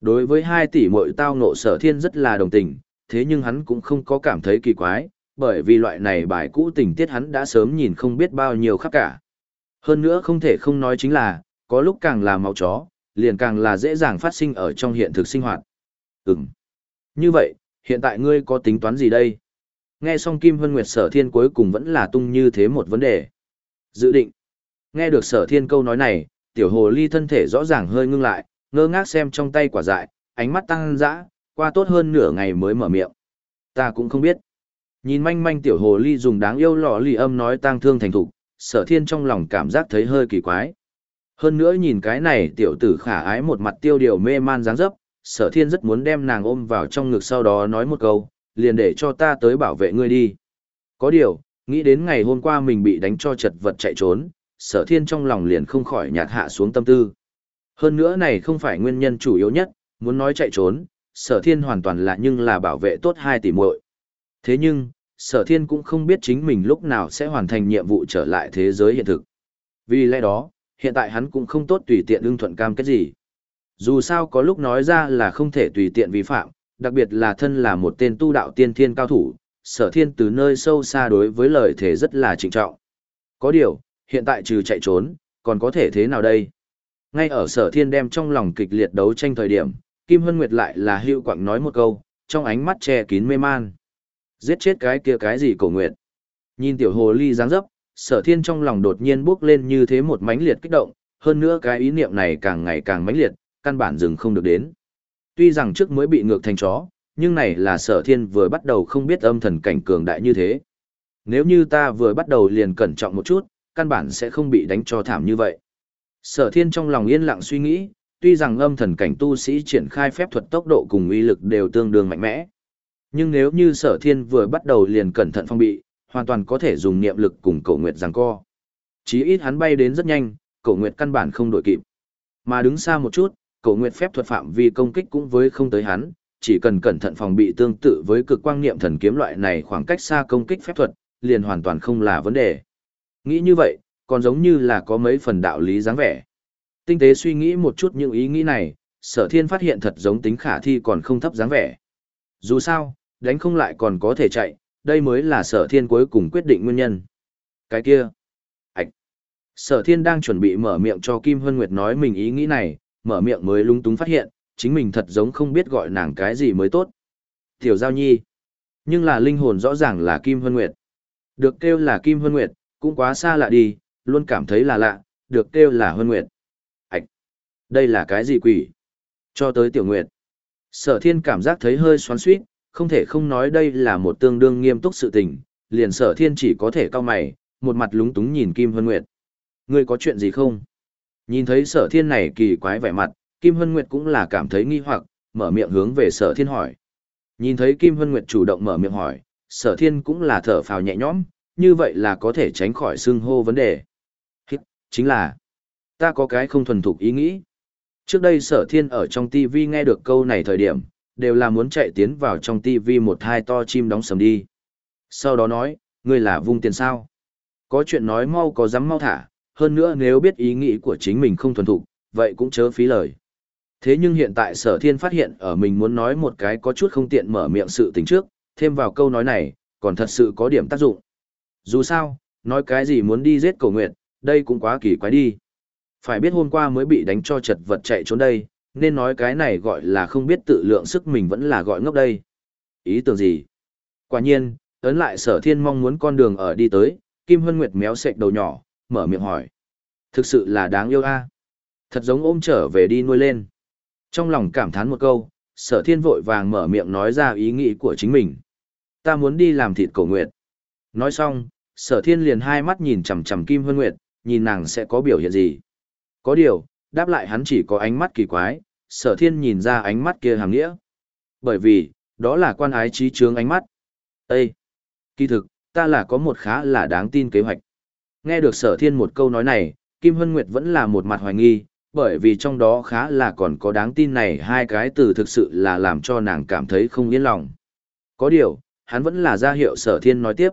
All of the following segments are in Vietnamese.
Đối với hai tỷ muội tao nộ sở thiên rất là đồng tình, thế nhưng hắn cũng không có cảm thấy kỳ quái, bởi vì loại này bài cũ tình tiết hắn đã sớm nhìn không biết bao nhiêu khắp cả. Hơn nữa không thể không nói chính là, có lúc càng là máu chó, liền càng là dễ dàng phát sinh ở trong hiện thực sinh hoạt. Ừm. Như vậy, hiện tại ngươi có tính toán gì đây? Nghe xong Kim Vân Nguyệt sở thiên cuối cùng vẫn là tung như thế một vấn đề. Dự định. Nghe được sở thiên câu nói này, tiểu hồ ly thân thể rõ ràng hơi ngưng lại, ngơ ngác xem trong tay quả dại, ánh mắt tăng dã, qua tốt hơn nửa ngày mới mở miệng. Ta cũng không biết. Nhìn manh manh tiểu hồ ly dùng đáng yêu lọ lì âm nói tang thương thành thục, sở thiên trong lòng cảm giác thấy hơi kỳ quái. Hơn nữa nhìn cái này tiểu tử khả ái một mặt tiêu điều mê man dáng dấp, sở thiên rất muốn đem nàng ôm vào trong ngực sau đó nói một câu, liền để cho ta tới bảo vệ ngươi đi. Có điều, nghĩ đến ngày hôm qua mình bị đánh cho chật vật chạy trốn, sở thiên trong lòng liền không khỏi nhạt hạ xuống tâm tư. Hơn nữa này không phải nguyên nhân chủ yếu nhất, muốn nói chạy trốn, sở thiên hoàn toàn là nhưng là bảo vệ tốt hai tỷ muội. Thế nhưng, sở thiên cũng không biết chính mình lúc nào sẽ hoàn thành nhiệm vụ trở lại thế giới hiện thực. Vì lẽ đó, hiện tại hắn cũng không tốt tùy tiện ưng thuận cam kết gì. Dù sao có lúc nói ra là không thể tùy tiện vi phạm, đặc biệt là thân là một tên tu đạo tiên thiên cao thủ, sở thiên từ nơi sâu xa đối với lời thể rất là trịnh trọng. Có điều, hiện tại trừ chạy trốn, còn có thể thế nào đây? Ngay ở sở thiên đem trong lòng kịch liệt đấu tranh thời điểm, Kim Hân Nguyệt lại là hữu quặng nói một câu, trong ánh mắt che kín mê man. Giết chết cái kia cái gì cổ nguyệt. Nhìn tiểu hồ ly dáng dấp, sở thiên trong lòng đột nhiên bước lên như thế một mãnh liệt kích động, hơn nữa cái ý niệm này càng ngày càng mãnh liệt, căn bản dừng không được đến. Tuy rằng trước mới bị ngược thành chó, nhưng này là sở thiên vừa bắt đầu không biết âm thần cảnh cường đại như thế. Nếu như ta vừa bắt đầu liền cẩn trọng một chút, căn bản sẽ không bị đánh cho thảm như vậy. Sở thiên trong lòng yên lặng suy nghĩ, tuy rằng âm thần cảnh tu sĩ triển khai phép thuật tốc độ cùng uy lực đều tương đương mạnh mẽ. Nhưng nếu như sở thiên vừa bắt đầu liền cẩn thận phong bị, hoàn toàn có thể dùng niệm lực cùng cổ nguyệt giằng co. Chí ít hắn bay đến rất nhanh, cổ nguyệt căn bản không đổi kịp. Mà đứng xa một chút, cổ nguyệt phép thuật phạm vi công kích cũng với không tới hắn, chỉ cần cẩn thận phòng bị tương tự với cực quang niệm thần kiếm loại này khoảng cách xa công kích phép thuật, liền hoàn toàn không là vấn đề. Nghĩ như vậy, còn giống như là có mấy phần đạo lý dáng vẻ. Tinh tế suy nghĩ một chút những ý nghĩ này, sở thiên phát hiện thật giống tính khả thi còn không thấp dáng vẻ. Dù sao, đánh không lại còn có thể chạy, đây mới là sở thiên cuối cùng quyết định nguyên nhân. Cái kia. Ảch. Sở thiên đang chuẩn bị mở miệng cho Kim Hân Nguyệt nói mình ý nghĩ này, mở miệng mới lung túng phát hiện, chính mình thật giống không biết gọi nàng cái gì mới tốt. Tiểu Giao Nhi. Nhưng là linh hồn rõ ràng là Kim Hân Nguyệt. Được kêu là Kim Hân Nguyệt, cũng quá xa lạ đi, luôn cảm thấy là lạ, được kêu là Huân Nguyệt. Ảch. Đây là cái gì quỷ? Cho tới Tiểu Nguyệt. Sở thiên cảm giác thấy hơi xoắn suýt, không thể không nói đây là một tương đương nghiêm túc sự tình, liền sở thiên chỉ có thể cao mày, một mặt lúng túng nhìn Kim Hân Nguyệt. Ngươi có chuyện gì không? Nhìn thấy sở thiên này kỳ quái vẻ mặt, Kim Hân Nguyệt cũng là cảm thấy nghi hoặc, mở miệng hướng về sở thiên hỏi. Nhìn thấy Kim Hân Nguyệt chủ động mở miệng hỏi, sở thiên cũng là thở phào nhẹ nhõm, như vậy là có thể tránh khỏi xưng hô vấn đề. Chính là, ta có cái không thuần thục ý nghĩ. Trước đây sở thiên ở trong TV nghe được câu này thời điểm, đều là muốn chạy tiến vào trong TV một hai to chim đóng sầm đi. Sau đó nói, ngươi là vung tiền sao? Có chuyện nói mau có dám mau thả, hơn nữa nếu biết ý nghĩ của chính mình không thuần thục, vậy cũng chớ phí lời. Thế nhưng hiện tại sở thiên phát hiện ở mình muốn nói một cái có chút không tiện mở miệng sự tình trước, thêm vào câu nói này, còn thật sự có điểm tác dụng. Dù sao, nói cái gì muốn đi giết cầu nguyện, đây cũng quá kỳ quái đi. Phải biết hôm qua mới bị đánh cho chật vật chạy trốn đây, nên nói cái này gọi là không biết tự lượng sức mình vẫn là gọi ngốc đây. Ý tưởng gì? Quả nhiên, ấn lại sở thiên mong muốn con đường ở đi tới, Kim Hân Nguyệt méo sệch đầu nhỏ, mở miệng hỏi. Thực sự là đáng yêu a Thật giống ôm trở về đi nuôi lên. Trong lòng cảm thán một câu, sở thiên vội vàng mở miệng nói ra ý nghĩ của chính mình. Ta muốn đi làm thịt cổ nguyệt. Nói xong, sở thiên liền hai mắt nhìn chầm chầm Kim Hân Nguyệt, nhìn nàng sẽ có biểu hiện gì. Có điều, đáp lại hắn chỉ có ánh mắt kỳ quái, sở thiên nhìn ra ánh mắt kia hàng nghĩa. Bởi vì, đó là quan ái trí trướng ánh mắt. Ê! Kỳ thực, ta là có một khá là đáng tin kế hoạch. Nghe được sở thiên một câu nói này, Kim Hân Nguyệt vẫn là một mặt hoài nghi, bởi vì trong đó khá là còn có đáng tin này hai cái từ thực sự là làm cho nàng cảm thấy không yên lòng. Có điều, hắn vẫn là ra hiệu sở thiên nói tiếp.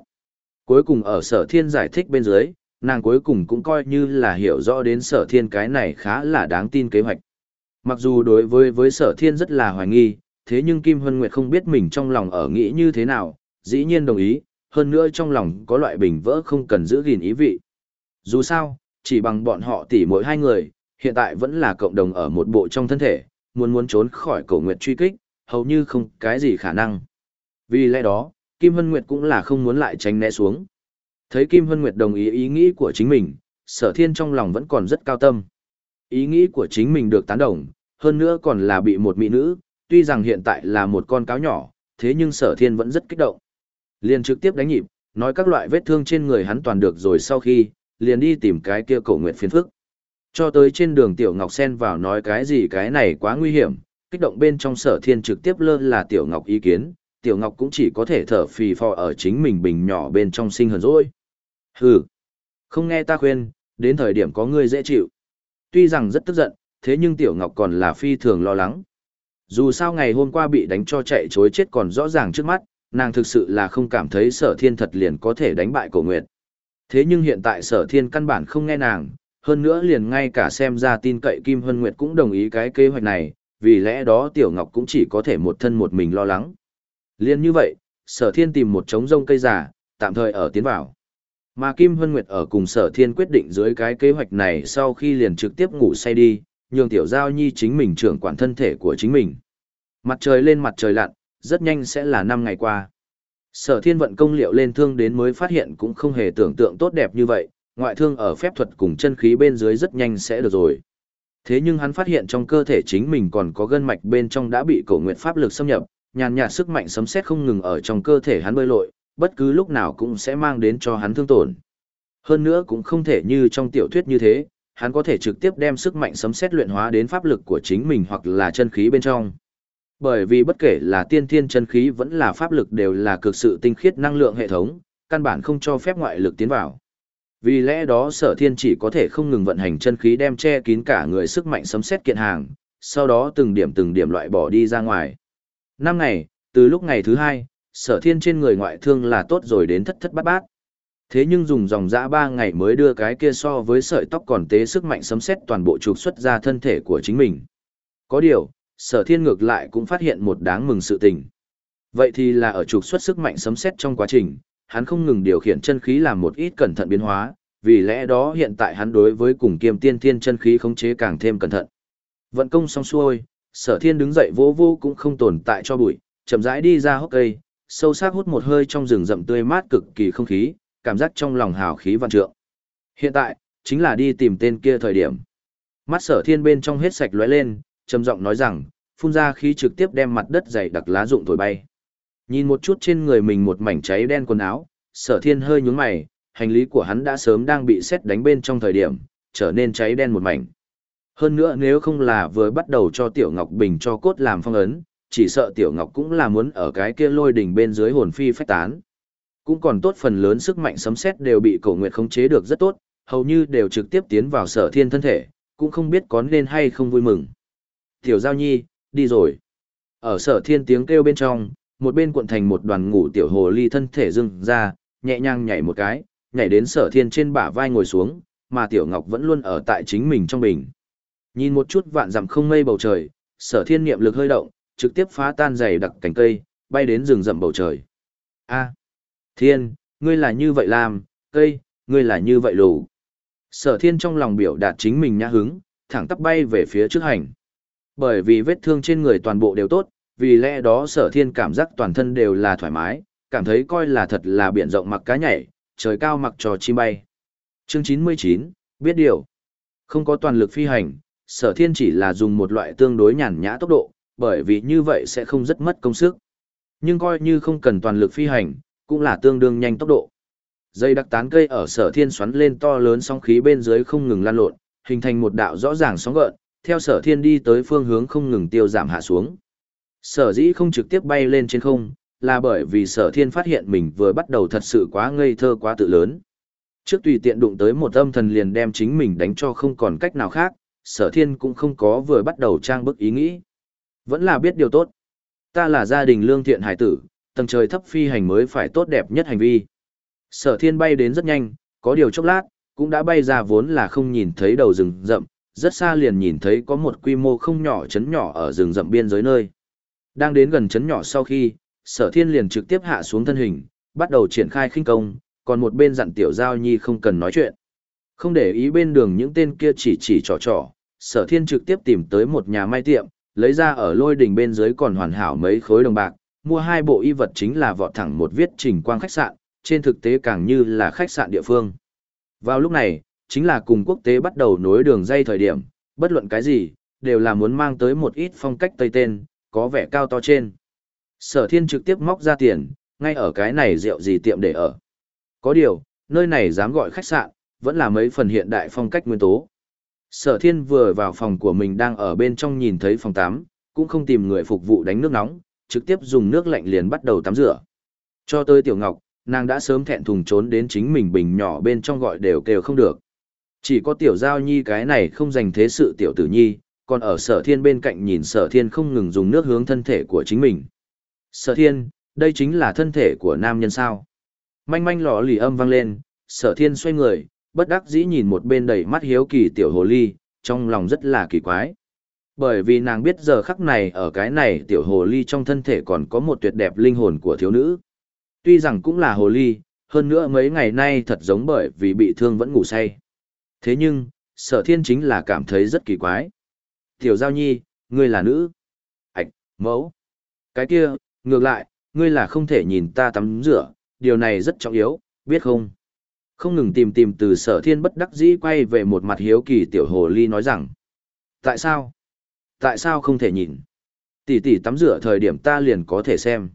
Cuối cùng ở sở thiên giải thích bên dưới, nàng cuối cùng cũng coi như là hiểu rõ đến sở thiên cái này khá là đáng tin kế hoạch. Mặc dù đối với với sở thiên rất là hoài nghi, thế nhưng Kim Hân Nguyệt không biết mình trong lòng ở nghĩ như thế nào, dĩ nhiên đồng ý, hơn nữa trong lòng có loại bình vỡ không cần giữ gìn ý vị. Dù sao, chỉ bằng bọn họ tỉ mỗi hai người, hiện tại vẫn là cộng đồng ở một bộ trong thân thể, muốn muốn trốn khỏi cổ nguyệt truy kích, hầu như không cái gì khả năng. Vì lẽ đó, Kim Hân Nguyệt cũng là không muốn lại tránh né xuống. Thấy Kim Hân Nguyệt đồng ý ý nghĩ của chính mình, sở thiên trong lòng vẫn còn rất cao tâm. Ý nghĩ của chính mình được tán đồng, hơn nữa còn là bị một mỹ nữ, tuy rằng hiện tại là một con cáo nhỏ, thế nhưng sở thiên vẫn rất kích động. Liền trực tiếp đánh nhịp, nói các loại vết thương trên người hắn toàn được rồi sau khi, liền đi tìm cái kia cổ nguyệt phiền phức. Cho tới trên đường Tiểu Ngọc xen vào nói cái gì cái này quá nguy hiểm, kích động bên trong sở thiên trực tiếp lơ là Tiểu Ngọc ý kiến, Tiểu Ngọc cũng chỉ có thể thở phì phò ở chính mình bình nhỏ bên trong sinh hờn rồi. Hừ, không nghe ta khuyên, đến thời điểm có ngươi dễ chịu. Tuy rằng rất tức giận, thế nhưng Tiểu Ngọc còn là phi thường lo lắng. Dù sao ngày hôm qua bị đánh cho chạy chối chết còn rõ ràng trước mắt, nàng thực sự là không cảm thấy sở thiên thật liền có thể đánh bại cổ nguyệt. Thế nhưng hiện tại sở thiên căn bản không nghe nàng, hơn nữa liền ngay cả xem ra tin cậy Kim Hân Nguyệt cũng đồng ý cái kế hoạch này, vì lẽ đó Tiểu Ngọc cũng chỉ có thể một thân một mình lo lắng. Liên như vậy, sở thiên tìm một trống rông cây giả, tạm thời ở tiến vào. Mà Kim Hân Nguyệt ở cùng sở thiên quyết định dưới cái kế hoạch này sau khi liền trực tiếp ngủ say đi, nhường Tiểu Giao Nhi chính mình trưởng quản thân thể của chính mình. Mặt trời lên mặt trời lặn, rất nhanh sẽ là năm ngày qua. Sở thiên vận công liệu lên thương đến mới phát hiện cũng không hề tưởng tượng tốt đẹp như vậy, ngoại thương ở phép thuật cùng chân khí bên dưới rất nhanh sẽ được rồi. Thế nhưng hắn phát hiện trong cơ thể chính mình còn có gân mạch bên trong đã bị cổ nguyệt pháp lực xâm nhập, nhàn nhạt sức mạnh sấm sét không ngừng ở trong cơ thể hắn bơi lội, bất cứ lúc nào cũng sẽ mang đến cho hắn thương tổn. Hơn nữa cũng không thể như trong tiểu thuyết như thế, hắn có thể trực tiếp đem sức mạnh sấm sét luyện hóa đến pháp lực của chính mình hoặc là chân khí bên trong. Bởi vì bất kể là tiên thiên chân khí vẫn là pháp lực đều là cực sự tinh khiết năng lượng hệ thống, căn bản không cho phép ngoại lực tiến vào. Vì lẽ đó sở thiên chỉ có thể không ngừng vận hành chân khí đem che kín cả người sức mạnh sấm xét kiện hàng, sau đó từng điểm từng điểm loại bỏ đi ra ngoài. Năm ngày, từ lúc ngày thứ hai, sở thiên trên người ngoại thương là tốt rồi đến thất thất bát bát. Thế nhưng dùng dòng dã ba ngày mới đưa cái kia so với sợi tóc còn tế sức mạnh sấm xét toàn bộ trục xuất ra thân thể của chính mình. Có điều, sở thiên ngược lại cũng phát hiện một đáng mừng sự tình. Vậy thì là ở trục xuất sức mạnh sấm xét trong quá trình, hắn không ngừng điều khiển chân khí làm một ít cẩn thận biến hóa, vì lẽ đó hiện tại hắn đối với cùng kiêm tiên thiên chân khí khống chế càng thêm cẩn thận. Vận công xong xuôi, sở thiên đứng dậy vô vô cũng không tồn tại cho bụi, chậm rãi đi ra hốc cây, sâu sắc hút một hơi trong rừng rậm tươi mát cực kỳ không khí, cảm giác trong lòng hào khí vạn trượng. Hiện tại, chính là đi tìm tên kia thời điểm. Mắt sở thiên bên trong hết sạch lóe lên, trầm giọng nói rằng, phun ra khí trực tiếp đem mặt đất dày đặc lá rụng thổi bay. Nhìn một chút trên người mình một mảnh cháy đen quần áo, sở thiên hơi nhướng mày, hành lý của hắn đã sớm đang bị xét đánh bên trong thời điểm, trở nên cháy đen một mảnh. Hơn nữa nếu không là vừa bắt đầu cho Tiểu Ngọc Bình cho cốt làm phong ấn, chỉ sợ Tiểu Ngọc cũng là muốn ở cái kia lôi đỉnh bên dưới hồn phi phách tán. Cũng còn tốt phần lớn sức mạnh sấm xét đều bị cổ nguyệt khống chế được rất tốt, hầu như đều trực tiếp tiến vào sở thiên thân thể, cũng không biết có nên hay không vui mừng. Tiểu Giao Nhi, đi rồi. Ở sở thiên tiếng kêu bên trong, một bên cuộn thành một đoàn ngủ tiểu hồ ly thân thể dưng ra, nhẹ nhàng nhảy một cái, nhảy đến sở thiên trên bả vai ngồi xuống, mà tiểu ngọc vẫn luôn ở tại chính mình trong bình. Nhìn một chút vạn dặm không mây bầu trời, sở thiên niệm lực hơi động, trực tiếp phá tan dày đặc cành cây, bay đến rừng rậm bầu trời. A, thiên, ngươi là như vậy làm, cây, ngươi là như vậy lù. Sở thiên trong lòng biểu đạt chính mình nhã hứng, thẳng tắp bay về phía trước hành. Bởi vì vết thương trên người toàn bộ đều tốt, vì lẽ đó sở thiên cảm giác toàn thân đều là thoải mái, cảm thấy coi là thật là biển rộng mặc cá nhảy, trời cao mặc trò chim bay. Chương 99, biết điều. Không có toàn lực phi hành, sở thiên chỉ là dùng một loại tương đối nhàn nhã tốc độ, bởi vì như vậy sẽ không rất mất công sức. Nhưng coi như không cần toàn lực phi hành, cũng là tương đương nhanh tốc độ. Dây đặc tán cây ở sở thiên xoắn lên to lớn sóng khí bên dưới không ngừng lan lộn, hình thành một đạo rõ ràng sóng gợn, theo sở thiên đi tới phương hướng không ngừng tiêu giảm hạ xuống. Sở dĩ không trực tiếp bay lên trên không, là bởi vì sở thiên phát hiện mình vừa bắt đầu thật sự quá ngây thơ quá tự lớn. Trước tùy tiện đụng tới một âm thần liền đem chính mình đánh cho không còn cách nào khác, sở thiên cũng không có vừa bắt đầu trang bức ý nghĩ. Vẫn là biết điều tốt. Ta là gia đình lương thiện hải tử, tầng trời thấp phi hành mới phải tốt đẹp nhất hành vi. Sở thiên bay đến rất nhanh, có điều chốc lát, cũng đã bay ra vốn là không nhìn thấy đầu rừng rậm, rất xa liền nhìn thấy có một quy mô không nhỏ chấn nhỏ ở rừng rậm biên giới nơi. Đang đến gần chấn nhỏ sau khi, sở thiên liền trực tiếp hạ xuống thân hình, bắt đầu triển khai khinh công, còn một bên dặn tiểu giao nhi không cần nói chuyện. Không để ý bên đường những tên kia chỉ chỉ trò trò, sở thiên trực tiếp tìm tới một nhà may tiệm, lấy ra ở lôi đình bên dưới còn hoàn hảo mấy khối đồng bạc, mua hai bộ y vật chính là vọt thẳng một viết trình quang khách sạn, trên thực tế càng như là khách sạn địa phương. Vào lúc này, chính là cùng quốc tế bắt đầu nối đường dây thời điểm, bất luận cái gì, đều là muốn mang tới một ít phong cách tây tên, có vẻ cao to trên. Sở thiên trực tiếp móc ra tiền, ngay ở cái này rượu gì tiệm để ở. Có điều, nơi này dám gọi khách sạn, vẫn là mấy phần hiện đại phong cách nguyên tố. Sở thiên vừa vào phòng của mình đang ở bên trong nhìn thấy phòng tắm, cũng không tìm người phục vụ đánh nước nóng, trực tiếp dùng nước lạnh liền bắt đầu tắm rửa. Cho tới Tiểu Ngọc, nàng đã sớm thẹn thùng trốn đến chính mình bình nhỏ bên trong gọi đều kêu không được. Chỉ có Tiểu Giao Nhi cái này không dành thế sự Tiểu Tử Nhi, còn ở sở thiên bên cạnh nhìn sở thiên không ngừng dùng nước hướng thân thể của chính mình. Sở thiên, đây chính là thân thể của nam nhân sao. Manh manh lò lì âm vang lên, sở thiên xoay người, bất đắc dĩ nhìn một bên đầy mắt hiếu kỳ tiểu hồ ly, trong lòng rất là kỳ quái. Bởi vì nàng biết giờ khắc này ở cái này tiểu hồ ly trong thân thể còn có một tuyệt đẹp linh hồn của thiếu nữ. Tuy rằng cũng là hồ ly, hơn nữa mấy ngày nay thật giống bởi vì bị thương vẫn ngủ say. Thế nhưng, sở thiên chính là cảm thấy rất kỳ quái. Tiểu giao nhi, ngươi là nữ. Ảch, mẫu. Cái kia, ngược lại, ngươi là không thể nhìn ta tắm rửa, điều này rất trọng yếu, biết không? Không ngừng tìm tìm từ sở thiên bất đắc dĩ quay về một mặt hiếu kỳ tiểu hồ ly nói rằng. Tại sao? Tại sao không thể nhìn? Tỷ tỷ tắm rửa thời điểm ta liền có thể xem.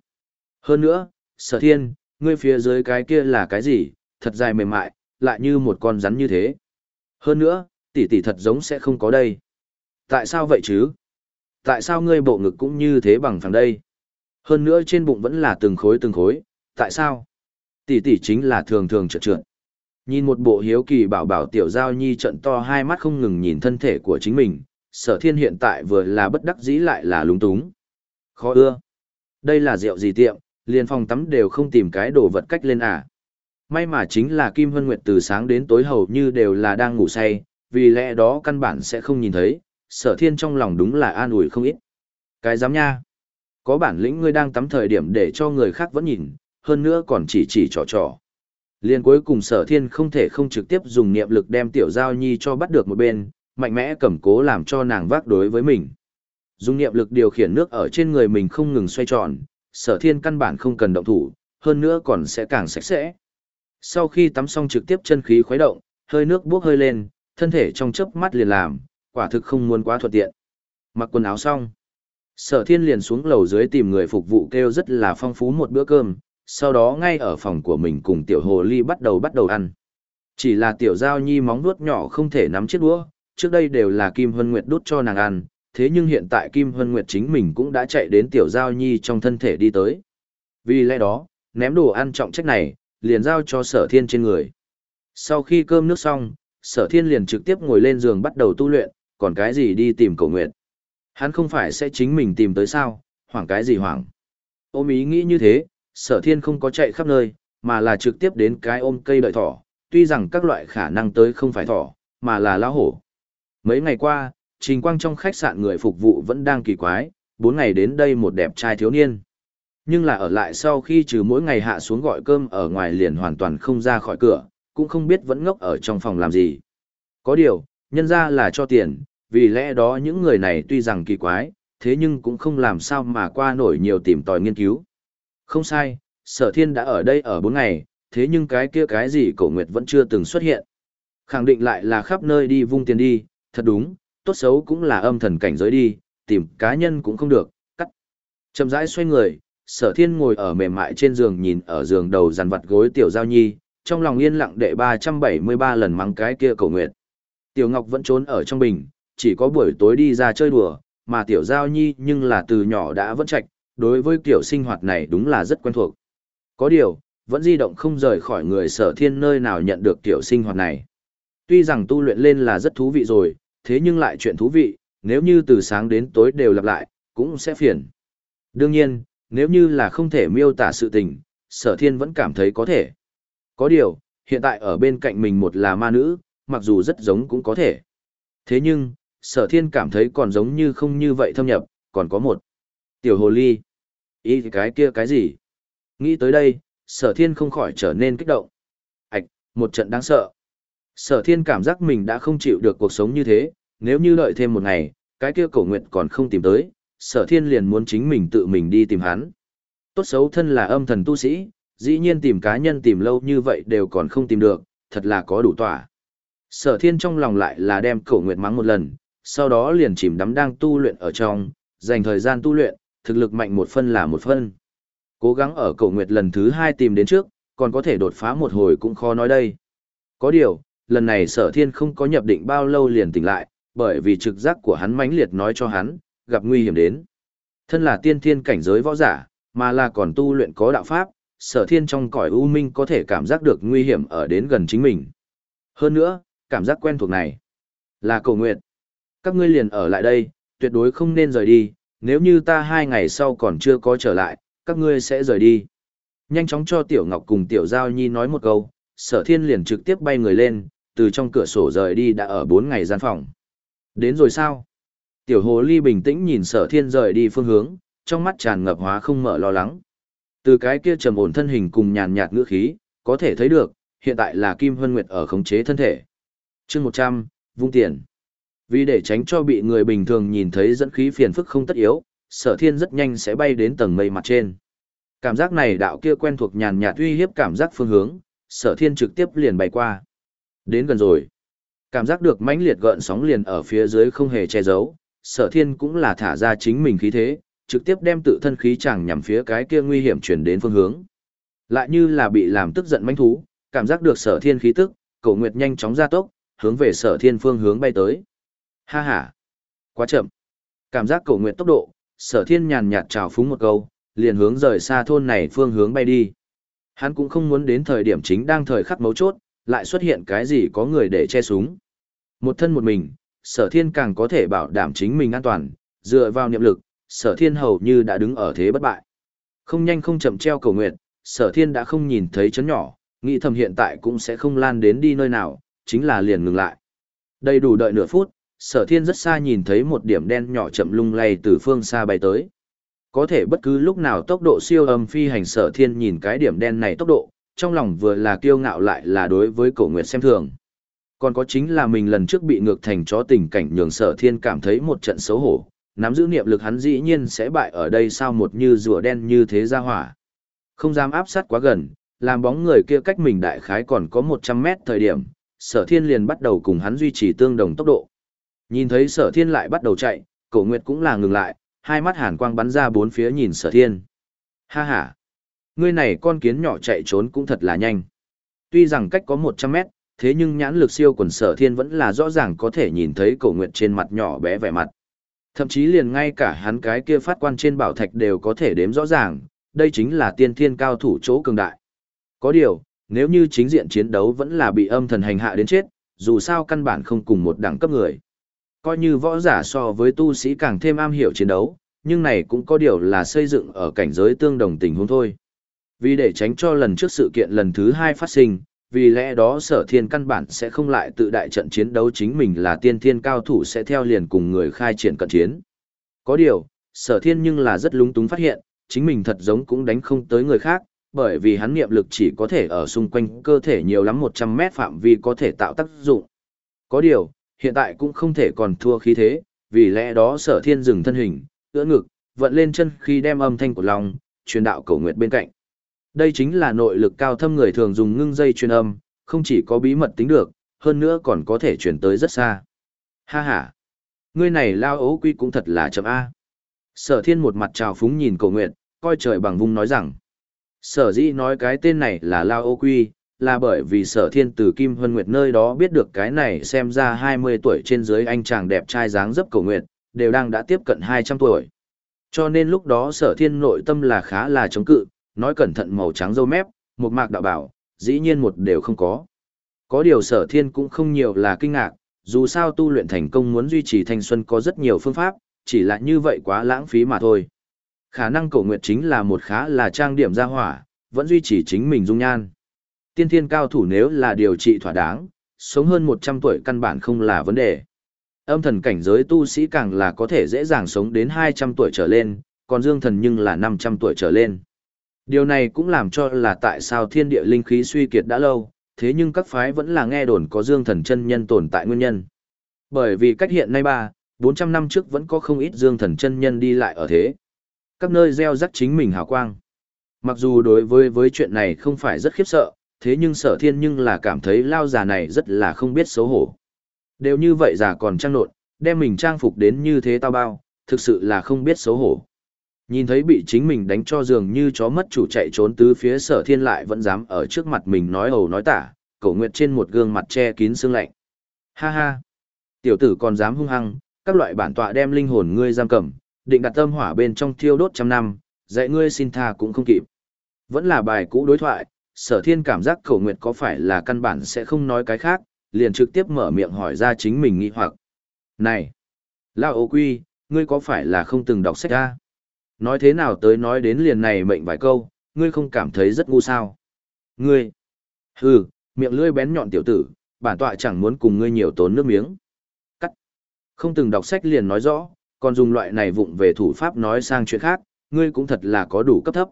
Hơn nữa, sở thiên, ngươi phía dưới cái kia là cái gì, thật dài mềm mại, lại như một con rắn như thế. Hơn nữa, tỷ tỷ thật giống sẽ không có đây. Tại sao vậy chứ? Tại sao ngươi bộ ngực cũng như thế bằng phẳng đây? Hơn nữa trên bụng vẫn là từng khối từng khối, tại sao? Tỷ tỷ chính là thường thường trượt trượt. Nhìn một bộ hiếu kỳ bảo bảo tiểu giao nhi trận to hai mắt không ngừng nhìn thân thể của chính mình, sở thiên hiện tại vừa là bất đắc dĩ lại là lúng túng. Khó ưa. Đây là rượu gì tiệm, liền phòng tắm đều không tìm cái đồ vật cách lên à. May mà chính là Kim Hân Nguyệt từ sáng đến tối hầu như đều là đang ngủ say, vì lẽ đó căn bản sẽ không nhìn thấy, sở thiên trong lòng đúng là an ủi không ít. Cái dám nha. Có bản lĩnh ngươi đang tắm thời điểm để cho người khác vẫn nhìn, hơn nữa còn chỉ chỉ trò trò. Liên cuối cùng sở thiên không thể không trực tiếp dùng niệm lực đem tiểu giao nhi cho bắt được một bên, mạnh mẽ cầm cố làm cho nàng vác đối với mình. Dùng niệm lực điều khiển nước ở trên người mình không ngừng xoay tròn, sở thiên căn bản không cần động thủ, hơn nữa còn sẽ càng sạch sẽ. Sau khi tắm xong trực tiếp chân khí khuấy động, hơi nước bốc hơi lên, thân thể trong chớp mắt liền làm, quả thực không muốn quá thuận tiện. Mặc quần áo xong, sở thiên liền xuống lầu dưới tìm người phục vụ kêu rất là phong phú một bữa cơm, sau đó ngay ở phòng của mình cùng tiểu hồ ly bắt đầu bắt đầu ăn. Chỉ là tiểu giao nhi móng vuốt nhỏ không thể nắm chiếc đũa, trước đây đều là Kim Hân Nguyệt đút cho nàng ăn, thế nhưng hiện tại Kim Hân Nguyệt chính mình cũng đã chạy đến tiểu giao nhi trong thân thể đi tới. Vì lẽ đó, ném đồ ăn trọng trách này, liền giao cho sở thiên trên người. Sau khi cơm nước xong, sở thiên liền trực tiếp ngồi lên giường bắt đầu tu luyện, còn cái gì đi tìm cầu nguyện. Hắn không phải sẽ chính mình tìm tới sao, hoảng cái gì hoảng. Ôm ý nghĩ như thế, sở thiên không có chạy khắp nơi, mà là trực tiếp đến cái ôm cây đợi thỏ, tuy rằng các loại khả năng tới không phải thỏ, mà là lão hổ. Mấy ngày qua, trình quang trong khách sạn người phục vụ vẫn đang kỳ quái, bốn ngày đến đây một đẹp trai thiếu niên. Nhưng là ở lại sau khi trừ mỗi ngày hạ xuống gọi cơm ở ngoài liền hoàn toàn không ra khỏi cửa, cũng không biết vẫn ngốc ở trong phòng làm gì. Có điều, nhân ra là cho tiền, vì lẽ đó những người này tuy rằng kỳ quái, thế nhưng cũng không làm sao mà qua nổi nhiều tìm tòi nghiên cứu. Không sai, sở thiên đã ở đây ở bốn ngày, thế nhưng cái kia cái gì cổ nguyệt vẫn chưa từng xuất hiện. Khẳng định lại là khắp nơi đi vung tiền đi, thật đúng, tốt xấu cũng là âm thần cảnh giới đi, tìm cá nhân cũng không được, cắt. Chậm rãi xoay người, sở thiên ngồi ở mềm mại trên giường nhìn ở giường đầu dàn vặt gối tiểu giao nhi, trong lòng yên lặng đệ 373 lần mắng cái kia cổ nguyệt. Tiểu Ngọc vẫn trốn ở trong bình, chỉ có buổi tối đi ra chơi đùa, mà tiểu giao nhi nhưng là từ nhỏ đã vẫn trạch, đối với kiểu sinh hoạt này đúng là rất quen thuộc. Có điều, vẫn di động không rời khỏi người sở thiên nơi nào nhận được kiểu sinh hoạt này. Tuy rằng tu luyện lên là rất thú vị rồi, thế nhưng lại chuyện thú vị, nếu như từ sáng đến tối đều lặp lại, cũng sẽ phiền. Đương nhiên, nếu như là không thể miêu tả sự tình, sở thiên vẫn cảm thấy có thể. Có điều, hiện tại ở bên cạnh mình một là ma nữ, mặc dù rất giống cũng có thể. Thế nhưng, sở thiên cảm thấy còn giống như không như vậy thâm nhập, còn có một. Tiểu hồ ly. Ý cái kia cái gì? Nghĩ tới đây, sở thiên không khỏi trở nên kích động. Ảch, một trận đáng sợ. Sở thiên cảm giác mình đã không chịu được cuộc sống như thế, nếu như đợi thêm một ngày, cái kia cổ nguyệt còn không tìm tới, sở thiên liền muốn chính mình tự mình đi tìm hắn. Tốt xấu thân là âm thần tu sĩ, dĩ nhiên tìm cá nhân tìm lâu như vậy đều còn không tìm được, thật là có đủ tỏa. Sở thiên trong lòng lại là đem cổ nguyệt mắng một lần, sau đó liền chìm đắm đang tu luyện ở trong, dành thời gian tu luyện, thực lực mạnh một phân là một phân. Cố gắng ở cầu nguyệt lần thứ hai tìm đến trước, còn có thể đột phá một hồi cũng khó nói đây. Có điều, lần này sở thiên không có nhập định bao lâu liền tỉnh lại, bởi vì trực giác của hắn mãnh liệt nói cho hắn, gặp nguy hiểm đến. Thân là tiên thiên cảnh giới võ giả, mà là còn tu luyện có đạo pháp, sở thiên trong cõi u minh có thể cảm giác được nguy hiểm ở đến gần chính mình. Hơn nữa, cảm giác quen thuộc này là cầu nguyện. Các ngươi liền ở lại đây, tuyệt đối không nên rời đi, nếu như ta hai ngày sau còn chưa có trở lại, các ngươi sẽ rời đi. Nhanh chóng cho Tiểu Ngọc cùng Tiểu Giao Nhi nói một câu, sở thiên liền trực tiếp bay người lên, từ trong cửa sổ rời đi đã ở bốn ngày gian phòng. Đến rồi sao? Tiểu hồ ly bình tĩnh nhìn sở thiên rời đi phương hướng, trong mắt tràn ngập hóa không mở lo lắng. Từ cái kia trầm ổn thân hình cùng nhàn nhạt ngữ khí, có thể thấy được, hiện tại là Kim Hân Nguyệt ở khống chế thân thể. chương 100, vung tiền. Vì để tránh cho bị người bình thường nhìn thấy dẫn khí phiền phức không tất yếu, sở thiên rất nhanh sẽ bay đến tầng mây mặt trên. Cảm giác này đạo kia quen thuộc nhàn nhạt uy hiếp cảm giác phương hướng, sở thiên trực tiếp liền bay qua. Đến gần rồi. Cảm giác được mãnh liệt gợn sóng liền ở phía dưới không hề che giấu, sở thiên cũng là thả ra chính mình khí thế, trực tiếp đem tự thân khí chẳng nhằm phía cái kia nguy hiểm chuyển đến phương hướng. Lại như là bị làm tức giận mãnh thú, cảm giác được sở thiên khí tức, cổ nguyệt nhanh chóng ra tốc, hướng về sở thiên phương hướng bay tới. Ha ha! Quá chậm! Cảm giác cổ nguyện tốc độ, sở thiên nhàn nhạt trào phúng một câu, liền hướng rời xa thôn này phương hướng bay đi. Hắn cũng không muốn đến thời điểm chính đang thời khắc mấu chốt, lại xuất hiện cái gì có người để che súng. Một thân một mình, sở thiên càng có thể bảo đảm chính mình an toàn, dựa vào niệm lực, sở thiên hầu như đã đứng ở thế bất bại. Không nhanh không chậm treo cầu nguyện, sở thiên đã không nhìn thấy chấn nhỏ, nghĩ thầm hiện tại cũng sẽ không lan đến đi nơi nào, chính là liền ngừng lại. Đầy đủ đợi nửa phút, sở thiên rất xa nhìn thấy một điểm đen nhỏ chậm lung lay từ phương xa bay tới. Có thể bất cứ lúc nào tốc độ siêu âm phi hành sở thiên nhìn cái điểm đen này tốc độ, trong lòng vừa là kiêu ngạo lại là đối với cổ nguyệt xem thường. Còn có chính là mình lần trước bị ngược thành chó tình cảnh nhường sở thiên cảm thấy một trận xấu hổ, nắm giữ niệm lực hắn dĩ nhiên sẽ bại ở đây sao một như rùa đen như thế ra hỏa. Không dám áp sát quá gần, làm bóng người kia cách mình đại khái còn có 100 mét thời điểm, sở thiên liền bắt đầu cùng hắn duy trì tương đồng tốc độ. Nhìn thấy sở thiên lại bắt đầu chạy, cổ nguyệt cũng là ngừng lại, hai mắt hàn quang bắn ra bốn phía nhìn sở thiên. Ha ha! Ngươi này con kiến nhỏ chạy trốn cũng thật là nhanh. Tuy rằng cách có 100 mét, thế nhưng nhãn lực siêu quần sở thiên vẫn là rõ ràng có thể nhìn thấy cổ nguyệt trên mặt nhỏ bé vẻ mặt. Thậm chí liền ngay cả hắn cái kia phát quan trên bảo thạch đều có thể đếm rõ ràng, đây chính là tiên thiên cao thủ chỗ cường đại. Có điều, nếu như chính diện chiến đấu vẫn là bị âm thần hành hạ đến chết, dù sao căn bản không cùng một đẳng cấp người. Coi như võ giả so với tu sĩ càng thêm am hiểu chiến đấu, nhưng này cũng có điều là xây dựng ở cảnh giới tương đồng tình huống thôi. Vì để tránh cho lần trước sự kiện lần thứ hai phát sinh, vì lẽ đó sở thiên căn bản sẽ không lại tự đại trận chiến đấu chính mình là tiên thiên cao thủ sẽ theo liền cùng người khai triển cận chiến. Có điều, sở thiên nhưng là rất lúng túng phát hiện, chính mình thật giống cũng đánh không tới người khác, bởi vì hắn niệm lực chỉ có thể ở xung quanh cơ thể nhiều lắm 100 mét phạm vi có thể tạo tác dụng. Có điều, hiện tại cũng không thể còn thua khí thế, vì lẽ đó sở thiên dừng thân hình, ưỡn ngực, vận lên chân khi đem âm thanh của lòng, truyền đạo cầu nguyện bên cạnh. Đây chính là nội lực cao thâm người thường dùng ngưng dây truyền âm, không chỉ có bí mật tính được, hơn nữa còn có thể truyền tới rất xa. Ha ha! Ngươi này lao ấu quy cũng thật là chậm A. Sở thiên một mặt trào phúng nhìn cầu nguyện, coi trời bằng vung nói rằng. Sở dĩ nói cái tên này là lao ấu quy, là bởi vì sở thiên từ Kim Hân Nguyệt nơi đó biết được cái này xem ra 20 tuổi trên dưới anh chàng đẹp trai dáng dấp cầu nguyện, đều đang đã tiếp cận 200 tuổi. Cho nên lúc đó sở thiên nội tâm là khá là chống cự, nói cẩn thận màu trắng dâu mép, một mạc đạo bảo, dĩ nhiên một đều không có. Có điều sở thiên cũng không nhiều là kinh ngạc, dù sao tu luyện thành công muốn duy trì thanh xuân có rất nhiều phương pháp, chỉ là như vậy quá lãng phí mà thôi. Khả năng cổ nguyệt chính là một khá là trang điểm ra hỏa, vẫn duy trì chính mình dung nhan. Tiên thiên cao thủ nếu là điều trị thỏa đáng, sống hơn 100 tuổi căn bản không là vấn đề. Âm thần cảnh giới tu sĩ càng là có thể dễ dàng sống đến 200 tuổi trở lên, còn dương thần nhưng là 500 tuổi trở lên. Điều này cũng làm cho là tại sao thiên địa linh khí suy kiệt đã lâu, thế nhưng các phái vẫn là nghe đồn có dương thần chân nhân tồn tại nguyên nhân. Bởi vì cách hiện nay ba, 400 năm trước vẫn có không ít dương thần chân nhân đi lại ở thế. Các nơi gieo rắc chính mình hào quang. Mặc dù đối với với chuyện này không phải rất khiếp sợ, thế nhưng sở thiên nhưng là cảm thấy lao già này rất là không biết xấu hổ. Đều như vậy già còn trang nộn, đem mình trang phục đến như thế tao bao, thực sự là không biết xấu hổ. Nhìn thấy bị chính mình đánh cho giường như chó mất chủ chạy trốn tứ phía sở thiên lại vẫn dám ở trước mặt mình nói ầu nói tả, cổ nguyệt trên một gương mặt che kín xương lạnh. Ha ha! Tiểu tử còn dám hung hăng, các loại bản tọa đem linh hồn ngươi giam cầm, định đặt tâm hỏa bên trong thiêu đốt trăm năm, dạy ngươi xin tha cũng không kịp. Vẫn là bài cũ đối thoại, sở thiên cảm giác cầu nguyệt có phải là căn bản sẽ không nói cái khác, liền trực tiếp mở miệng hỏi ra chính mình nghi hoặc. Này! Lao ô quy, ngươi có phải là không từng đọc sách ra? Nói thế nào tới nói đến liền này mệnh vài câu, ngươi không cảm thấy rất ngu sao? Ngươi! Hừ, miệng lưỡi bén nhọn tiểu tử, bản tọa chẳng muốn cùng ngươi nhiều tốn nước miếng. Cắt! Không từng đọc sách liền nói rõ, còn dùng loại này vụng về thủ pháp nói sang chuyện khác, ngươi cũng thật là có đủ cấp thấp.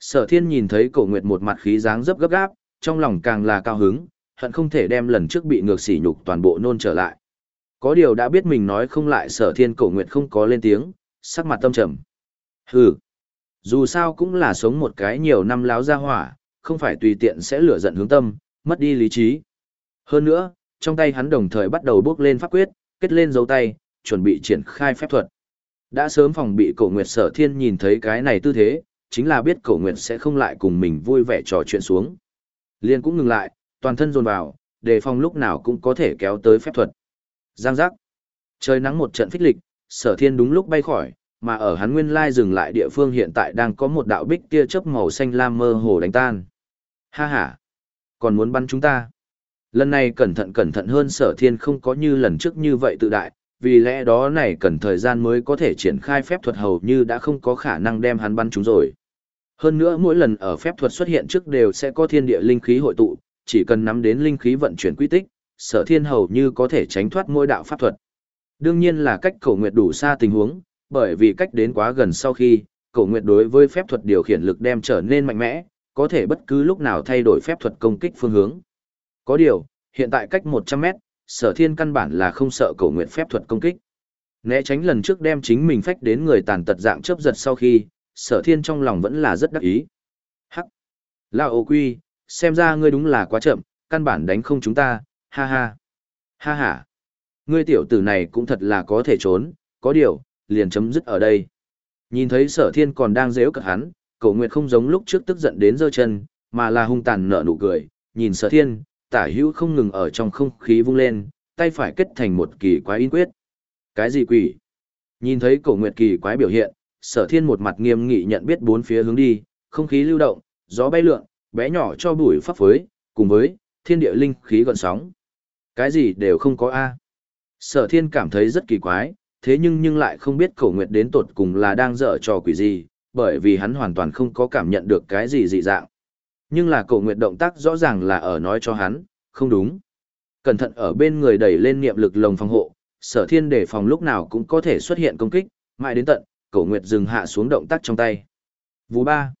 Sở thiên nhìn thấy cổ nguyệt một mặt khí dáng dấp gấp gáp, trong lòng càng là cao hứng, hận không thể đem lần trước bị ngược sỉ nhục toàn bộ nôn trở lại. Có điều đã biết mình nói không lại sở thiên cổ nguyệt không có lên tiếng, sắc mặt tâm trầm. Hừ, dù sao cũng là sống một cái nhiều năm láo ra hỏa, không phải tùy tiện sẽ lửa giận hướng tâm, mất đi lý trí. Hơn nữa, trong tay hắn đồng thời bắt đầu bước lên pháp quyết, kết lên dấu tay, chuẩn bị triển khai phép thuật. Đã sớm phòng bị cổ nguyệt sở thiên nhìn thấy cái này tư thế, chính là biết cổ nguyệt sẽ không lại cùng mình vui vẻ trò chuyện xuống. Liên cũng ngừng lại, toàn thân dồn vào, đề phòng lúc nào cũng có thể kéo tới phép thuật. Giang giác. Trời nắng một trận phích lịch, sở thiên đúng lúc bay khỏi, mà ở hắn nguyên lai dừng lại địa phương hiện tại đang có một đạo bích tia chớp màu xanh lam mơ hồ đánh tan. Ha ha. Còn muốn bắn chúng ta. Lần này cẩn thận cẩn thận hơn sở thiên không có như lần trước như vậy tự đại, vì lẽ đó này cần thời gian mới có thể triển khai phép thuật hầu như đã không có khả năng đem hắn bắn chúng rồi. Hơn nữa mỗi lần ở phép thuật xuất hiện trước đều sẽ có thiên địa linh khí hội tụ, chỉ cần nắm đến linh khí vận chuyển quy tích, sở thiên hầu như có thể tránh thoát mỗi đạo pháp thuật. Đương nhiên là cách cổ nguyệt đủ xa tình huống, bởi vì cách đến quá gần sau khi, cổ nguyệt đối với phép thuật điều khiển lực đem trở nên mạnh mẽ, có thể bất cứ lúc nào thay đổi phép thuật công kích phương hướng. Có điều, hiện tại cách 100 mét, sở thiên căn bản là không sợ cổ nguyệt phép thuật công kích. Né tránh lần trước đem chính mình phách đến người tàn tật dạng chớp giật sau khi, sở thiên trong lòng vẫn là rất đắc ý. Hắc! Lao ô quy, xem ra ngươi đúng là quá chậm, căn bản đánh không chúng ta, ha ha. Ha ha. Ngươi tiểu tử này cũng thật là có thể trốn, có điều, liền chấm dứt ở đây. Nhìn thấy sở thiên còn đang dễu cợt hắn, cổ nguyệt không giống lúc trước tức giận đến giơ chân, mà là hung tàn nở nụ cười, nhìn sở thiên, tả hữu không ngừng ở trong không khí vung lên, tay phải kết thành một kỳ quái in quyết. Cái gì quỷ? Nhìn thấy cổ nguyệt kỳ quái biểu hiện, sở thiên một mặt nghiêm nghị nhận biết bốn phía hướng đi, không khí lưu động, gió bay lượn, bé nhỏ cho bụi pháp phới, cùng với thiên địa linh khí gọn sóng. Cái gì đều không có A. Sở thiên cảm thấy rất kỳ quái, thế nhưng nhưng lại không biết cổ nguyệt đến tột cùng là đang dở trò quỷ gì, bởi vì hắn hoàn toàn không có cảm nhận được cái gì dị dạng. Nhưng là cổ nguyệt động tác rõ ràng là ở nói cho hắn, không đúng. Cẩn thận ở bên người đẩy lên niệm lực lồng phòng hộ, sở thiên để phòng lúc nào cũng có thể xuất hiện công kích, mãi đến tận, cổ nguyệt dừng hạ xuống động tác trong tay. Vú ba.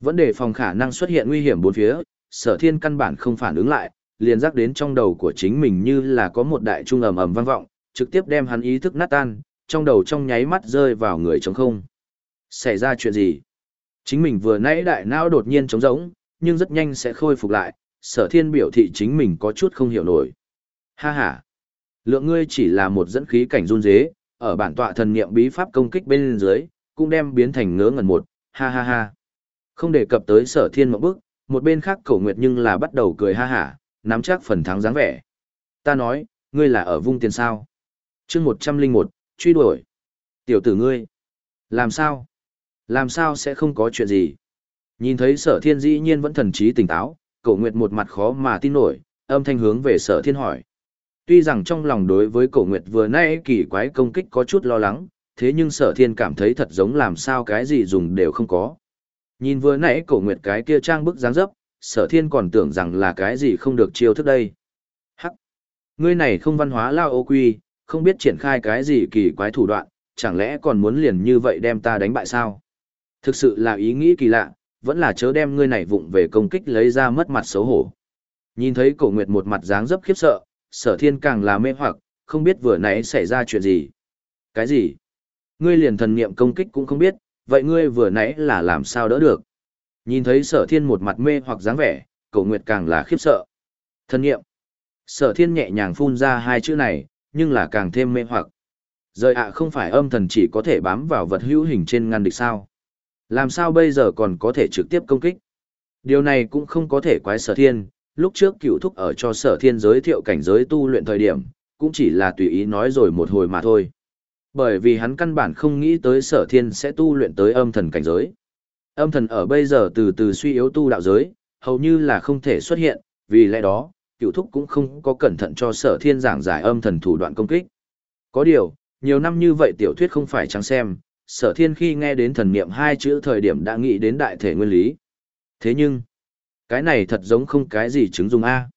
Vẫn để phòng khả năng xuất hiện nguy hiểm bốn phía, sở thiên căn bản không phản ứng lại, liền rắc đến trong đầu của chính mình như là có một đại trung ầm ầm vang vọng, trực tiếp đem hắn ý thức nát tan, trong đầu trong nháy mắt rơi vào người trống không. Xảy ra chuyện gì? Chính mình vừa nãy đại não đột nhiên trống rỗng, nhưng rất nhanh sẽ khôi phục lại, sở thiên biểu thị chính mình có chút không hiểu nổi. Ha ha! Lượng ngươi chỉ là một dẫn khí cảnh run dế, ở bản tọa thần niệm bí pháp công kích bên dưới, cũng đem biến thành ngớ ngẩn một, ha ha ha. Không đề cập tới sở thiên một bước, một bên khác cổ nguyệt nhưng là bắt đầu cười ha hả, nắm chắc phần thắng dáng vẻ. Ta nói, ngươi là ở vung tiền sao. chương một trăm linh một truy đuổi. Tiểu tử ngươi. Làm sao? Làm sao sẽ không có chuyện gì? Nhìn thấy sở thiên dĩ nhiên vẫn thần trí tỉnh táo, cổ nguyệt một mặt khó mà tin nổi, âm thanh hướng về sở thiên hỏi. Tuy rằng trong lòng đối với cổ nguyệt vừa nãy kỳ quái công kích có chút lo lắng, thế nhưng sở thiên cảm thấy thật giống làm sao cái gì dùng đều không có. Nhìn vừa nãy cổ nguyệt cái kia trang bức dáng dấp, sở thiên còn tưởng rằng là cái gì không được chiêu thức đây. Hắc! Ngươi này không văn hóa lao ô quy, không biết triển khai cái gì kỳ quái thủ đoạn, chẳng lẽ còn muốn liền như vậy đem ta đánh bại sao? Thực sự là ý nghĩ kỳ lạ, vẫn là chớ đem ngươi này vụng về công kích lấy ra mất mặt xấu hổ. Nhìn thấy cổ nguyệt một mặt dáng dấp khiếp sợ, sở thiên càng là mê hoặc, không biết vừa nãy xảy ra chuyện gì. Cái gì? Ngươi liền thần niệm công kích cũng không biết, vậy ngươi vừa nãy là làm sao đỡ được? Nhìn thấy sở thiên một mặt mê hoặc dáng vẻ, cổ nguyệt càng là khiếp sợ. Thần niệm. Sở thiên nhẹ nhàng phun ra hai chữ này, nhưng là càng thêm mê hoặc. Rời ạ không phải âm thần chỉ có thể bám vào vật hữu hình trên ngăn địch sao. Làm sao bây giờ còn có thể trực tiếp công kích? Điều này cũng không có thể quái sở thiên, lúc trước cựu thúc ở cho sở thiên giới thiệu cảnh giới tu luyện thời điểm, cũng chỉ là tùy ý nói rồi một hồi mà thôi. Bởi vì hắn căn bản không nghĩ tới sở thiên sẽ tu luyện tới âm thần cảnh giới. Âm thần ở bây giờ từ từ suy yếu tu đạo giới, hầu như là không thể xuất hiện, vì lẽ đó, cựu thúc cũng không có cẩn thận cho sở thiên giảng giải âm thần thủ đoạn công kích. Có điều, nhiều năm như vậy tiểu thuyết không phải trắng xem, sở thiên khi nghe đến thần niệm hai chữ thời điểm đã nghĩ đến đại thể nguyên lý. Thế nhưng, cái này thật giống không cái gì chứng dùng A.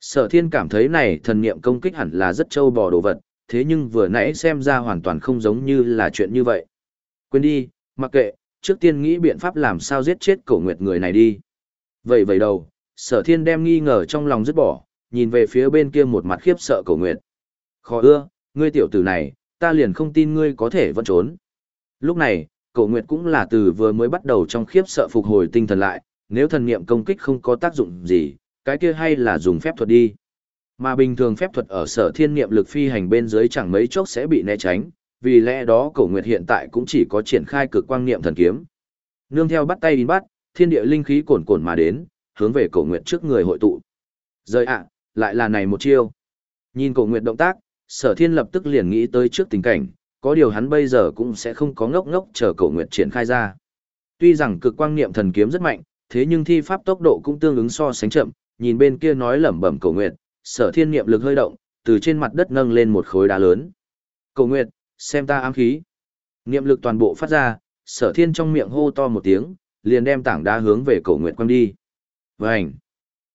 Sở thiên cảm thấy này thần niệm công kích hẳn là rất trâu bò đồ vật, thế nhưng vừa nãy xem ra hoàn toàn không giống như là chuyện như vậy. Quên đi, mặc kệ, trước tiên nghĩ biện pháp làm sao giết chết cổ nguyệt người này đi. Vậy vậy đầu, sở thiên đem nghi ngờ trong lòng dứt bỏ, nhìn về phía bên kia một mặt khiếp sợ cổ nguyệt. Khó ưa, ngươi tiểu tử này, ta liền không tin ngươi có thể vẫn trốn. Lúc này, cổ nguyệt cũng là từ vừa mới bắt đầu trong khiếp sợ phục hồi tinh thần lại, nếu thần niệm công kích không có tác dụng gì, cái kia hay là dùng phép thuật đi. Mà bình thường phép thuật ở sở thiên niệm lực phi hành bên dưới chẳng mấy chốc sẽ bị né tránh, vì lẽ đó cổ nguyệt hiện tại cũng chỉ có triển khai cực quang niệm thần kiếm. Nương theo bắt tay in bắt, thiên địa linh khí cồn cồn mà đến, hướng về cổ nguyệt trước người hội tụ. Rời ạ, lại là này một chiêu. Nhìn cổ nguyệt động tác, sở thiên lập tức liền nghĩ tới trước tình cảnh, có điều hắn bây giờ cũng sẽ không có ngốc ngốc chờ cổ nguyệt triển khai ra. Tuy rằng cực quang niệm thần kiếm rất mạnh, thế nhưng thi pháp tốc độ cũng tương ứng so sánh chậm, nhìn bên kia nói lẩm bẩm cổ nguyệt, sở thiên niệm lực hơi động, từ trên mặt đất nâng lên một khối đá lớn. Cổ nguyệt, xem ta ám khí. Niệm lực toàn bộ phát ra, sở thiên trong miệng hô to một tiếng, liền đem tảng đá hướng về cổ nguyệt quăng đi. Vành.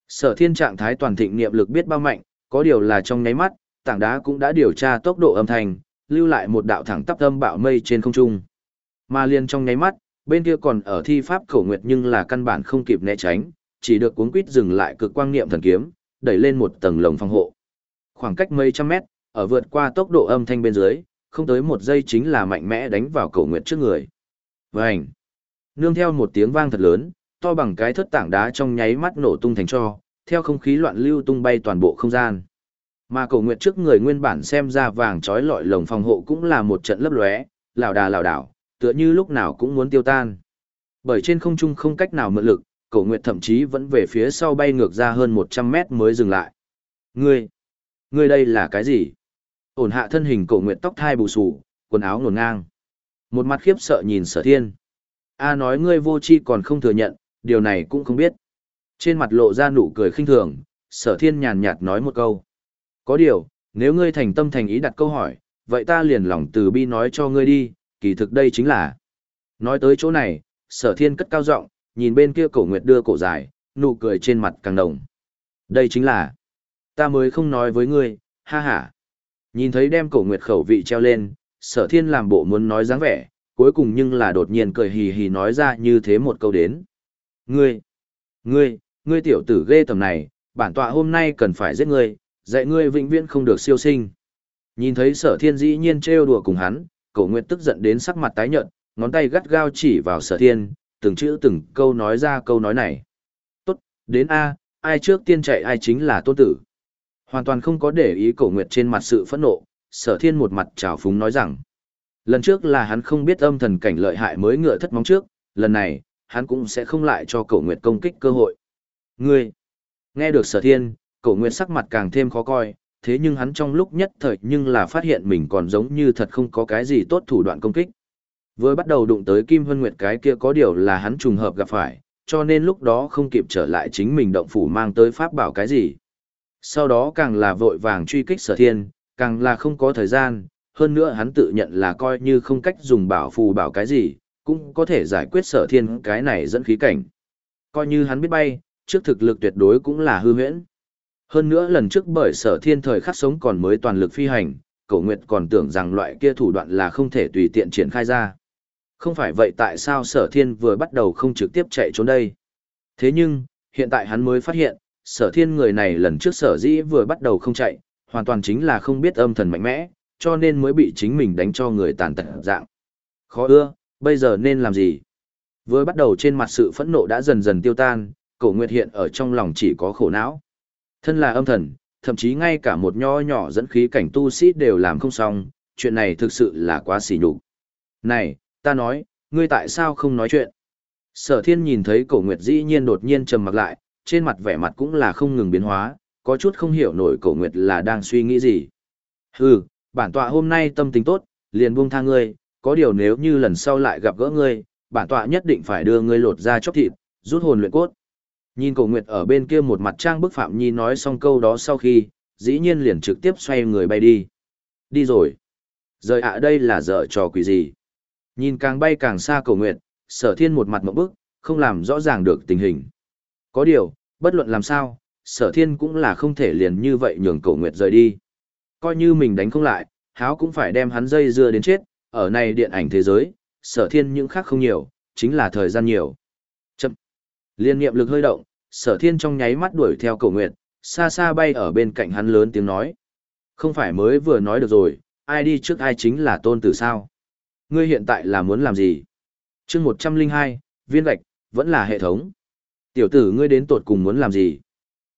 Sở thiên trạng thái toàn thịnh niệm lực biết bao mạnh, có điều là trong nháy mắt, tảng đá cũng đã điều tra tốc độ âm thanh, lưu lại một đạo thẳng tắp âm bạo mây trên không trung. Mà liền trong nháy mắt, bên kia còn ở thi pháp khẩu nguyệt nhưng là căn bản không kịp né tránh, chỉ được cuốn quýt dừng lại cực quang niệm thần kiếm, đẩy lên một tầng lồng phòng hộ. Khoảng cách mấy trăm mét, ở vượt qua tốc độ âm thanh bên dưới, không tới một giây chính là mạnh mẽ đánh vào khẩu nguyệt trước người. Vành! Nương theo một tiếng vang thật lớn, to bằng cái thất tảng đá trong nháy mắt nổ tung thành cho, theo không khí loạn lưu tung bay toàn bộ không gian. Mà cổ nguyệt trước người nguyên bản xem ra vàng trói lọi lồng phòng hộ cũng là một trận lấp lóe, lảo đà lảo đảo, tựa như lúc nào cũng muốn tiêu tan. Bởi trên không trung không cách nào mượn lực, cổ nguyệt thậm chí vẫn về phía sau bay ngược ra hơn 100 mét mới dừng lại. Ngươi, ngươi đây là cái gì? Ổn hạ thân hình cổ nguyệt tóc thai bù sù, quần áo nổn ngang. Một mặt khiếp sợ nhìn sở thiên. A nói ngươi vô chi còn không thừa nhận, điều này cũng không biết. Trên mặt lộ ra nụ cười khinh thường, sở thiên nhàn nhạt nói một câu. Có điều, nếu ngươi thành tâm thành ý đặt câu hỏi, vậy ta liền lòng từ bi nói cho ngươi đi, kỳ thực đây chính là. Nói tới chỗ này, sở thiên cất cao giọng nhìn bên kia cổ nguyệt đưa cổ dài, nụ cười trên mặt càng đồng. Đây chính là. Ta mới không nói với ngươi, ha ha. Nhìn thấy đem cổ nguyệt khẩu vị treo lên, sở thiên làm bộ muốn nói dáng vẻ, cuối cùng nhưng là đột nhiên cười hì hì nói ra như thế một câu đến. Ngươi, ngươi, ngươi tiểu tử ghê tầm này, bản tọa hôm nay cần phải giết ngươi, dạy ngươi vĩnh viễn không được siêu sinh. Nhìn thấy sở thiên dĩ nhiên trêu đùa cùng hắn, cổ nguyệt tức giận đến sắc mặt tái nhợt, ngón tay gắt gao chỉ vào sở thiên, từng chữ từng câu nói ra câu nói này. Tốt, đến A, ai trước tiên chạy ai chính là tôn tử. Hoàn toàn không có để ý cổ nguyệt trên mặt sự phẫn nộ, sở thiên một mặt trào phúng nói rằng. Lần trước là hắn không biết âm thần cảnh lợi hại mới ngựa thất móng trước, lần này, hắn cũng sẽ không lại cho cổ nguyệt công kích cơ hội. Ngươi, nghe được sở thiên, cổ nguyệt sắc mặt càng thêm khó coi, thế nhưng hắn trong lúc nhất thời nhưng là phát hiện mình còn giống như thật không có cái gì tốt thủ đoạn công kích. Vừa bắt đầu đụng tới Kim Hân Nguyệt cái kia có điều là hắn trùng hợp gặp phải, cho nên lúc đó không kịp trở lại chính mình động phủ mang tới pháp bảo cái gì. Sau đó càng là vội vàng truy kích sở thiên, càng là không có thời gian, hơn nữa hắn tự nhận là coi như không cách dùng bảo phù bảo cái gì, cũng có thể giải quyết sở thiên cái này dẫn khí cảnh. Coi như hắn biết bay, trước thực lực tuyệt đối cũng là hư huyễn. Hơn nữa lần trước bởi sở thiên thời khắc sống còn mới toàn lực phi hành, Cổ Nguyệt còn tưởng rằng loại kia thủ đoạn là không thể tùy tiện triển khai ra. Không phải vậy tại sao sở thiên vừa bắt đầu không trực tiếp chạy trốn đây? Thế nhưng, hiện tại hắn mới phát hiện, sở thiên người này lần trước sở dĩ vừa bắt đầu không chạy, hoàn toàn chính là không biết âm thần mạnh mẽ, cho nên mới bị chính mình đánh cho người tàn tật dạng. Khó ưa, bây giờ nên làm gì? Vừa bắt đầu trên mặt sự phẫn nộ đã dần dần tiêu tan, cổ nguyệt hiện ở trong lòng chỉ có khổ não. Thân là âm thần, thậm chí ngay cả một nho nhỏ dẫn khí cảnh tu sĩ đều làm không xong, chuyện này thực sự là quá xỉ nhục. Này, ta nói, ngươi tại sao không nói chuyện? Sở thiên nhìn thấy cổ nguyệt dĩ nhiên đột nhiên trầm mặt lại, trên mặt vẻ mặt cũng là không ngừng biến hóa, có chút không hiểu nổi cổ nguyệt là đang suy nghĩ gì. Hừ, bản tọa hôm nay tâm tình tốt, liền buông tha ngươi, có điều nếu như lần sau lại gặp gỡ ngươi, bản tọa nhất định phải đưa ngươi lột ra chóc thịt, rút hồn luyện cốt. Nhìn cổ nguyệt ở bên kia một mặt trang bức Phạm Nhi nói xong câu đó sau khi, dĩ nhiên liền trực tiếp xoay người bay đi. Đi rồi. Rời ạ đây là dở trò quỷ gì. Nhìn càng bay càng xa cổ nguyệt, sở thiên một mặt mộng bức, không làm rõ ràng được tình hình. Có điều, bất luận làm sao, sở thiên cũng là không thể liền như vậy nhường cổ nguyệt rời đi. Coi như mình đánh không lại, háo cũng phải đem hắn dây dưa đến chết, ở này điện ảnh thế giới, sở thiên những khác không nhiều, chính là thời gian nhiều. Liên niệm lực hơi động, sở thiên trong nháy mắt đuổi theo cổ nguyệt, xa xa bay ở bên cạnh hắn lớn tiếng nói. Không phải mới vừa nói được rồi, ai đi trước ai chính là tôn tử sao. Ngươi hiện tại là muốn làm gì? chương một trăm linh hai viên gạch, vẫn là hệ thống. Tiểu tử ngươi đến tột cùng muốn làm gì?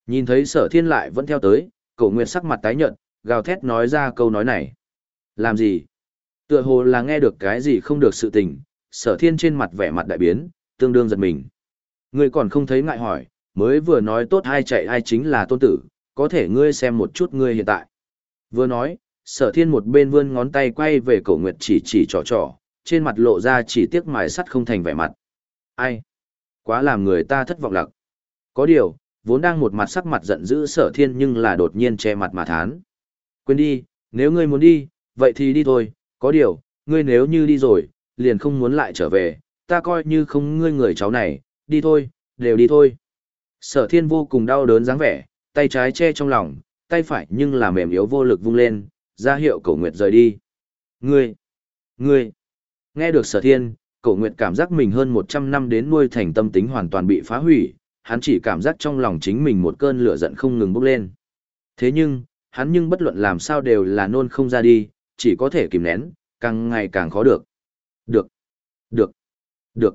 Nhìn thấy sở thiên lại vẫn theo tới, cổ nguyệt sắc mặt tái nhợt, gào thét nói ra câu nói này. Làm gì? Tựa hồ là nghe được cái gì không được sự tình, sở thiên trên mặt vẻ mặt đại biến, tương đương giật mình. Ngươi còn không thấy ngại hỏi, mới vừa nói tốt ai chạy ai chính là tôn tử, có thể ngươi xem một chút ngươi hiện tại. Vừa nói, sở thiên một bên vươn ngón tay quay về cổ nguyệt chỉ chỉ trò trò, trên mặt lộ ra chỉ tiếc mài sắt không thành vẻ mặt. Ai? Quá làm người ta thất vọng lặc. Có điều, vốn đang một mặt sắc mặt giận dữ sở thiên nhưng là đột nhiên che mặt mà thán. Quên đi, nếu ngươi muốn đi, vậy thì đi thôi, có điều, ngươi nếu như đi rồi, liền không muốn lại trở về, ta coi như không ngươi người cháu này, đi thôi, đều đi thôi. Sở thiên vô cùng đau đớn dáng vẻ, tay trái che trong lòng, tay phải nhưng là mềm yếu vô lực vung lên, ra hiệu cổ nguyệt rời đi. Ngươi! Ngươi! Nghe được sở thiên, cổ nguyệt cảm giác mình hơn 100 năm đến nuôi thành tâm tính hoàn toàn bị phá hủy, hắn chỉ cảm giác trong lòng chính mình một cơn lửa giận không ngừng bốc lên. Thế nhưng, hắn nhưng bất luận làm sao đều là nôn không ra đi, chỉ có thể kìm nén, càng ngày càng khó được. Được, được, được.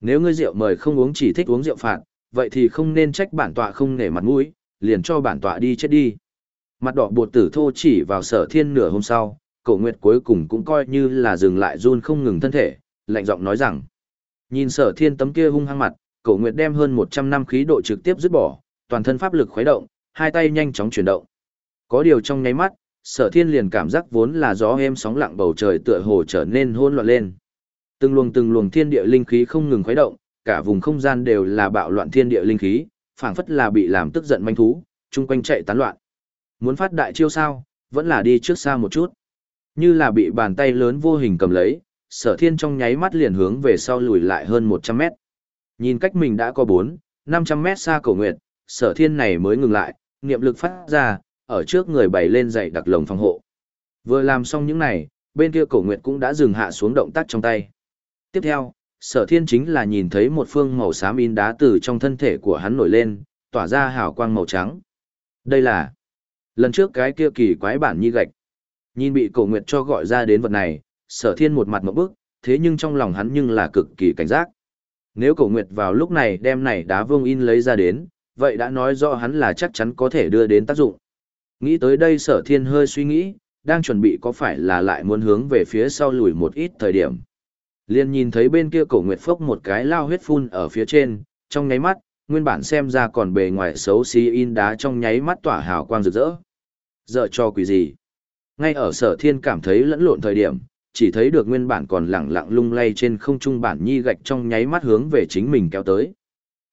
Nếu ngươi rượu mời không uống chỉ thích uống rượu phạt, vậy thì không nên trách bản tọa không nể mặt mũi, liền cho bản tọa đi chết đi. Mặt đỏ bột tử thô chỉ vào sở thiên nửa hôm sau, cổ nguyệt cuối cùng cũng coi như là dừng lại run không ngừng thân thể, lạnh giọng nói rằng. Nhìn sở thiên tấm kia hung hăng mặt, cổ nguyệt đem hơn 100 năm khí độ trực tiếp dứt bỏ, toàn thân pháp lực khuấy động, hai tay nhanh chóng chuyển động. Có điều trong nháy mắt, sở thiên liền cảm giác vốn là gió êm sóng lặng bầu trời tựa hồ trở nên hỗn loạn lên. Từng luồng từng luồng thiên địa linh khí không ngừng khuấy động, cả vùng không gian đều là bạo loạn thiên địa linh khí, phảng phất là bị làm tức giận manh thú, chung quanh chạy tán loạn. Muốn phát đại chiêu sao, vẫn là đi trước xa một chút. Như là bị bàn tay lớn vô hình cầm lấy, sở thiên trong nháy mắt liền hướng về sau lùi lại hơn 100 mét. Nhìn cách mình đã có 4, 500 mét xa cầu nguyện, sở thiên này mới ngừng lại, niệm lực phát ra, ở trước người bày lên dậy đặc lồng phòng hộ. Vừa làm xong những này, bên kia cổ nguyệt cũng đã dừng hạ xuống động tác trong tay. Tiếp theo, sở thiên chính là nhìn thấy một phương màu xám in đá từ trong thân thể của hắn nổi lên, tỏa ra hào quang màu trắng. Đây là lần trước cái kia kỳ quái bản nhi gạch. Nhìn bị cổ nguyệt cho gọi ra đến vật này, sở thiên một mặt một bức, thế nhưng trong lòng hắn nhưng là cực kỳ cảnh giác. Nếu cổ nguyệt vào lúc này đem này đá vương in lấy ra đến, vậy đã nói rõ hắn là chắc chắn có thể đưa đến tác dụng. Nghĩ tới đây sở thiên hơi suy nghĩ, đang chuẩn bị có phải là lại muốn hướng về phía sau lùi một ít thời điểm. Liền nhìn thấy bên kia cổ nguyệt phốc một cái lao huyết phun ở phía trên, trong nháy mắt, nguyên bản xem ra còn bề ngoài xấu xí in đá trong nháy mắt tỏa hào quang rực rỡ. Giờ cho quỷ gì? Ngay ở sở thiên cảm thấy lẫn lộn thời điểm, chỉ thấy được nguyên bản còn lẳng lặng lung lay trên không trung bản nhi gạch trong nháy mắt hướng về chính mình kéo tới.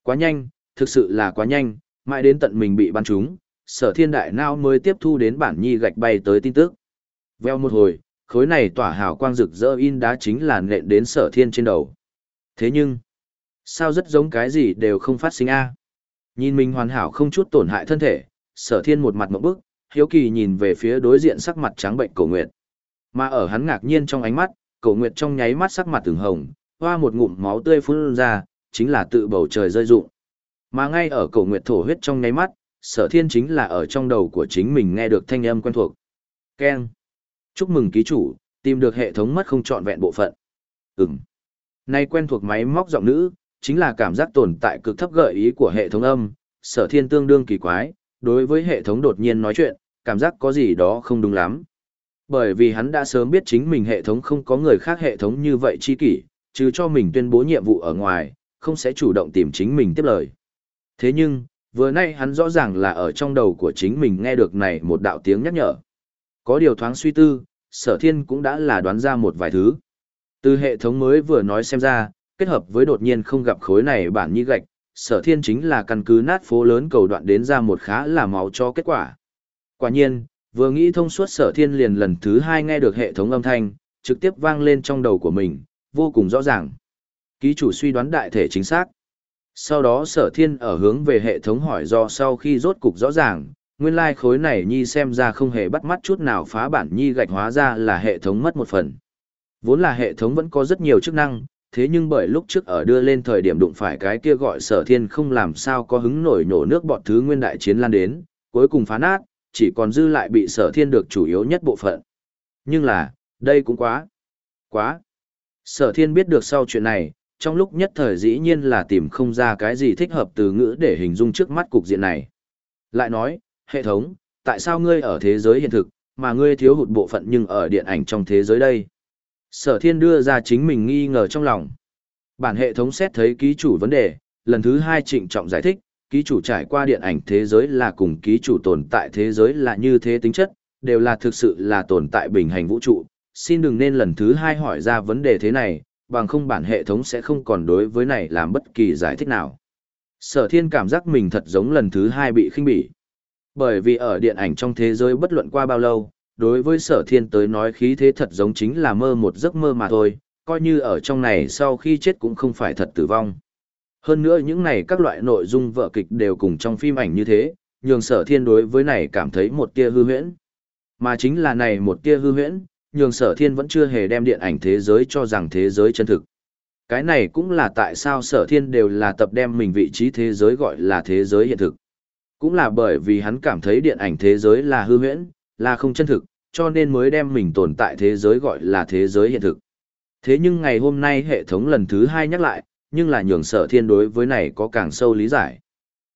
Quá nhanh, thực sự là quá nhanh, mãi đến tận mình bị bắn trúng, sở thiên đại nao mới tiếp thu đến bản nhi gạch bay tới tin tức. Veo một hồi, khối này tỏa hào quang rực rỡ in đá chính là nện đến sở thiên trên đầu. Thế nhưng, sao rất giống cái gì đều không phát sinh a Nhìn mình hoàn hảo không chút tổn hại thân thể, sở thiên một mặt mộng bức, hiếu kỳ nhìn về phía đối diện sắc mặt trắng bệnh cổ nguyệt. Mà ở hắn ngạc nhiên trong ánh mắt, cổ nguyệt trong nháy mắt sắc mặt từng hồng, hoa một ngụm máu tươi phun ra, chính là tự bầu trời rơi rụng. Mà ngay ở cổ nguyệt thổ huyết trong nháy mắt, sở thiên chính là ở trong đầu của chính mình nghe được thanh âm quen thuộc. Ken. Chúc mừng ký chủ, tìm được hệ thống mất không trọn vẹn bộ phận. Ừm. Nay quen thuộc máy móc giọng nữ, chính là cảm giác tồn tại cực thấp gợi ý của hệ thống âm, sở thiên tương đương kỳ quái, đối với hệ thống đột nhiên nói chuyện, cảm giác có gì đó không đúng lắm. Bởi vì hắn đã sớm biết chính mình hệ thống không có người khác hệ thống như vậy chi kỷ, trừ cho mình tuyên bố nhiệm vụ ở ngoài, không sẽ chủ động tìm chính mình tiếp lời. Thế nhưng, vừa nay hắn rõ ràng là ở trong đầu của chính mình nghe được này một đạo tiếng nhắc nhở. Có điều thoáng suy tư, sở thiên cũng đã là đoán ra một vài thứ. Từ hệ thống mới vừa nói xem ra, kết hợp với đột nhiên không gặp khối này bản nhi gạch, sở thiên chính là căn cứ nát phố lớn cầu đoạn đến ra một khá là máu cho kết quả. Quả nhiên, vừa nghĩ thông suốt sở thiên liền lần thứ hai nghe được hệ thống âm thanh, trực tiếp vang lên trong đầu của mình, vô cùng rõ ràng. Ký chủ suy đoán đại thể chính xác. Sau đó sở thiên ở hướng về hệ thống hỏi do sau khi rốt cục rõ ràng, nguyên lai like khối này nhi xem ra không hề bắt mắt chút nào phá bản nhi gạch hóa ra là hệ thống mất một phần. Vốn là hệ thống vẫn có rất nhiều chức năng, thế nhưng bởi lúc trước ở đưa lên thời điểm đụng phải cái kia gọi sở thiên không làm sao có hứng nổi nổ nước bọt thứ nguyên đại chiến lan đến, cuối cùng phá nát, chỉ còn dư lại bị sở thiên được chủ yếu nhất bộ phận. Nhưng là, đây cũng quá, quá. Sở thiên biết được sau chuyện này, trong lúc nhất thời dĩ nhiên là tìm không ra cái gì thích hợp từ ngữ để hình dung trước mắt cục diện này. Lại nói, hệ thống, tại sao ngươi ở thế giới hiện thực, mà ngươi thiếu hụt bộ phận nhưng ở điện ảnh trong thế giới đây? Sở thiên đưa ra chính mình nghi ngờ trong lòng. Bản hệ thống xét thấy ký chủ vấn đề, lần thứ hai trịnh trọng giải thích, ký chủ trải qua điện ảnh thế giới là cùng ký chủ tồn tại thế giới là như thế tính chất, đều là thực sự là tồn tại bình hành vũ trụ. Xin đừng nên lần thứ hai hỏi ra vấn đề thế này, bằng không bản hệ thống sẽ không còn đối với này làm bất kỳ giải thích nào. Sở thiên cảm giác mình thật giống lần thứ hai bị khinh bỉ. Bởi vì ở điện ảnh trong thế giới bất luận qua bao lâu, đối với sở thiên tới nói khí thế thật giống chính là mơ một giấc mơ mà thôi, coi như ở trong này sau khi chết cũng không phải thật tử vong. Hơn nữa những này các loại nội dung vợ kịch đều cùng trong phim ảnh như thế, nhường sở thiên đối với này cảm thấy một tia hư huyễn. Mà chính là này một tia hư huyễn, nhường sở thiên vẫn chưa hề đem điện ảnh thế giới cho rằng thế giới chân thực. Cái này cũng là tại sao sở thiên đều là tập đem mình vị trí thế giới gọi là thế giới hiện thực. Cũng là bởi vì hắn cảm thấy điện ảnh thế giới là hư huyễn, là không chân thực, cho nên mới đem mình tồn tại thế giới gọi là thế giới hiện thực. Thế nhưng ngày hôm nay hệ thống lần thứ hai nhắc lại, nhưng là nhường sở thiên đối với này có càng sâu lý giải.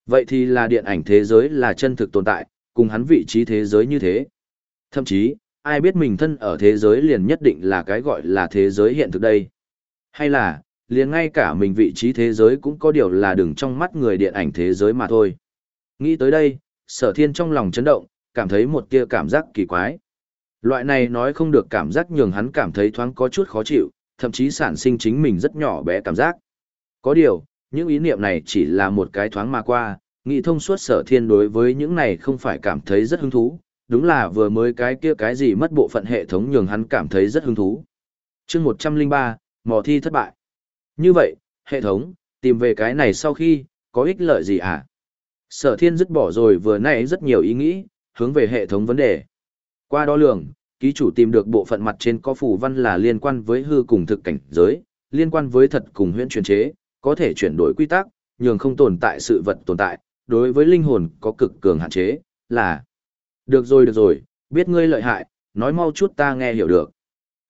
Vậy thì là điện ảnh thế giới là chân thực tồn tại, cùng hắn vị trí thế giới như thế. Thậm chí, ai biết mình thân ở thế giới liền nhất định là cái gọi là thế giới hiện thực đây. Hay là, liền ngay cả mình vị trí thế giới cũng có điều là đừng trong mắt người điện ảnh thế giới mà thôi. Nghĩ tới đây, sở thiên trong lòng chấn động, cảm thấy một tia cảm giác kỳ quái. Loại này nói không được cảm giác nhường hắn cảm thấy thoáng có chút khó chịu, thậm chí sản sinh chính mình rất nhỏ bé cảm giác. Có điều, những ý niệm này chỉ là một cái thoáng mà qua, nghĩ thông suốt sở thiên đối với những này không phải cảm thấy rất hứng thú, đúng là vừa mới cái kia cái gì mất bộ phận hệ thống nhường hắn cảm thấy rất hứng thú. chương 103, mò thi thất bại. Như vậy, hệ thống, tìm về cái này sau khi, có ích lợi gì à? Sở thiên dứt bỏ rồi vừa nãy rất nhiều ý nghĩ, hướng về hệ thống vấn đề. Qua đo lường, ký chủ tìm được bộ phận mặt trên có phủ văn là liên quan với hư cùng thực cảnh giới, liên quan với thật cùng huyễn truyền chế, có thể chuyển đổi quy tắc, nhường không tồn tại sự vật tồn tại, đối với linh hồn có cực cường hạn chế, là Được rồi được rồi, biết ngươi lợi hại, nói mau chút ta nghe hiểu được.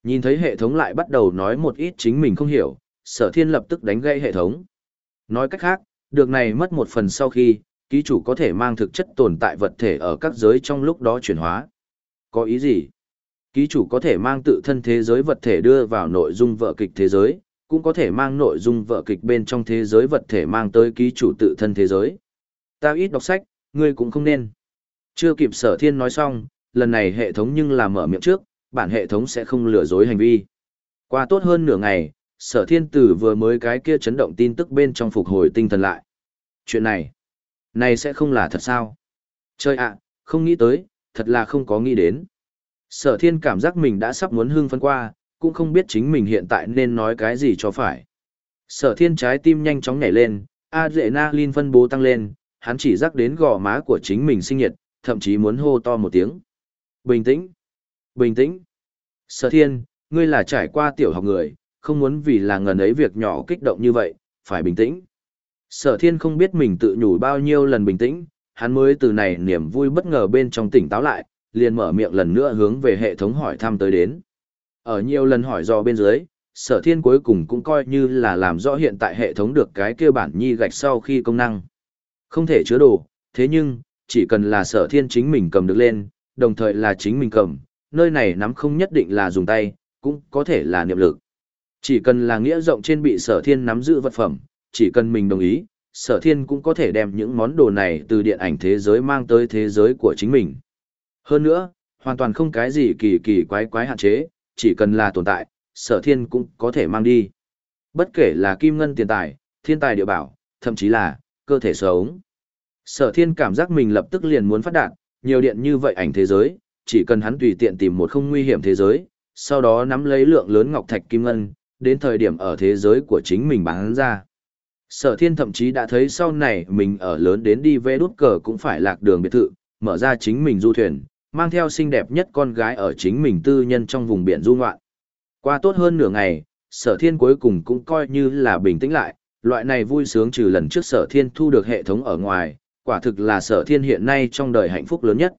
Nhìn thấy hệ thống lại bắt đầu nói một ít chính mình không hiểu, sở thiên lập tức đánh gây hệ thống. Nói cách khác, được này mất một phần sau khi, ký chủ có thể mang thực chất tồn tại vật thể ở các giới trong lúc đó chuyển hóa. Có ý gì? Ký chủ có thể mang tự thân thế giới vật thể đưa vào nội dung vợ kịch thế giới, cũng có thể mang nội dung vợ kịch bên trong thế giới vật thể mang tới ký chủ tự thân thế giới. Ta ít đọc sách, ngươi cũng không nên. Chưa kịp sở thiên nói xong, lần này hệ thống nhưng là mở miệng trước, bản hệ thống sẽ không lừa dối hành vi. Qua tốt hơn nửa ngày, sở thiên tử vừa mới cái kia chấn động tin tức bên trong phục hồi tinh thần lại. Chuyện này, này sẽ không là thật sao? trời ạ, không nghĩ tới, thật là không có nghĩ đến. Sở thiên cảm giác mình đã sắp muốn hưng phấn qua, cũng không biết chính mình hiện tại nên nói cái gì cho phải. Sở thiên trái tim nhanh chóng nhảy lên, adrenaline phân bố tăng lên, hắn chỉ rắc đến gò má của chính mình sinh nhiệt, thậm chí muốn hô to một tiếng. Bình tĩnh! Bình tĩnh! Sở thiên, ngươi là trải qua tiểu học người, không muốn vì là ngần ấy việc nhỏ kích động như vậy, phải bình tĩnh. Sở thiên không biết mình tự nhủ bao nhiêu lần bình tĩnh, hắn mới từ này niềm vui bất ngờ bên trong tỉnh táo lại, liền mở miệng lần nữa hướng về hệ thống hỏi thăm tới đến. Ở nhiều lần hỏi do bên dưới, sở thiên cuối cùng cũng coi như là làm rõ hiện tại hệ thống được cái kia bản nhi gạch sau khi công năng. Không thể chứa đồ, thế nhưng, chỉ cần là sở thiên chính mình cầm được lên, đồng thời là chính mình cầm, nơi này nắm không nhất định là dùng tay, cũng có thể là niệm lực. Chỉ cần là nghĩa rộng trên bị sở thiên nắm giữ vật phẩm, chỉ cần mình đồng ý, sở thiên cũng có thể đem những món đồ này từ điện ảnh thế giới mang tới thế giới của chính mình. Hơn nữa, hoàn toàn không cái gì kỳ kỳ quái quái hạn chế, chỉ cần là tồn tại, sở thiên cũng có thể mang đi. Bất kể là kim ngân tiền tài, thiên tài địa bảo, thậm chí là cơ thể sống. Sở thiên cảm giác mình lập tức liền muốn phát đạt, nhiều điện như vậy ảnh thế giới, chỉ cần hắn tùy tiện tìm một không nguy hiểm thế giới, sau đó nắm lấy lượng lớn ngọc thạch kim ngân, đến thời điểm ở thế giới của chính mình bán ra. Sở thiên thậm chí đã thấy sau này mình ở lớn đến đi về đút cờ cũng phải lạc đường biệt thự, mở ra chính mình du thuyền, mang theo xinh đẹp nhất con gái ở chính mình tư nhân trong vùng biển du ngoạn. Qua tốt hơn nửa ngày, sở thiên cuối cùng cũng coi như là bình tĩnh lại, loại này vui sướng trừ lần trước sở thiên thu được hệ thống ở ngoài, quả thực là sở thiên hiện nay trong đời hạnh phúc lớn nhất.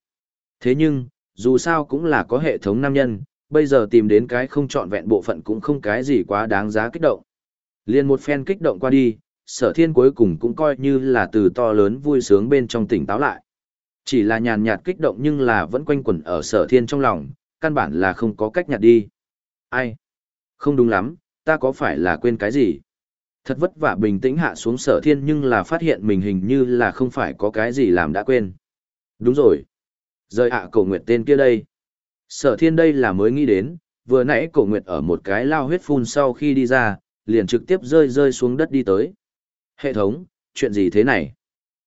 Thế nhưng, dù sao cũng là có hệ thống nam nhân, bây giờ tìm đến cái không trọn vẹn bộ phận cũng không cái gì quá đáng giá kích động. Liên một phen kích động qua đi, sở thiên cuối cùng cũng coi như là từ to lớn vui sướng bên trong tỉnh táo lại. Chỉ là nhàn nhạt kích động nhưng là vẫn quanh quẩn ở sở thiên trong lòng, căn bản là không có cách nhạt đi. Ai? Không đúng lắm, ta có phải là quên cái gì? Thật vất vả bình tĩnh hạ xuống sở thiên nhưng là phát hiện mình hình như là không phải có cái gì làm đã quên. Đúng rồi. Rời ạ cổ nguyệt tên kia đây. Sở thiên đây là mới nghĩ đến, vừa nãy cổ nguyệt ở một cái lao huyết phun sau khi đi ra, liền trực tiếp rơi rơi xuống đất đi tới. Hệ thống, chuyện gì thế này?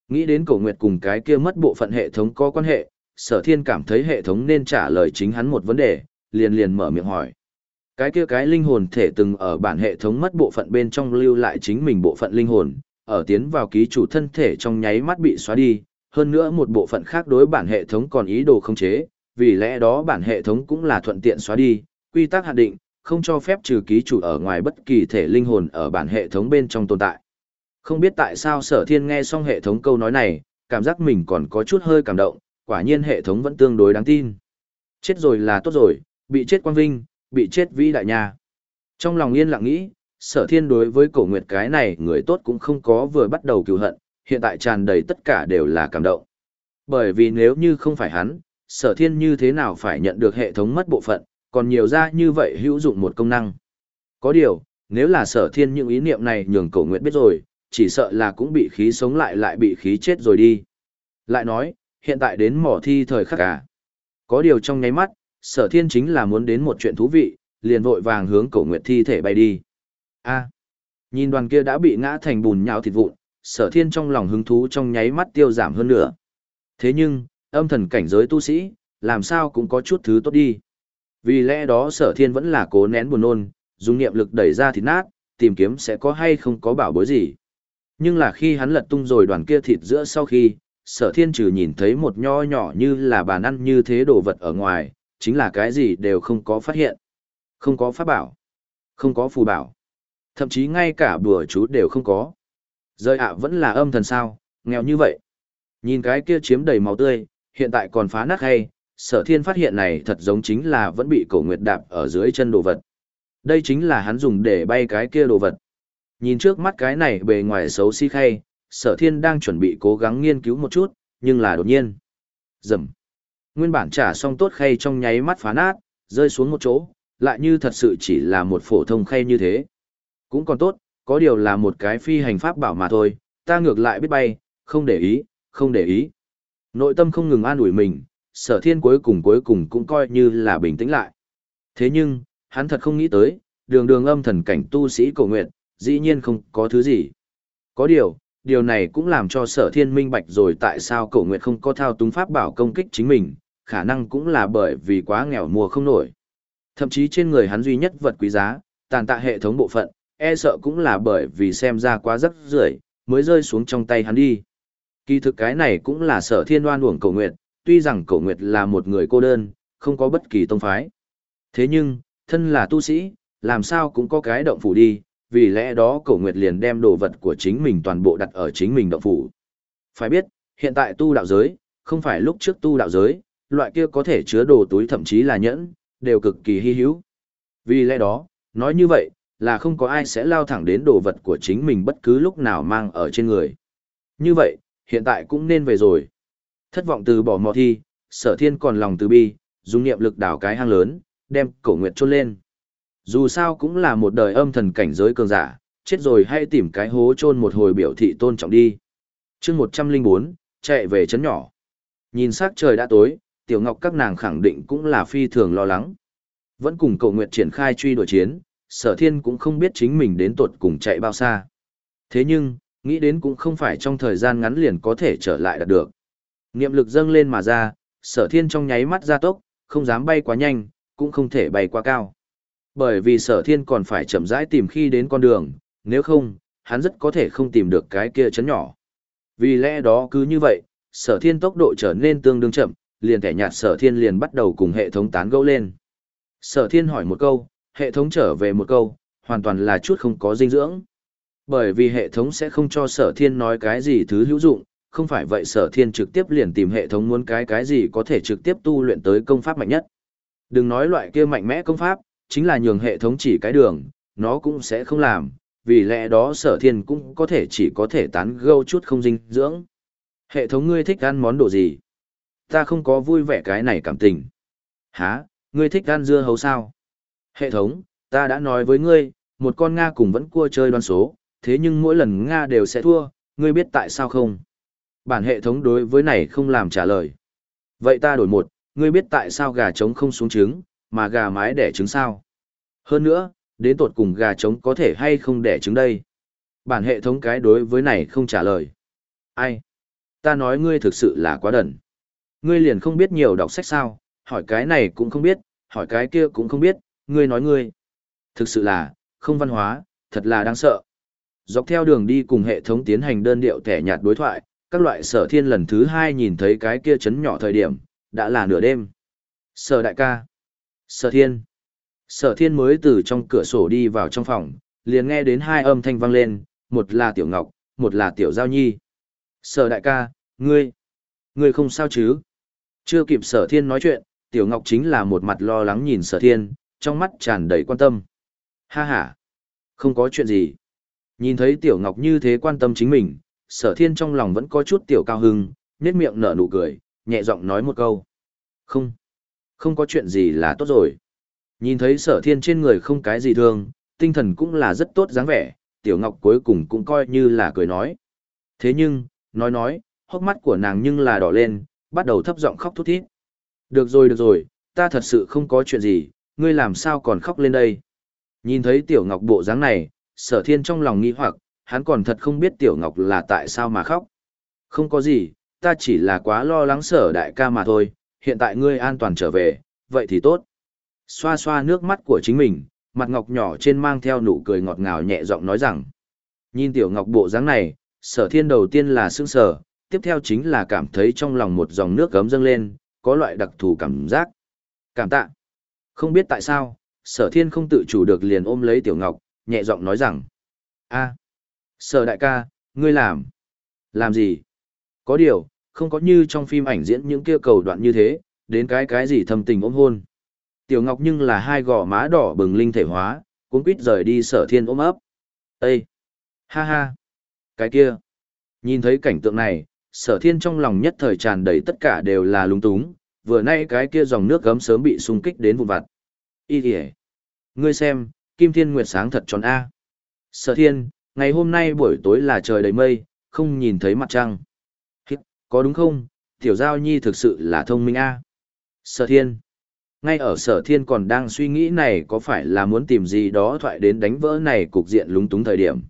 Nghĩ đến cổ nguyệt cùng cái kia mất bộ phận hệ thống có quan hệ, sở thiên cảm thấy hệ thống nên trả lời chính hắn một vấn đề, liền liền mở miệng hỏi. Cái kia cái linh hồn thể từng ở bản hệ thống mất bộ phận bên trong lưu lại chính mình bộ phận linh hồn, ở tiến vào ký chủ thân thể trong nháy mắt bị xóa đi, hơn nữa một bộ phận khác đối bản hệ thống còn ý đồ không chế, vì lẽ đó bản hệ thống cũng là thuận tiện xóa đi, quy tắc hạn định, không cho phép trừ ký chủ ở ngoài bất kỳ thể linh hồn ở bản hệ thống bên trong tồn tại. Không biết tại sao sở thiên nghe xong hệ thống câu nói này, cảm giác mình còn có chút hơi cảm động, quả nhiên hệ thống vẫn tương đối đáng tin. Chết rồi là tốt rồi, bị chết quang vinh, bị chết vĩ đại nha. Trong lòng yên lặng nghĩ, sở thiên đối với cổ nguyệt cái này người tốt cũng không có vừa bắt đầu cứu hận, hiện tại tràn đầy tất cả đều là cảm động. Bởi vì nếu như không phải hắn, sở thiên như thế nào phải nhận được hệ thống mất bộ phận, còn nhiều ra như vậy hữu dụng một công năng. Có điều, nếu là sở thiên những ý niệm này nhường cổ nguyệt biết rồi, chỉ sợ là cũng bị khí sống lại lại bị khí chết rồi đi. Lại nói, hiện tại đến mỏ thi thời khắc cả. Có điều trong nháy mắt, sở thiên chính là muốn đến một chuyện thú vị, liền vội vàng hướng cổ nguyệt thi thể bay đi. a nhìn đoàn kia đã bị ngã thành bùn nhão thịt vụn, sở thiên trong lòng hứng thú trong nháy mắt tiêu giảm hơn nữa. Thế nhưng, âm thần cảnh giới tu sĩ, làm sao cũng có chút thứ tốt đi. Vì lẽ đó sở thiên vẫn là cố nén buồn nôn, dùng niệm lực đẩy ra thịt nát, tìm kiếm sẽ có hay không có bảo bối gì. Nhưng là khi hắn lật tung rồi đoàn kia thịt giữa sau khi, sở thiên trừ nhìn thấy một nho nhỏ như là bàn ăn như thế đồ vật ở ngoài, chính là cái gì đều không có phát hiện. Không có pháp bảo, không có phù bảo, thậm chí ngay cả bùa chú đều không có. Rơi ạ vẫn là âm thần sao, nghèo như vậy. Nhìn cái kia chiếm đầy máu tươi, hiện tại còn phá nát hay, sở thiên phát hiện này thật giống chính là vẫn bị cổ nguyệt đạp ở dưới chân đồ vật. Đây chính là hắn dùng để bay cái kia đồ vật. Nhìn trước mắt cái này bề ngoài xấu xí si khay, sở thiên đang chuẩn bị cố gắng nghiên cứu một chút, nhưng là đột nhiên. Dầm. Nguyên bản trả xong tốt khay trong nháy mắt phá nát, rơi xuống một chỗ, lại như thật sự chỉ là một phổ thông khay như thế. Cũng còn tốt, có điều là một cái phi hành pháp bảo mà thôi, ta ngược lại biết bay, không để ý, không để ý. Nội tâm không ngừng an ủi mình, sở thiên cuối cùng cuối cùng cũng coi như là bình tĩnh lại. Thế nhưng, hắn thật không nghĩ tới, đường đường âm thần cảnh tu sĩ cổ nguyện, dĩ nhiên không có thứ gì. Có điều, điều này cũng làm cho sở thiên minh bạch rồi tại sao cổ nguyện không có thao túng pháp bảo công kích chính mình, khả năng cũng là bởi vì quá nghèo mùa không nổi. Thậm chí trên người hắn duy nhất vật quý giá, tàn tạ hệ thống bộ phận, e sợ cũng là bởi vì xem ra quá rất rưởi mới rơi xuống trong tay hắn đi. Kỳ thực cái này cũng là sở thiên đoan uổng cổ nguyện, tuy rằng cổ nguyệt là một người cô đơn, không có bất kỳ tông phái. Thế nhưng, thân là tu sĩ, làm sao cũng có cái động phủ đi, vì lẽ đó cổ nguyệt liền đem đồ vật của chính mình toàn bộ đặt ở chính mình động phủ. Phải biết, hiện tại tu đạo giới, không phải lúc trước tu đạo giới, loại kia có thể chứa đồ túi thậm chí là nhẫn, đều cực kỳ hy hữu. Vì lẽ đó, nói như vậy, là không có ai sẽ lao thẳng đến đồ vật của chính mình bất cứ lúc nào mang ở trên người. Như vậy, hiện tại cũng nên về rồi. Thất vọng từ bỏ mò thi, sở thiên còn lòng từ bi, dùng niệm lực đảo cái hang lớn, đem cổ nguyệt trôn lên. Dù sao cũng là một đời âm thần cảnh giới cường giả, chết rồi hay tìm cái hố chôn một hồi biểu thị tôn trọng đi. chương 104, chạy về chấn nhỏ. Nhìn sắc trời đã tối, tiểu ngọc các nàng khẳng định cũng là phi thường lo lắng. Vẫn cùng cầu nguyện triển khai truy đuổi chiến, sở thiên cũng không biết chính mình đến tuột cùng chạy bao xa. Thế nhưng, nghĩ đến cũng không phải trong thời gian ngắn liền có thể trở lại đạt được. Niệm lực dâng lên mà ra, sở thiên trong nháy mắt ra tốc, không dám bay quá nhanh, cũng không thể bay quá cao. Bởi vì sở thiên còn phải chậm rãi tìm khi đến con đường, nếu không, hắn rất có thể không tìm được cái kia chấn nhỏ. Vì lẽ đó cứ như vậy, sở thiên tốc độ trở nên tương đương chậm, liền thẻ nhạt sở thiên liền bắt đầu cùng hệ thống tán gẫu lên. Sở thiên hỏi một câu, hệ thống trở về một câu, hoàn toàn là chút không có dinh dưỡng. Bởi vì hệ thống sẽ không cho sở thiên nói cái gì thứ hữu dụng, không phải vậy sở thiên trực tiếp liền tìm hệ thống muốn cái cái gì có thể trực tiếp tu luyện tới công pháp mạnh nhất. Đừng nói loại kia mạnh mẽ công pháp, chính là nhường hệ thống chỉ cái đường, nó cũng sẽ không làm, vì lẽ đó sở thiên cũng có thể chỉ có thể tán gâu chút không dinh dưỡng. Hệ thống ngươi thích ăn món đồ gì? Ta không có vui vẻ cái này cảm tình. Hả, ngươi thích ăn dưa hấu sao? Hệ thống, ta đã nói với ngươi, một con Nga cùng vẫn cua chơi đoan số, thế nhưng mỗi lần Nga đều sẽ thua, ngươi biết tại sao không? Bản hệ thống đối với này không làm trả lời. Vậy ta đổi một, ngươi biết tại sao gà trống không xuống trứng, mà gà mái đẻ trứng sao? Hơn nữa, đến tột cùng gà trống có thể hay không đẻ trứng đây? Bản hệ thống cái đối với này không trả lời. Ai? Ta nói ngươi thực sự là quá đần. Ngươi liền không biết nhiều đọc sách sao, hỏi cái này cũng không biết, hỏi cái kia cũng không biết, ngươi nói ngươi. Thực sự là, không văn hóa, thật là đáng sợ. Dọc theo đường đi cùng hệ thống tiến hành đơn điệu thẻ nhạt đối thoại, các loại sở thiên lần thứ hai nhìn thấy cái kia chấn nhỏ thời điểm, đã là nửa đêm. Sở đại ca. Sở thiên. Sở thiên mới từ trong cửa sổ đi vào trong phòng, liền nghe đến hai âm thanh vang lên, một là tiểu ngọc, một là tiểu giao nhi. Sở đại ca, ngươi, ngươi không sao chứ? Chưa kịp sở thiên nói chuyện, tiểu ngọc chính là một mặt lo lắng nhìn sở thiên, trong mắt tràn đầy quan tâm. Ha ha, không có chuyện gì. Nhìn thấy tiểu ngọc như thế quan tâm chính mình, sở thiên trong lòng vẫn có chút tiểu cao hưng, nét miệng nở nụ cười, nhẹ giọng nói một câu. Không, không có chuyện gì là tốt rồi. Nhìn thấy sở thiên trên người không cái gì thương, tinh thần cũng là rất tốt dáng vẻ, tiểu ngọc cuối cùng cũng coi như là cười nói. Thế nhưng, nói nói, hốc mắt của nàng nhưng là đỏ lên, bắt đầu thấp giọng khóc thút thít. Được rồi được rồi, ta thật sự không có chuyện gì, ngươi làm sao còn khóc lên đây. Nhìn thấy tiểu ngọc bộ dáng này, sở thiên trong lòng nghi hoặc, hắn còn thật không biết tiểu ngọc là tại sao mà khóc. Không có gì, ta chỉ là quá lo lắng sở đại ca mà thôi, hiện tại ngươi an toàn trở về, vậy thì tốt. Xoa xoa nước mắt của chính mình, mặt ngọc nhỏ trên mang theo nụ cười ngọt ngào nhẹ giọng nói rằng. Nhìn tiểu ngọc bộ dáng này, sở thiên đầu tiên là sững sở, tiếp theo chính là cảm thấy trong lòng một dòng nước gấm dâng lên, có loại đặc thù cảm giác. Cảm tạ. Không biết tại sao, sở thiên không tự chủ được liền ôm lấy tiểu ngọc, nhẹ giọng nói rằng. a sở đại ca, ngươi làm. Làm gì? Có điều, không có như trong phim ảnh diễn những kia cầu đoạn như thế, đến cái cái gì thầm tình ôm hôn. Tiểu ngọc nhưng là hai gò má đỏ bừng linh thể hóa, cuốn quýt rời đi sở thiên ôm ấp. Ê! Ha ha! Cái kia! Nhìn thấy cảnh tượng này, sở thiên trong lòng nhất thời tràn đầy tất cả đều là lung túng, vừa nay cái kia dòng nước gấm sớm bị xung kích đến vụn vặt. Ý kìa! Ngươi xem, Kim Thiên Nguyệt sáng thật tròn A. Sở thiên, ngày hôm nay buổi tối là trời đầy mây, không nhìn thấy mặt trăng. Có đúng không? Tiểu Giao Nhi thực sự là thông minh A. Sở thiên! Ngay ở sở thiên còn đang suy nghĩ này có phải là muốn tìm gì đó thoại đến đánh vỡ này cục diện lúng túng thời điểm.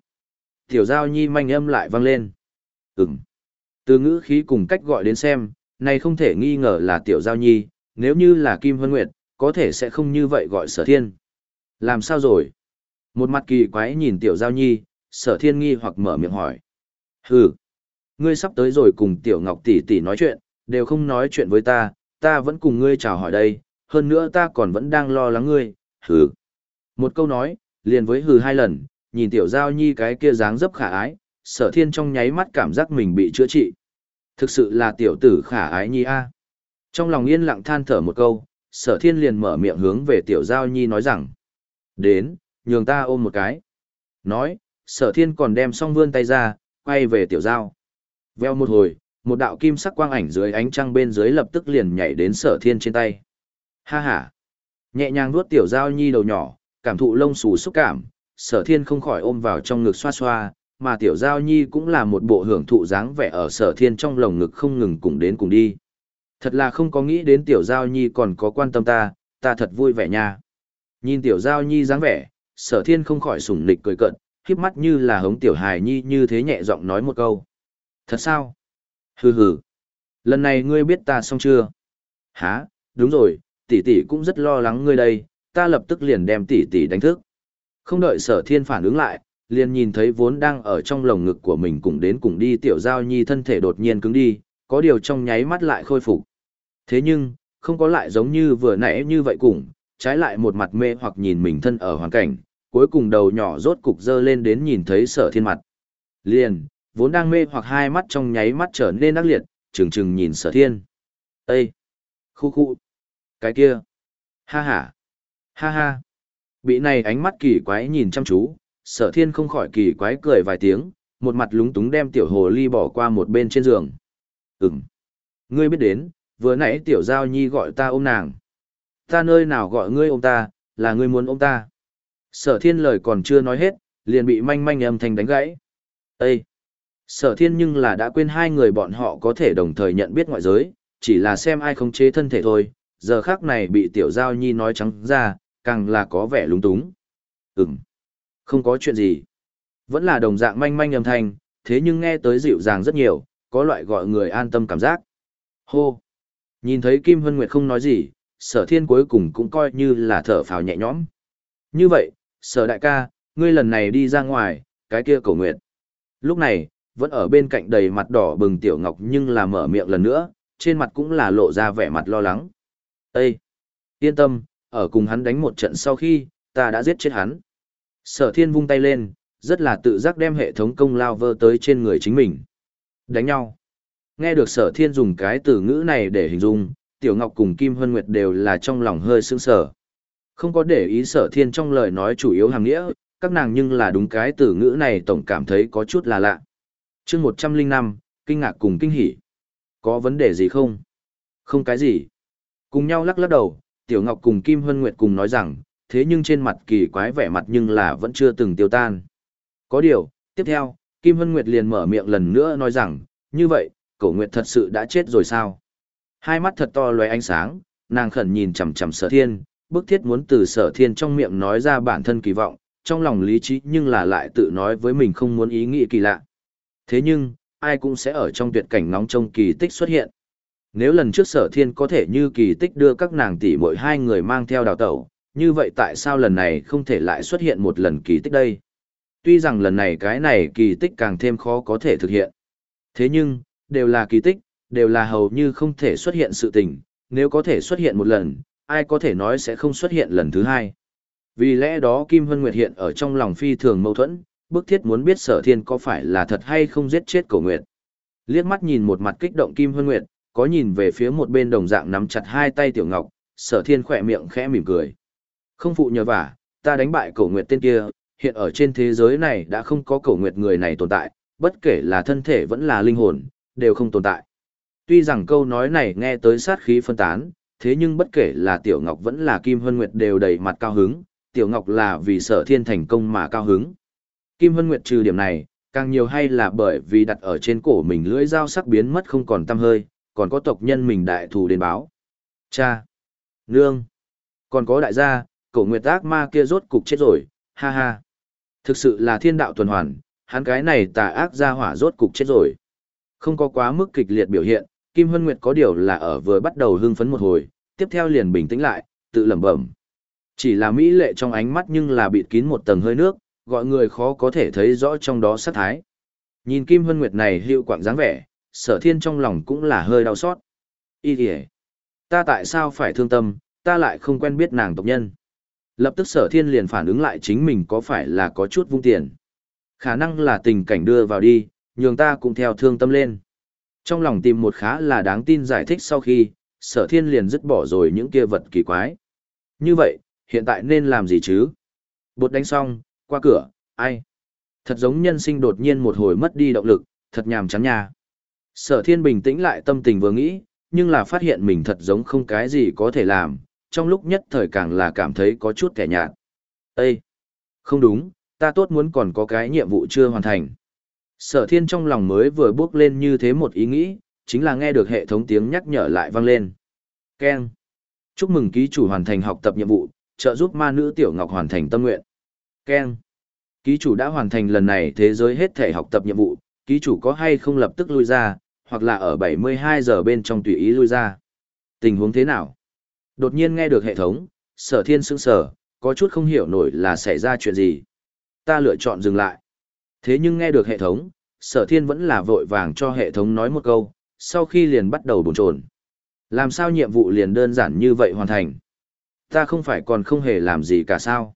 Tiểu giao nhi manh âm lại vang lên. Ừm. Từ ngữ khí cùng cách gọi đến xem, này không thể nghi ngờ là tiểu giao nhi, nếu như là Kim hân Nguyệt, có thể sẽ không như vậy gọi sở thiên. Làm sao rồi? Một mặt kỳ quái nhìn tiểu giao nhi, sở thiên nghi hoặc mở miệng hỏi. Hừ, ngươi sắp tới rồi cùng tiểu ngọc tỷ tỷ nói chuyện, đều không nói chuyện với ta, ta vẫn cùng ngươi chào hỏi đây, hơn nữa ta còn vẫn đang lo lắng ngươi, hừ. Một câu nói, liền với hừ hai lần, nhìn tiểu giao nhi cái kia dáng dấp khả ái, sở thiên trong nháy mắt cảm giác mình bị chữa trị. Thực sự là tiểu tử khả ái nhi a. Trong lòng yên lặng than thở một câu, sở thiên liền mở miệng hướng về tiểu giao nhi nói rằng. Đến, nhường ta ôm một cái. Nói, sở thiên còn đem song vươn tay ra, quay về tiểu giao. Veo một hồi, một đạo kim sắc quang ảnh dưới ánh trăng bên dưới lập tức liền nhảy đến sở thiên trên tay. Ha ha! Nhẹ nhàng nuốt tiểu giao nhi đầu nhỏ, cảm thụ lông xù xúc cảm, sở thiên không khỏi ôm vào trong ngực xoa xoa, mà tiểu giao nhi cũng là một bộ hưởng thụ dáng vẻ ở sở thiên trong lồng ngực không ngừng cùng đến cùng đi. Thật là không có nghĩ đến tiểu giao nhi còn có quan tâm ta, ta thật vui vẻ nha. Nhìn tiểu giao nhi dáng vẻ, sở thiên không khỏi sủng nịch cười cận, khiếp mắt như là hống tiểu hài nhi như thế nhẹ giọng nói một câu. Thật sao? Hừ hừ. Lần này ngươi biết ta xong chưa? Hả, đúng rồi, tỷ tỷ cũng rất lo lắng ngươi đây, ta lập tức liền đem tỷ tỷ đánh thức. Không đợi sở thiên phản ứng lại, liền nhìn thấy vốn đang ở trong lồng ngực của mình cùng đến cùng đi tiểu giao nhi thân thể đột nhiên cứng đi, có điều trong nháy mắt lại khôi phục. Thế nhưng, không có lại giống như vừa nãy như vậy cùng, trái lại một mặt mê hoặc nhìn mình thân ở hoàn cảnh, cuối cùng đầu nhỏ rốt cục dơ lên đến nhìn thấy sở thiên mặt. Liền, vốn đang mê hoặc hai mắt trong nháy mắt trở nên ác liệt, trừng trừng nhìn sở thiên. Ê! Khu khu! Cái kia! Ha ha! Ha ha! Bị này ánh mắt kỳ quái nhìn chăm chú, sở thiên không khỏi kỳ quái cười vài tiếng, một mặt lúng túng đem tiểu hồ ly bỏ qua một bên trên giường. Ừm! Ngươi biết đến, vừa nãy tiểu giao nhi gọi ta ôm nàng. Ta nơi nào gọi ngươi ôm ta, là ngươi muốn ôm ta. Sở thiên lời còn chưa nói hết, liền bị manh manh âm thanh đánh gãy. Ê! Sở thiên nhưng là đã quên hai người bọn họ có thể đồng thời nhận biết ngoại giới, chỉ là xem ai khống chế thân thể thôi, giờ khác này bị tiểu giao nhi nói trắng ra, càng là có vẻ lúng túng. Ừm, không có chuyện gì. Vẫn là đồng dạng manh manh âm thanh, thế nhưng nghe tới dịu dàng rất nhiều, có loại gọi người an tâm cảm giác. Hô! Nhìn thấy Kim Hân Nguyệt không nói gì, sở thiên cuối cùng cũng coi như là thở phào nhẹ nhõm. Như vậy, sở đại ca, ngươi lần này đi ra ngoài, cái kia cầu nguyện. Lúc này, vẫn ở bên cạnh đầy mặt đỏ bừng tiểu ngọc nhưng là mở miệng lần nữa, trên mặt cũng là lộ ra vẻ mặt lo lắng. Ê! Yên tâm, ở cùng hắn đánh một trận sau khi, ta đã giết chết hắn. Sở thiên vung tay lên, rất là tự giác đem hệ thống công lao vơ tới trên người chính mình. Đánh nhau. Nghe được sở thiên dùng cái từ ngữ này để hình dung, Tiểu Ngọc cùng Kim Hân Nguyệt đều là trong lòng hơi sững sờ. Không có để ý sở thiên trong lời nói chủ yếu hàng nghĩa, các nàng nhưng là đúng cái từ ngữ này tổng cảm thấy có chút là lạ chương 105, kinh ngạc cùng kinh hỉ. Có vấn đề gì không? Không cái gì. Cùng nhau lắc lắc đầu, Tiểu Ngọc cùng Kim Hân Nguyệt cùng nói rằng, thế nhưng trên mặt kỳ quái vẻ mặt nhưng là vẫn chưa từng tiêu tan. Có điều, tiếp theo, Kim Hân Nguyệt liền mở miệng lần nữa nói rằng, như vậy, cổ Nguyệt thật sự đã chết rồi sao? Hai mắt thật to loé ánh sáng, nàng khẩn nhìn chằm chằm sở thiên, bức thiết muốn từ sở thiên trong miệng nói ra bản thân kỳ vọng, trong lòng lý trí nhưng là lại tự nói với mình không muốn ý nghĩ kỳ lạ. Thế nhưng, ai cũng sẽ ở trong tuyệt cảnh nóng trông kỳ tích xuất hiện. Nếu lần trước sở thiên có thể như kỳ tích đưa các nàng tỷ mỗi hai người mang theo đào tẩu, như vậy tại sao lần này không thể lại xuất hiện một lần kỳ tích đây? Tuy rằng lần này cái này kỳ tích càng thêm khó có thể thực hiện. Thế nhưng, đều là kỳ tích, đều là hầu như không thể xuất hiện sự tình, nếu có thể xuất hiện một lần, ai có thể nói sẽ không xuất hiện lần thứ hai. Vì lẽ đó Kim Hân Nguyệt hiện ở trong lòng phi thường mâu thuẫn, bức thiết muốn biết sở thiên có phải là thật hay không giết chết cổ nguyệt. Liếc mắt nhìn một mặt kích động Kim Hân Nguyệt, có nhìn về phía một bên đồng dạng nắm chặt hai tay tiểu ngọc, sở thiên khỏe miệng khẽ mỉm cười. Không phụ nhờ vả, ta đánh bại cổ nguyệt tên kia, hiện ở trên thế giới này đã không có cổ nguyệt người này tồn tại, bất kể là thân thể vẫn là linh hồn, đều không tồn tại. Tuy rằng câu nói này nghe tới sát khí phân tán, thế nhưng bất kể là Tiểu Ngọc vẫn là Kim Hân Nguyệt đều đầy mặt cao hứng, Tiểu Ngọc là vì sở thiên thành công mà cao hứng. Kim Hân Nguyệt trừ điểm này, càng nhiều hay là bởi vì đặt ở trên cổ mình lưỡi dao sắc biến mất không còn tăm hơi, còn có tộc nhân mình đại thù đến báo. Cha! Nương! Còn có đại gia, cổ nguyệt ác ma kia rốt cục chết rồi, ha ha! Thực sự là thiên đạo tuần hoàn, hắn cái này tà ác gia hỏa rốt cục chết rồi. Không có quá mức kịch liệt biểu hiện, Kim Hân Nguyệt có điều là ở vừa bắt đầu hưng phấn một hồi, tiếp theo liền bình tĩnh lại, tự lẩm bẩm. Chỉ là mỹ lệ trong ánh mắt nhưng là bịt kín một tầng hơi nước, gọi người khó có thể thấy rõ trong đó sát thái. Nhìn Kim Hân Nguyệt này hiệu quạng dáng vẻ, sở thiên trong lòng cũng là hơi đau xót. ý kìa. Ta tại sao phải thương tâm, ta lại không quen biết nàng tộc nhân. Lập tức sở thiên liền phản ứng lại chính mình có phải là có chút vung tiền. Khả năng là tình cảnh đưa vào đi, nhường ta cũng theo thương tâm lên. Trong lòng tìm một khá là đáng tin giải thích sau khi, sở thiên liền dứt bỏ rồi những kia vật kỳ quái. Như vậy, hiện tại nên làm gì chứ? Bột đánh xong, qua cửa, ai? Thật giống nhân sinh đột nhiên một hồi mất đi động lực, thật nhàm chán nha. Sở thiên bình tĩnh lại tâm tình vừa nghĩ, nhưng là phát hiện mình thật giống không cái gì có thể làm, trong lúc nhất thời càng là cảm thấy có chút kẻ nhạt. Ê! Không đúng, ta tốt muốn còn có cái nhiệm vụ chưa hoàn thành. Sở thiên trong lòng mới vừa bước lên như thế một ý nghĩ, chính là nghe được hệ thống tiếng nhắc nhở lại vang lên. Ken! Chúc mừng ký chủ hoàn thành học tập nhiệm vụ, trợ giúp ma nữ Tiểu Ngọc hoàn thành tâm nguyện. Ken! Ký chủ đã hoàn thành lần này thế giới hết thể học tập nhiệm vụ, ký chủ có hay không lập tức lui ra, hoặc là ở 72 giờ bên trong tùy ý lui ra. Tình huống thế nào? Đột nhiên nghe được hệ thống, sở thiên sững sở, có chút không hiểu nổi là xảy ra chuyện gì. Ta lựa chọn dừng lại. Thế nhưng nghe được hệ thống, sở thiên vẫn là vội vàng cho hệ thống nói một câu, sau khi liền bắt đầu bồn chồn. Làm sao nhiệm vụ liền đơn giản như vậy hoàn thành? Ta không phải còn không hề làm gì cả sao?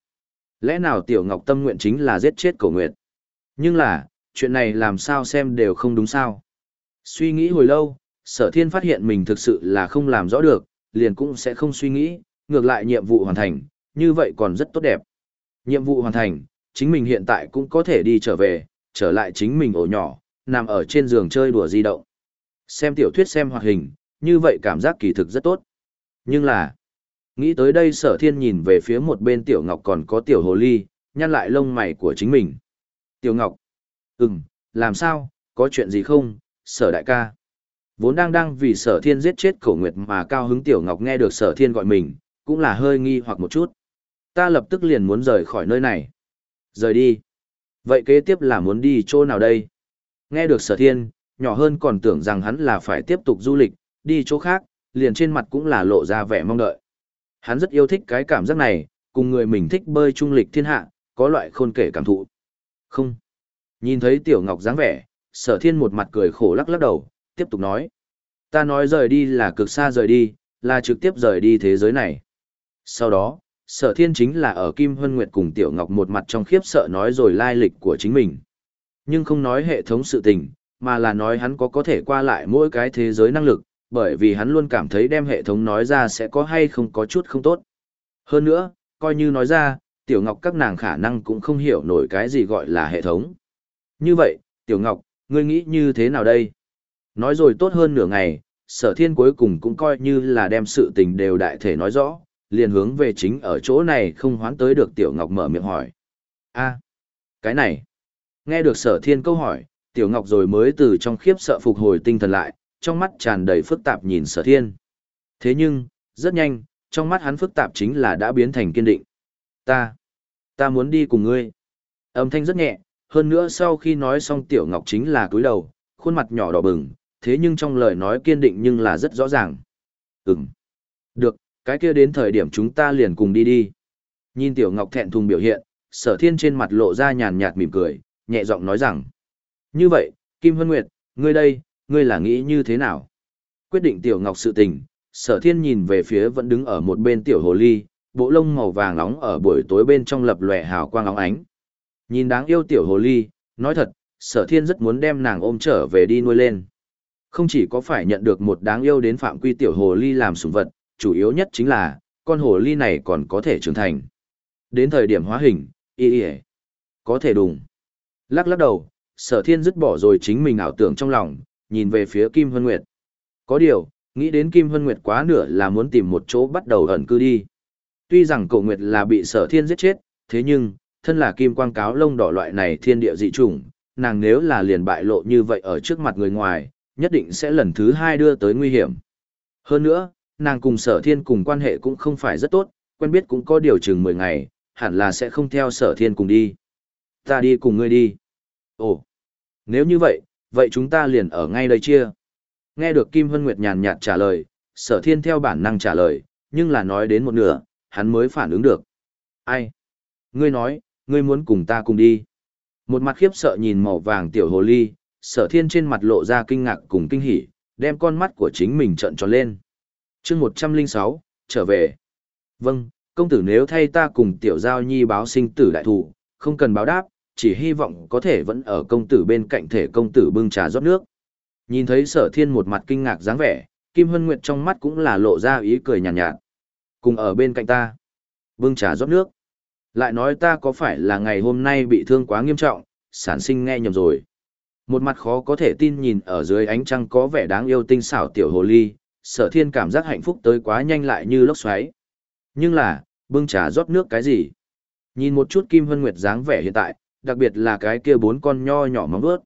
Lẽ nào Tiểu Ngọc tâm nguyện chính là giết chết cổ nguyệt? Nhưng là, chuyện này làm sao xem đều không đúng sao? Suy nghĩ hồi lâu, sở thiên phát hiện mình thực sự là không làm rõ được, liền cũng sẽ không suy nghĩ, ngược lại nhiệm vụ hoàn thành, như vậy còn rất tốt đẹp. Nhiệm vụ hoàn thành, chính mình hiện tại cũng có thể đi trở về, trở lại chính mình ổ nhỏ, nằm ở trên giường chơi đùa di động. Xem tiểu thuyết xem hoạt hình, như vậy cảm giác kỳ thực rất tốt. Nhưng là, nghĩ tới đây sở thiên nhìn về phía một bên tiểu ngọc còn có tiểu hồ ly, nhăn lại lông mày của chính mình. Tiểu ngọc, ừm, làm sao, có chuyện gì không, sở đại ca. Vốn đang đang vì sở thiên giết chết cổ nguyệt mà cao hứng tiểu ngọc nghe được sở thiên gọi mình, cũng là hơi nghi hoặc một chút. Ta lập tức liền muốn rời khỏi nơi này. Rời đi. Vậy kế tiếp là muốn đi chỗ nào đây? Nghe được sở thiên, nhỏ hơn còn tưởng rằng hắn là phải tiếp tục du lịch, đi chỗ khác, liền trên mặt cũng là lộ ra vẻ mong đợi. Hắn rất yêu thích cái cảm giác này, cùng người mình thích bơi trung lịch thiên hạ, có loại khôn kể cảm thụ. Không. Nhìn thấy tiểu ngọc dáng vẻ, sở thiên một mặt cười khổ lắc lắc đầu, tiếp tục nói. Ta nói rời đi là cực xa rời đi, là trực tiếp rời đi thế giới này. Sau đó, sở thiên chính là ở Kim Hân Nguyệt cùng Tiểu Ngọc một mặt trong khiếp sợ nói rồi lai lịch của chính mình. Nhưng không nói hệ thống sự tình, mà là nói hắn có có thể qua lại mỗi cái thế giới năng lực, bởi vì hắn luôn cảm thấy đem hệ thống nói ra sẽ có hay không có chút không tốt. Hơn nữa, coi như nói ra, Tiểu Ngọc các nàng khả năng cũng không hiểu nổi cái gì gọi là hệ thống. Như vậy, Tiểu Ngọc, ngươi nghĩ như thế nào đây? Nói rồi tốt hơn nửa ngày, sở thiên cuối cùng cũng coi như là đem sự tình đều đại thể nói rõ, liền hướng về chính ở chỗ này không hoán tới được Tiểu Ngọc mở miệng hỏi. a cái này. Nghe được sở thiên câu hỏi, Tiểu Ngọc rồi mới từ trong khiếp sợ phục hồi tinh thần lại, trong mắt tràn đầy phức tạp nhìn sở thiên. Thế nhưng, rất nhanh, trong mắt hắn phức tạp chính là đã biến thành kiên định. Ta, ta muốn đi cùng ngươi. Âm thanh rất nhẹ, hơn nữa sau khi nói xong Tiểu Ngọc chính là cúi đầu, khuôn mặt nhỏ đỏ bừng, thế nhưng trong lời nói kiên định nhưng là rất rõ ràng. Ừm. Được, cái kia đến thời điểm chúng ta liền cùng đi đi. Nhìn Tiểu Ngọc thẹn thùng biểu hiện, sở thiên trên mặt lộ ra nhàn nhạt mỉm cười, nhẹ giọng nói rằng. Như vậy, Kim Hân Nguyệt, ngươi đây, ngươi là nghĩ như thế nào? Quyết định Tiểu Ngọc sự tình, sở thiên nhìn về phía vẫn đứng ở một bên Tiểu Hồ Ly, bộ lông màu vàng nóng ở buổi tối bên trong lập lòe hào quang óng ánh. Nhìn đáng yêu Tiểu Hồ Ly, nói thật, sở thiên rất muốn đem nàng ôm trở về đi nuôi lên. Không chỉ có phải nhận được một đáng yêu đến phạm quy Tiểu Hồ Ly làm sủng vật, chủ yếu nhất chính là, con hồ ly này còn có thể trưởng thành. Đến thời điểm hóa hình, y y có thể đùng. Lắc lắc đầu, sở thiên dứt bỏ rồi chính mình ảo tưởng trong lòng, nhìn về phía Kim Hân Nguyệt. Có điều, nghĩ đến Kim Hân Nguyệt quá nửa là muốn tìm một chỗ bắt đầu ẩn cư đi. Tuy rằng cổ Nguyệt là bị sở thiên giết chết, thế nhưng, thân là Kim Quang Cáo lông đỏ loại này thiên địa dị chủng, nàng nếu là liền bại lộ như vậy ở trước mặt người ngoài, nhất định sẽ lần thứ hai đưa tới nguy hiểm. Hơn nữa, nàng cùng sở thiên cùng quan hệ cũng không phải rất tốt, quen biết cũng có điều chừng 10 ngày, hẳn là sẽ không theo sở thiên cùng đi. Ta đi cùng ngươi đi. Ồ, nếu như vậy, vậy chúng ta liền ở ngay đây chia. Nghe được Kim Hân Nguyệt nhàn nhạt trả lời, sở thiên theo bản năng trả lời, nhưng là nói đến một nửa, hắn mới phản ứng được. Ai? Ngươi nói, ngươi muốn cùng ta cùng đi. Một mặt khiếp sợ nhìn màu vàng tiểu hồ ly, sở thiên trên mặt lộ ra kinh ngạc cùng kinh hỉ, đem con mắt của chính mình trợn tròn lên. chương 106, trở về. Vâng, công tử nếu thay ta cùng tiểu giao nhi báo sinh tử đại thủ, không cần báo đáp, chỉ hy vọng có thể vẫn ở công tử bên cạnh thể công tử bưng trà rót nước. Nhìn thấy sở thiên một mặt kinh ngạc dáng vẻ, Kim Hân Nguyệt trong mắt cũng là lộ ra ý cười nhàn nhạt, nhạt. Cùng ở bên cạnh ta. Bưng trà rót nước. Lại nói ta có phải là ngày hôm nay bị thương quá nghiêm trọng, sản sinh nghe nhầm rồi. Một mặt khó có thể tin nhìn ở dưới ánh trăng có vẻ đáng yêu tinh xảo tiểu hồ ly, sở thiên cảm giác hạnh phúc tới quá nhanh lại như lốc xoáy. Nhưng là, bưng trà rót nước cái gì? Nhìn một chút Kim Hân Nguyệt dáng vẻ hiện tại, đặc biệt là cái kia bốn con nho nhỏ móng vớt.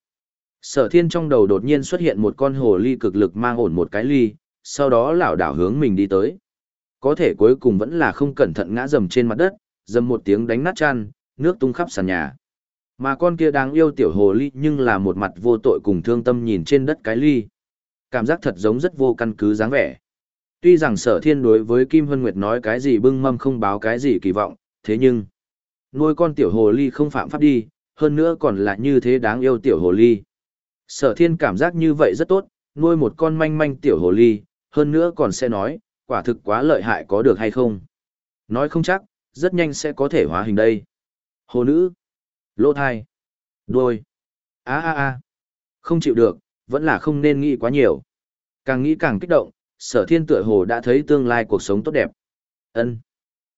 Sở thiên trong đầu đột nhiên xuất hiện một con hồ ly cực lực mang ổn một cái ly, sau đó lảo đảo hướng mình đi tới. Có thể cuối cùng vẫn là không cẩn thận ngã dầm trên mặt đất, dầm một tiếng đánh nát chăn, nước tung khắp sàn nhà. Mà con kia đáng yêu tiểu hồ ly nhưng là một mặt vô tội cùng thương tâm nhìn trên đất cái ly. Cảm giác thật giống rất vô căn cứ dáng vẻ. Tuy rằng sở thiên đối với Kim Hân Nguyệt nói cái gì bưng mâm không báo cái gì kỳ vọng, thế nhưng, nuôi con tiểu hồ ly không phạm pháp đi, hơn nữa còn là như thế đáng yêu tiểu hồ ly. Sở thiên cảm giác như vậy rất tốt, nuôi một con manh manh tiểu hồ ly, hơn nữa còn sẽ nói, quả thực quá lợi hại có được hay không. Nói không chắc, rất nhanh sẽ có thể hóa hình đây. Hồ nữ, lỗ thai, đôi, a a a, không chịu được, vẫn là không nên nghĩ quá nhiều. Càng nghĩ càng kích động, sở thiên tựa hồ đã thấy tương lai cuộc sống tốt đẹp. ân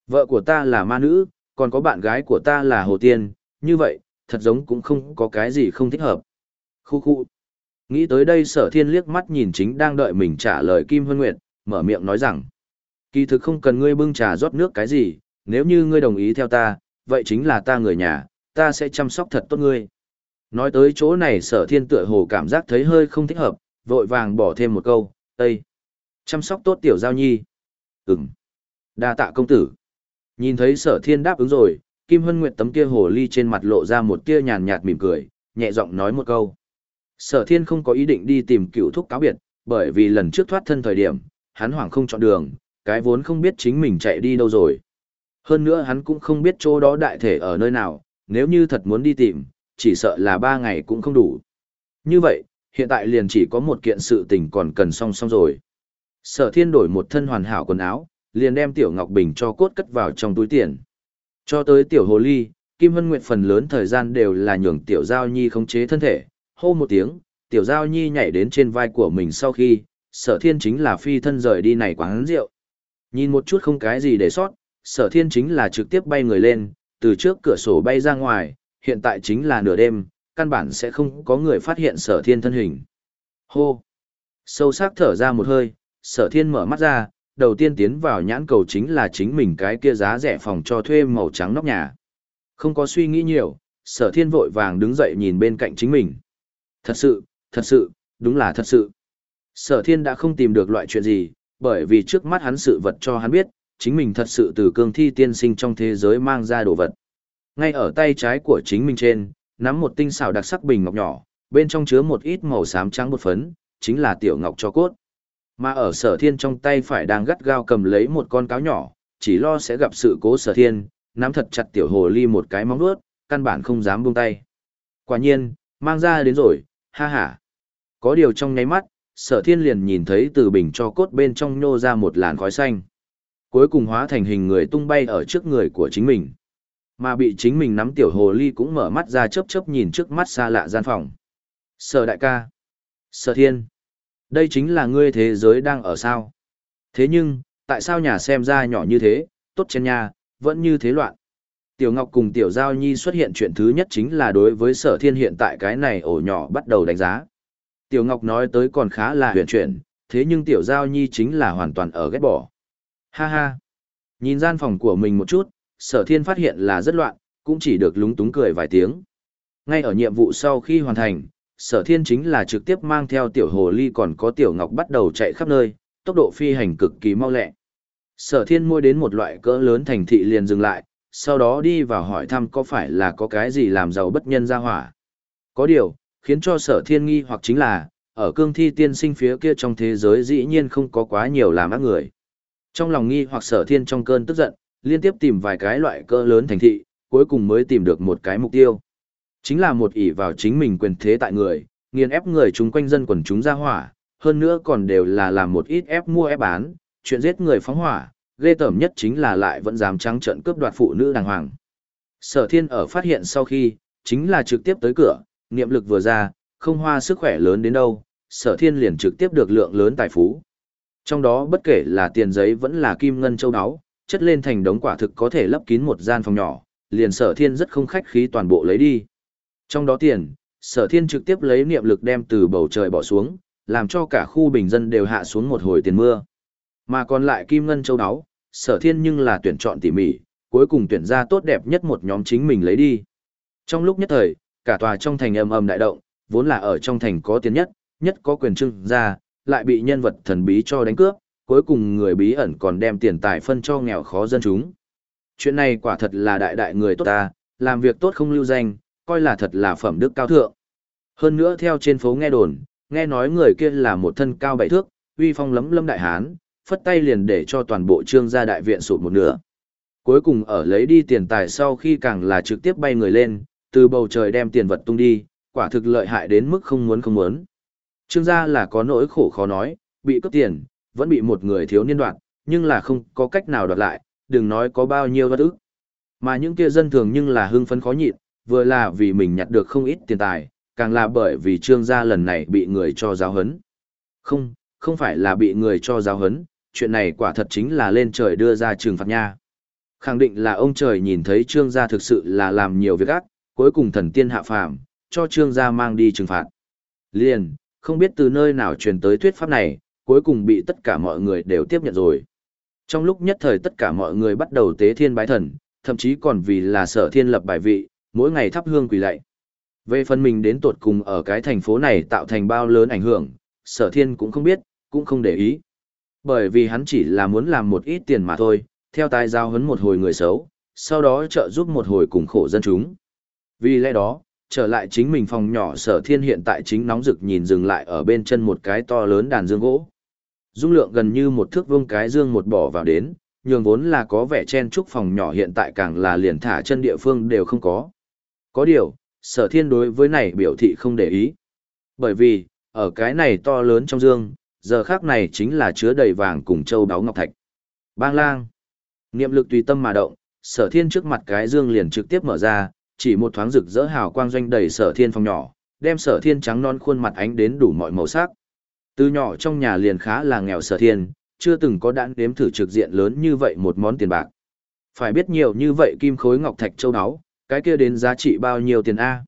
Vợ của ta là ma nữ, còn có bạn gái của ta là hồ tiên, như vậy, thật giống cũng không có cái gì không thích hợp. Khu khu. Nghĩ tới đây sở thiên liếc mắt nhìn chính đang đợi mình trả lời Kim Hân Nguyệt, mở miệng nói rằng. Kỳ thực không cần ngươi bưng trà rót nước cái gì, nếu như ngươi đồng ý theo ta, vậy chính là ta người nhà, ta sẽ chăm sóc thật tốt ngươi. Nói tới chỗ này sở thiên tựa hồ cảm giác thấy hơi không thích hợp, vội vàng bỏ thêm một câu, Tây. Chăm sóc tốt tiểu giao nhi. Ừm. đa tạ công tử. Nhìn thấy sở thiên đáp ứng rồi, Kim Hân Nguyệt tấm kia hồ ly trên mặt lộ ra một tia nhàn nhạt mỉm cười, nhẹ giọng nói một câu. Sở thiên không có ý định đi tìm cựu thúc cáo biệt, bởi vì lần trước thoát thân thời điểm, hắn hoảng không chọn đường, cái vốn không biết chính mình chạy đi đâu rồi. Hơn nữa hắn cũng không biết chỗ đó đại thể ở nơi nào, nếu như thật muốn đi tìm, chỉ sợ là ba ngày cũng không đủ. Như vậy, hiện tại liền chỉ có một kiện sự tình còn cần song song rồi. Sở thiên đổi một thân hoàn hảo quần áo, liền đem tiểu ngọc bình cho cốt cất vào trong túi tiền. Cho tới tiểu hồ ly, Kim Hân Nguyệt phần lớn thời gian đều là nhường tiểu giao nhi khống chế thân thể, hô một tiếng, tiểu giao nhi nhảy đến trên vai của mình sau khi, sở thiên chính là phi thân rời đi này quán rượu. Nhìn một chút không cái gì để sót, sở thiên chính là trực tiếp bay người lên, từ trước cửa sổ bay ra ngoài, hiện tại chính là nửa đêm, căn bản sẽ không có người phát hiện sở thiên thân hình. Hô! Sâu sắc thở ra một hơi, sở thiên mở mắt ra, đầu tiên tiến vào nhãn cầu chính là chính mình cái kia giá rẻ phòng cho thuê màu trắng nóc nhà. Không có suy nghĩ nhiều, sở thiên vội vàng đứng dậy nhìn bên cạnh chính mình. Thật sự, thật sự, đúng là thật sự. Sở thiên đã không tìm được loại chuyện gì, bởi vì trước mắt hắn sự vật cho hắn biết, chính mình thật sự từ cương thi tiên sinh trong thế giới mang ra đồ vật. Ngay ở tay trái của chính mình trên, nắm một tinh xảo đặc sắc bình ngọc nhỏ, bên trong chứa một ít màu xám trắng bột phấn, chính là tiểu ngọc cho cốt. Mà ở sở thiên trong tay phải đang gắt gao cầm lấy một con cáo nhỏ, chỉ lo sẽ gặp sự cố sở thiên, nắm thật chặt tiểu hồ ly một cái móng vuốt, căn bản không dám buông tay. Quả nhiên, mang ra đến rồi, ha ha. Có điều trong nháy mắt, sở thiên liền nhìn thấy từ bình cho cốt bên trong nhô ra một làn khói xanh. Cuối cùng hóa thành hình người tung bay ở trước người của chính mình. Mà bị chính mình nắm tiểu hồ ly cũng mở mắt ra chớp chớp nhìn trước mắt xa lạ gian phòng. Sở đại ca. Sở thiên. Đây chính là ngươi thế giới đang ở sao. Thế nhưng, tại sao nhà xem ra nhỏ như thế, tốt trên nhà, vẫn như thế loạn. Tiểu Ngọc cùng Tiểu Giao Nhi xuất hiện chuyện thứ nhất chính là đối với sở thiên hiện tại cái này ổ nhỏ bắt đầu đánh giá. Tiểu Ngọc nói tới còn khá là huyền chuyển, thế nhưng Tiểu Giao Nhi chính là hoàn toàn ở ghét bỏ. Ha ha! Nhìn gian phòng của mình một chút, sở thiên phát hiện là rất loạn, cũng chỉ được lúng túng cười vài tiếng. Ngay ở nhiệm vụ sau khi hoàn thành, sở thiên chính là trực tiếp mang theo Tiểu Hồ Ly còn có Tiểu Ngọc bắt đầu chạy khắp nơi, tốc độ phi hành cực kỳ mau lẹ. Sở thiên môi đến một loại cỡ lớn thành thị liền dừng lại, sau đó đi vào hỏi thăm có phải là có cái gì làm giàu bất nhân ra hỏa. Có điều, khiến cho sở thiên nghi hoặc chính là, ở cương thi tiên sinh phía kia trong thế giới dĩ nhiên không có quá nhiều làm ác người. Trong lòng nghi hoặc sở thiên trong cơn tức giận, liên tiếp tìm vài cái loại cỡ lớn thành thị, cuối cùng mới tìm được một cái mục tiêu. Chính là một ỷ vào chính mình quyền thế tại người, nghiền ép người chúng quanh dân quần chúng ra hỏa, hơn nữa còn đều là làm một ít ép mua ép bán, chuyện giết người phóng hỏa, ghê tởm nhất chính là lại vẫn dám trắng trợn cướp đoạt phụ nữ đàng hoàng. Sở thiên ở phát hiện sau khi, chính là trực tiếp tới cửa, niệm lực vừa ra, không hoa sức khỏe lớn đến đâu, sở thiên liền trực tiếp được lượng lớn tài phú. Trong đó bất kể là tiền giấy vẫn là kim ngân châu áo, chất lên thành đống quả thực có thể lấp kín một gian phòng nhỏ, liền sở thiên rất không khách khí toàn bộ lấy đi. Trong đó tiền, sở thiên trực tiếp lấy niệm lực đem từ bầu trời bỏ xuống, làm cho cả khu bình dân đều hạ xuống một hồi tiền mưa. Mà còn lại kim ngân châu áo, sở thiên nhưng là tuyển chọn tỉ mỉ, cuối cùng tuyển ra tốt đẹp nhất một nhóm chính mình lấy đi. Trong lúc nhất thời, cả tòa trong thành ầm ầm đại động, vốn là ở trong thành có tiền nhất, nhất có quyền trưng ra, lại bị nhân vật thần bí cho đánh cướp, cuối cùng người bí ẩn còn đem tiền tài phân cho nghèo khó dân chúng. Chuyện này quả thật là đại đại người tốt ta, làm việc tốt không lưu danh, coi là thật là phẩm đức cao thượng. Hơn nữa theo trên phố nghe đồn, nghe nói người kia là một thân cao bảy thước, uy phong lấm lâm đại hán, phất tay liền để cho toàn bộ trương gia đại viện sụt một nửa. Cuối cùng ở lấy đi tiền tài sau khi càng là trực tiếp bay người lên, từ bầu trời đem tiền vật tung đi, quả thực lợi hại đến mức không muốn không muốn. Trương gia là có nỗi khổ khó nói, bị cướp tiền, vẫn bị một người thiếu niên đoạt, nhưng là không có cách nào đoạt lại, đừng nói có bao nhiêu vật ức. Mà những kia dân thường nhưng là hưng phấn khó nhịn, vừa là vì mình nhặt được không ít tiền tài, càng là bởi vì trương gia lần này bị người cho giáo hấn. Không, không phải là bị người cho giáo hấn, chuyện này quả thật chính là lên trời đưa ra trừng phạt nha. Khẳng định là ông trời nhìn thấy trương gia thực sự là làm nhiều việc ác, cuối cùng thần tiên hạ phàm, cho trương gia mang đi trừng phạt. Liền, không biết từ nơi nào truyền tới thuyết pháp này, cuối cùng bị tất cả mọi người đều tiếp nhận rồi. Trong lúc nhất thời tất cả mọi người bắt đầu tế thiên bái thần, thậm chí còn vì là sở thiên lập bài vị, mỗi ngày thắp hương quỳ lạy. Về phần mình đến tột cùng ở cái thành phố này tạo thành bao lớn ảnh hưởng, sở thiên cũng không biết, cũng không để ý. Bởi vì hắn chỉ là muốn làm một ít tiền mà thôi, theo tài giao hấn một hồi người xấu, sau đó trợ giúp một hồi cùng khổ dân chúng. Vì lẽ đó, trở lại chính mình phòng nhỏ sở thiên hiện tại chính nóng rực nhìn dừng lại ở bên chân một cái to lớn đàn dương gỗ. Dung lượng gần như một thước vuông cái dương một bỏ vào đến, nhường vốn là có vẻ chen trúc phòng nhỏ hiện tại càng là liền thả chân địa phương đều không có. Có điều, sở thiên đối với này biểu thị không để ý. Bởi vì, ở cái này to lớn trong dương, giờ khác này chính là chứa đầy vàng cùng châu đáo ngọc thạch. Bang lang. Niệm lực tùy tâm mà động, sở thiên trước mặt cái dương liền trực tiếp mở ra, chỉ một thoáng rực rỡ hào quang doanh đầy sở thiên phòng nhỏ, đem sở thiên trắng non khuôn mặt ánh đến đủ mọi màu sắc. Từ nhỏ trong nhà liền khá là nghèo sở thiên, chưa từng có đạn đếm thử trực diện lớn như vậy một món tiền bạc. Phải biết nhiều như vậy kim khối ngọc thạch châu áo, cái kia đến giá trị bao nhiêu tiền A.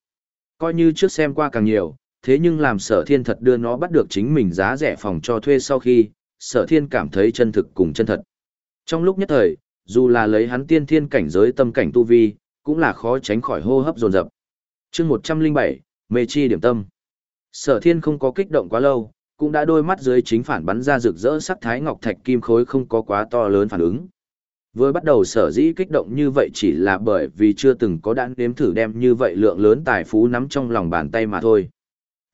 Coi như trước xem qua càng nhiều, thế nhưng làm sở thiên thật đưa nó bắt được chính mình giá rẻ phòng cho thuê sau khi, sở thiên cảm thấy chân thực cùng chân thật. Trong lúc nhất thời, dù là lấy hắn tiên thiên cảnh giới tâm cảnh tu vi, cũng là khó tránh khỏi hô hấp dồn dập. chương 107, mê chi điểm tâm. Sở thiên không có kích động quá lâu, cũng đã đôi mắt dưới chính phản bắn ra rực rỡ sắc thái ngọc thạch kim khối không có quá to lớn phản ứng. Vừa bắt đầu sở dĩ kích động như vậy chỉ là bởi vì chưa từng có đạn đếm thử đem như vậy lượng lớn tài phú nắm trong lòng bàn tay mà thôi.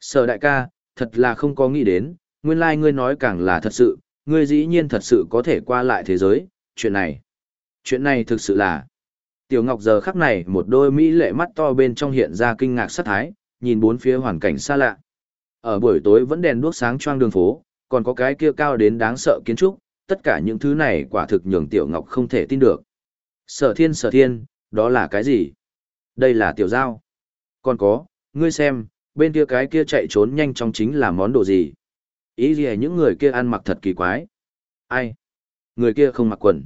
Sở đại ca, thật là không có nghĩ đến, nguyên lai like ngươi nói càng là thật sự, ngươi dĩ nhiên thật sự có thể qua lại thế giới, chuyện này. Chuyện này thực sự là... Tiểu Ngọc giờ khắc này một đôi mỹ lệ mắt to bên trong hiện ra kinh ngạc sát thái, nhìn bốn phía hoàn cảnh xa lạ. Ở buổi tối vẫn đèn đuốc sáng choang đường phố, còn có cái kia cao đến đáng sợ kiến trúc, tất cả những thứ này quả thực nhường Tiểu Ngọc không thể tin được. Sở thiên sở thiên, đó là cái gì? Đây là tiểu giao. Còn có, ngươi xem, bên kia cái kia chạy trốn nhanh chóng chính là món đồ gì? Ý gì những người kia ăn mặc thật kỳ quái? Ai? Người kia không mặc quần.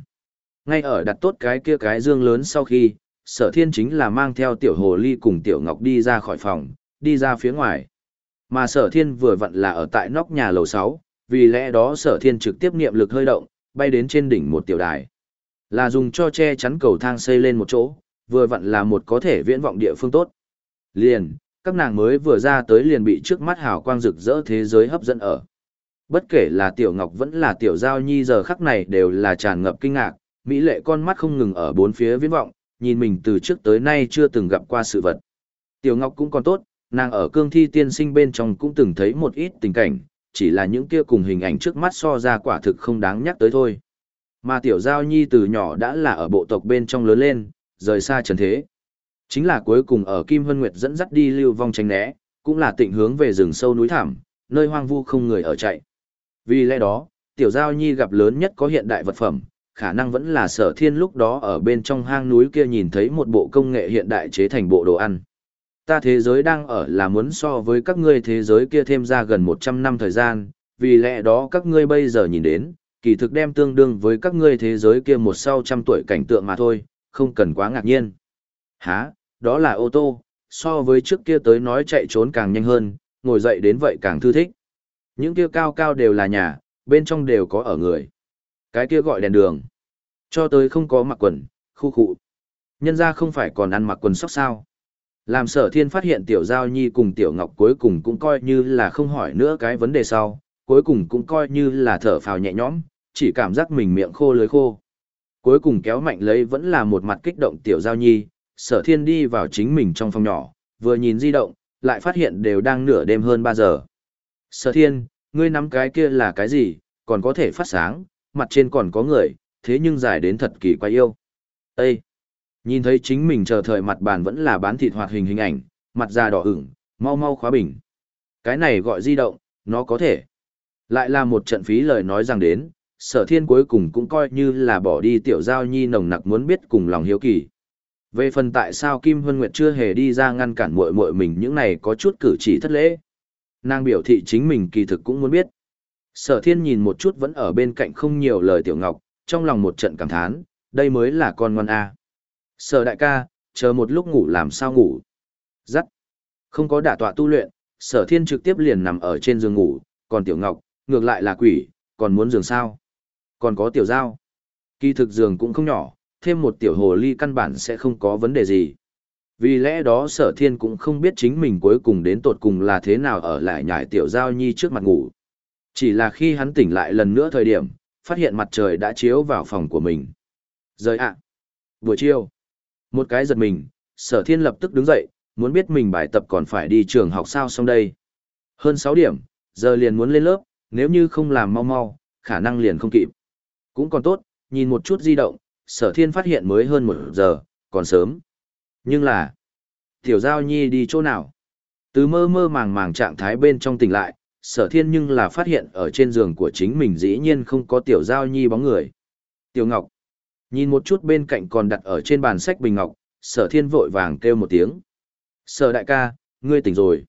Ngay ở đặt tốt cái kia cái dương lớn sau khi, sở thiên chính là mang theo tiểu hồ ly cùng tiểu ngọc đi ra khỏi phòng, đi ra phía ngoài. Mà sở thiên vừa vặn là ở tại nóc nhà lầu 6, vì lẽ đó sở thiên trực tiếp niệm lực hơi động, bay đến trên đỉnh một tiểu đài. Là dùng cho che chắn cầu thang xây lên một chỗ, vừa vặn là một có thể viễn vọng địa phương tốt. Liền, các nàng mới vừa ra tới liền bị trước mắt hào quang rực rỡ thế giới hấp dẫn ở. Bất kể là tiểu ngọc vẫn là tiểu giao nhi giờ khắc này đều là tràn ngập kinh ngạc, mỹ lệ con mắt không ngừng ở bốn phía viễn vọng, nhìn mình từ trước tới nay chưa từng gặp qua sự vật. Tiểu ngọc cũng còn tốt, nàng ở cương thi tiên sinh bên trong cũng từng thấy một ít tình cảnh, chỉ là những kia cùng hình ảnh trước mắt so ra quả thực không đáng nhắc tới thôi. Mà tiểu giao nhi từ nhỏ đã là ở bộ tộc bên trong lớn lên, rời xa trần thế. Chính là cuối cùng ở Kim Hân Nguyệt dẫn dắt đi lưu vong tránh né, cũng là tịnh hướng về rừng sâu núi thảm, nơi hoang vu không người ở chạy. Vì lẽ đó, tiểu giao nhi gặp lớn nhất có hiện đại vật phẩm, khả năng vẫn là sở thiên lúc đó ở bên trong hang núi kia nhìn thấy một bộ công nghệ hiện đại chế thành bộ đồ ăn. Ta thế giới đang ở là muốn so với các ngươi thế giới kia thêm ra gần 100 năm thời gian, vì lẽ đó các ngươi bây giờ nhìn đến, kỳ thực đem tương đương với các ngươi thế giới kia một sau trăm tuổi cảnh tượng mà thôi, không cần quá ngạc nhiên. Hả, đó là ô tô, so với trước kia tới nói chạy trốn càng nhanh hơn, ngồi dậy đến vậy càng thư thích. Những kia cao cao đều là nhà, bên trong đều có ở người. Cái kia gọi đèn đường. Cho tới không có mặc quần, khu cụ. Nhân ra không phải còn ăn mặc quần sóc sao. Làm sở thiên phát hiện tiểu giao nhi cùng tiểu ngọc cuối cùng cũng coi như là không hỏi nữa cái vấn đề sau, cuối cùng cũng coi như là thở phào nhẹ nhõm, chỉ cảm giác mình miệng khô lưới khô. Cuối cùng kéo mạnh lấy vẫn là một mặt kích động tiểu giao nhi, sở thiên đi vào chính mình trong phòng nhỏ, vừa nhìn di động, lại phát hiện đều đang nửa đêm hơn 3 giờ. Sở thiên, ngươi nắm cái kia là cái gì, còn có thể phát sáng, mặt trên còn có người, thế nhưng dài đến thật kỳ quái yêu. Ê! Nhìn thấy chính mình chờ thời mặt bàn vẫn là bán thịt hoạt hình hình ảnh, mặt da đỏ ửng, mau mau khóa bình. Cái này gọi di động, nó có thể. Lại là một trận phí lời nói rằng đến, sở thiên cuối cùng cũng coi như là bỏ đi tiểu giao nhi nồng nặc muốn biết cùng lòng hiếu kỳ. Về phần tại sao Kim Hân Nguyệt chưa hề đi ra ngăn cản muội muội mình những này có chút cử chỉ thất lễ. Nàng biểu thị chính mình kỳ thực cũng muốn biết. Sở thiên nhìn một chút vẫn ở bên cạnh không nhiều lời tiểu ngọc, trong lòng một trận cảm thán, đây mới là con ngoan A. Sở đại ca, chờ một lúc ngủ làm sao ngủ. Giắt. Không có đả tọa tu luyện, sở thiên trực tiếp liền nằm ở trên giường ngủ, còn tiểu ngọc, ngược lại là quỷ, còn muốn giường sao. Còn có tiểu giao. Kỳ thực giường cũng không nhỏ, thêm một tiểu hồ ly căn bản sẽ không có vấn đề gì. Vì lẽ đó sở thiên cũng không biết chính mình cuối cùng đến tột cùng là thế nào ở lại nhải tiểu giao nhi trước mặt ngủ. Chỉ là khi hắn tỉnh lại lần nữa thời điểm, phát hiện mặt trời đã chiếu vào phòng của mình. Rời ạ! Buổi chiều! Một cái giật mình, sở thiên lập tức đứng dậy, muốn biết mình bài tập còn phải đi trường học sao xong đây. Hơn 6 điểm, giờ liền muốn lên lớp, nếu như không làm mau mau, khả năng liền không kịp. Cũng còn tốt, nhìn một chút di động, sở thiên phát hiện mới hơn một giờ, còn sớm. Nhưng là, tiểu giao nhi đi chỗ nào? Từ mơ mơ màng màng trạng thái bên trong tỉnh lại, sở thiên nhưng là phát hiện ở trên giường của chính mình dĩ nhiên không có tiểu giao nhi bóng người. Tiểu Ngọc, nhìn một chút bên cạnh còn đặt ở trên bàn sách bình ngọc, sở thiên vội vàng kêu một tiếng. Sở đại ca, ngươi tỉnh rồi.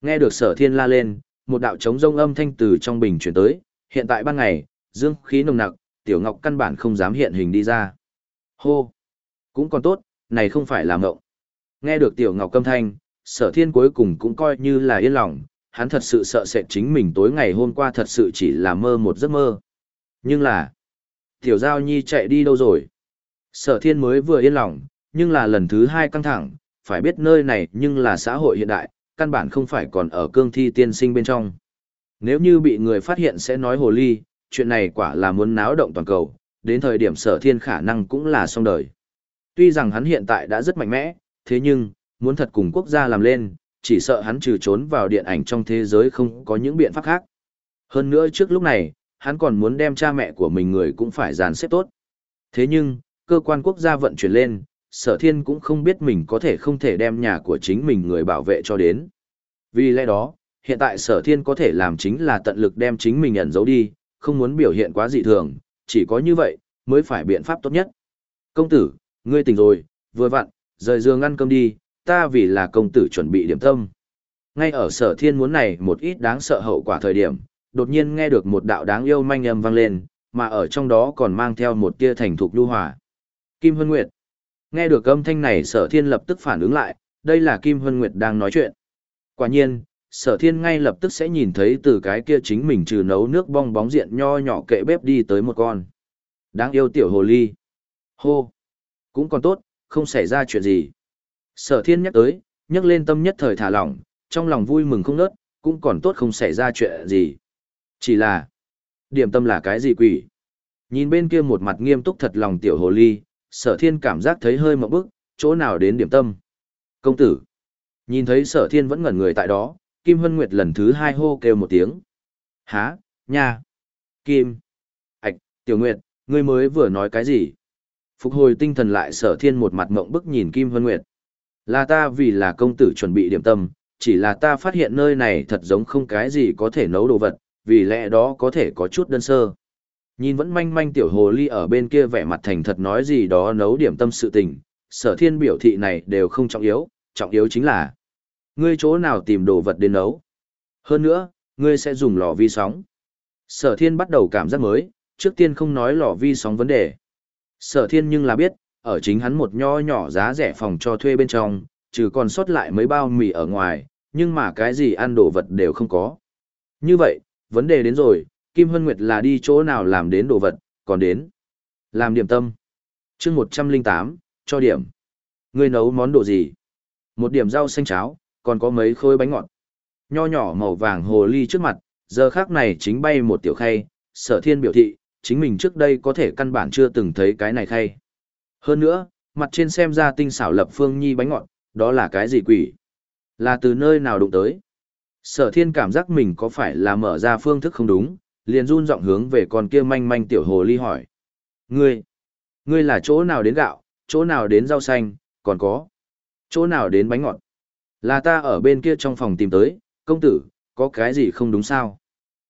Nghe được sở thiên la lên, một đạo trống rông âm thanh từ trong bình chuyển tới, hiện tại ban ngày, dương khí nồng nặc, tiểu ngọc căn bản không dám hiện hình đi ra. Hô! Cũng còn tốt, này không phải là mộng. Nghe được tiểu ngọc câm thanh, sở thiên cuối cùng cũng coi như là yên lòng, hắn thật sự sợ sệt chính mình tối ngày hôm qua thật sự chỉ là mơ một giấc mơ. Nhưng là, tiểu giao nhi chạy đi đâu rồi? Sở thiên mới vừa yên lòng, nhưng là lần thứ hai căng thẳng, phải biết nơi này nhưng là xã hội hiện đại, căn bản không phải còn ở cương thi tiên sinh bên trong. Nếu như bị người phát hiện sẽ nói hồ ly, chuyện này quả là muốn náo động toàn cầu, đến thời điểm sở thiên khả năng cũng là xong đời. Tuy rằng hắn hiện tại đã rất mạnh mẽ, thế nhưng, muốn thật cùng quốc gia làm lên, chỉ sợ hắn trừ trốn vào điện ảnh trong thế giới không có những biện pháp khác. Hơn nữa trước lúc này, hắn còn muốn đem cha mẹ của mình người cũng phải dàn xếp tốt. Thế nhưng, cơ quan quốc gia vận chuyển lên, sở thiên cũng không biết mình có thể không thể đem nhà của chính mình người bảo vệ cho đến. Vì lẽ đó, hiện tại sở thiên có thể làm chính là tận lực đem chính mình ẩn giấu đi, không muốn biểu hiện quá dị thường, chỉ có như vậy, mới phải biện pháp tốt nhất. Công tử, ngươi tỉnh rồi, vừa vặn, rời giường ăn cơm đi, ta vì là công tử chuẩn bị điểm tâm. Ngay ở sở thiên muốn này một ít đáng sợ hậu quả thời điểm, đột nhiên nghe được một đạo đáng yêu manh âm vang lên, mà ở trong đó còn mang theo một tia thành thục lưu hòa. Kim Hân Nguyệt. Nghe được âm thanh này sở thiên lập tức phản ứng lại, đây là Kim Hân Nguyệt đang nói chuyện. Quả nhiên, sở thiên ngay lập tức sẽ nhìn thấy từ cái kia chính mình trừ nấu nước bong bóng diện nho nhỏ kệ bếp đi tới một con. Đáng yêu tiểu hồ ly. Hô. Cũng còn tốt, không xảy ra chuyện gì. Sở thiên nhắc tới, nhắc lên tâm nhất thời thả lỏng, trong lòng vui mừng không nớt, cũng còn tốt không xảy ra chuyện gì. Chỉ là, điểm tâm là cái gì quỷ? Nhìn bên kia một mặt nghiêm túc thật lòng tiểu hồ ly, sở thiên cảm giác thấy hơi mộng bức, chỗ nào đến điểm tâm. Công tử, nhìn thấy sở thiên vẫn ngẩn người tại đó, Kim Hân Nguyệt lần thứ hai hô kêu một tiếng. Há, nha, Kim, ạch, tiểu Nguyệt, ngươi mới vừa nói cái gì? Phục hồi tinh thần lại sở thiên một mặt mộng bức nhìn Kim Hân Nguyệt. Là ta vì là công tử chuẩn bị điểm tâm, chỉ là ta phát hiện nơi này thật giống không cái gì có thể nấu đồ vật, vì lẽ đó có thể có chút đơn sơ. Nhìn vẫn manh manh tiểu hồ ly ở bên kia vẻ mặt thành thật nói gì đó nấu điểm tâm sự tình, sở thiên biểu thị này đều không trọng yếu, trọng yếu chính là ngươi chỗ nào tìm đồ vật đến nấu. Hơn nữa, ngươi sẽ dùng lò vi sóng. Sở thiên bắt đầu cảm giác mới, trước tiên không nói lò vi sóng vấn đề. Sở thiên nhưng là biết, ở chính hắn một nho nhỏ giá rẻ phòng cho thuê bên trong, trừ còn sót lại mấy bao mì ở ngoài, nhưng mà cái gì ăn đồ vật đều không có. Như vậy, vấn đề đến rồi, Kim Hân Nguyệt là đi chỗ nào làm đến đồ vật, còn đến. Làm điểm tâm. chương 108, cho điểm. Ngươi nấu món đồ gì? Một điểm rau xanh cháo, còn có mấy khối bánh ngọt. Nho nhỏ màu vàng hồ ly trước mặt, giờ khác này chính bay một tiểu khay, sở thiên biểu thị, chính mình trước đây có thể căn bản chưa từng thấy cái này khay. Hơn nữa, mặt trên xem ra tinh xảo lập phương nhi bánh ngọt, đó là cái gì quỷ? Là từ nơi nào đụng tới? Sở thiên cảm giác mình có phải là mở ra phương thức không đúng, liền run giọng hướng về con kia manh manh tiểu hồ ly hỏi. Ngươi, ngươi là chỗ nào đến gạo, chỗ nào đến rau xanh, còn có, chỗ nào đến bánh ngọt? Là ta ở bên kia trong phòng tìm tới, công tử, có cái gì không đúng sao?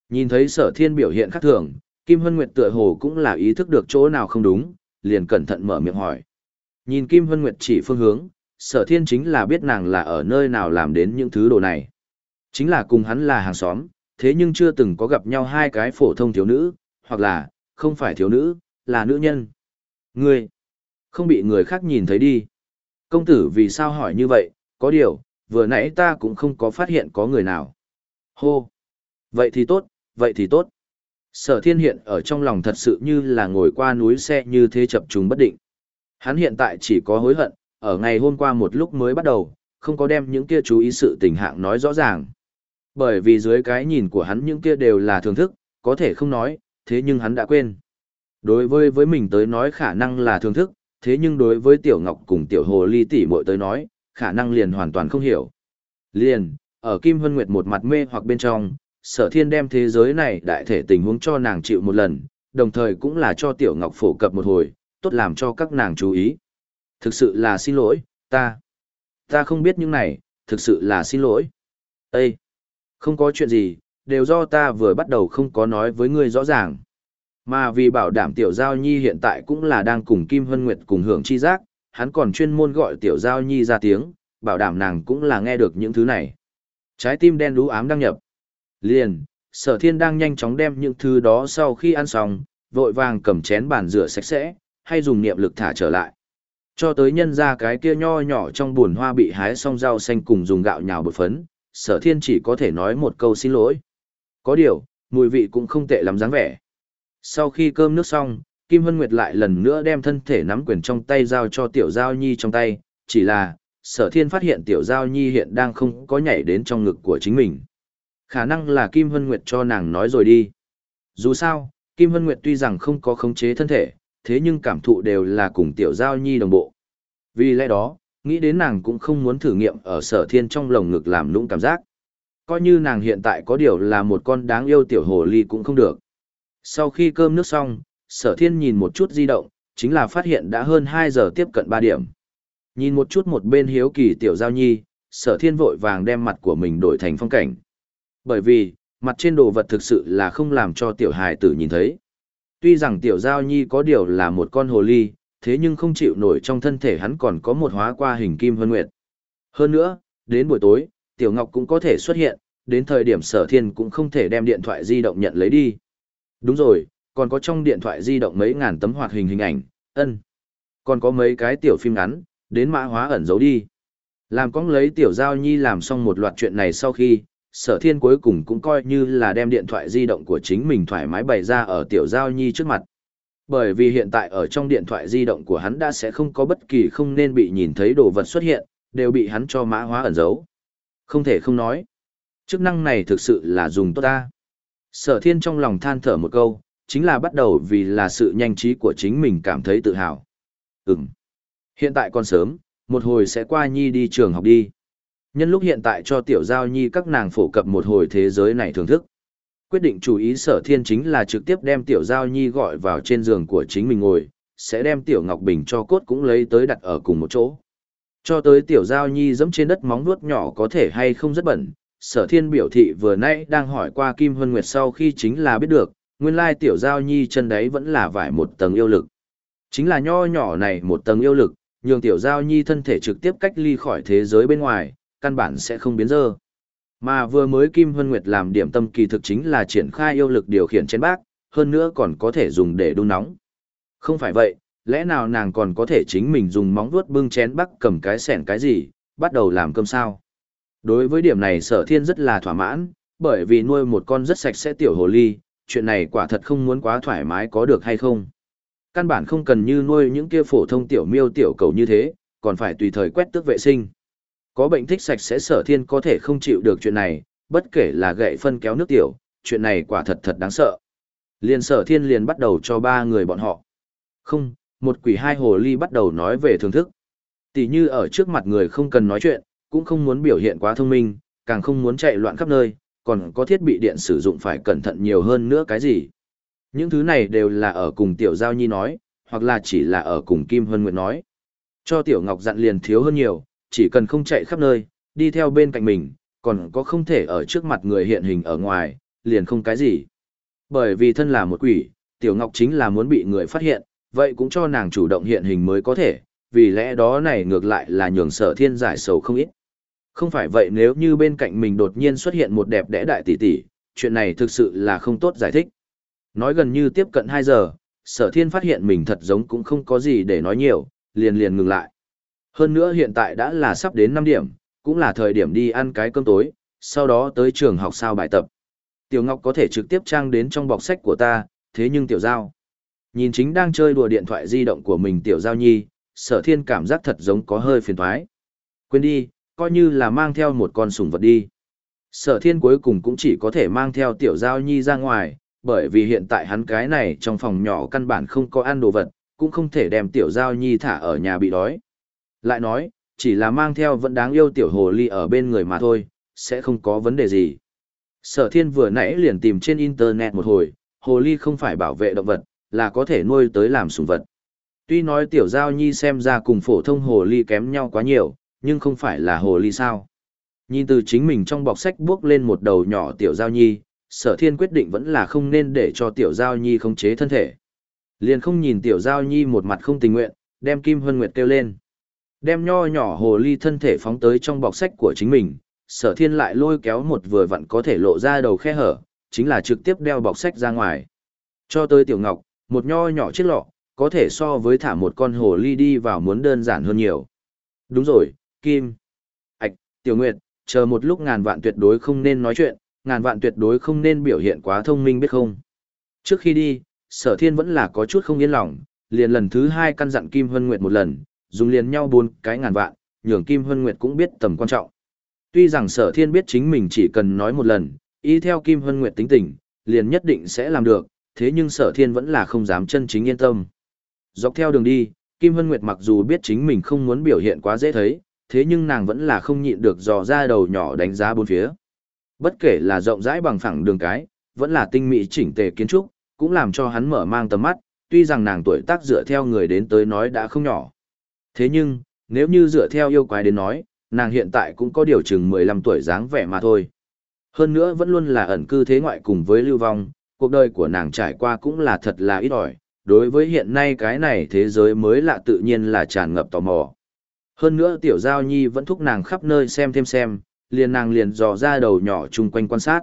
Nhìn thấy sở thiên biểu hiện khác thường, Kim Hân Nguyệt tựa hồ cũng là ý thức được chỗ nào không đúng, liền cẩn thận mở miệng hỏi. Nhìn Kim Hân Nguyệt chỉ phương hướng, sở thiên chính là biết nàng là ở nơi nào làm đến những thứ đồ này. Chính là cùng hắn là hàng xóm, thế nhưng chưa từng có gặp nhau hai cái phổ thông thiếu nữ, hoặc là, không phải thiếu nữ, là nữ nhân. Ngươi, không bị người khác nhìn thấy đi. Công tử vì sao hỏi như vậy, có điều, vừa nãy ta cũng không có phát hiện có người nào. Hô! Vậy thì tốt, vậy thì tốt. Sở thiên hiện ở trong lòng thật sự như là ngồi qua núi xe như thế chập trùng bất định. Hắn hiện tại chỉ có hối hận, ở ngày hôm qua một lúc mới bắt đầu, không có đem những kia chú ý sự tình hạng nói rõ ràng. Bởi vì dưới cái nhìn của hắn những kia đều là thưởng thức, có thể không nói, thế nhưng hắn đã quên. Đối với với mình tới nói khả năng là thưởng thức, thế nhưng đối với Tiểu Ngọc cùng Tiểu Hồ Ly tỷ muội tới nói, khả năng liền hoàn toàn không hiểu. Liền, ở Kim Vân Nguyệt một mặt mê hoặc bên trong, sở thiên đem thế giới này đại thể tình huống cho nàng chịu một lần, đồng thời cũng là cho Tiểu Ngọc phổ cập một hồi, tốt làm cho các nàng chú ý. Thực sự là xin lỗi, ta. Ta không biết những này, thực sự là xin lỗi. Ê! Không có chuyện gì, đều do ta vừa bắt đầu không có nói với ngươi rõ ràng. Mà vì bảo đảm Tiểu Giao Nhi hiện tại cũng là đang cùng Kim Hân Nguyệt cùng hưởng chi giác, hắn còn chuyên môn gọi Tiểu Giao Nhi ra tiếng, bảo đảm nàng cũng là nghe được những thứ này. Trái tim đen đú ám đăng nhập. Liền, sở thiên đang nhanh chóng đem những thứ đó sau khi ăn xong, vội vàng cầm chén bàn rửa sạch sẽ, hay dùng niệm lực thả trở lại. Cho tới nhân ra cái kia nho nhỏ trong buồn hoa bị hái xong rau xanh cùng dùng gạo nhào bột phấn, sở thiên chỉ có thể nói một câu xin lỗi. Có điều, mùi vị cũng không tệ lắm dáng vẻ. Sau khi cơm nước xong, Kim Hân Nguyệt lại lần nữa đem thân thể nắm quyền trong tay giao cho Tiểu Giao Nhi trong tay, chỉ là, sở thiên phát hiện Tiểu Giao Nhi hiện đang không có nhảy đến trong ngực của chính mình. Khả năng là Kim Hân Nguyệt cho nàng nói rồi đi. Dù sao, Kim Hân Nguyệt tuy rằng không có khống chế thân thể, thế nhưng cảm thụ đều là cùng Tiểu Giao Nhi đồng bộ. Vì lẽ đó, nghĩ đến nàng cũng không muốn thử nghiệm ở sở thiên trong lồng ngực làm nũng cảm giác. Coi như nàng hiện tại có điều là một con đáng yêu tiểu hồ ly cũng không được. Sau khi cơm nước xong, sở thiên nhìn một chút di động, chính là phát hiện đã hơn 2 giờ tiếp cận 3 điểm. Nhìn một chút một bên hiếu kỳ tiểu giao nhi, sở thiên vội vàng đem mặt của mình đổi thành phong cảnh. Bởi vì, mặt trên đồ vật thực sự là không làm cho tiểu hài tử nhìn thấy. Tuy rằng tiểu giao nhi có điều là một con hồ ly, thế nhưng không chịu nổi trong thân thể hắn còn có một hóa qua hình kim vân nguyệt. Hơn nữa, đến buổi tối, tiểu ngọc cũng có thể xuất hiện, đến thời điểm sở thiên cũng không thể đem điện thoại di động nhận lấy đi. Đúng rồi, còn có trong điện thoại di động mấy ngàn tấm hoạt hình hình ảnh, ân. Còn có mấy cái tiểu phim ngắn, đến mã hóa ẩn giấu đi. Làm con lấy tiểu giao nhi làm xong một loạt chuyện này sau khi, sở thiên cuối cùng cũng coi như là đem điện thoại di động của chính mình thoải mái bày ra ở tiểu giao nhi trước mặt. Bởi vì hiện tại ở trong điện thoại di động của hắn đã sẽ không có bất kỳ không nên bị nhìn thấy đồ vật xuất hiện, đều bị hắn cho mã hóa ẩn giấu. Không thể không nói. Chức năng này thực sự là dùng tốt ta. Sở thiên trong lòng than thở một câu, chính là bắt đầu vì là sự nhanh trí của chính mình cảm thấy tự hào. Ừm. Hiện tại còn sớm, một hồi sẽ qua Nhi đi trường học đi. Nhân lúc hiện tại cho tiểu giao Nhi các nàng phổ cập một hồi thế giới này thưởng thức. Quyết định chủ ý sở thiên chính là trực tiếp đem tiểu giao Nhi gọi vào trên giường của chính mình ngồi, sẽ đem tiểu Ngọc Bình cho cốt cũng lấy tới đặt ở cùng một chỗ. Cho tới tiểu giao Nhi giẫm trên đất móng vuốt nhỏ có thể hay không rất bẩn, sở thiên biểu thị vừa nãy đang hỏi qua Kim Hân Nguyệt sau khi chính là biết được, nguyên lai tiểu giao nhi chân đấy vẫn là vải một tầng yêu lực. Chính là nho nhỏ này một tầng yêu lực, nhường tiểu giao nhi thân thể trực tiếp cách ly khỏi thế giới bên ngoài, căn bản sẽ không biến dơ. Mà vừa mới Kim Hân Nguyệt làm điểm tâm kỳ thực chính là triển khai yêu lực điều khiển trên bác, hơn nữa còn có thể dùng để đun nóng. Không phải vậy, lẽ nào nàng còn có thể chính mình dùng móng vuốt bưng chén bắc cầm cái sẻn cái gì, bắt đầu làm cơm sao? Đối với điểm này sở thiên rất là thỏa mãn, bởi vì nuôi một con rất sạch sẽ tiểu hồ ly, chuyện này quả thật không muốn quá thoải mái có được hay không. Căn bản không cần như nuôi những kia phổ thông tiểu miêu tiểu cầu như thế, còn phải tùy thời quét tước vệ sinh. Có bệnh thích sạch sẽ sở thiên có thể không chịu được chuyện này, bất kể là gậy phân kéo nước tiểu, chuyện này quả thật thật đáng sợ. Liên sở thiên liền bắt đầu cho ba người bọn họ. Không, một quỷ hai hồ ly bắt đầu nói về thưởng thức. Tỷ như ở trước mặt người không cần nói chuyện, cũng không muốn biểu hiện quá thông minh, càng không muốn chạy loạn khắp nơi, còn có thiết bị điện sử dụng phải cẩn thận nhiều hơn nữa cái gì. Những thứ này đều là ở cùng Tiểu Giao Nhi nói, hoặc là chỉ là ở cùng Kim Hân Nguyệt nói. Cho Tiểu Ngọc dặn liền thiếu hơn nhiều, chỉ cần không chạy khắp nơi, đi theo bên cạnh mình, còn có không thể ở trước mặt người hiện hình ở ngoài, liền không cái gì. Bởi vì thân là một quỷ, Tiểu Ngọc chính là muốn bị người phát hiện, vậy cũng cho nàng chủ động hiện hình mới có thể, vì lẽ đó này ngược lại là nhường sở thiên giải sầu không ít. Không phải vậy nếu như bên cạnh mình đột nhiên xuất hiện một đẹp đẽ đại tỷ tỷ, chuyện này thực sự là không tốt giải thích. Nói gần như tiếp cận 2 giờ, sở thiên phát hiện mình thật giống cũng không có gì để nói nhiều, liền liền ngừng lại. Hơn nữa hiện tại đã là sắp đến 5 điểm, cũng là thời điểm đi ăn cái cơm tối, sau đó tới trường học sao bài tập. Tiểu Ngọc có thể trực tiếp trang đến trong bọc sách của ta, thế nhưng Tiểu Giao. Nhìn chính đang chơi đùa điện thoại di động của mình Tiểu Giao Nhi, sở thiên cảm giác thật giống có hơi phiền thoái. Quên đi, coi như là mang theo một con sùng vật đi. Sở thiên cuối cùng cũng chỉ có thể mang theo Tiểu Giao Nhi ra ngoài, bởi vì hiện tại hắn cái này trong phòng nhỏ căn bản không có ăn đồ vật, cũng không thể đem Tiểu Giao Nhi thả ở nhà bị đói. Lại nói, chỉ là mang theo vẫn đáng yêu Tiểu Hồ Ly ở bên người mà thôi, sẽ không có vấn đề gì. Sở thiên vừa nãy liền tìm trên internet một hồi, hồ ly không phải bảo vệ động vật, là có thể nuôi tới làm sủng vật. Tuy nói tiểu giao nhi xem ra cùng phổ thông hồ ly kém nhau quá nhiều, nhưng không phải là hồ ly sao. Nhìn từ chính mình trong bọc sách bước lên một đầu nhỏ tiểu giao nhi, sở thiên quyết định vẫn là không nên để cho tiểu giao nhi khống chế thân thể. Liền không nhìn tiểu giao nhi một mặt không tình nguyện, đem Kim Hân Nguyệt kêu lên. Đem nho nhỏ hồ ly thân thể phóng tới trong bọc sách của chính mình, sở thiên lại lôi kéo một vừa vặn có thể lộ ra đầu khe hở, chính là trực tiếp đeo bọc sách ra ngoài. Cho tới tiểu ngọc, một nho nhỏ chiếc lọ, có thể so với thả một con hồ ly đi vào muốn đơn giản hơn nhiều. Đúng rồi, Kim. Ảch, tiểu nguyệt, chờ một lúc ngàn vạn tuyệt đối không nên nói chuyện, ngàn vạn tuyệt đối không nên biểu hiện quá thông minh biết không. Trước khi đi, sở thiên vẫn là có chút không yên lòng, liền lần thứ hai căn dặn Kim Hân Nguyệt một lần, dùng liền nhau bốn cái ngàn vạn, nhường Kim Hân Nguyệt cũng biết tầm quan trọng. Tuy rằng sở thiên biết chính mình chỉ cần nói một lần, ý theo Kim Hân Nguyệt tính tình, liền nhất định sẽ làm được, thế nhưng sở thiên vẫn là không dám chân chính yên tâm. Dọc theo đường đi, Kim Hân Nguyệt mặc dù biết chính mình không muốn biểu hiện quá dễ thấy, thế nhưng nàng vẫn là không nhịn được dò ra đầu nhỏ đánh giá bốn phía. Bất kể là rộng rãi bằng phẳng đường cái, vẫn là tinh mỹ chỉnh tề kiến trúc, cũng làm cho hắn mở mang tầm mắt, tuy rằng nàng tuổi tác dựa theo người đến tới nói đã không nhỏ. Thế nhưng, nếu như dựa theo yêu quái đến nói, nàng hiện tại cũng có điều chừng 15 tuổi dáng vẻ mà thôi. Hơn nữa vẫn luôn là ẩn cư thế ngoại cùng với lưu vong, cuộc đời của nàng trải qua cũng là thật là ít ỏi, đối với hiện nay cái này thế giới mới lạ tự nhiên là tràn ngập tò mò. Hơn nữa tiểu giao nhi vẫn thúc nàng khắp nơi xem thêm xem, liền nàng liền dò ra đầu nhỏ chung quanh quan sát.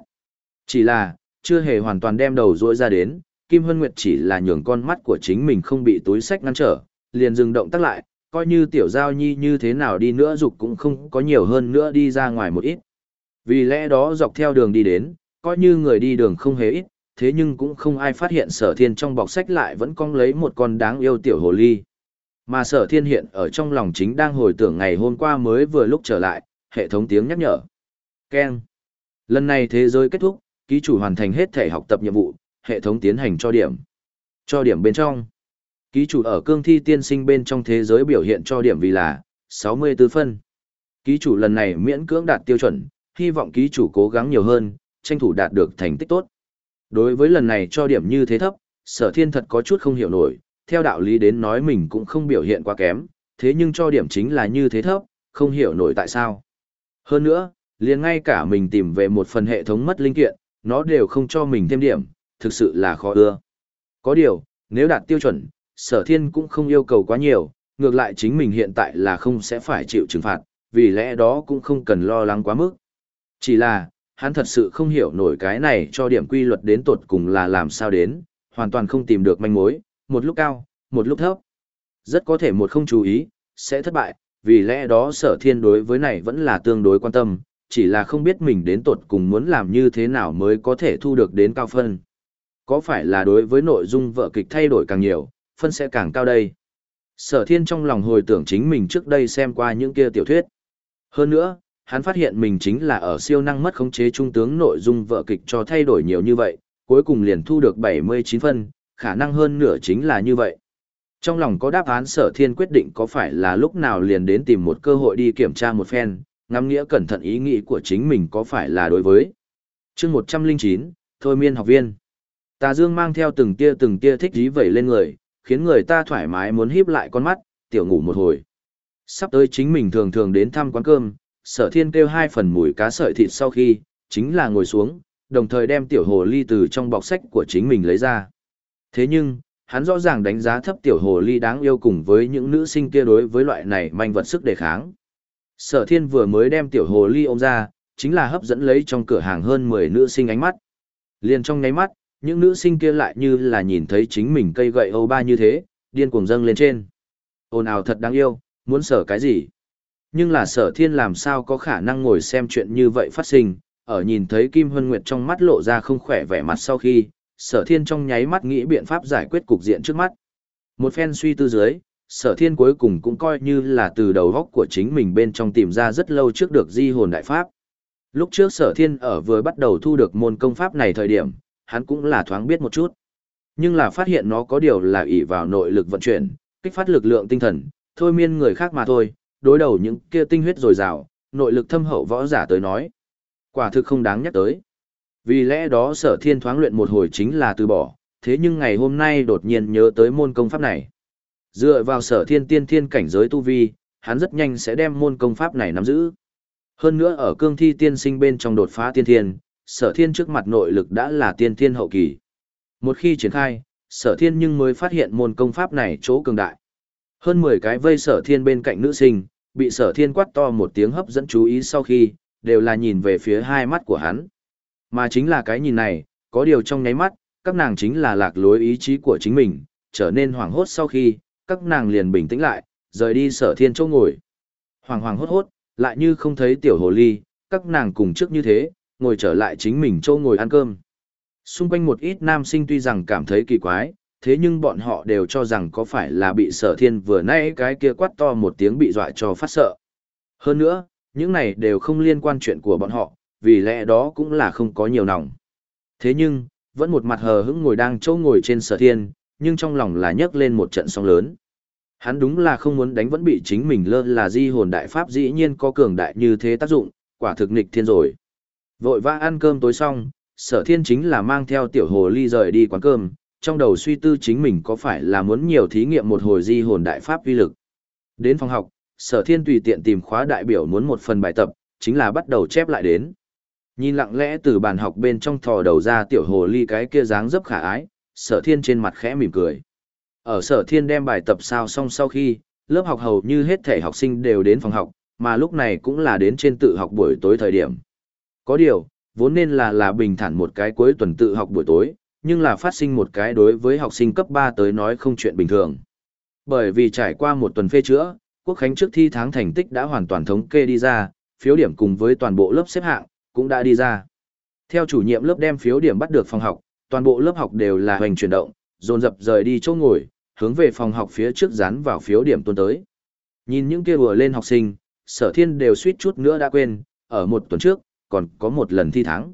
Chỉ là, chưa hề hoàn toàn đem đầu rỗi ra đến, Kim Hân Nguyệt chỉ là nhường con mắt của chính mình không bị túi sách ngăn trở, liền dừng động tác lại, coi như tiểu giao nhi như thế nào đi nữa dục cũng không có nhiều hơn nữa đi ra ngoài một ít. Vì lẽ đó dọc theo đường đi đến, coi như người đi đường không hề ít, thế nhưng cũng không ai phát hiện sở thiên trong bọc sách lại vẫn cong lấy một con đáng yêu tiểu hồ ly. Mà sở thiên hiện ở trong lòng chính đang hồi tưởng ngày hôm qua mới vừa lúc trở lại, hệ thống tiếng nhắc nhở. Ken. Lần này thế giới kết thúc, ký chủ hoàn thành hết thể học tập nhiệm vụ, hệ thống tiến hành cho điểm. Cho điểm bên trong. Ký chủ ở cương thi tiên sinh bên trong thế giới biểu hiện cho điểm vì là 64 phân. Ký chủ lần này miễn cưỡng đạt tiêu chuẩn, hy vọng ký chủ cố gắng nhiều hơn, tranh thủ đạt được thành tích tốt. Đối với lần này cho điểm như thế thấp, sở thiên thật có chút không hiểu nổi, theo đạo lý đến nói mình cũng không biểu hiện quá kém, thế nhưng cho điểm chính là như thế thấp, không hiểu nổi tại sao. Hơn nữa, liền ngay cả mình tìm về một phần hệ thống mất linh kiện, nó đều không cho mình thêm điểm, thực sự là khó ưa. Có điều, nếu đạt tiêu chuẩn, sở thiên cũng không yêu cầu quá nhiều, ngược lại chính mình hiện tại là không sẽ phải chịu trừng phạt, vì lẽ đó cũng không cần lo lắng quá mức. Chỉ là, hắn thật sự không hiểu nổi cái này cho điểm quy luật đến tột cùng là làm sao đến, hoàn toàn không tìm được manh mối, một lúc cao, một lúc thấp. Rất có thể một không chú ý, sẽ thất bại, vì lẽ đó sở thiên đối với này vẫn là tương đối quan tâm, chỉ là không biết mình đến tột cùng muốn làm như thế nào mới có thể thu được đến cao phân. Có phải là đối với nội dung vợ kịch thay đổi càng nhiều, phân sẽ càng cao đây? Sở thiên trong lòng hồi tưởng chính mình trước đây xem qua những kia tiểu thuyết. Hơn nữa, hắn phát hiện mình chính là ở siêu năng mất khống chế trung tướng nội dung vợ kịch cho thay đổi nhiều như vậy, cuối cùng liền thu được 79 phân, khả năng hơn nửa chính là như vậy. Trong lòng có đáp án sở thiên quyết định có phải là lúc nào liền đến tìm một cơ hội đi kiểm tra một phen, ngắm nghĩa cẩn thận ý nghĩ của chính mình có phải là đối với. chương 109, Thôi miên học viên. Tà Dương mang theo từng tia từng tia thích ý vẩy lên người, khiến người ta thoải mái muốn híp lại con mắt, tiểu ngủ một hồi. Sắp tới chính mình thường thường đến thăm quán cơm, sở thiên kêu hai phần mùi cá sợi thịt sau khi, chính là ngồi xuống, đồng thời đem tiểu hồ ly từ trong bọc sách của chính mình lấy ra. Thế nhưng, hắn rõ ràng đánh giá thấp tiểu hồ ly đáng yêu cùng với những nữ sinh kia đối với loại này manh vật sức đề kháng. Sở thiên vừa mới đem tiểu hồ ly ôm ra, chính là hấp dẫn lấy trong cửa hàng hơn 10 nữ sinh ánh mắt. Liền trong ngáy mắt, những nữ sinh kia lại như là nhìn thấy chính mình cây gậy Âu ba như thế, điên cuồng dâng lên trên. Ôn ào thật đáng yêu, muốn sở cái gì? Nhưng là sở thiên làm sao có khả năng ngồi xem chuyện như vậy phát sinh, ở nhìn thấy Kim Hân Nguyệt trong mắt lộ ra không khỏe vẻ mặt sau khi, sở thiên trong nháy mắt nghĩ biện pháp giải quyết cục diện trước mắt. Một phen suy tư dưới, sở thiên cuối cùng cũng coi như là từ đầu góc của chính mình bên trong tìm ra rất lâu trước được di hồn đại pháp. Lúc trước sở thiên ở vừa bắt đầu thu được môn công pháp này thời điểm, hắn cũng là thoáng biết một chút. Nhưng là phát hiện nó có điều là ỷ vào nội lực vận chuyển, kích phát lực lượng tinh thần, thôi miên người khác mà thôi, đối đầu những kia tinh huyết dồi dào, nội lực thâm hậu võ giả tới nói. Quả thực không đáng nhắc tới. Vì lẽ đó sở thiên thoáng luyện một hồi chính là từ bỏ, thế nhưng ngày hôm nay đột nhiên nhớ tới môn công pháp này. Dựa vào sở thiên tiên thiên cảnh giới tu vi, hắn rất nhanh sẽ đem môn công pháp này nắm giữ. Hơn nữa ở cương thi tiên sinh bên trong đột phá tiên thiên, sở thiên trước mặt nội lực đã là tiên thiên hậu kỳ. Một khi triển khai, sở thiên nhưng mới phát hiện môn công pháp này chỗ cường đại. Hơn 10 cái vây sở thiên bên cạnh nữ sinh, bị sở thiên quát to một tiếng hấp dẫn chú ý sau khi, đều là nhìn về phía hai mắt của hắn. Mà chính là cái nhìn này, có điều trong nháy mắt, các nàng chính là lạc lối ý chí của chính mình, trở nên hoảng hốt sau khi, các nàng liền bình tĩnh lại, rời đi sở thiên chỗ ngồi. Hoàng hoàng hốt hốt, lại như không thấy tiểu hồ ly, các nàng cùng trước như thế, ngồi trở lại chính mình châu ngồi ăn cơm. Xung quanh một ít nam sinh tuy rằng cảm thấy kỳ quái, thế nhưng bọn họ đều cho rằng có phải là bị sở thiên vừa nãy cái kia quát to một tiếng bị dọa cho phát sợ. Hơn nữa, những này đều không liên quan chuyện của bọn họ, vì lẽ đó cũng là không có nhiều nòng. Thế nhưng, vẫn một mặt hờ hững ngồi đang chỗ ngồi trên sở thiên, nhưng trong lòng là nhấc lên một trận sóng lớn. Hắn đúng là không muốn đánh vẫn bị chính mình lơ là di hồn đại pháp dĩ nhiên có cường đại như thế tác dụng, quả thực nghịch thiên rồi. Vội vã ăn cơm tối xong, sở thiên chính là mang theo tiểu hồ ly rời đi quán cơm, trong đầu suy tư chính mình có phải là muốn nhiều thí nghiệm một hồi di hồn đại pháp vi lực. Đến phòng học, sở thiên tùy tiện tìm khóa đại biểu muốn một phần bài tập, chính là bắt đầu chép lại đến. Nhìn lặng lẽ từ bàn học bên trong thò đầu ra tiểu hồ ly cái kia dáng dấp khả ái, sở thiên trên mặt khẽ mỉm cười. Ở sở thiên đem bài tập sao xong sau khi, lớp học hầu như hết thể học sinh đều đến phòng học, mà lúc này cũng là đến trên tự học buổi tối thời điểm. Có điều, vốn nên là là bình thản một cái cuối tuần tự học buổi tối, nhưng là phát sinh một cái đối với học sinh cấp 3 tới nói không chuyện bình thường. Bởi vì trải qua một tuần phê chữa, quốc khánh trước thi tháng thành tích đã hoàn toàn thống kê đi ra, phiếu điểm cùng với toàn bộ lớp xếp hạng, cũng đã đi ra. Theo chủ nhiệm lớp đem phiếu điểm bắt được phòng học, toàn bộ lớp học đều là hoành chuyển động, dồn dập rời đi chỗ ngồi, hướng về phòng học phía trước dán vào phiếu điểm tuần tới. Nhìn những kia vừa lên học sinh, sở thiên đều suýt chút nữa đã quên, ở một tuần trước, còn có một lần thi thắng.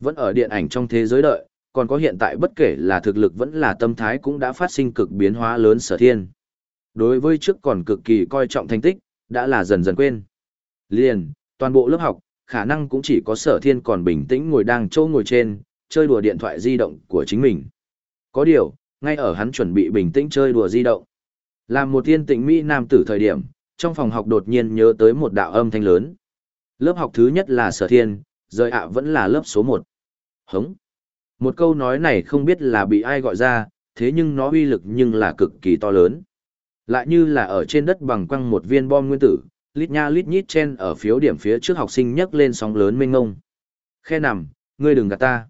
Vẫn ở điện ảnh trong thế giới đợi, còn có hiện tại bất kể là thực lực vẫn là tâm thái cũng đã phát sinh cực biến hóa lớn sở thiên. Đối với trước còn cực kỳ coi trọng thành tích, đã là dần dần quên. Liền, toàn bộ lớp học, khả năng cũng chỉ có sở thiên còn bình tĩnh ngồi đang châu ngồi trên, chơi đùa điện thoại di động của chính mình. Có điều, ngay ở hắn chuẩn bị bình tĩnh chơi đùa di động. Làm một tiên tĩnh Mỹ nam tử thời điểm, trong phòng học đột nhiên nhớ tới một đạo âm thanh lớn. Lớp học thứ nhất là sở thiên, rời ạ vẫn là lớp số một. Hống. Một câu nói này không biết là bị ai gọi ra, thế nhưng nó uy lực nhưng là cực kỳ to lớn. Lại như là ở trên đất bằng quăng một viên bom nguyên tử, lít nha lít nhít chen ở phiếu điểm phía trước học sinh nhấc lên sóng lớn mênh ngông. Khe nằm, ngươi đừng gạt ta.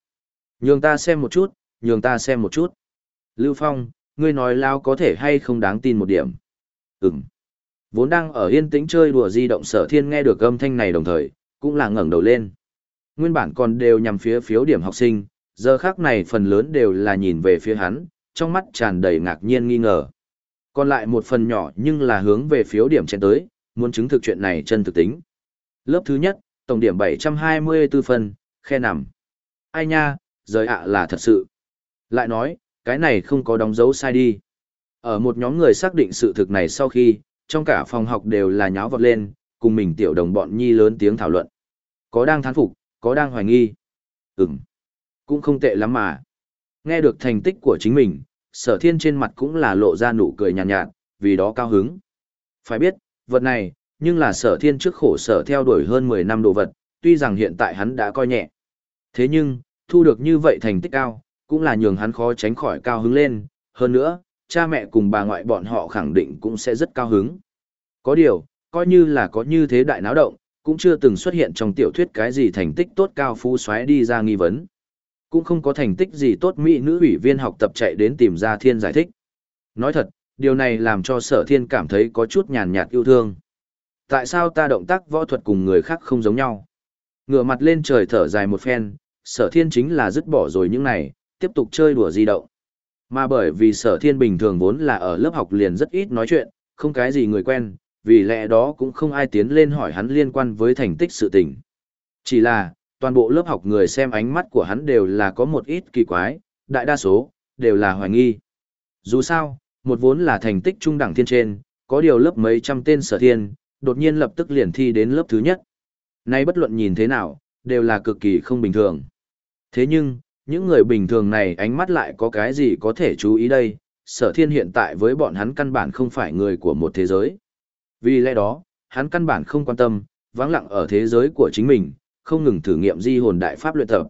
Nhường ta xem một chút, nhường ta xem một chút. Lưu Phong, ngươi nói lao có thể hay không đáng tin một điểm. Ừm. Vốn đang ở yên tĩnh chơi đùa di động sở thiên nghe được âm thanh này đồng thời, cũng là ngẩng đầu lên. Nguyên bản còn đều nhằm phía phiếu điểm học sinh, giờ khác này phần lớn đều là nhìn về phía hắn, trong mắt tràn đầy ngạc nhiên nghi ngờ. Còn lại một phần nhỏ nhưng là hướng về phiếu điểm trên tới, muốn chứng thực chuyện này chân thực tính. Lớp thứ nhất, tổng điểm 724 phần, khe nằm. Ai nha, rời ạ là thật sự. Lại nói, cái này không có đóng dấu sai đi. Ở một nhóm người xác định sự thực này sau khi, trong cả phòng học đều là nháo vọt lên, cùng mình tiểu đồng bọn nhi lớn tiếng thảo luận. Có đang thán phục, có đang hoài nghi. Ừm, cũng không tệ lắm mà. Nghe được thành tích của chính mình, sở thiên trên mặt cũng là lộ ra nụ cười nhàn nhạt, nhạt, vì đó cao hứng. Phải biết, vật này, nhưng là sở thiên trước khổ sở theo đuổi hơn 10 năm đồ vật, tuy rằng hiện tại hắn đã coi nhẹ. Thế nhưng, thu được như vậy thành tích cao, cũng là nhường hắn khó tránh khỏi cao hứng lên, hơn nữa, cha mẹ cùng bà ngoại bọn họ khẳng định cũng sẽ rất cao hứng. Có điều, coi như là có như thế đại náo động, cũng chưa từng xuất hiện trong tiểu thuyết cái gì thành tích tốt cao phú xoáy đi ra nghi vấn. Cũng không có thành tích gì tốt mỹ nữ ủy viên học tập chạy đến tìm ra thiên giải thích. Nói thật, điều này làm cho sở thiên cảm thấy có chút nhàn nhạt yêu thương. Tại sao ta động tác võ thuật cùng người khác không giống nhau? Ngửa mặt lên trời thở dài một phen, sở thiên chính là dứt bỏ rồi những này, tiếp tục chơi đùa di động. Mà bởi vì sở thiên bình thường vốn là ở lớp học liền rất ít nói chuyện, không cái gì người quen, vì lẽ đó cũng không ai tiến lên hỏi hắn liên quan với thành tích sự tình. Chỉ là, toàn bộ lớp học người xem ánh mắt của hắn đều là có một ít kỳ quái, đại đa số, đều là hoài nghi. Dù sao, một vốn là thành tích trung đẳng thiên trên, có điều lớp mấy trăm tên sở thiên, đột nhiên lập tức liền thi đến lớp thứ nhất. Nay bất luận nhìn thế nào, đều là cực kỳ không bình thường. Thế nhưng, những người bình thường này ánh mắt lại có cái gì có thể chú ý đây, sở thiên hiện tại với bọn hắn căn bản không phải người của một thế giới. Vì lẽ đó, hắn căn bản không quan tâm, vắng lặng ở thế giới của chính mình, không ngừng thử nghiệm di hồn đại pháp luyện tập.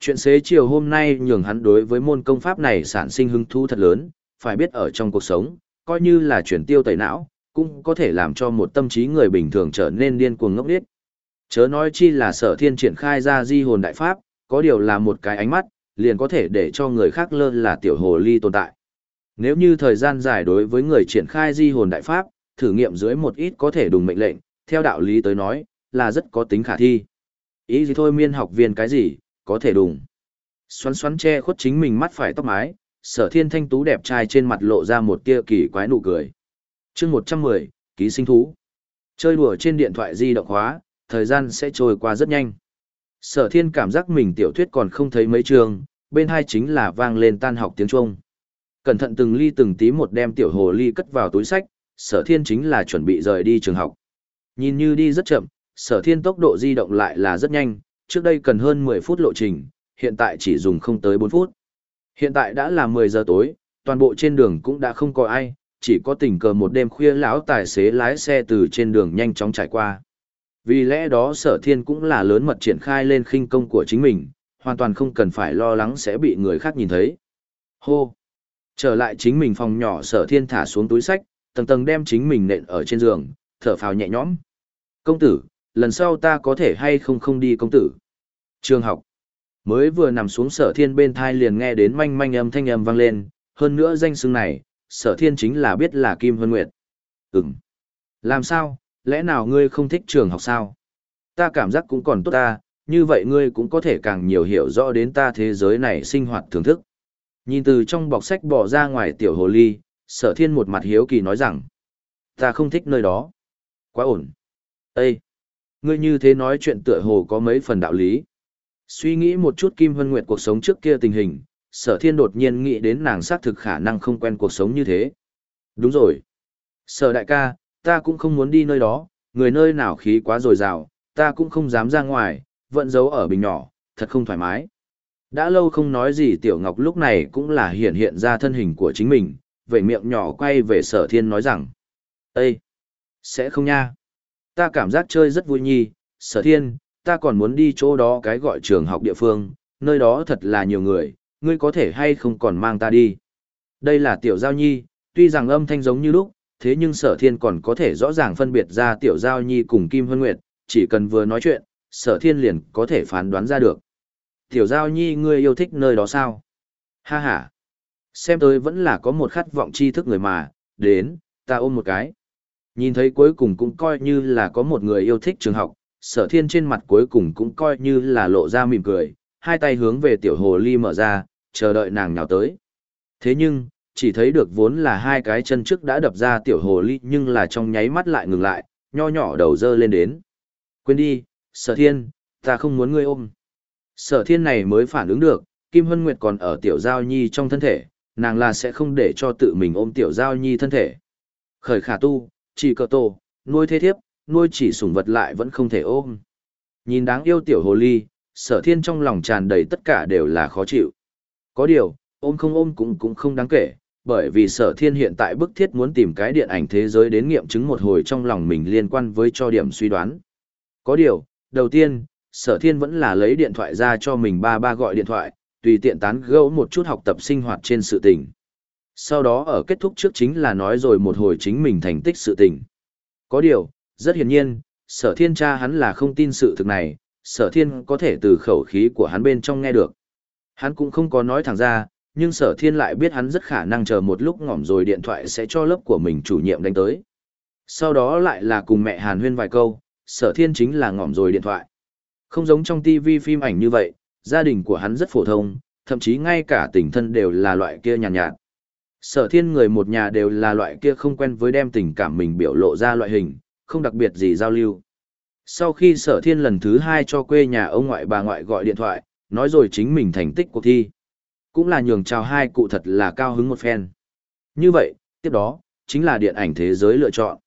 Chuyện xế chiều hôm nay nhường hắn đối với môn công pháp này sản sinh hứng thú thật lớn, phải biết ở trong cuộc sống, coi như là chuyển tiêu tẩy não, cũng có thể làm cho một tâm trí người bình thường trở nên điên cuồng ngốc điếc. Chớ nói chi là sở thiên triển khai ra di hồn đại pháp, có điều là một cái ánh mắt, liền có thể để cho người khác lơ là tiểu hồ ly tồn tại. Nếu như thời gian dài đối với người triển khai di hồn đại pháp, thử nghiệm dưới một ít có thể đùng mệnh lệnh, theo đạo lý tới nói, là rất có tính khả thi. Ý gì thôi miên học viên cái gì, có thể đùng. Xoắn xoắn che khuất chính mình mắt phải tóc mái, sở thiên thanh tú đẹp trai trên mặt lộ ra một tia kỳ quái nụ cười. chương 110, ký sinh thú. Chơi đùa trên điện thoại di động hóa, thời gian sẽ trôi qua rất nhanh. Sở thiên cảm giác mình tiểu thuyết còn không thấy mấy trường, bên hai chính là vang lên tan học tiếng Trung. Cẩn thận từng ly từng tí một đem tiểu hồ ly cất vào túi sách, sở thiên chính là chuẩn bị rời đi trường học. Nhìn như đi rất chậm, sở thiên tốc độ di động lại là rất nhanh, trước đây cần hơn 10 phút lộ trình, hiện tại chỉ dùng không tới 4 phút. Hiện tại đã là 10 giờ tối, toàn bộ trên đường cũng đã không có ai, chỉ có tình cờ một đêm khuya lão tài xế lái xe từ trên đường nhanh chóng trải qua. Vì lẽ đó sở thiên cũng là lớn mật triển khai lên khinh công của chính mình, hoàn toàn không cần phải lo lắng sẽ bị người khác nhìn thấy. Hô! Trở lại chính mình phòng nhỏ sở thiên thả xuống túi sách, tầng tầng đem chính mình nện ở trên giường, thở phào nhẹ nhõm. Công tử, lần sau ta có thể hay không không đi công tử. Trường học. Mới vừa nằm xuống sở thiên bên thai liền nghe đến manh manh âm thanh âm vang lên, hơn nữa danh xưng này, sở thiên chính là biết là Kim hân Nguyệt. Ừm. Làm sao, lẽ nào ngươi không thích trường học sao? Ta cảm giác cũng còn tốt ta, như vậy ngươi cũng có thể càng nhiều hiểu rõ đến ta thế giới này sinh hoạt thưởng thức. Nhìn từ trong bọc sách bỏ ra ngoài tiểu hồ ly, sở thiên một mặt hiếu kỳ nói rằng, ta không thích nơi đó. Quá ổn. Ê! Ngươi như thế nói chuyện tựa hồ có mấy phần đạo lý. Suy nghĩ một chút Kim Hân Nguyệt cuộc sống trước kia tình hình, sở thiên đột nhiên nghĩ đến nàng xác thực khả năng không quen cuộc sống như thế. Đúng rồi. Sở đại ca, ta cũng không muốn đi nơi đó, người nơi nào khí quá dồi dào, ta cũng không dám ra ngoài, vẫn giấu ở bình nhỏ, thật không thoải mái. Đã lâu không nói gì Tiểu Ngọc lúc này cũng là hiện hiện ra thân hình của chính mình, vậy miệng nhỏ quay về sở thiên nói rằng, Ê! Sẽ không nha. Ta cảm giác chơi rất vui nhi, sở thiên, ta còn muốn đi chỗ đó cái gọi trường học địa phương, nơi đó thật là nhiều người, ngươi có thể hay không còn mang ta đi. Đây là tiểu giao nhi, tuy rằng âm thanh giống như lúc, thế nhưng sở thiên còn có thể rõ ràng phân biệt ra tiểu giao nhi cùng Kim Hân Nguyệt, chỉ cần vừa nói chuyện, sở thiên liền có thể phán đoán ra được. Tiểu giao nhi ngươi yêu thích nơi đó sao? Ha ha! Xem tới vẫn là có một khát vọng tri thức người mà, đến, ta ôm một cái. Nhìn thấy cuối cùng cũng coi như là có một người yêu thích trường học, sở thiên trên mặt cuối cùng cũng coi như là lộ ra mỉm cười, hai tay hướng về tiểu hồ ly mở ra, chờ đợi nàng nhào tới. Thế nhưng, chỉ thấy được vốn là hai cái chân trước đã đập ra tiểu hồ ly nhưng là trong nháy mắt lại ngừng lại, nho nhỏ đầu dơ lên đến. Quên đi, sở thiên, ta không muốn ngươi ôm. Sở thiên này mới phản ứng được, Kim Hân Nguyệt còn ở tiểu giao nhi trong thân thể, nàng là sẽ không để cho tự mình ôm tiểu giao nhi thân thể. Khởi khả tu, chỉ cờ tổ, nuôi thế thiếp, nuôi chỉ sủng vật lại vẫn không thể ôm. Nhìn đáng yêu tiểu hồ ly, sở thiên trong lòng tràn đầy tất cả đều là khó chịu. Có điều, ôm không ôm cũng cũng không đáng kể, bởi vì sở thiên hiện tại bức thiết muốn tìm cái điện ảnh thế giới đến nghiệm chứng một hồi trong lòng mình liên quan với cho điểm suy đoán. Có điều, đầu tiên, sở thiên vẫn là lấy điện thoại ra cho mình ba ba gọi điện thoại, tùy tiện tán gẫu một chút học tập sinh hoạt trên sự tình. Sau đó ở kết thúc trước chính là nói rồi một hồi chính mình thành tích sự tình. Có điều, rất hiển nhiên, sở thiên cha hắn là không tin sự thực này, sở thiên có thể từ khẩu khí của hắn bên trong nghe được. Hắn cũng không có nói thẳng ra, nhưng sở thiên lại biết hắn rất khả năng chờ một lúc ngỏm rồi điện thoại sẽ cho lớp của mình chủ nhiệm đánh tới. Sau đó lại là cùng mẹ Hàn huyên vài câu, sở thiên chính là ngỏm rồi điện thoại. Không giống trong TV phim ảnh như vậy, gia đình của hắn rất phổ thông, thậm chí ngay cả tình thân đều là loại kia nhàn nhạt, nhạt. Sở thiên người một nhà đều là loại kia không quen với đem tình cảm mình biểu lộ ra loại hình, không đặc biệt gì giao lưu. Sau khi sở thiên lần thứ hai cho quê nhà ông ngoại bà ngoại gọi điện thoại, nói rồi chính mình thành tích cuộc thi. Cũng là nhường chào hai cụ thật là cao hứng một phen. Như vậy, tiếp đó, chính là điện ảnh thế giới lựa chọn.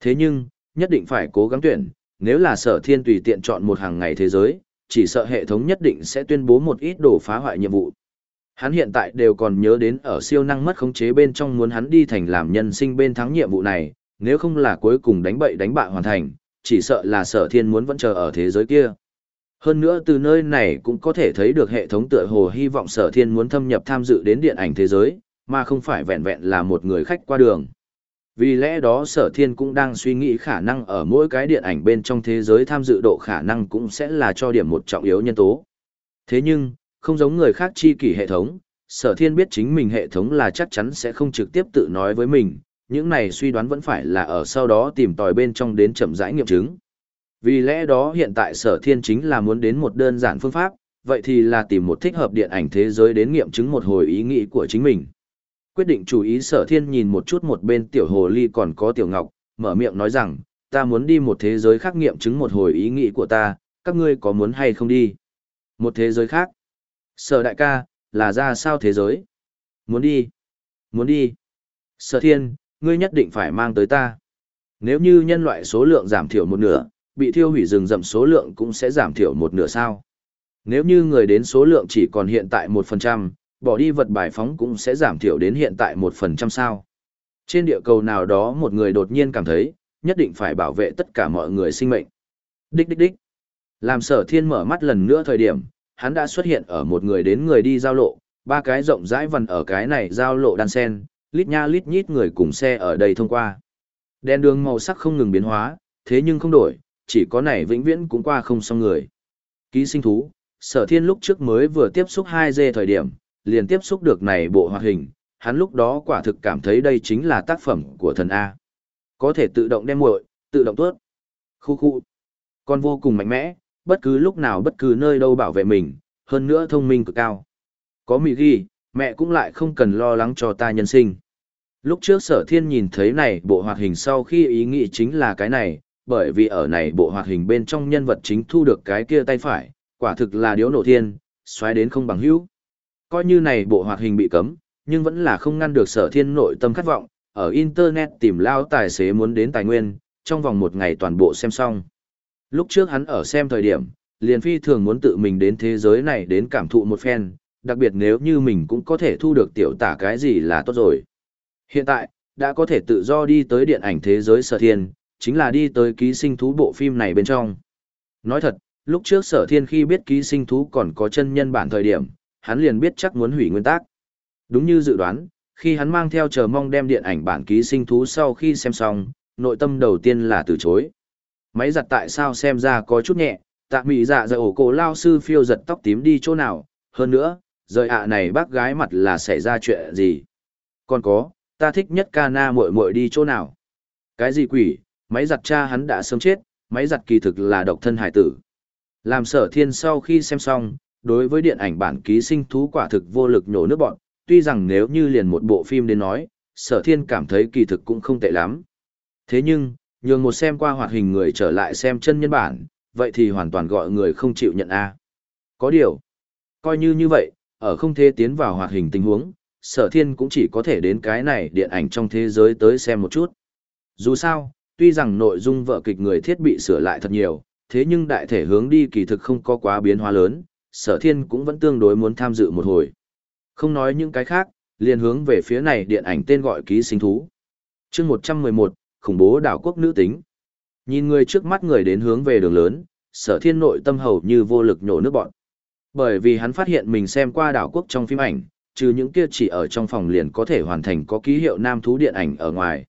Thế nhưng, nhất định phải cố gắng tuyển, nếu là sở thiên tùy tiện chọn một hàng ngày thế giới, chỉ sợ hệ thống nhất định sẽ tuyên bố một ít đồ phá hoại nhiệm vụ. Hắn hiện tại đều còn nhớ đến ở siêu năng mất khống chế bên trong muốn hắn đi thành làm nhân sinh bên thắng nhiệm vụ này, nếu không là cuối cùng đánh bậy đánh bại hoàn thành, chỉ sợ là sở thiên muốn vẫn chờ ở thế giới kia. Hơn nữa từ nơi này cũng có thể thấy được hệ thống tựa hồ hy vọng sở thiên muốn thâm nhập tham dự đến điện ảnh thế giới, mà không phải vẹn vẹn là một người khách qua đường. Vì lẽ đó sở thiên cũng đang suy nghĩ khả năng ở mỗi cái điện ảnh bên trong thế giới tham dự độ khả năng cũng sẽ là cho điểm một trọng yếu nhân tố. Thế nhưng, không giống người khác chi kỷ hệ thống, sở thiên biết chính mình hệ thống là chắc chắn sẽ không trực tiếp tự nói với mình, những này suy đoán vẫn phải là ở sau đó tìm tòi bên trong đến chậm rãi nghiệm chứng. Vì lẽ đó hiện tại sở thiên chính là muốn đến một đơn giản phương pháp, vậy thì là tìm một thích hợp điện ảnh thế giới đến nghiệm chứng một hồi ý nghĩ của chính mình. Quyết định chú ý sở thiên nhìn một chút một bên tiểu hồ ly còn có tiểu ngọc, mở miệng nói rằng, ta muốn đi một thế giới khác nghiệm chứng một hồi ý nghĩ của ta, các ngươi có muốn hay không đi? Một thế giới khác? Sở đại ca, là ra sao thế giới? Muốn đi? Muốn đi? Sở thiên, ngươi nhất định phải mang tới ta. Nếu như nhân loại số lượng giảm thiểu một nửa, bị thiêu hủy rừng rậm số lượng cũng sẽ giảm thiểu một nửa sao. Nếu như người đến số lượng chỉ còn hiện tại 1%, bỏ đi vật bài phóng cũng sẽ giảm thiểu đến hiện tại 1% sao. Trên địa cầu nào đó một người đột nhiên cảm thấy, nhất định phải bảo vệ tất cả mọi người sinh mệnh. Đích đích đích. Làm sở thiên mở mắt lần nữa thời điểm, hắn đã xuất hiện ở một người đến người đi giao lộ, ba cái rộng rãi vần ở cái này giao lộ đan sen, lít nha lít nhít người cùng xe ở đây thông qua. Đèn đường màu sắc không ngừng biến hóa, thế nhưng không đổi, chỉ có này vĩnh viễn cũng qua không xong người. Ký sinh thú, sở thiên lúc trước mới vừa tiếp xúc 2G thời điểm, liền tiếp xúc được này bộ hoạt hình, hắn lúc đó quả thực cảm thấy đây chính là tác phẩm của thần A. Có thể tự động đem muội, tự động tuốt. Khu khu. Con vô cùng mạnh mẽ, bất cứ lúc nào bất cứ nơi đâu bảo vệ mình, hơn nữa thông minh cực cao. Có mị ghi, mẹ cũng lại không cần lo lắng cho ta nhân sinh. Lúc trước sở thiên nhìn thấy này bộ hoạt hình sau khi ý nghĩ chính là cái này, bởi vì ở này bộ hoạt hình bên trong nhân vật chính thu được cái kia tay phải, quả thực là điếu nổ thiên, xoáy đến không bằng hữu. Coi như này bộ hoạt hình bị cấm, nhưng vẫn là không ngăn được sở thiên nội tâm khát vọng, ở Internet tìm lao tài xế muốn đến tài nguyên, trong vòng một ngày toàn bộ xem xong. Lúc trước hắn ở xem thời điểm, liền phi thường muốn tự mình đến thế giới này đến cảm thụ một phen, đặc biệt nếu như mình cũng có thể thu được tiểu tả cái gì là tốt rồi. Hiện tại, đã có thể tự do đi tới điện ảnh thế giới sở thiên, chính là đi tới ký sinh thú bộ phim này bên trong. Nói thật, lúc trước sở thiên khi biết ký sinh thú còn có chân nhân bản thời điểm, hắn liền biết chắc muốn hủy nguyên tắc. Đúng như dự đoán, khi hắn mang theo chờ mong đem điện ảnh bản ký sinh thú sau khi xem xong, nội tâm đầu tiên là từ chối. Máy giặt tại sao xem ra có chút nhẹ, tạ mị dạ dạ ổ cổ lao sư phiêu giật tóc tím đi chỗ nào, hơn nữa, rời ạ này bác gái mặt là xảy ra chuyện gì. Còn có, ta thích nhất ca na muội muội đi chỗ nào. Cái gì quỷ, máy giặt cha hắn đã sớm chết, máy giặt kỳ thực là độc thân hải tử. Làm sở thiên sau khi xem xong, đối với điện ảnh bản ký sinh thú quả thực vô lực nhổ nước bọn, tuy rằng nếu như liền một bộ phim đến nói, sở thiên cảm thấy kỳ thực cũng không tệ lắm. Thế nhưng, nhường một xem qua hoạt hình người trở lại xem chân nhân bản, vậy thì hoàn toàn gọi người không chịu nhận A. Có điều, coi như như vậy, ở không thể tiến vào hoạt hình tình huống, sở thiên cũng chỉ có thể đến cái này điện ảnh trong thế giới tới xem một chút. Dù sao, tuy rằng nội dung vợ kịch người thiết bị sửa lại thật nhiều, thế nhưng đại thể hướng đi kỳ thực không có quá biến hóa lớn, sở thiên cũng vẫn tương đối muốn tham dự một hồi. Không nói những cái khác, liền hướng về phía này điện ảnh tên gọi ký sinh thú. chương 111, khủng bố đảo quốc nữ tính. Nhìn người trước mắt người đến hướng về đường lớn, sở thiên nội tâm hầu như vô lực nhổ nước bọn. Bởi vì hắn phát hiện mình xem qua đảo quốc trong phim ảnh, trừ những kia chỉ ở trong phòng liền có thể hoàn thành có ký hiệu nam thú điện ảnh ở ngoài.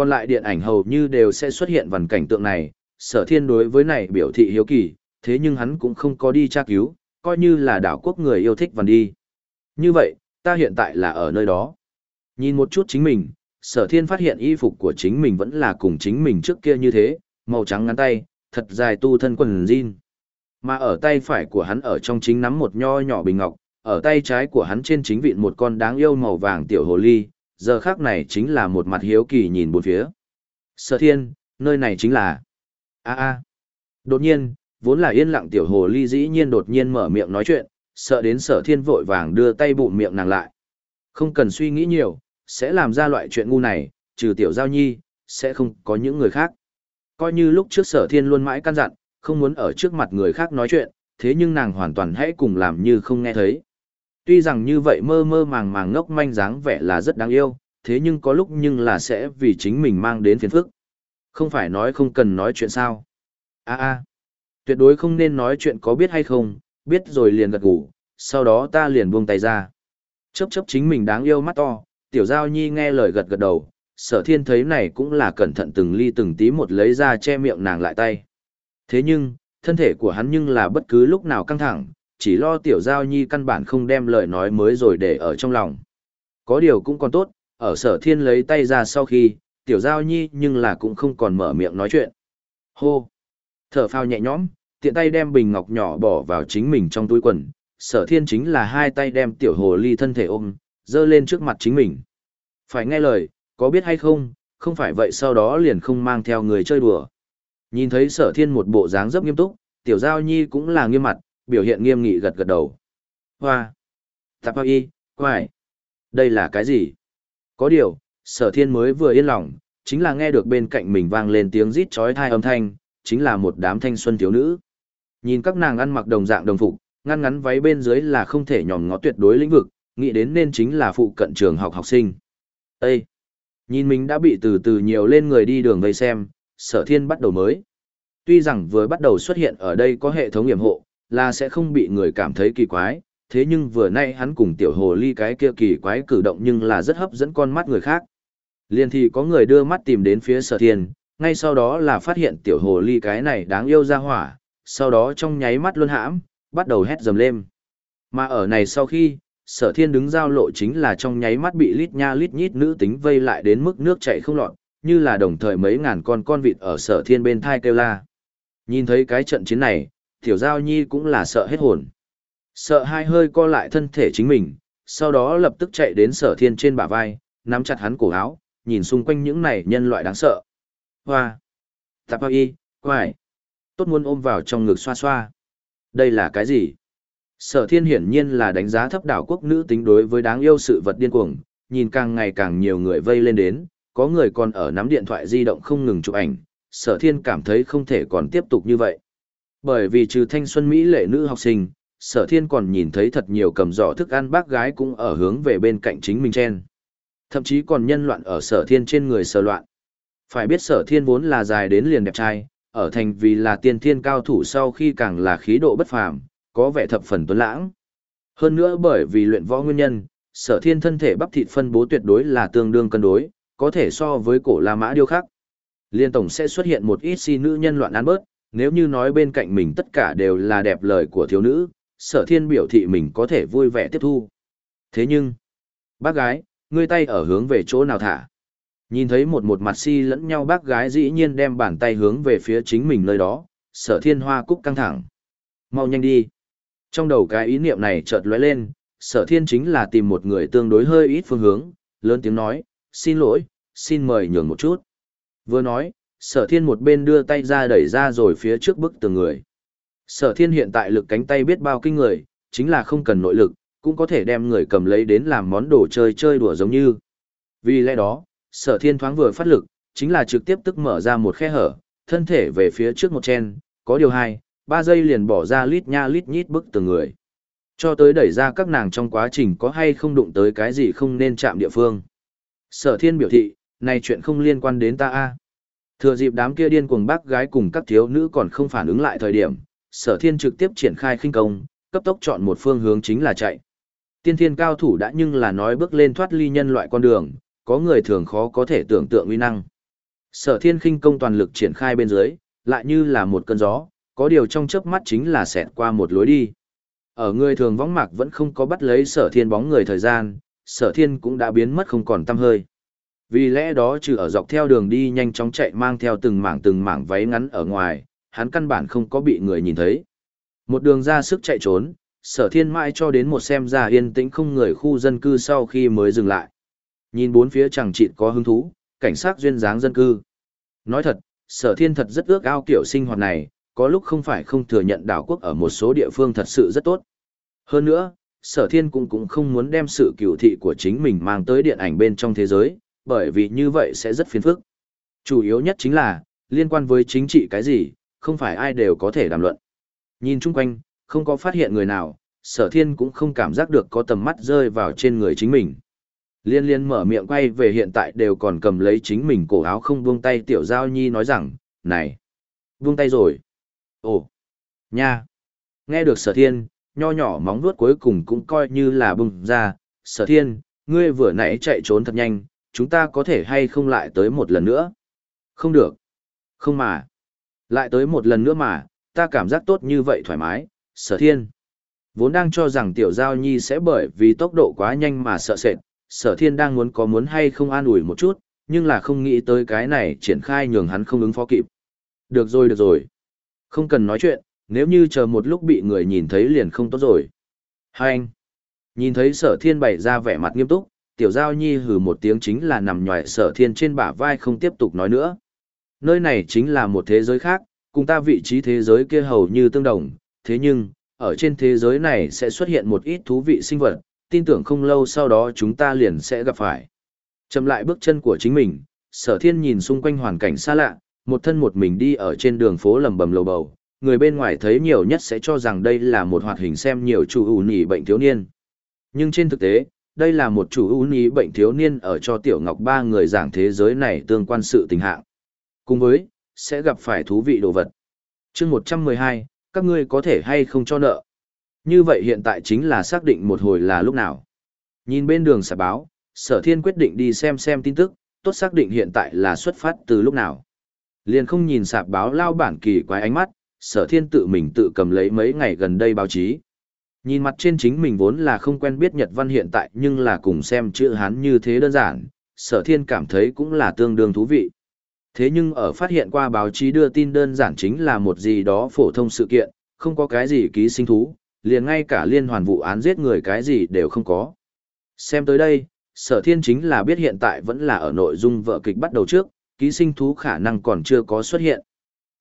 Còn lại điện ảnh hầu như đều sẽ xuất hiện vần cảnh tượng này, sở thiên đối với này biểu thị hiếu kỳ, thế nhưng hắn cũng không có đi tra cứu, coi như là đảo quốc người yêu thích vần đi. Như vậy, ta hiện tại là ở nơi đó. Nhìn một chút chính mình, sở thiên phát hiện y phục của chính mình vẫn là cùng chính mình trước kia như thế, màu trắng ngắn tay, thật dài tu thân quần jean. Mà ở tay phải của hắn ở trong chính nắm một nho nhỏ bình ngọc, ở tay trái của hắn trên chính vịn một con đáng yêu màu vàng tiểu hồ ly, giờ khác này chính là một mặt hiếu kỳ nhìn bốn phía. Sở thiên, nơi này chính là... a a Đột nhiên, vốn là yên lặng tiểu hồ ly dĩ nhiên đột nhiên mở miệng nói chuyện, sợ đến sở thiên vội vàng đưa tay bụng miệng nàng lại. Không cần suy nghĩ nhiều, sẽ làm ra loại chuyện ngu này, trừ tiểu giao nhi, sẽ không có những người khác. Coi như lúc trước sở thiên luôn mãi căn dặn, không muốn ở trước mặt người khác nói chuyện, thế nhưng nàng hoàn toàn hãy cùng làm như không nghe thấy. Tuy rằng như vậy mơ mơ màng màng ngốc manh dáng vẻ là rất đáng yêu, thế nhưng có lúc nhưng là sẽ vì chính mình mang đến phiền phức. Không phải nói không cần nói chuyện sao. a a tuyệt đối không nên nói chuyện có biết hay không, biết rồi liền gật gù, sau đó ta liền buông tay ra. Chấp chấp chính mình đáng yêu mắt to, tiểu giao nhi nghe lời gật gật đầu, sở thiên thấy này cũng là cẩn thận từng ly từng tí một lấy ra che miệng nàng lại tay. Thế nhưng, thân thể của hắn nhưng là bất cứ lúc nào căng thẳng, chỉ lo tiểu giao nhi căn bản không đem lời nói mới rồi để ở trong lòng. Có điều cũng còn tốt, ở sở thiên lấy tay ra sau khi, tiểu giao nhi nhưng là cũng không còn mở miệng nói chuyện. Hô! Thở phao nhẹ nhõm, tiện tay đem bình ngọc nhỏ bỏ vào chính mình trong túi quần, sở thiên chính là hai tay đem tiểu hồ ly thân thể ôm, dơ lên trước mặt chính mình. Phải nghe lời, có biết hay không, không phải vậy sau đó liền không mang theo người chơi đùa. Nhìn thấy sở thiên một bộ dáng rất nghiêm túc, tiểu giao nhi cũng là nghiêm mặt, biểu hiện nghiêm nghị gật gật đầu. Hoa! Tạp hoa y, quài! Đây là cái gì? Có điều, sở thiên mới vừa yên lòng, chính là nghe được bên cạnh mình vang lên tiếng rít chói thai âm thanh, chính là một đám thanh xuân thiếu nữ. Nhìn các nàng ăn mặc đồng dạng đồng phục, ngăn ngắn váy bên dưới là không thể nhòm ngó tuyệt đối lĩnh vực, nghĩ đến nên chính là phụ cận trường học học sinh. Ê! Nhìn mình đã bị từ từ nhiều lên người đi đường vây xem, sở thiên bắt đầu mới. Tuy rằng vừa bắt đầu xuất hiện ở đây có hệ thống hiểm hộ, là sẽ không bị người cảm thấy kỳ quái, thế nhưng vừa nay hắn cùng tiểu hồ ly cái kia kỳ quái cử động nhưng là rất hấp dẫn con mắt người khác. Liền thì có người đưa mắt tìm đến phía sở thiên, ngay sau đó là phát hiện tiểu hồ ly cái này đáng yêu ra hỏa, sau đó trong nháy mắt luôn hãm, bắt đầu hét dầm lên. Mà ở này sau khi, sở thiên đứng giao lộ chính là trong nháy mắt bị lít nha lít nhít nữ tính vây lại đến mức nước chảy không lọt, như là đồng thời mấy ngàn con con vịt ở sở thiên bên thai kêu la. Nhìn thấy cái trận chiến này, tiểu giao nhi cũng là sợ hết hồn. Sợ hai hơi co lại thân thể chính mình, sau đó lập tức chạy đến sở thiên trên bả vai, nắm chặt hắn cổ áo, nhìn xung quanh những này nhân loại đáng sợ. Hoa! Tạp y, quài! Tốt muốn ôm vào trong ngực xoa xoa. Đây là cái gì? Sở thiên hiển nhiên là đánh giá thấp đảo quốc nữ tính đối với đáng yêu sự vật điên cuồng, nhìn càng ngày càng nhiều người vây lên đến, có người còn ở nắm điện thoại di động không ngừng chụp ảnh, sở thiên cảm thấy không thể còn tiếp tục như vậy. Bởi vì trừ thanh xuân Mỹ lệ nữ học sinh, sở thiên còn nhìn thấy thật nhiều cầm giỏ thức ăn bác gái cũng ở hướng về bên cạnh chính mình chen. Thậm chí còn nhân loạn ở sở thiên trên người sờ loạn. Phải biết sở thiên vốn là dài đến liền đẹp trai, ở thành vì là tiên thiên cao thủ sau khi càng là khí độ bất phàm, có vẻ thập phần tuấn lãng. Hơn nữa bởi vì luyện võ nguyên nhân, sở thiên thân thể bắp thịt phân bố tuyệt đối là tương đương cân đối, có thể so với cổ La Mã điêu khắc. Liên tổng sẽ xuất hiện một ít si nữ nhân loạn ăn bớt, nếu như nói bên cạnh mình tất cả đều là đẹp lời của thiếu nữ, sở thiên biểu thị mình có thể vui vẻ tiếp thu. Thế nhưng, bác gái, ngươi tay ở hướng về chỗ nào thả? Nhìn thấy một một mặt si lẫn nhau bác gái dĩ nhiên đem bàn tay hướng về phía chính mình nơi đó, sở thiên hoa cúc căng thẳng. Mau nhanh đi. Trong đầu cái ý niệm này chợt lóe lên, sở thiên chính là tìm một người tương đối hơi ít phương hướng, lớn tiếng nói, xin lỗi, xin mời nhường một chút. Vừa nói, sở thiên một bên đưa tay ra đẩy ra rồi phía trước bức tường người. Sở thiên hiện tại lực cánh tay biết bao kinh người, chính là không cần nội lực, cũng có thể đem người cầm lấy đến làm món đồ chơi chơi đùa giống như. Vì lẽ đó, sở thiên thoáng vừa phát lực, chính là trực tiếp tức mở ra một khe hở, thân thể về phía trước một chen, có điều hai, ba giây liền bỏ ra lít nha lít nhít bức tường người. Cho tới đẩy ra các nàng trong quá trình có hay không đụng tới cái gì không nên chạm địa phương. Sở thiên biểu thị, này chuyện không liên quan đến ta a Thừa dịp đám kia điên cuồng bác gái cùng các thiếu nữ còn không phản ứng lại thời điểm, sở thiên trực tiếp triển khai khinh công, cấp tốc chọn một phương hướng chính là chạy. Tiên thiên cao thủ đã nhưng là nói bước lên thoát ly nhân loại con đường, có người thường khó có thể tưởng tượng uy năng. Sở thiên khinh công toàn lực triển khai bên dưới, lại như là một cơn gió, có điều trong chớp mắt chính là xẹt qua một lối đi. Ở người thường võng mạc vẫn không có bắt lấy sở thiên bóng người thời gian, sở thiên cũng đã biến mất không còn tăm hơi. Vì lẽ đó trừ ở dọc theo đường đi nhanh chóng chạy mang theo từng mảng từng mảng váy ngắn ở ngoài, hắn căn bản không có bị người nhìn thấy. Một đường ra sức chạy trốn, sở thiên mãi cho đến một xem ra yên tĩnh không người khu dân cư sau khi mới dừng lại. Nhìn bốn phía chẳng chịt có hứng thú, cảnh sát duyên dáng dân cư. Nói thật, sở thiên thật rất ước ao kiểu sinh hoạt này, có lúc không phải không thừa nhận đảo quốc ở một số địa phương thật sự rất tốt. Hơn nữa, sở thiên cũng cũng không muốn đem sự cựu thị của chính mình mang tới điện ảnh bên trong thế giới, bởi vì như vậy sẽ rất phiền phức. Chủ yếu nhất chính là, liên quan với chính trị cái gì, không phải ai đều có thể đàm luận. Nhìn chung quanh, không có phát hiện người nào, sở thiên cũng không cảm giác được có tầm mắt rơi vào trên người chính mình. Liên liên mở miệng quay về hiện tại đều còn cầm lấy chính mình cổ áo không buông tay tiểu giao nhi nói rằng, này, buông tay rồi. Ồ, nha. Nghe được sở thiên, nho nhỏ móng vuốt cuối cùng cũng coi như là bùng ra. Sở thiên, ngươi vừa nãy chạy trốn thật nhanh, chúng ta có thể hay không lại tới một lần nữa? Không được. Không mà. Lại tới một lần nữa mà, ta cảm giác tốt như vậy thoải mái, sở thiên. Vốn đang cho rằng tiểu giao nhi sẽ bởi vì tốc độ quá nhanh mà sợ sệt, sở thiên đang muốn có muốn hay không an ủi một chút, nhưng là không nghĩ tới cái này triển khai nhường hắn không ứng phó kịp. Được rồi được rồi. Không cần nói chuyện, nếu như chờ một lúc bị người nhìn thấy liền không tốt rồi. Hai anh. Nhìn thấy sở thiên bày ra vẻ mặt nghiêm túc, tiểu giao nhi hừ một tiếng chính là nằm nhòi sở thiên trên bả vai không tiếp tục nói nữa. Nơi này chính là một thế giới khác, cùng ta vị trí thế giới kia hầu như tương đồng, thế nhưng, ở trên thế giới này sẽ xuất hiện một ít thú vị sinh vật, tin tưởng không lâu sau đó chúng ta liền sẽ gặp phải. Chậm lại bước chân của chính mình, sở thiên nhìn xung quanh hoàn cảnh xa lạ, một thân một mình đi ở trên đường phố lầm bầm lầu bầu, người bên ngoài thấy nhiều nhất sẽ cho rằng đây là một hoạt hình xem nhiều chủ ủ nỉ bệnh thiếu niên. Nhưng trên thực tế, đây là một chủ ưu ý bệnh thiếu niên ở cho Tiểu Ngọc ba người giảng thế giới này tương quan sự tình hạng. Cùng với, sẽ gặp phải thú vị đồ vật. chương 112, các ngươi có thể hay không cho nợ. Như vậy hiện tại chính là xác định một hồi là lúc nào. Nhìn bên đường xả báo, sở thiên quyết định đi xem xem tin tức, tốt xác định hiện tại là xuất phát từ lúc nào. Liền không nhìn sạp báo lao bản kỳ quái ánh mắt, sở thiên tự mình tự cầm lấy mấy ngày gần đây báo chí. Nhìn mặt trên chính mình vốn là không quen biết Nhật văn hiện tại nhưng là cùng xem chữ Hán như thế đơn giản, sở thiên cảm thấy cũng là tương đương thú vị. Thế nhưng ở phát hiện qua báo chí đưa tin đơn giản chính là một gì đó phổ thông sự kiện, không có cái gì ký sinh thú, liền ngay cả liên hoàn vụ án giết người cái gì đều không có. Xem tới đây, sở thiên chính là biết hiện tại vẫn là ở nội dung vợ kịch bắt đầu trước, ký sinh thú khả năng còn chưa có xuất hiện.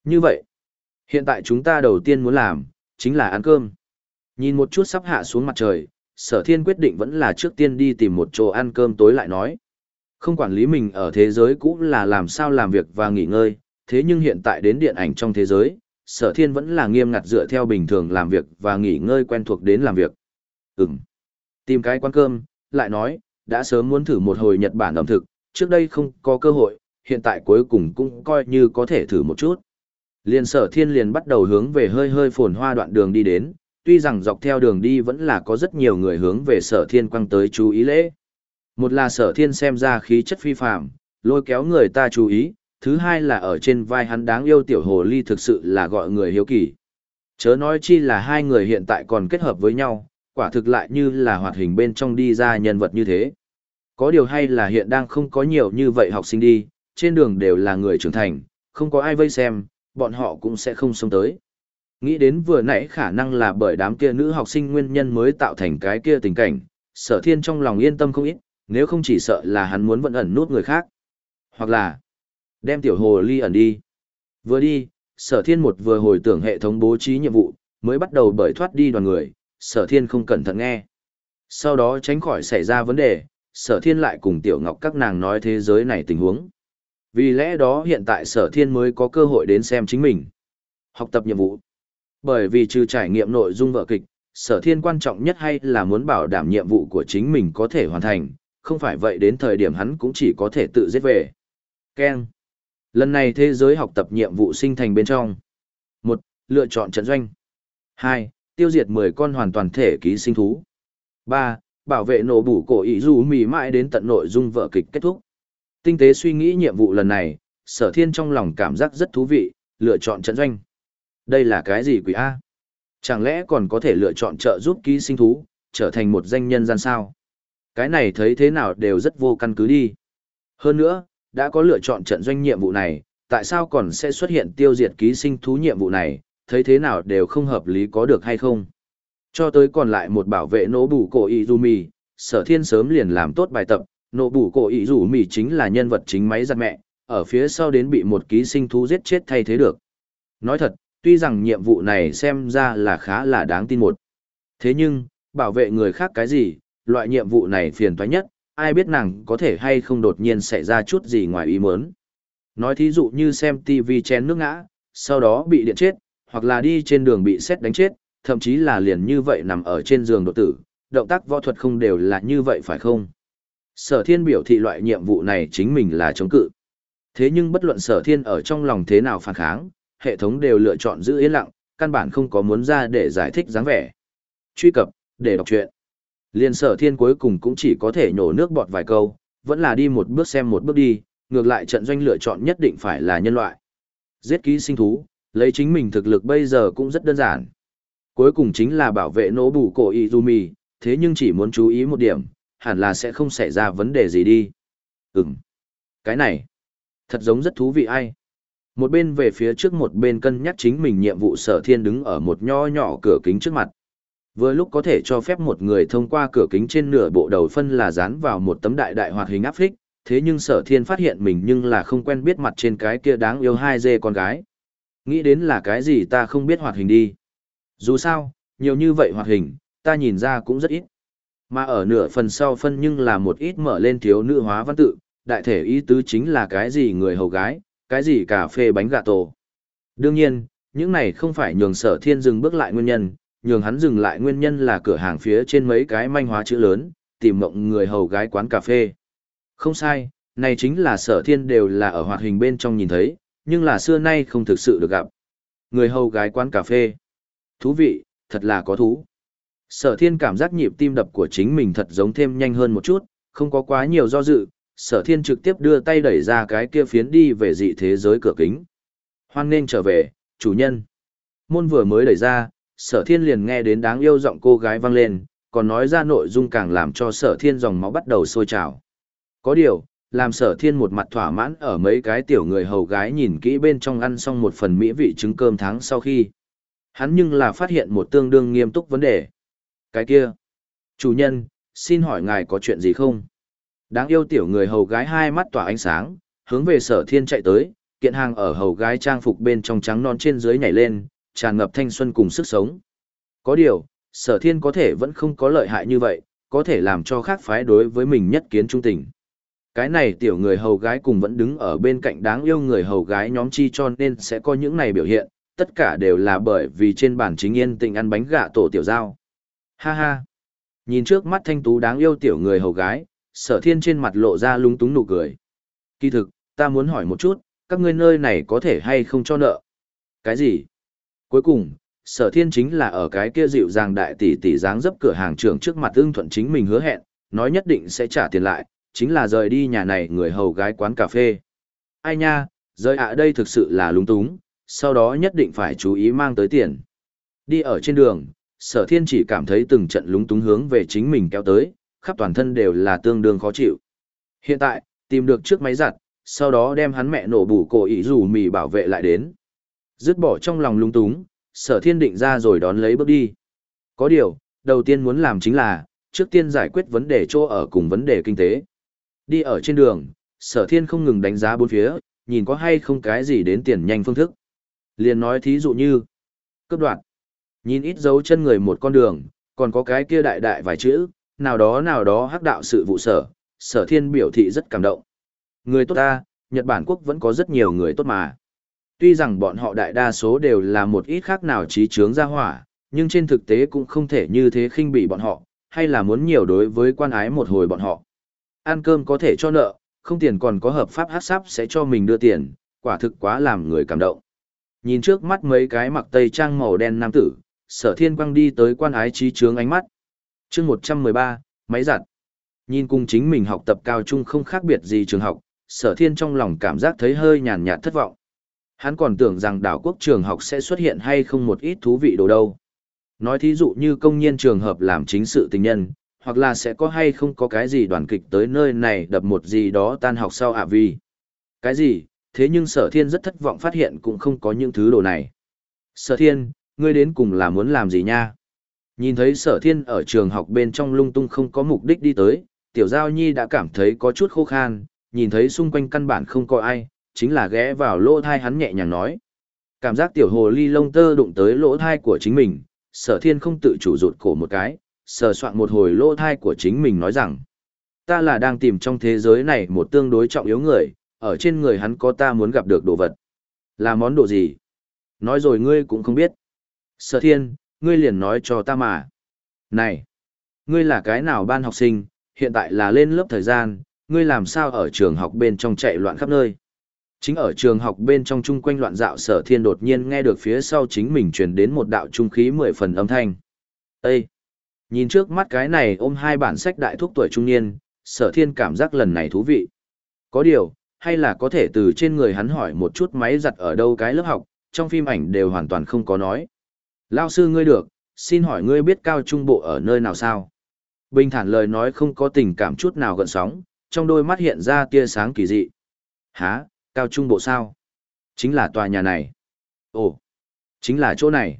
Như vậy, hiện tại chúng ta đầu tiên muốn làm, chính là ăn cơm. Nhìn một chút sắp hạ xuống mặt trời, sở thiên quyết định vẫn là trước tiên đi tìm một chỗ ăn cơm tối lại nói. Không quản lý mình ở thế giới cũ là làm sao làm việc và nghỉ ngơi, thế nhưng hiện tại đến điện ảnh trong thế giới, sở thiên vẫn là nghiêm ngặt dựa theo bình thường làm việc và nghỉ ngơi quen thuộc đến làm việc. Ừm. Tìm cái quán cơm, lại nói, đã sớm muốn thử một hồi Nhật Bản ẩm thực, trước đây không có cơ hội, hiện tại cuối cùng cũng coi như có thể thử một chút. Liền sở thiên liền bắt đầu hướng về hơi hơi phồn hoa đoạn đường đi đến, tuy rằng dọc theo đường đi vẫn là có rất nhiều người hướng về sở thiên quăng tới chú ý lễ. Một là sở thiên xem ra khí chất phi phạm, lôi kéo người ta chú ý, thứ hai là ở trên vai hắn đáng yêu tiểu hồ ly thực sự là gọi người hiếu kỳ. Chớ nói chi là hai người hiện tại còn kết hợp với nhau, quả thực lại như là hoạt hình bên trong đi ra nhân vật như thế. Có điều hay là hiện đang không có nhiều như vậy học sinh đi, trên đường đều là người trưởng thành, không có ai vây xem, bọn họ cũng sẽ không xông tới. Nghĩ đến vừa nãy khả năng là bởi đám kia nữ học sinh nguyên nhân mới tạo thành cái kia tình cảnh, sở thiên trong lòng yên tâm không ít, nếu không chỉ sợ là hắn muốn vận ẩn nút người khác. Hoặc là, đem tiểu hồ ly ẩn đi. Vừa đi, sở thiên một vừa hồi tưởng hệ thống bố trí nhiệm vụ, mới bắt đầu bởi thoát đi đoàn người, sở thiên không cẩn thận nghe. Sau đó tránh khỏi xảy ra vấn đề, sở thiên lại cùng tiểu ngọc các nàng nói thế giới này tình huống. Vì lẽ đó hiện tại sở thiên mới có cơ hội đến xem chính mình. Học tập nhiệm vụ. Bởi vì trừ trải nghiệm nội dung vở kịch, sở thiên quan trọng nhất hay là muốn bảo đảm nhiệm vụ của chính mình có thể hoàn thành, không phải vậy đến thời điểm hắn cũng chỉ có thể tự giết về. Ken. Lần này thế giới học tập nhiệm vụ sinh thành bên trong. một Lựa chọn trận doanh. hai Tiêu diệt 10 con hoàn toàn thể ký sinh thú. ba Bảo vệ nổ bủ cổ ý dù mì mãi đến tận nội dung vở kịch kết thúc. Tinh tế suy nghĩ nhiệm vụ lần này, sở thiên trong lòng cảm giác rất thú vị, lựa chọn trận doanh. Đây là cái gì quỷ A? Chẳng lẽ còn có thể lựa chọn trợ giúp ký sinh thú, trở thành một danh nhân gian sao? Cái này thấy thế nào đều rất vô căn cứ đi. Hơn nữa, đã có lựa chọn trận doanh nhiệm vụ này, tại sao còn sẽ xuất hiện tiêu diệt ký sinh thú nhiệm vụ này, thấy thế nào đều không hợp lý có được hay không. Cho tới còn lại một bảo vệ nỗ bù cổ Izumi, sở thiên sớm liền làm tốt bài tập, nỗ bù cổ Izumi chính là nhân vật chính máy giặt mẹ, ở phía sau đến bị một ký sinh thú giết chết thay thế được. Nói thật, tuy rằng nhiệm vụ này xem ra là khá là đáng tin một. Thế nhưng, bảo vệ người khác cái gì, loại nhiệm vụ này phiền toái nhất, ai biết nàng có thể hay không đột nhiên xảy ra chút gì ngoài ý muốn. Nói thí dụ như xem TV chén nước ngã, sau đó bị điện chết, hoặc là đi trên đường bị xét đánh chết, thậm chí là liền như vậy nằm ở trên giường độ tử, động tác võ thuật không đều là như vậy phải không? Sở thiên biểu thị loại nhiệm vụ này chính mình là chống cự. Thế nhưng bất luận sở thiên ở trong lòng thế nào phản kháng, hệ thống đều lựa chọn giữ yên lặng, căn bản không có muốn ra để giải thích dáng vẻ. Truy cập, để đọc truyện. Liên sở thiên cuối cùng cũng chỉ có thể nhổ nước bọt vài câu, vẫn là đi một bước xem một bước đi, ngược lại trận doanh lựa chọn nhất định phải là nhân loại. Giết ký sinh thú, lấy chính mình thực lực bây giờ cũng rất đơn giản. Cuối cùng chính là bảo vệ nỗ bù cổ Izumi, thế nhưng chỉ muốn chú ý một điểm, hẳn là sẽ không xảy ra vấn đề gì đi. Ừm. Cái này, thật giống rất thú vị ai. Một bên về phía trước một bên cân nhắc chính mình nhiệm vụ sở thiên đứng ở một nho nhỏ cửa kính trước mặt. Vừa lúc có thể cho phép một người thông qua cửa kính trên nửa bộ đầu phân là dán vào một tấm đại đại hoạt hình áp phích, thế nhưng sở thiên phát hiện mình nhưng là không quen biết mặt trên cái kia đáng yêu hai dê con gái. Nghĩ đến là cái gì ta không biết hoạt hình đi. Dù sao, nhiều như vậy hoạt hình, ta nhìn ra cũng rất ít. Mà ở nửa phần sau phân nhưng là một ít mở lên thiếu nữ hóa văn tự, đại thể ý tứ chính là cái gì người hầu gái, cái gì cà phê bánh gà tổ. Đương nhiên, những này không phải nhường sở thiên dừng bước lại nguyên nhân, nhường hắn dừng lại nguyên nhân là cửa hàng phía trên mấy cái manh hóa chữ lớn, tìm mộng người hầu gái quán cà phê. Không sai, này chính là sở thiên đều là ở hoạt hình bên trong nhìn thấy, nhưng là xưa nay không thực sự được gặp. Người hầu gái quán cà phê. Thú vị, thật là có thú. Sở thiên cảm giác nhịp tim đập của chính mình thật giống thêm nhanh hơn một chút, không có quá nhiều do dự, sở thiên trực tiếp đưa tay đẩy ra cái kia phiến đi về dị thế giới cửa kính. Hoan nên trở về, chủ nhân. Môn vừa mới đẩy ra, sở thiên liền nghe đến đáng yêu giọng cô gái vang lên, còn nói ra nội dung càng làm cho sở thiên dòng máu bắt đầu sôi trào. Có điều, làm sở thiên một mặt thỏa mãn ở mấy cái tiểu người hầu gái nhìn kỹ bên trong ăn xong một phần mỹ vị trứng cơm tháng sau khi. Hắn nhưng là phát hiện một tương đương nghiêm túc vấn đề. Cái kia, chủ nhân, xin hỏi ngài có chuyện gì không? Đáng yêu tiểu người hầu gái hai mắt tỏa ánh sáng, hướng về sở thiên chạy tới, kiện hàng ở hầu gái trang phục bên trong trắng non trên dưới nhảy lên, tràn ngập thanh xuân cùng sức sống. Có điều, sở thiên có thể vẫn không có lợi hại như vậy, có thể làm cho khác phái đối với mình nhất kiến trung tình. Cái này tiểu người hầu gái cùng vẫn đứng ở bên cạnh đáng yêu người hầu gái nhóm chi cho nên sẽ có những này biểu hiện, tất cả đều là bởi vì trên bản chính yên tình ăn bánh gạ tổ tiểu giao. Ha ha! Nhìn trước mắt thanh tú đáng yêu tiểu người hầu gái, sở thiên trên mặt lộ ra lung túng nụ cười. Kỳ thực, ta muốn hỏi một chút, các ngươi nơi này có thể hay không cho nợ? Cái gì? Cuối cùng, sở thiên chính là ở cái kia dịu dàng đại tỷ tỷ dáng dấp cửa hàng trưởng trước mặt ưng thuận chính mình hứa hẹn, nói nhất định sẽ trả tiền lại, chính là rời đi nhà này người hầu gái quán cà phê. Ai nha, rời ạ đây thực sự là lúng túng, sau đó nhất định phải chú ý mang tới tiền. Đi ở trên đường, sở thiên chỉ cảm thấy từng trận lúng túng hướng về chính mình kéo tới, khắp toàn thân đều là tương đương khó chịu. Hiện tại, tìm được chiếc máy giặt, sau đó đem hắn mẹ nổ bù cổ ý rủ mì bảo vệ lại đến. Dứt bỏ trong lòng lung túng, sở thiên định ra rồi đón lấy bước đi. Có điều, đầu tiên muốn làm chính là, trước tiên giải quyết vấn đề chỗ ở cùng vấn đề kinh tế. Đi ở trên đường, sở thiên không ngừng đánh giá bốn phía, nhìn có hay không cái gì đến tiền nhanh phương thức. Liền nói thí dụ như, cấp đoạn, nhìn ít dấu chân người một con đường, còn có cái kia đại đại vài chữ, nào đó nào đó hắc đạo sự vụ sở, sở thiên biểu thị rất cảm động. Người tốt ta, Nhật Bản quốc vẫn có rất nhiều người tốt mà. Tuy rằng bọn họ đại đa số đều là một ít khác nào trí trướng ra hỏa, nhưng trên thực tế cũng không thể như thế khinh bị bọn họ, hay là muốn nhiều đối với quan ái một hồi bọn họ. Ăn cơm có thể cho nợ, không tiền còn có hợp pháp hát sáp sẽ cho mình đưa tiền, quả thực quá làm người cảm động. Nhìn trước mắt mấy cái mặc tây trang màu đen nam tử, sở thiên quang đi tới quan ái trí trướng ánh mắt chương 113, máy giặt. Nhìn cùng chính mình học tập cao trung không khác biệt gì trường học, sở thiên trong lòng cảm giác thấy hơi nhàn nhạt thất vọng. Hắn còn tưởng rằng đảo quốc trường học sẽ xuất hiện hay không một ít thú vị đồ đâu. Nói thí dụ như công nhân trường hợp làm chính sự tình nhân, hoặc là sẽ có hay không có cái gì đoàn kịch tới nơi này đập một gì đó tan học sau ạ vi. Cái gì, thế nhưng sở thiên rất thất vọng phát hiện cũng không có những thứ đồ này. Sở thiên, ngươi đến cùng là muốn làm gì nha? Nhìn thấy sở thiên ở trường học bên trong lung tung không có mục đích đi tới, tiểu giao nhi đã cảm thấy có chút khô khan, nhìn thấy xung quanh căn bản không có ai, chính là ghé vào lỗ thai hắn nhẹ nhàng nói. Cảm giác tiểu hồ ly lông tơ đụng tới lỗ thai của chính mình, sở thiên không tự chủ rụt cổ một cái, sờ soạn một hồi lỗ thai của chính mình nói rằng. Ta là đang tìm trong thế giới này một tương đối trọng yếu người, ở trên người hắn có ta muốn gặp được đồ vật. Là món đồ gì? Nói rồi ngươi cũng không biết. Sở thiên, ngươi liền nói cho ta mà. Này, ngươi là cái nào ban học sinh, hiện tại là lên lớp thời gian, ngươi làm sao ở trường học bên trong chạy loạn khắp nơi. Chính ở trường học bên trong chung quanh loạn dạo sở thiên đột nhiên nghe được phía sau chính mình truyền đến một đạo trung khí mười phần âm thanh. Ê! Nhìn trước mắt cái này ôm hai bản sách đại thúc tuổi trung niên, sở thiên cảm giác lần này thú vị. Có điều, hay là có thể từ trên người hắn hỏi một chút máy giặt ở đâu cái lớp học, trong phim ảnh đều hoàn toàn không có nói. Lao sư ngươi được, xin hỏi ngươi biết cao trung bộ ở nơi nào sao? Bình thản lời nói không có tình cảm chút nào gợn sóng, trong đôi mắt hiện ra tia sáng kỳ dị. Hả, cao trung bộ sao? Chính là tòa nhà này. Ồ, chính là chỗ này.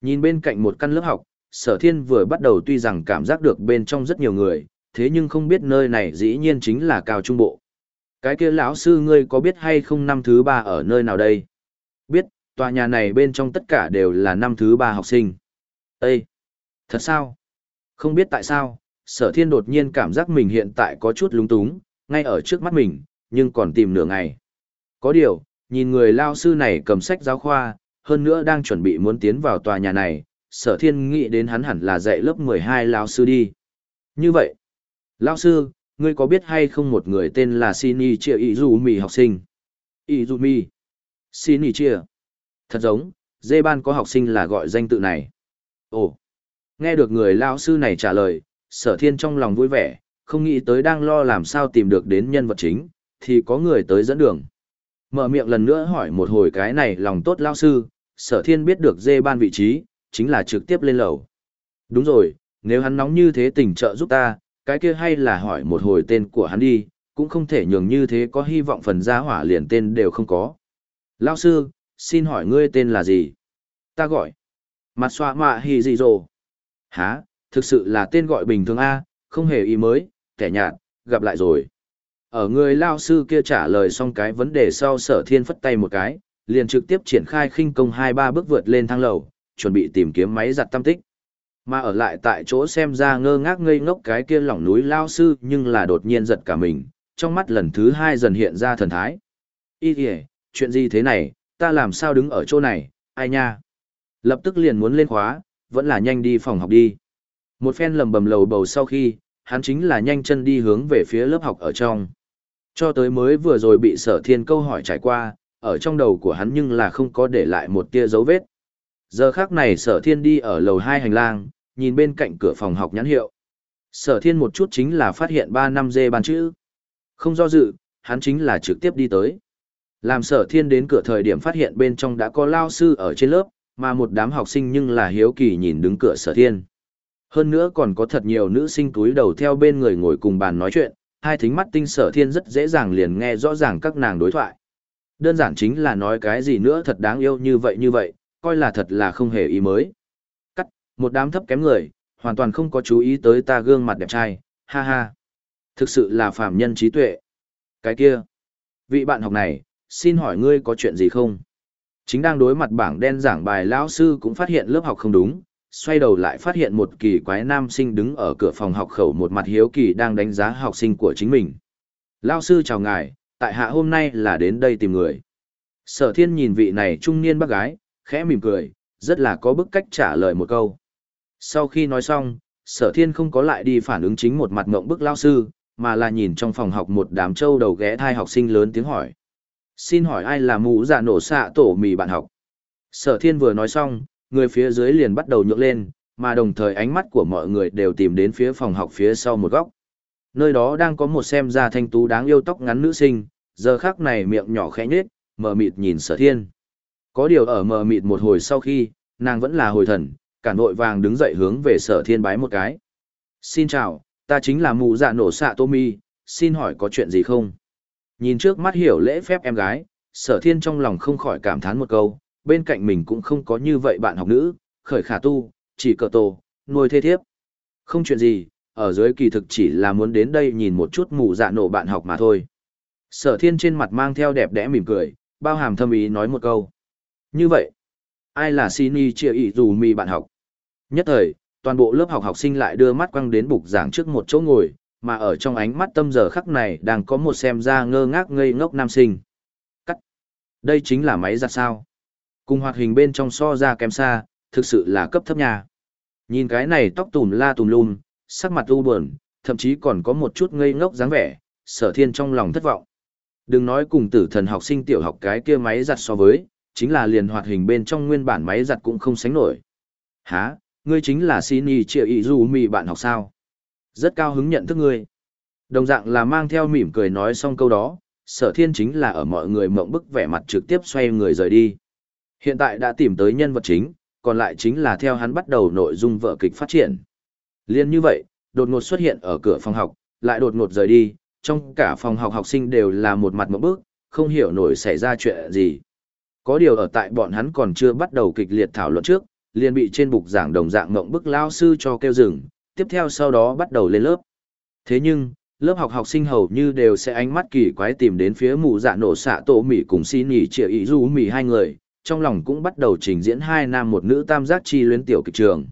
Nhìn bên cạnh một căn lớp học, sở thiên vừa bắt đầu tuy rằng cảm giác được bên trong rất nhiều người, thế nhưng không biết nơi này dĩ nhiên chính là cao trung bộ. Cái kia lão sư ngươi có biết hay không năm thứ ba ở nơi nào đây? Tòa nhà này bên trong tất cả đều là năm thứ ba học sinh. Ê! Thật sao? Không biết tại sao, sở thiên đột nhiên cảm giác mình hiện tại có chút lúng túng, ngay ở trước mắt mình, nhưng còn tìm nửa ngày. Có điều, nhìn người lao sư này cầm sách giáo khoa, hơn nữa đang chuẩn bị muốn tiến vào tòa nhà này, sở thiên nghĩ đến hắn hẳn là dạy lớp 12 lao sư đi. Như vậy, lao sư, ngươi có biết hay không một người tên là Shinichi Izumi học sinh? Izumi. Shinichi. Thật giống, dê ban có học sinh là gọi danh tự này. Ồ, nghe được người lao sư này trả lời, sở thiên trong lòng vui vẻ, không nghĩ tới đang lo làm sao tìm được đến nhân vật chính, thì có người tới dẫn đường. Mở miệng lần nữa hỏi một hồi cái này lòng tốt lao sư, sở thiên biết được dê ban vị trí, chính là trực tiếp lên lầu. Đúng rồi, nếu hắn nóng như thế tình trợ giúp ta, cái kia hay là hỏi một hồi tên của hắn đi, cũng không thể nhường như thế có hy vọng phần gia hỏa liền tên đều không có. Lao sư, xin hỏi ngươi tên là gì? Ta gọi. Mặt xoa mạ hì gì rồ. Hả, thực sự là tên gọi bình thường A, không hề ý mới, kẻ nhạt, gặp lại rồi. Ở người lao sư kia trả lời xong cái vấn đề sau sở thiên phất tay một cái, liền trực tiếp triển khai khinh công hai ba bước vượt lên thang lầu, chuẩn bị tìm kiếm máy giặt tam tích. Mà ở lại tại chỗ xem ra ngơ ngác ngây ngốc cái kia lỏng núi lao sư nhưng là đột nhiên giật cả mình, trong mắt lần thứ hai dần hiện ra thần thái. Ý kìa, chuyện gì thế này, ta làm sao đứng ở chỗ này, ai nha. Lập tức liền muốn lên khóa, vẫn là nhanh đi phòng học đi. Một phen lầm bầm lầu bầu sau khi, hắn chính là nhanh chân đi hướng về phía lớp học ở trong. Cho tới mới vừa rồi bị sở thiên câu hỏi trải qua, ở trong đầu của hắn nhưng là không có để lại một tia dấu vết. Giờ khác này sở thiên đi ở lầu hai hành lang, nhìn bên cạnh cửa phòng học nhãn hiệu. Sở thiên một chút chính là phát hiện 3 năm dê bàn chữ. Không do dự, hắn chính là trực tiếp đi tới. Làm sở thiên đến cửa thời điểm phát hiện bên trong đã có lao sư ở trên lớp, mà một đám học sinh nhưng là hiếu kỳ nhìn đứng cửa sở thiên. Hơn nữa còn có thật nhiều nữ sinh túi đầu theo bên người ngồi cùng bàn nói chuyện, hai thính mắt tinh sở thiên rất dễ dàng liền nghe rõ ràng các nàng đối thoại. Đơn giản chính là nói cái gì nữa thật đáng yêu như vậy như vậy, coi là thật là không hề ý mới. Cắt, một đám thấp kém người, hoàn toàn không có chú ý tới ta gương mặt đẹp trai, ha ha. Thực sự là phàm nhân trí tuệ. Cái kia, vị bạn học này, xin hỏi ngươi có chuyện gì không? Chính đang đối mặt bảng đen giảng bài lão sư cũng phát hiện lớp học không đúng, xoay đầu lại phát hiện một kỳ quái nam sinh đứng ở cửa phòng học khẩu một mặt hiếu kỳ đang đánh giá học sinh của chính mình. Lão sư chào ngài, tại hạ hôm nay là đến đây tìm người. Sở thiên nhìn vị này trung niên bác gái, khẽ mỉm cười, rất là có bức cách trả lời một câu. Sau khi nói xong, sở thiên không có lại đi phản ứng chính một mặt ngộng bức lao sư, mà là nhìn trong phòng học một đám trâu đầu ghé thai học sinh lớn tiếng hỏi. Xin hỏi ai là mũ dạ nổ xạ tổ mì bạn học? Sở thiên vừa nói xong, người phía dưới liền bắt đầu nhượng lên, mà đồng thời ánh mắt của mọi người đều tìm đến phía phòng học phía sau một góc. Nơi đó đang có một xem ra thanh tú đáng yêu tóc ngắn nữ sinh, giờ khắc này miệng nhỏ khẽ nhết mờ mịt nhìn sở thiên. Có điều ở mờ mịt một hồi sau khi, nàng vẫn là hồi thần, cả nội vàng đứng dậy hướng về sở thiên bái một cái. Xin chào, ta chính là mụ dạ nổ xạ tô mi, xin hỏi có chuyện gì không? Nhìn trước mắt hiểu lễ phép em gái, sở thiên trong lòng không khỏi cảm thán một câu, bên cạnh mình cũng không có như vậy bạn học nữ, khởi khả tu, chỉ cờ tổ, nuôi thê thiếp. Không chuyện gì, ở dưới kỳ thực chỉ là muốn đến đây nhìn một chút mù dạ nổ bạn học mà thôi. Sở thiên trên mặt mang theo đẹp đẽ mỉm cười, bao hàm thâm ý nói một câu. Như vậy, ai là Sini chia ý dù mi bạn học? Nhất thời, toàn bộ lớp học học sinh lại đưa mắt quăng đến bục giảng trước một chỗ ngồi, mà ở trong ánh mắt tâm giờ khắc này đang có một xem ra ngơ ngác ngây ngốc nam sinh. Cắt. Đây chính là máy giặt sao. Cùng hoạt hình bên trong so ra kém xa, thực sự là cấp thấp nhà. Nhìn cái này tóc tùm la tùm lum, sắc mặt u buồn, thậm chí còn có một chút ngây ngốc dáng vẻ, sở thiên trong lòng thất vọng. Đừng nói cùng tử thần học sinh tiểu học cái kia máy giặt so với, chính là liền hoạt hình bên trong nguyên bản máy giặt cũng không sánh nổi. Hả, ngươi chính là Sini Triệu Ý Du Mì bạn học sao? Rất cao hứng nhận thức ngươi. Đồng dạng là mang theo mỉm cười nói xong câu đó, sở thiên chính là ở mọi người mộng bức vẻ mặt trực tiếp xoay người rời đi. Hiện tại đã tìm tới nhân vật chính, còn lại chính là theo hắn bắt đầu nội dung vở kịch phát triển. Liên như vậy, đột ngột xuất hiện ở cửa phòng học, lại đột ngột rời đi, trong cả phòng học học sinh đều là một mặt mộng bức, không hiểu nổi xảy ra chuyện gì. Có điều ở tại bọn hắn còn chưa bắt đầu kịch liệt thảo luận trước, liền bị trên bục giảng đồng dạng mộng bức lao sư cho kêu dừng, tiếp theo sau đó bắt đầu lên lớp. Thế nhưng, lớp học học sinh hầu như đều sẽ ánh mắt kỳ quái tìm đến phía mụ dạ nổ xạ tổ mỉ cùng xin nghỉ trịa ý du mỉ hai người, trong lòng cũng bắt đầu trình diễn hai nam một nữ tam giác chi luyến tiểu kịch trường.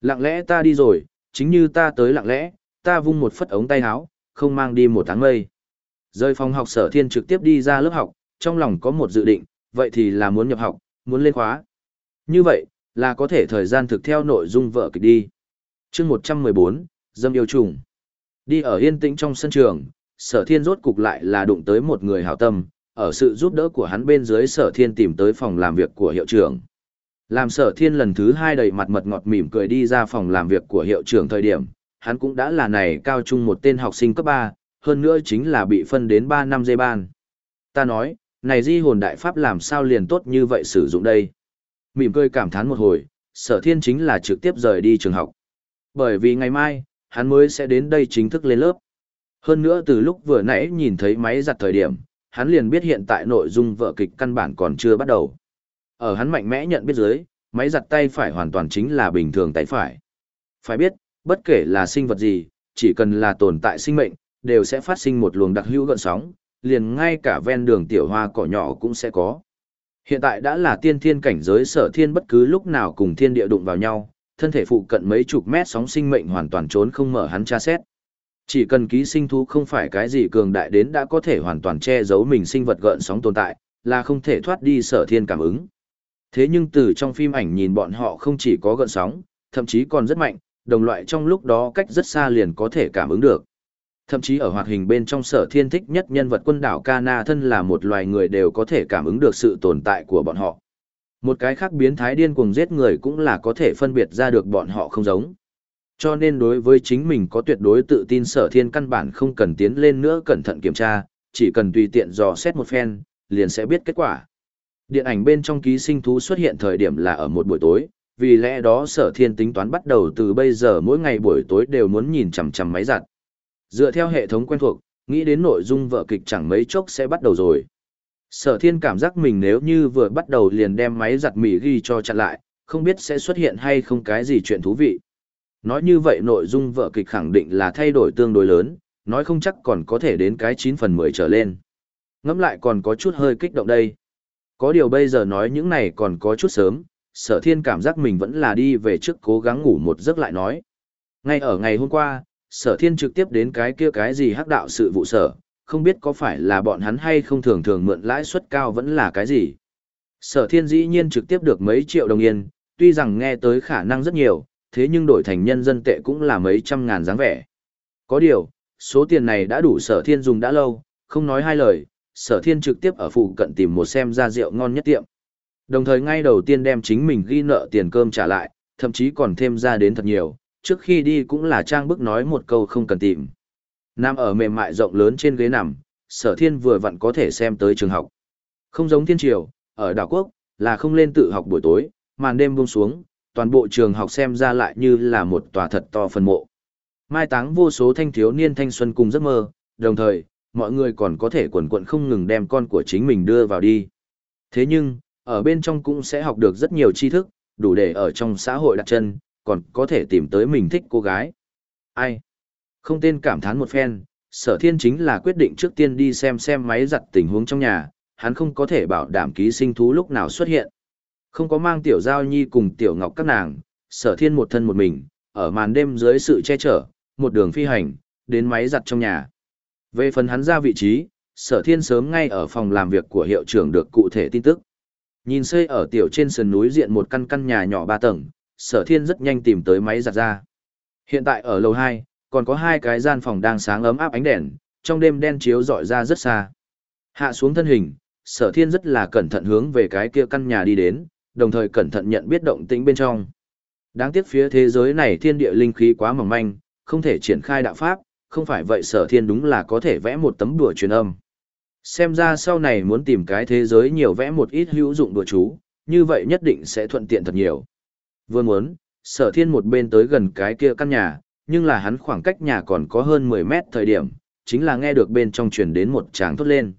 Lặng lẽ ta đi rồi, chính như ta tới lặng lẽ, ta vung một phất ống tay áo, không mang đi một tháng mây. Rơi phòng học sở thiên trực tiếp đi ra lớp học, trong lòng có một dự định, vậy thì là muốn nhập học, muốn lên khóa. Như vậy, là có thể thời gian thực theo nội dung vợ kịch đi chương 114, Dâm yêu trùng. Đi ở yên tĩnh trong sân trường, sở thiên rốt cục lại là đụng tới một người hảo tâm, ở sự giúp đỡ của hắn bên dưới sở thiên tìm tới phòng làm việc của hiệu trưởng. Làm sở thiên lần thứ hai đầy mặt mật ngọt mỉm cười đi ra phòng làm việc của hiệu trưởng thời điểm, hắn cũng đã là này cao trung một tên học sinh cấp 3, hơn nữa chính là bị phân đến 3 năm dây ban. Ta nói, này di hồn đại pháp làm sao liền tốt như vậy sử dụng đây. Mỉm cười cảm thán một hồi, sở thiên chính là trực tiếp rời đi trường học. Bởi vì ngày mai, hắn mới sẽ đến đây chính thức lên lớp. Hơn nữa từ lúc vừa nãy nhìn thấy máy giặt thời điểm, hắn liền biết hiện tại nội dung vở kịch căn bản còn chưa bắt đầu. Ở hắn mạnh mẽ nhận biết dưới, máy giặt tay phải hoàn toàn chính là bình thường tay phải. Phải biết, bất kể là sinh vật gì, chỉ cần là tồn tại sinh mệnh, đều sẽ phát sinh một luồng đặc hữu gợn sóng, liền ngay cả ven đường tiểu hoa cỏ nhỏ cũng sẽ có. Hiện tại đã là tiên thiên cảnh giới sở thiên bất cứ lúc nào cùng thiên địa đụng vào nhau, thân thể phụ cận mấy chục mét sóng sinh mệnh hoàn toàn trốn không mở hắn tra xét. Chỉ cần ký sinh thú không phải cái gì cường đại đến đã có thể hoàn toàn che giấu mình sinh vật gợn sóng tồn tại, là không thể thoát đi sở thiên cảm ứng. Thế nhưng từ trong phim ảnh nhìn bọn họ không chỉ có gợn sóng, thậm chí còn rất mạnh, đồng loại trong lúc đó cách rất xa liền có thể cảm ứng được. Thậm chí ở hoạt hình bên trong sở thiên thích nhất nhân vật quân đảo Kana thân là một loài người đều có thể cảm ứng được sự tồn tại của bọn họ. Một cái khác biến thái điên cuồng giết người cũng là có thể phân biệt ra được bọn họ không giống. Cho nên đối với chính mình có tuyệt đối tự tin sở thiên căn bản không cần tiến lên nữa cẩn thận kiểm tra, chỉ cần tùy tiện dò xét một phen, liền sẽ biết kết quả. Điện ảnh bên trong ký sinh thú xuất hiện thời điểm là ở một buổi tối, vì lẽ đó sở thiên tính toán bắt đầu từ bây giờ mỗi ngày buổi tối đều muốn nhìn chằm chằm máy giặt. Dựa theo hệ thống quen thuộc, nghĩ đến nội dung vợ kịch chẳng mấy chốc sẽ bắt đầu rồi. Sở thiên cảm giác mình nếu như vừa bắt đầu liền đem máy giặt mì ghi cho chặn lại, không biết sẽ xuất hiện hay không cái gì chuyện thú vị. Nói như vậy nội dung vợ kịch khẳng định là thay đổi tương đối lớn, nói không chắc còn có thể đến cái 9 phần 10 trở lên. Ngẫm lại còn có chút hơi kích động đây. Có điều bây giờ nói những này còn có chút sớm, sở thiên cảm giác mình vẫn là đi về trước cố gắng ngủ một giấc lại nói. Ngay ở ngày hôm qua, sở thiên trực tiếp đến cái kia cái gì hắc đạo sự vụ sở, không biết có phải là bọn hắn hay không thường thường mượn lãi suất cao vẫn là cái gì. Sở thiên dĩ nhiên trực tiếp được mấy triệu đồng yên, tuy rằng nghe tới khả năng rất nhiều, thế nhưng đổi thành nhân dân tệ cũng là mấy trăm ngàn dáng vẻ. Có điều, số tiền này đã đủ sở thiên dùng đã lâu, không nói hai lời, sở thiên trực tiếp ở phụ cận tìm một xem ra rượu ngon nhất tiệm. Đồng thời ngay đầu tiên đem chính mình ghi nợ tiền cơm trả lại, thậm chí còn thêm ra đến thật nhiều, trước khi đi cũng là trang bức nói một câu không cần tìm. Nam ở mềm mại rộng lớn trên ghế nằm, sở thiên vừa vặn có thể xem tới trường học. Không giống thiên triều, ở đảo quốc, là không lên tự học buổi tối, màn đêm buông xuống, toàn bộ trường học xem ra lại như là một tòa thật to phần mộ. Mai táng vô số thanh thiếu niên thanh xuân cùng giấc mơ, đồng thời, mọi người còn có thể quần quận không ngừng đem con của chính mình đưa vào đi. Thế nhưng, ở bên trong cũng sẽ học được rất nhiều tri thức, đủ để ở trong xã hội đặt chân, còn có thể tìm tới mình thích cô gái. Ai? Không tên cảm thán một phen, sở thiên chính là quyết định trước tiên đi xem xem máy giặt tình huống trong nhà, hắn không có thể bảo đảm ký sinh thú lúc nào xuất hiện. Không có mang tiểu giao nhi cùng tiểu ngọc các nàng, sở thiên một thân một mình, ở màn đêm dưới sự che chở, một đường phi hành, đến máy giặt trong nhà. Về phần hắn ra vị trí, sở thiên sớm ngay ở phòng làm việc của hiệu trưởng được cụ thể tin tức. Nhìn xây ở tiểu trên sườn núi diện một căn căn nhà nhỏ ba tầng, sở thiên rất nhanh tìm tới máy giặt ra. Hiện tại ở lầu 2, còn có hai cái gian phòng đang sáng ấm áp ánh đèn, trong đêm đen chiếu dọi ra rất xa. Hạ xuống thân hình, sở thiên rất là cẩn thận hướng về cái kia căn nhà đi đến, đồng thời cẩn thận nhận biết động tĩnh bên trong. Đáng tiếc phía thế giới này thiên địa linh khí quá mỏng manh, không thể triển khai đạo pháp, không phải vậy sở thiên đúng là có thể vẽ một tấm đùa truyền âm. Xem ra sau này muốn tìm cái thế giới nhiều vẽ một ít hữu dụng đùa chú, như vậy nhất định sẽ thuận tiện thật nhiều. Vừa muốn, sở thiên một bên tới gần cái kia căn nhà, nhưng là hắn khoảng cách nhà còn có hơn 10 mét thời điểm, chính là nghe được bên trong truyền đến một tràng thốt lên.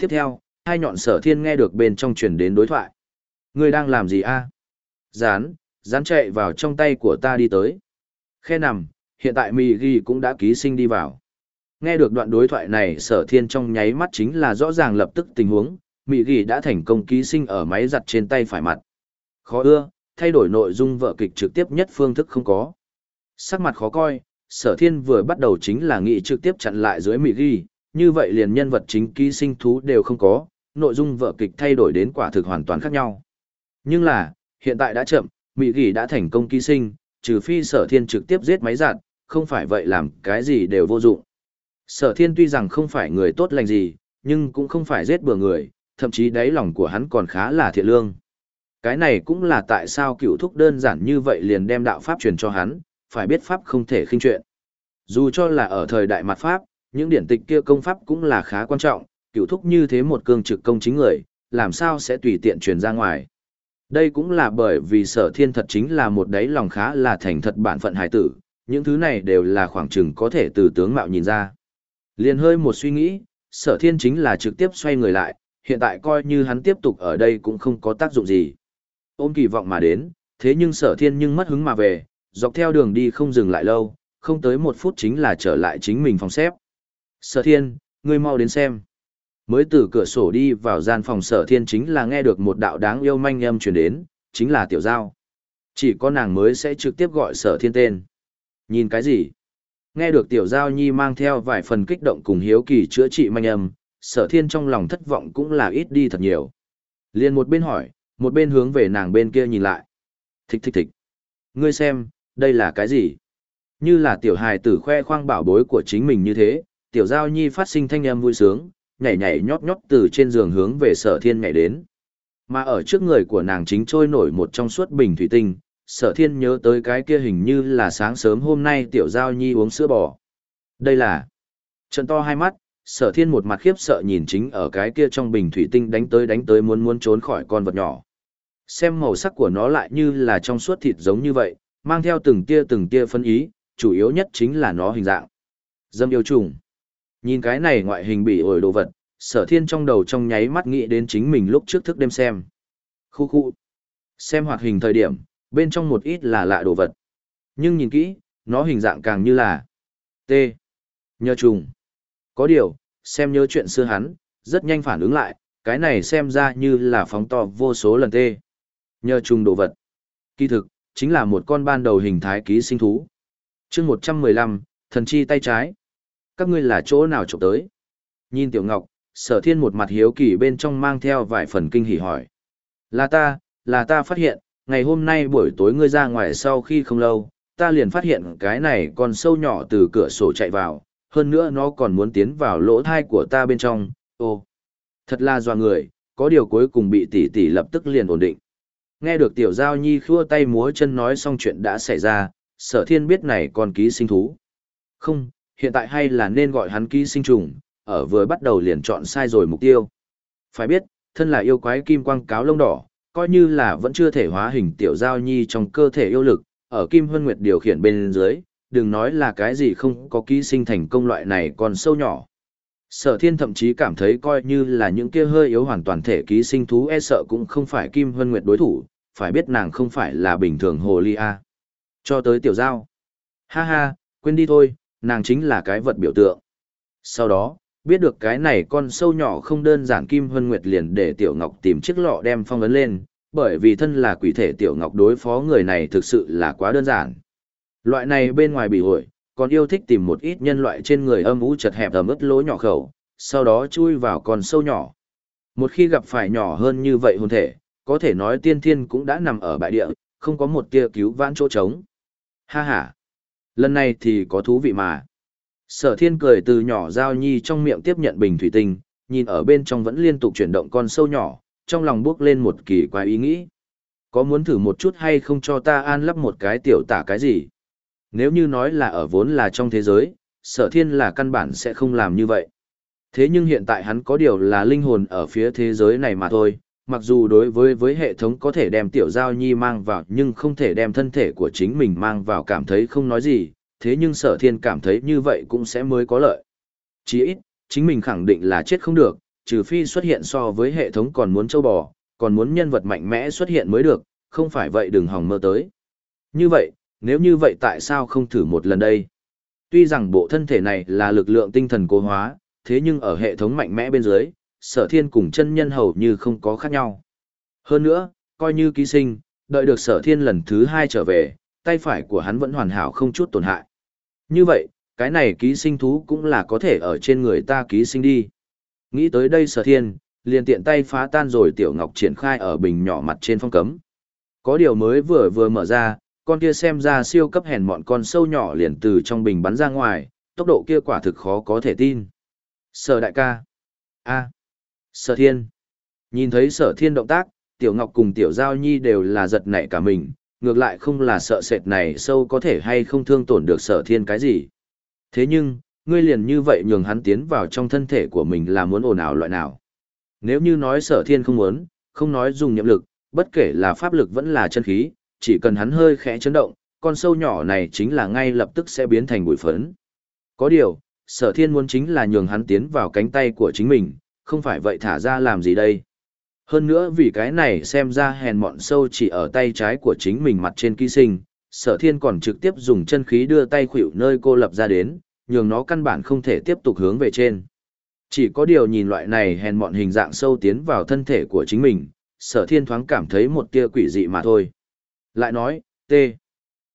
Tiếp theo, hai nhọn sở thiên nghe được bên trong truyền đến đối thoại. Người đang làm gì a? À? Dán, chạy vào trong tay của ta đi tới. Khe nằm, hiện tại mì ghi cũng đã ký sinh đi vào. Nghe được đoạn đối thoại này sở thiên trong nháy mắt chính là rõ ràng lập tức tình huống, mì ghi đã thành công ký sinh ở máy giặt trên tay phải mặt. Khó ưa, thay đổi nội dung vợ kịch trực tiếp nhất phương thức không có. Sắc mặt khó coi, sở thiên vừa bắt đầu chính là nghị trực tiếp chặn lại dưới mỉ ghi, như vậy liền nhân vật chính ký sinh thú đều không có, nội dung vợ kịch thay đổi đến quả thực hoàn toàn khác nhau. Nhưng là, hiện tại đã chậm, mỉ ghi đã thành công ký sinh, trừ phi sở thiên trực tiếp giết máy giặt, không phải vậy làm cái gì đều vô dụng. Sở thiên tuy rằng không phải người tốt lành gì, nhưng cũng không phải giết bừa người, thậm chí đáy lòng của hắn còn khá là thiện lương. Cái này cũng là tại sao cựu thúc đơn giản như vậy liền đem đạo pháp truyền cho hắn, phải biết pháp không thể khinh chuyện. Dù cho là ở thời đại mặt pháp, những điển tịch kia công pháp cũng là khá quan trọng, cựu thúc như thế một cương trực công chính người, làm sao sẽ tùy tiện truyền ra ngoài. Đây cũng là bởi vì sở thiên thật chính là một đáy lòng khá là thành thật bản phận hải tử, những thứ này đều là khoảng chừng có thể từ tướng mạo nhìn ra. Liền hơi một suy nghĩ, sở thiên chính là trực tiếp xoay người lại, hiện tại coi như hắn tiếp tục ở đây cũng không có tác dụng gì. Ôm kỳ vọng mà đến, thế nhưng sở thiên nhưng mất hứng mà về, dọc theo đường đi không dừng lại lâu, không tới một phút chính là trở lại chính mình phòng xếp. Sở thiên, ngươi mau đến xem. Mới từ cửa sổ đi vào gian phòng sở thiên chính là nghe được một đạo đáng yêu manh âm truyền đến, chính là tiểu giao. Chỉ có nàng mới sẽ trực tiếp gọi sở thiên tên. Nhìn cái gì? Nghe được tiểu giao nhi mang theo vài phần kích động cùng hiếu kỳ chữa trị manh âm, sở thiên trong lòng thất vọng cũng là ít đi thật nhiều. Liền một bên hỏi, một bên hướng về nàng bên kia nhìn lại. Thích thích thích. Ngươi xem, đây là cái gì? Như là tiểu hài tử khoe khoang bảo bối của chính mình như thế, tiểu giao nhi phát sinh thanh âm vui sướng, nhảy nhảy nhót nhót từ trên giường hướng về sở thiên nhảy đến. Mà ở trước người của nàng chính trôi nổi một trong suốt bình thủy tinh, sở thiên nhớ tới cái kia hình như là sáng sớm hôm nay tiểu giao nhi uống sữa bò. Đây là... Trận to hai mắt, sở thiên một mặt khiếp sợ nhìn chính ở cái kia trong bình thủy tinh đánh tới đánh tới muốn muốn trốn khỏi con vật nhỏ. Xem màu sắc của nó lại như là trong suốt thịt giống như vậy, mang theo từng tia từng tia phân ý, chủ yếu nhất chính là nó hình dạng. Dâm yêu trùng. Nhìn cái này ngoại hình bị ổi đồ vật, sở thiên trong đầu trong nháy mắt nghĩ đến chính mình lúc trước thức đêm xem. Khu khu. Xem hoạt hình thời điểm, bên trong một ít là lạ đồ vật. Nhưng nhìn kỹ, nó hình dạng càng như là T. Nhờ trùng. Có điều, xem nhớ chuyện xưa hắn, rất nhanh phản ứng lại, cái này xem ra như là phóng to vô số lần T. Nhờ trùng đồ vật. Kỳ thực, chính là một con ban đầu hình thái ký sinh thú. chương 115, thần chi tay trái. Các ngươi là chỗ nào trộm tới? Nhìn Tiểu Ngọc, sở thiên một mặt hiếu kỳ bên trong mang theo vài phần kinh hỉ hỏi. Là ta, là ta phát hiện, ngày hôm nay buổi tối ngươi ra ngoài sau khi không lâu, ta liền phát hiện cái này còn sâu nhỏ từ cửa sổ chạy vào, hơn nữa nó còn muốn tiến vào lỗ thai của ta bên trong, ô. Thật là doa người, có điều cuối cùng bị tỷ tỷ lập tức liền ổn định. Nghe được tiểu giao nhi khua tay múa chân nói xong chuyện đã xảy ra, sở thiên biết này còn ký sinh thú. Không, hiện tại hay là nên gọi hắn ký sinh trùng, ở vừa bắt đầu liền chọn sai rồi mục tiêu. Phải biết, thân là yêu quái kim quang cáo lông đỏ, coi như là vẫn chưa thể hóa hình tiểu giao nhi trong cơ thể yêu lực, ở kim huân nguyệt điều khiển bên dưới, đừng nói là cái gì không có ký sinh thành công loại này còn sâu nhỏ. Sở thiên thậm chí cảm thấy coi như là những kia hơi yếu hoàn toàn thể ký sinh thú e sợ cũng không phải kim huân nguyệt đối thủ, phải biết nàng không phải là bình thường hồ ly a. Cho tới tiểu giao. Ha ha, quên đi thôi, nàng chính là cái vật biểu tượng. Sau đó, biết được cái này con sâu nhỏ không đơn giản Kim Hân Nguyệt liền để Tiểu Ngọc tìm chiếc lọ đem phong ấn lên, bởi vì thân là quỷ thể Tiểu Ngọc đối phó người này thực sự là quá đơn giản. Loại này bên ngoài bị hội, còn yêu thích tìm một ít nhân loại trên người âm ú chật hẹp ẩm ướt lỗ nhỏ khẩu, sau đó chui vào con sâu nhỏ. Một khi gặp phải nhỏ hơn như vậy hồn thể, có thể nói tiên thiên cũng đã nằm ở bãi địa, không có một tia cứu vãn chỗ trống. Ha ha! Lần này thì có thú vị mà. Sở thiên cười từ nhỏ giao nhi trong miệng tiếp nhận bình thủy tinh, nhìn ở bên trong vẫn liên tục chuyển động con sâu nhỏ, trong lòng bước lên một kỳ quái ý nghĩ. Có muốn thử một chút hay không cho ta an lắp một cái tiểu tả cái gì? Nếu như nói là ở vốn là trong thế giới, sở thiên là căn bản sẽ không làm như vậy. Thế nhưng hiện tại hắn có điều là linh hồn ở phía thế giới này mà thôi, mặc dù đối với với hệ thống có thể đem tiểu giao nhi mang vào nhưng không thể đem thân thể của chính mình mang vào cảm thấy không nói gì, thế nhưng sở thiên cảm thấy như vậy cũng sẽ mới có lợi. Chỉ ít, chính mình khẳng định là chết không được, trừ phi xuất hiện so với hệ thống còn muốn châu bò, còn muốn nhân vật mạnh mẽ xuất hiện mới được, không phải vậy đừng hòng mơ tới. Như vậy, nếu như vậy tại sao không thử một lần đây? Tuy rằng bộ thân thể này là lực lượng tinh thần cố hóa, thế nhưng ở hệ thống mạnh mẽ bên dưới, sở thiên cùng chân nhân hầu như không có khác nhau. Hơn nữa, coi như ký sinh, đợi được sở thiên lần thứ hai trở về, tay phải của hắn vẫn hoàn hảo không chút tổn hại. Như vậy, cái này ký sinh thú cũng là có thể ở trên người ta ký sinh đi. Nghĩ tới đây sở thiên, liền tiện tay phá tan rồi tiểu ngọc triển khai ở bình nhỏ mặt trên phong cấm. Có điều mới vừa vừa mở ra, con kia xem ra siêu cấp hèn mọn con sâu nhỏ liền từ trong bình bắn ra ngoài, tốc độ kia quả thực khó có thể tin. Sở đại ca. a Sở thiên. Nhìn thấy sở thiên động tác, tiểu ngọc cùng tiểu giao nhi đều là giật nảy cả mình, ngược lại không là sợ sệt này sâu có thể hay không thương tổn được sở thiên cái gì. Thế nhưng, ngươi liền như vậy nhường hắn tiến vào trong thân thể của mình là muốn ồn ào loại nào. Nếu như nói sở thiên không muốn, không nói dùng nhiệm lực, bất kể là pháp lực vẫn là chân khí, chỉ cần hắn hơi khẽ chấn động, con sâu nhỏ này chính là ngay lập tức sẽ biến thành bụi phấn. Có điều, sở thiên muốn chính là nhường hắn tiến vào cánh tay của chính mình, không phải vậy thả ra làm gì đây. Hơn nữa vì cái này xem ra hèn mọn sâu chỉ ở tay trái của chính mình mặt trên ký sinh, sở thiên còn trực tiếp dùng chân khí đưa tay khuỷu nơi cô lập ra đến, nhường nó căn bản không thể tiếp tục hướng về trên. Chỉ có điều nhìn loại này hèn mọn hình dạng sâu tiến vào thân thể của chính mình, sở thiên thoáng cảm thấy một tia quỷ dị mà thôi. Lại nói, T.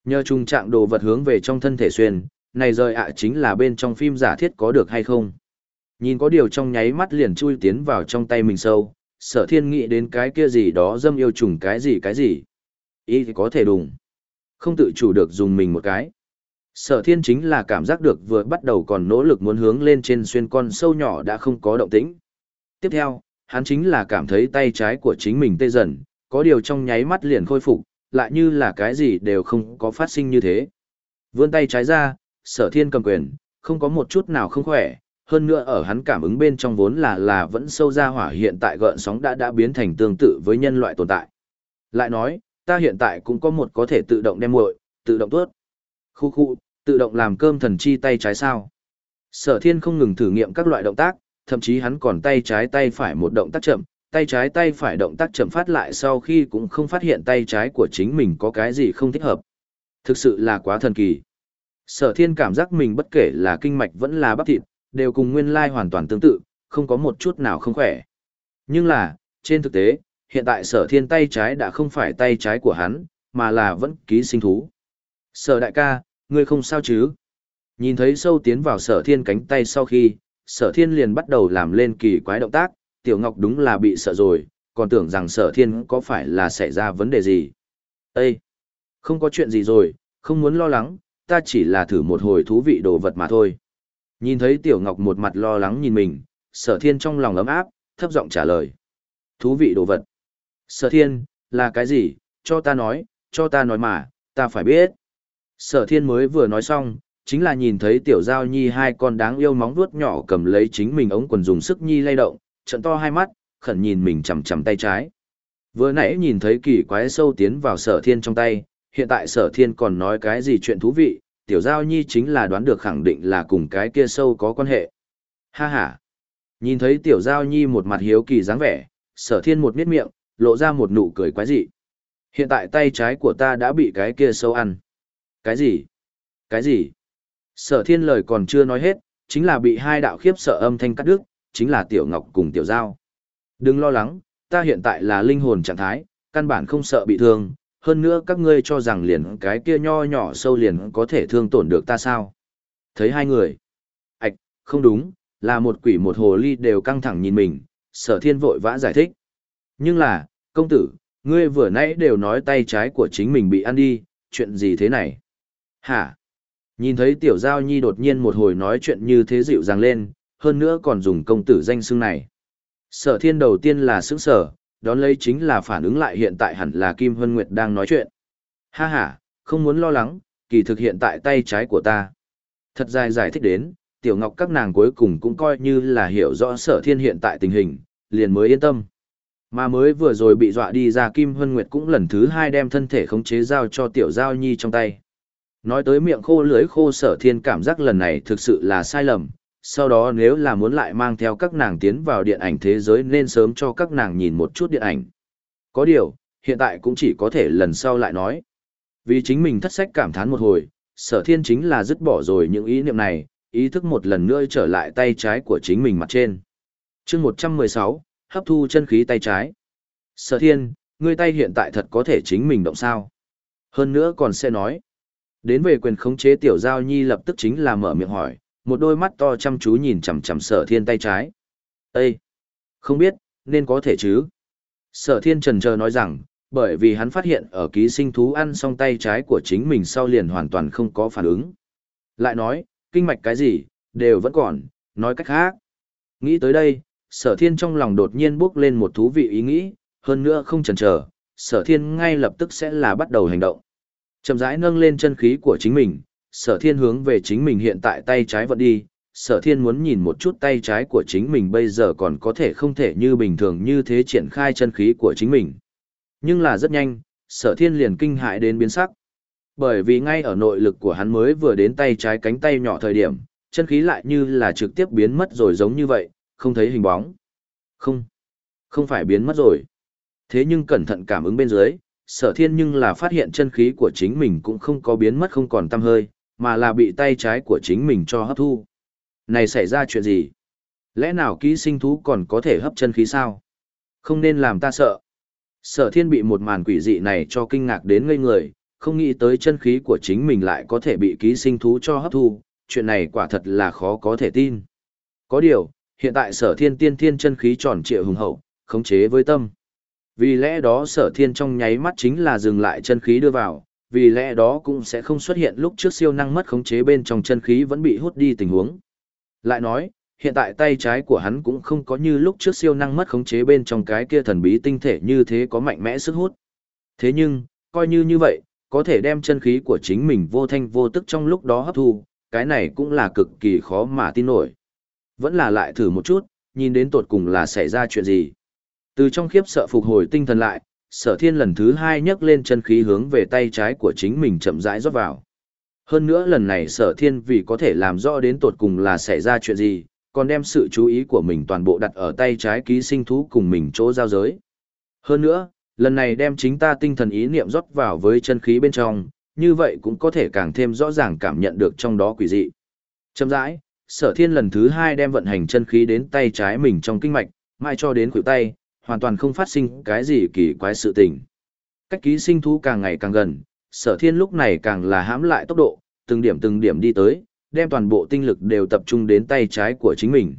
Nhờ trùng trạng đồ vật hướng về trong thân thể xuyên, này rời ạ chính là bên trong phim giả thiết có được hay không. Nhìn có điều trong nháy mắt liền chui tiến vào trong tay mình sâu, sở thiên nghĩ đến cái kia gì đó dâm yêu trùng cái gì cái gì. Ý thì có thể đùng. Không tự chủ được dùng mình một cái. Sở thiên chính là cảm giác được vừa bắt đầu còn nỗ lực muốn hướng lên trên xuyên con sâu nhỏ đã không có động tĩnh. Tiếp theo, hắn chính là cảm thấy tay trái của chính mình tê dần, có điều trong nháy mắt liền khôi phục, lại như là cái gì đều không có phát sinh như thế. Vươn tay trái ra, sở thiên cầm quyền, không có một chút nào không khỏe, hơn nữa ở hắn cảm ứng bên trong vốn là là vẫn sâu ra hỏa hiện tại gợn sóng đã đã biến thành tương tự với nhân loại tồn tại. Lại nói, ta hiện tại cũng có một có thể tự động đem muội, tự động tuốt. Khu khu, tự động làm cơm thần chi tay trái sao. Sở thiên không ngừng thử nghiệm các loại động tác, thậm chí hắn còn tay trái tay phải một động tác chậm, tay trái tay phải động tác chậm phát lại sau khi cũng không phát hiện tay trái của chính mình có cái gì không thích hợp. Thực sự là quá thần kỳ. Sở thiên cảm giác mình bất kể là kinh mạch vẫn là bắp thịt, đều cùng nguyên lai hoàn toàn tương tự, không có một chút nào không khỏe. Nhưng là, trên thực tế, hiện tại sở thiên tay trái đã không phải tay trái của hắn, mà là vẫn ký sinh thú. Sở đại ca, ngươi không sao chứ? Nhìn thấy sâu tiến vào sở thiên cánh tay sau khi, sở thiên liền bắt đầu làm lên kỳ quái động tác, tiểu ngọc đúng là bị sợ rồi, còn tưởng rằng sở thiên có phải là xảy ra vấn đề gì. Ê! Không có chuyện gì rồi, không muốn lo lắng, ta chỉ là thử một hồi thú vị đồ vật mà thôi. Nhìn thấy tiểu ngọc một mặt lo lắng nhìn mình, sở thiên trong lòng ấm áp, thấp giọng trả lời. Thú vị đồ vật. Sở thiên, là cái gì, cho ta nói, cho ta nói mà, ta phải biết. Sở thiên mới vừa nói xong, chính là nhìn thấy tiểu giao nhi hai con đáng yêu móng vuốt nhỏ cầm lấy chính mình ống quần dùng sức nhi lay động, trận to hai mắt, khẩn nhìn mình chầm chầm tay trái. Vừa nãy nhìn thấy kỳ quái sâu tiến vào sở thiên trong tay, hiện tại sở thiên còn nói cái gì chuyện thú vị, tiểu giao nhi chính là đoán được khẳng định là cùng cái kia sâu có quan hệ. Ha ha! Nhìn thấy tiểu giao nhi một mặt hiếu kỳ dáng vẻ, sở thiên một miết miệng, lộ ra một nụ cười quái dị. Hiện tại tay trái của ta đã bị cái kia sâu ăn. Cái gì? Cái gì? Sở thiên lời còn chưa nói hết, chính là bị hai đạo khiếp sợ âm thanh cắt đứt, chính là tiểu ngọc cùng tiểu giao. Đừng lo lắng, ta hiện tại là linh hồn trạng thái, căn bản không sợ bị thương, hơn nữa các ngươi cho rằng liền cái kia nho nhỏ sâu liền có thể thương tổn được ta sao. Thấy hai người. Ảch, không đúng, là một quỷ một hồ ly đều căng thẳng nhìn mình, sở thiên vội vã giải thích. Nhưng là, công tử, ngươi vừa nãy đều nói tay trái của chính mình bị ăn đi, chuyện gì thế này? Hả? Nhìn thấy tiểu giao nhi đột nhiên một hồi nói chuyện như thế dịu dàng lên, hơn nữa còn dùng công tử danh xưng này. Sở thiên đầu tiên là sững sở, đón lấy chính là phản ứng lại hiện tại hẳn là Kim Hân Nguyệt đang nói chuyện. Ha ha, không muốn lo lắng, kỳ thực hiện tại tay trái của ta. Thật dài giải thích đến, tiểu ngọc các nàng cuối cùng cũng coi như là hiểu rõ sở thiên hiện tại tình hình, liền mới yên tâm. Mà mới vừa rồi bị dọa đi ra Kim Hân Nguyệt cũng lần thứ hai đem thân thể khống chế giao cho tiểu giao nhi trong tay. Nói tới miệng khô lưới khô sở thiên cảm giác lần này thực sự là sai lầm, sau đó nếu là muốn lại mang theo các nàng tiến vào điện ảnh thế giới nên sớm cho các nàng nhìn một chút điện ảnh. Có điều, hiện tại cũng chỉ có thể lần sau lại nói. Vì chính mình thất sách cảm thán một hồi, sở thiên chính là dứt bỏ rồi những ý niệm này, ý thức một lần nữa trở lại tay trái của chính mình mặt trên. chương 116, hấp thu chân khí tay trái. Sở thiên, ngươi tay hiện tại thật có thể chính mình động sao. Hơn nữa còn sẽ nói. Đến về quyền khống chế tiểu giao nhi lập tức chính là mở miệng hỏi, một đôi mắt to chăm chú nhìn chằm chằm sở thiên tay trái. Ê! Không biết, nên có thể chứ. Sở thiên trần chờ nói rằng, bởi vì hắn phát hiện ở ký sinh thú ăn xong tay trái của chính mình sau liền hoàn toàn không có phản ứng. Lại nói, kinh mạch cái gì, đều vẫn còn, nói cách khác. Nghĩ tới đây, sở thiên trong lòng đột nhiên bước lên một thú vị ý nghĩ, hơn nữa không chần chờ, sở thiên ngay lập tức sẽ là bắt đầu hành động. Chậm rãi nâng lên chân khí của chính mình, sở thiên hướng về chính mình hiện tại tay trái vận đi, sở thiên muốn nhìn một chút tay trái của chính mình bây giờ còn có thể không thể như bình thường như thế triển khai chân khí của chính mình. Nhưng là rất nhanh, sở thiên liền kinh hại đến biến sắc. Bởi vì ngay ở nội lực của hắn mới vừa đến tay trái cánh tay nhỏ thời điểm, chân khí lại như là trực tiếp biến mất rồi giống như vậy, không thấy hình bóng. Không, không phải biến mất rồi. Thế nhưng cẩn thận cảm ứng bên dưới, sở thiên nhưng là phát hiện chân khí của chính mình cũng không có biến mất không còn tăm hơi, mà là bị tay trái của chính mình cho hấp thu. Này xảy ra chuyện gì? Lẽ nào ký sinh thú còn có thể hấp chân khí sao? Không nên làm ta sợ. Sở thiên bị một màn quỷ dị này cho kinh ngạc đến ngây người, không nghĩ tới chân khí của chính mình lại có thể bị ký sinh thú cho hấp thu, chuyện này quả thật là khó có thể tin. Có điều, hiện tại sở thiên tiên thiên chân khí tròn trịa hùng hậu, khống chế với tâm. Vì lẽ đó sở thiên trong nháy mắt chính là dừng lại chân khí đưa vào, vì lẽ đó cũng sẽ không xuất hiện lúc trước siêu năng mất khống chế bên trong chân khí vẫn bị hút đi tình huống. Lại nói, hiện tại tay trái của hắn cũng không có như lúc trước siêu năng mất khống chế bên trong cái kia thần bí tinh thể như thế có mạnh mẽ sức hút. Thế nhưng, coi như như vậy, có thể đem chân khí của chính mình vô thanh vô tức trong lúc đó hấp thu, cái này cũng là cực kỳ khó mà tin nổi. Vẫn là lại thử một chút, nhìn đến tột cùng là xảy ra chuyện gì. Từ trong khiếp sợ phục hồi tinh thần lại, sở thiên lần thứ hai nhấc lên chân khí hướng về tay trái của chính mình chậm rãi rót vào. Hơn nữa lần này sở thiên vì có thể làm rõ đến tột cùng là xảy ra chuyện gì, còn đem sự chú ý của mình toàn bộ đặt ở tay trái ký sinh thú cùng mình chỗ giao giới. Hơn nữa, lần này đem chính ta tinh thần ý niệm rót vào với chân khí bên trong, như vậy cũng có thể càng thêm rõ ràng cảm nhận được trong đó quỷ dị. Chậm rãi, sở thiên lần thứ hai đem vận hành chân khí đến tay trái mình trong kinh mạch, mai cho đến khuỷu tay, hoàn toàn không phát sinh cái gì kỳ quái sự tình. Cách ký sinh thú càng ngày càng gần, sở thiên lúc này càng là hãm lại tốc độ, từng điểm từng điểm đi tới, đem toàn bộ tinh lực đều tập trung đến tay trái của chính mình.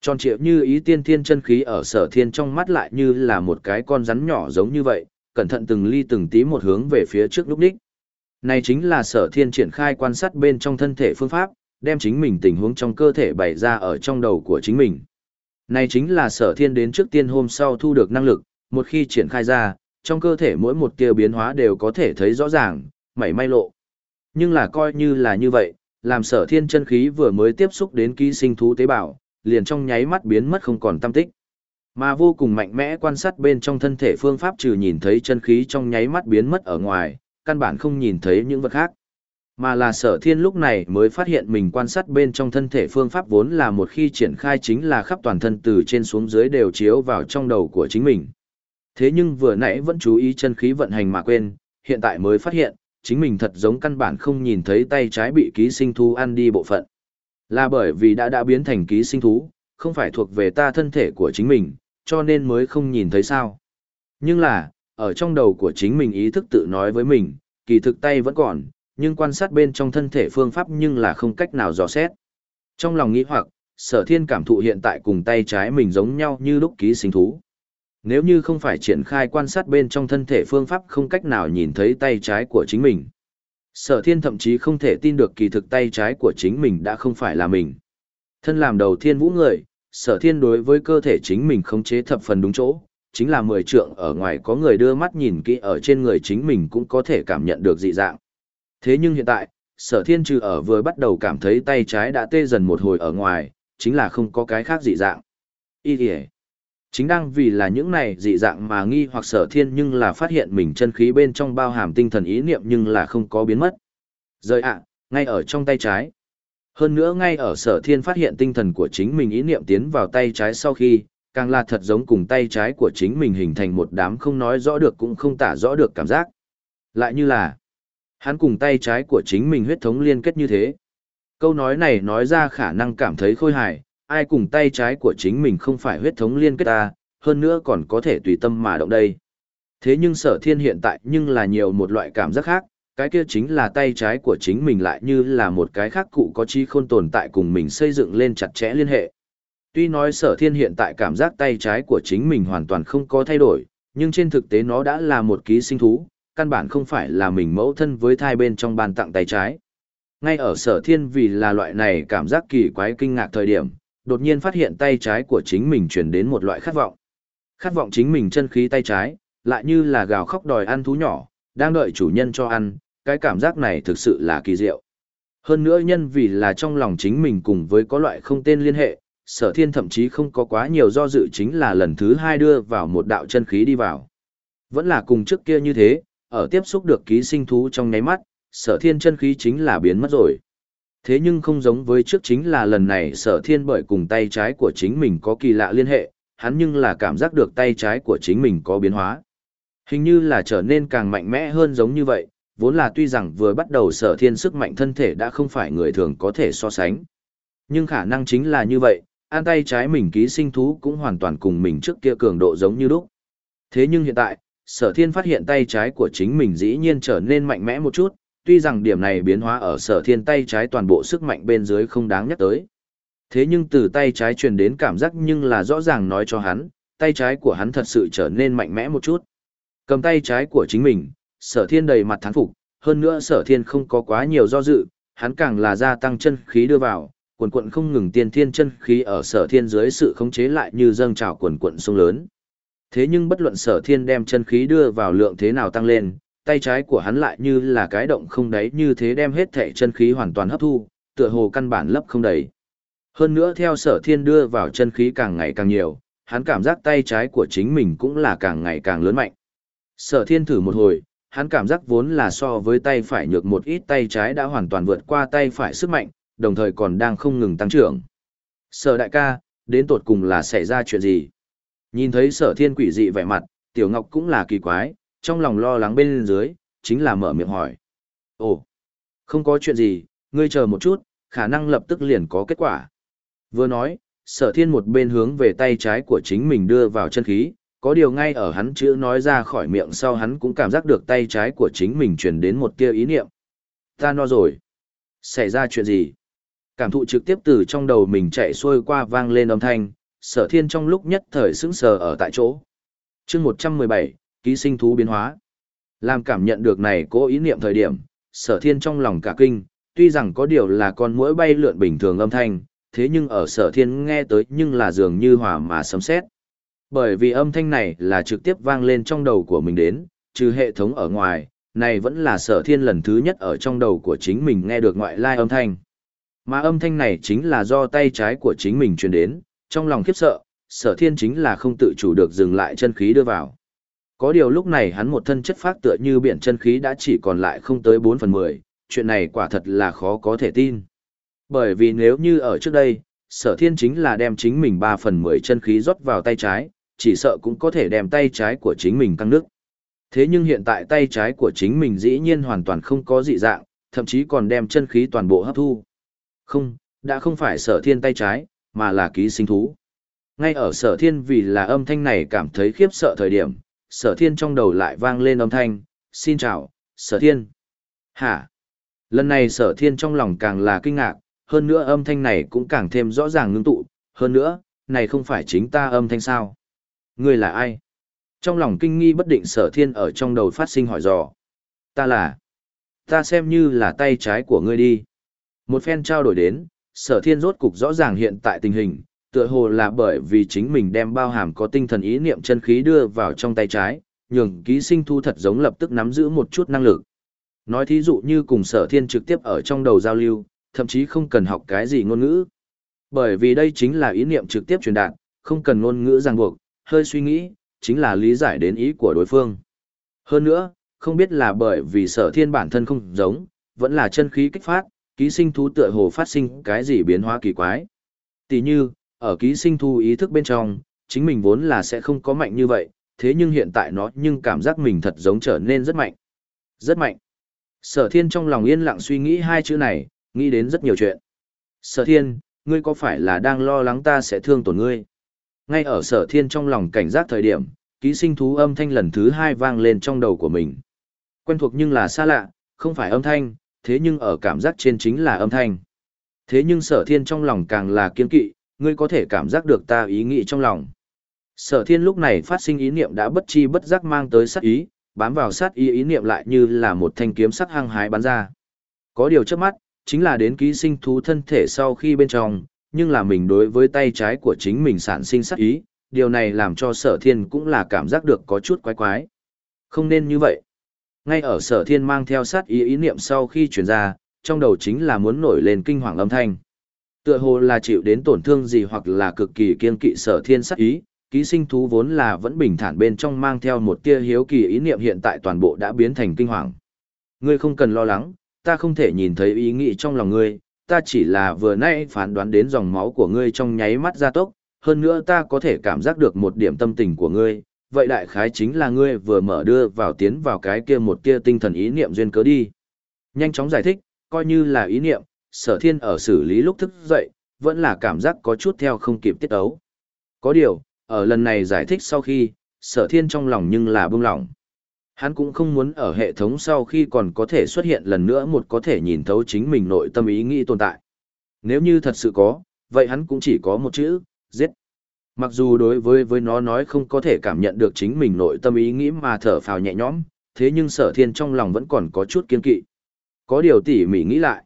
Tròn triệu như ý tiên thiên chân khí ở sở thiên trong mắt lại như là một cái con rắn nhỏ giống như vậy, cẩn thận từng ly từng tí một hướng về phía trước lúc đích. Này chính là sở thiên triển khai quan sát bên trong thân thể phương pháp, đem chính mình tình huống trong cơ thể bày ra ở trong đầu của chính mình. Này chính là sở thiên đến trước tiên hôm sau thu được năng lực, một khi triển khai ra, trong cơ thể mỗi một tiêu biến hóa đều có thể thấy rõ ràng, mảy may lộ. Nhưng là coi như là như vậy, làm sở thiên chân khí vừa mới tiếp xúc đến ký sinh thú tế bào, liền trong nháy mắt biến mất không còn tâm tích. Mà vô cùng mạnh mẽ quan sát bên trong thân thể phương pháp trừ nhìn thấy chân khí trong nháy mắt biến mất ở ngoài, căn bản không nhìn thấy những vật khác. Mà là sở thiên lúc này mới phát hiện mình quan sát bên trong thân thể phương pháp vốn là một khi triển khai chính là khắp toàn thân từ trên xuống dưới đều chiếu vào trong đầu của chính mình. Thế nhưng vừa nãy vẫn chú ý chân khí vận hành mà quên, hiện tại mới phát hiện, chính mình thật giống căn bản không nhìn thấy tay trái bị ký sinh thú ăn đi bộ phận. Là bởi vì đã đã biến thành ký sinh thú, không phải thuộc về ta thân thể của chính mình, cho nên mới không nhìn thấy sao. Nhưng là, ở trong đầu của chính mình ý thức tự nói với mình, kỳ thực tay vẫn còn, nhưng quan sát bên trong thân thể phương pháp nhưng là không cách nào dò xét. Trong lòng nghĩ hoặc, sở thiên cảm thụ hiện tại cùng tay trái mình giống nhau như lúc ký sinh thú. Nếu như không phải triển khai quan sát bên trong thân thể phương pháp không cách nào nhìn thấy tay trái của chính mình. Sở thiên thậm chí không thể tin được kỳ thực tay trái của chính mình đã không phải là mình. Thân làm đầu thiên vũ người, sở thiên đối với cơ thể chính mình không chế thập phần đúng chỗ, chính là mười trượng ở ngoài có người đưa mắt nhìn kỹ ở trên người chính mình cũng có thể cảm nhận được dị dạng. Thế nhưng hiện tại, sở thiên trừ ở vừa bắt đầu cảm thấy tay trái đã tê dần một hồi ở ngoài, chính là không có cái khác dị dạng. Ý kìa. Chính đang vì là những này dị dạng mà nghi hoặc sở thiên nhưng là phát hiện mình chân khí bên trong bao hàm tinh thần ý niệm nhưng là không có biến mất. Rời ạ, ngay ở trong tay trái. Hơn nữa ngay ở sở thiên phát hiện tinh thần của chính mình ý niệm tiến vào tay trái sau khi, càng là thật giống cùng tay trái của chính mình hình thành một đám không nói rõ được cũng không tả rõ được cảm giác. Lại như là, hắn cùng tay trái của chính mình huyết thống liên kết như thế. Câu nói này nói ra khả năng cảm thấy khôi hài, ai cùng tay trái của chính mình không phải huyết thống liên kết ta, hơn nữa còn có thể tùy tâm mà động đây. Thế nhưng sở thiên hiện tại nhưng là nhiều một loại cảm giác khác, cái kia chính là tay trái của chính mình lại như là một cái khác cụ có chi khôn tồn tại cùng mình xây dựng lên chặt chẽ liên hệ. Tuy nói sở thiên hiện tại cảm giác tay trái của chính mình hoàn toàn không có thay đổi, nhưng trên thực tế nó đã là một ký sinh thú, căn bản không phải là mình mẫu thân với thai bên trong bàn tặng tay trái. Ngay ở sở thiên vì là loại này cảm giác kỳ quái kinh ngạc thời điểm, đột nhiên phát hiện tay trái của chính mình chuyển đến một loại khát vọng. Khát vọng chính mình chân khí tay trái, lại như là gào khóc đòi ăn thú nhỏ, đang đợi chủ nhân cho ăn, cái cảm giác này thực sự là kỳ diệu. Hơn nữa nhân vì là trong lòng chính mình cùng với có loại không tên liên hệ, sở thiên thậm chí không có quá nhiều do dự chính là lần thứ hai đưa vào một đạo chân khí đi vào. Vẫn là cùng trước kia như thế, ở tiếp xúc được ký sinh thú trong nháy mắt, sở thiên chân khí chính là biến mất rồi. Thế nhưng không giống với trước chính là lần này sở thiên bởi cùng tay trái của chính mình có kỳ lạ liên hệ, hắn nhưng là cảm giác được tay trái của chính mình có biến hóa. Hình như là trở nên càng mạnh mẽ hơn giống như vậy, vốn là tuy rằng vừa bắt đầu sở thiên sức mạnh thân thể đã không phải người thường có thể so sánh. Nhưng khả năng chính là như vậy, an tay trái mình ký sinh thú cũng hoàn toàn cùng mình trước kia cường độ giống như lúc. Thế nhưng hiện tại, sở thiên phát hiện tay trái của chính mình dĩ nhiên trở nên mạnh mẽ một chút, tuy rằng điểm này biến hóa ở sở thiên tay trái toàn bộ sức mạnh bên dưới không đáng nhắc tới. Thế nhưng từ tay trái truyền đến cảm giác nhưng là rõ ràng nói cho hắn, tay trái của hắn thật sự trở nên mạnh mẽ một chút. Cầm tay trái của chính mình, sở thiên đầy mặt thán phục, Hơn nữa sở thiên không có quá nhiều do dự, hắn càng là gia tăng chân khí đưa vào, quần quận không ngừng tiên thiên chân khí ở sở thiên dưới sự khống chế lại như dâng trào quần quận sông lớn. Thế nhưng bất luận sở thiên đem chân khí đưa vào lượng thế nào tăng lên, tay trái của hắn lại như là cái động không đáy như thế đem hết thể chân khí hoàn toàn hấp thu, tựa hồ căn bản lấp không đầy. Hơn nữa theo sở thiên đưa vào chân khí càng ngày càng nhiều, hắn cảm giác tay trái của chính mình cũng là càng ngày càng lớn mạnh. Sở thiên thử một hồi, hắn cảm giác vốn là so với tay phải nhược một ít tay trái đã hoàn toàn vượt qua tay phải sức mạnh, đồng thời còn đang không ngừng tăng trưởng. Sở đại ca, đến tột cùng là xảy ra chuyện gì? Nhìn thấy sở thiên quỷ dị vẻ mặt, tiểu ngọc cũng là kỳ quái, trong lòng lo lắng bên dưới, chính là mở miệng hỏi. Ồ, không có chuyện gì, ngươi chờ một chút, khả năng lập tức liền có kết quả. Vừa nói, sở thiên một bên hướng về tay trái của chính mình đưa vào chân khí, có điều ngay ở hắn chữ nói ra khỏi miệng sau hắn cũng cảm giác được tay trái của chính mình truyền đến một tia ý niệm. Ta no rồi. Xảy ra chuyện gì? Cảm thụ trực tiếp từ trong đầu mình chạy xuôi qua vang lên âm thanh, sở thiên trong lúc nhất thời sững sờ ở tại chỗ. chương 117, ký sinh thú biến hóa. Làm cảm nhận được này cố ý niệm thời điểm, sở thiên trong lòng cả kinh, tuy rằng có điều là con muỗi bay lượn bình thường âm thanh, thế nhưng ở sở thiên nghe tới nhưng là dường như hòa mà sấm sét. Bởi vì âm thanh này là trực tiếp vang lên trong đầu của mình đến, trừ hệ thống ở ngoài, này vẫn là sở thiên lần thứ nhất ở trong đầu của chính mình nghe được ngoại lai âm thanh. Mà âm thanh này chính là do tay trái của chính mình truyền đến, trong lòng khiếp sợ, sở thiên chính là không tự chủ được dừng lại chân khí đưa vào. Có điều lúc này hắn một thân chất phát tựa như biển chân khí đã chỉ còn lại không tới 4 phần 10, chuyện này quả thật là khó có thể tin. Bởi vì nếu như ở trước đây, sở thiên chính là đem chính mình 3 phần 10 chân khí rót vào tay trái, chỉ sợ cũng có thể đem tay trái của chính mình căng nước. Thế nhưng hiện tại tay trái của chính mình dĩ nhiên hoàn toàn không có dị dạng, thậm chí còn đem chân khí toàn bộ hấp thu. Không, đã không phải sở thiên tay trái, mà là ký sinh thú. Ngay ở sở thiên vì là âm thanh này cảm thấy khiếp sợ thời điểm, sở thiên trong đầu lại vang lên âm thanh, xin chào, sở thiên. Hả? Lần này sở thiên trong lòng càng là kinh ngạc, hơn nữa âm thanh này cũng càng thêm rõ ràng ngưng tụ, hơn nữa, này không phải chính ta âm thanh sao? Ngươi là ai? Trong lòng kinh nghi bất định sở thiên ở trong đầu phát sinh hỏi dò. Ta là... Ta xem như là tay trái của ngươi đi. Một phen trao đổi đến, sở thiên rốt cục rõ ràng hiện tại tình hình, tựa hồ là bởi vì chính mình đem bao hàm có tinh thần ý niệm chân khí đưa vào trong tay trái, nhường ký sinh thu thật giống lập tức nắm giữ một chút năng lực. Nói thí dụ như cùng sở thiên trực tiếp ở trong đầu giao lưu, thậm chí không cần học cái gì ngôn ngữ. Bởi vì đây chính là ý niệm trực tiếp truyền đạt, không cần ngôn ngữ ràng buộc, hơi suy nghĩ, chính là lý giải đến ý của đối phương. Hơn nữa, không biết là bởi vì sở thiên bản thân không giống, vẫn là chân khí kích phát, ký sinh thú tựa hồ phát sinh cái gì biến hóa kỳ quái. Tỷ như, ở ký sinh thú ý thức bên trong, chính mình vốn là sẽ không có mạnh như vậy, thế nhưng hiện tại nó nhưng cảm giác mình thật giống trở nên rất mạnh. Rất mạnh. Sở thiên trong lòng yên lặng suy nghĩ hai chữ này, nghĩ đến rất nhiều chuyện. Sở thiên, ngươi có phải là đang lo lắng ta sẽ thương tổn ngươi? Ngay ở sở thiên trong lòng cảnh giác thời điểm, ký sinh thú âm thanh lần thứ hai vang lên trong đầu của mình. Quen thuộc nhưng là xa lạ, không phải âm thanh, thế nhưng ở cảm giác trên chính là âm thanh. Thế nhưng sở thiên trong lòng càng là kiên kỵ, ngươi có thể cảm giác được ta ý nghĩ trong lòng. Sở thiên lúc này phát sinh ý niệm đã bất chi bất giác mang tới sát ý, bám vào sát ý ý niệm lại như là một thanh kiếm sắc hăng hái bắn ra. Có điều trước mắt, chính là đến ký sinh thú thân thể sau khi bên trong, nhưng là mình đối với tay trái của chính mình sản sinh sát ý, điều này làm cho sở thiên cũng là cảm giác được có chút quái quái. Không nên như vậy. Ngay ở sở thiên mang theo sát ý ý niệm sau khi chuyển ra, trong đầu chính là muốn nổi lên kinh hoàng âm thanh. Tựa hồ là chịu đến tổn thương gì hoặc là cực kỳ kiên kỵ sở thiên sát ý, ký sinh thú vốn là vẫn bình thản bên trong mang theo một tia hiếu kỳ ý niệm hiện tại toàn bộ đã biến thành kinh hoàng. Ngươi không cần lo lắng, ta không thể nhìn thấy ý nghĩ trong lòng ngươi, ta chỉ là vừa nãy phán đoán đến dòng máu của ngươi trong nháy mắt gia tốc, hơn nữa ta có thể cảm giác được một điểm tâm tình của ngươi, vậy đại khái chính là ngươi vừa mở đưa vào tiến vào cái kia một kia tinh thần ý niệm duyên cớ đi. Nhanh chóng giải thích, coi như là ý niệm, sở thiên ở xử lý lúc thức dậy, vẫn là cảm giác có chút theo không kịp tiết ấu. Có điều, ở lần này giải thích sau khi, sở thiên trong lòng nhưng là bông lòng. Hắn cũng không muốn ở hệ thống sau khi còn có thể xuất hiện lần nữa một có thể nhìn thấu chính mình nội tâm ý nghĩ tồn tại. Nếu như thật sự có, vậy hắn cũng chỉ có một chữ, giết. Mặc dù đối với với nó nói không có thể cảm nhận được chính mình nội tâm ý nghĩ mà thở phào nhẹ nhõm, thế nhưng sở thiên trong lòng vẫn còn có chút kiên kỵ. Có điều tỉ mỉ nghĩ lại.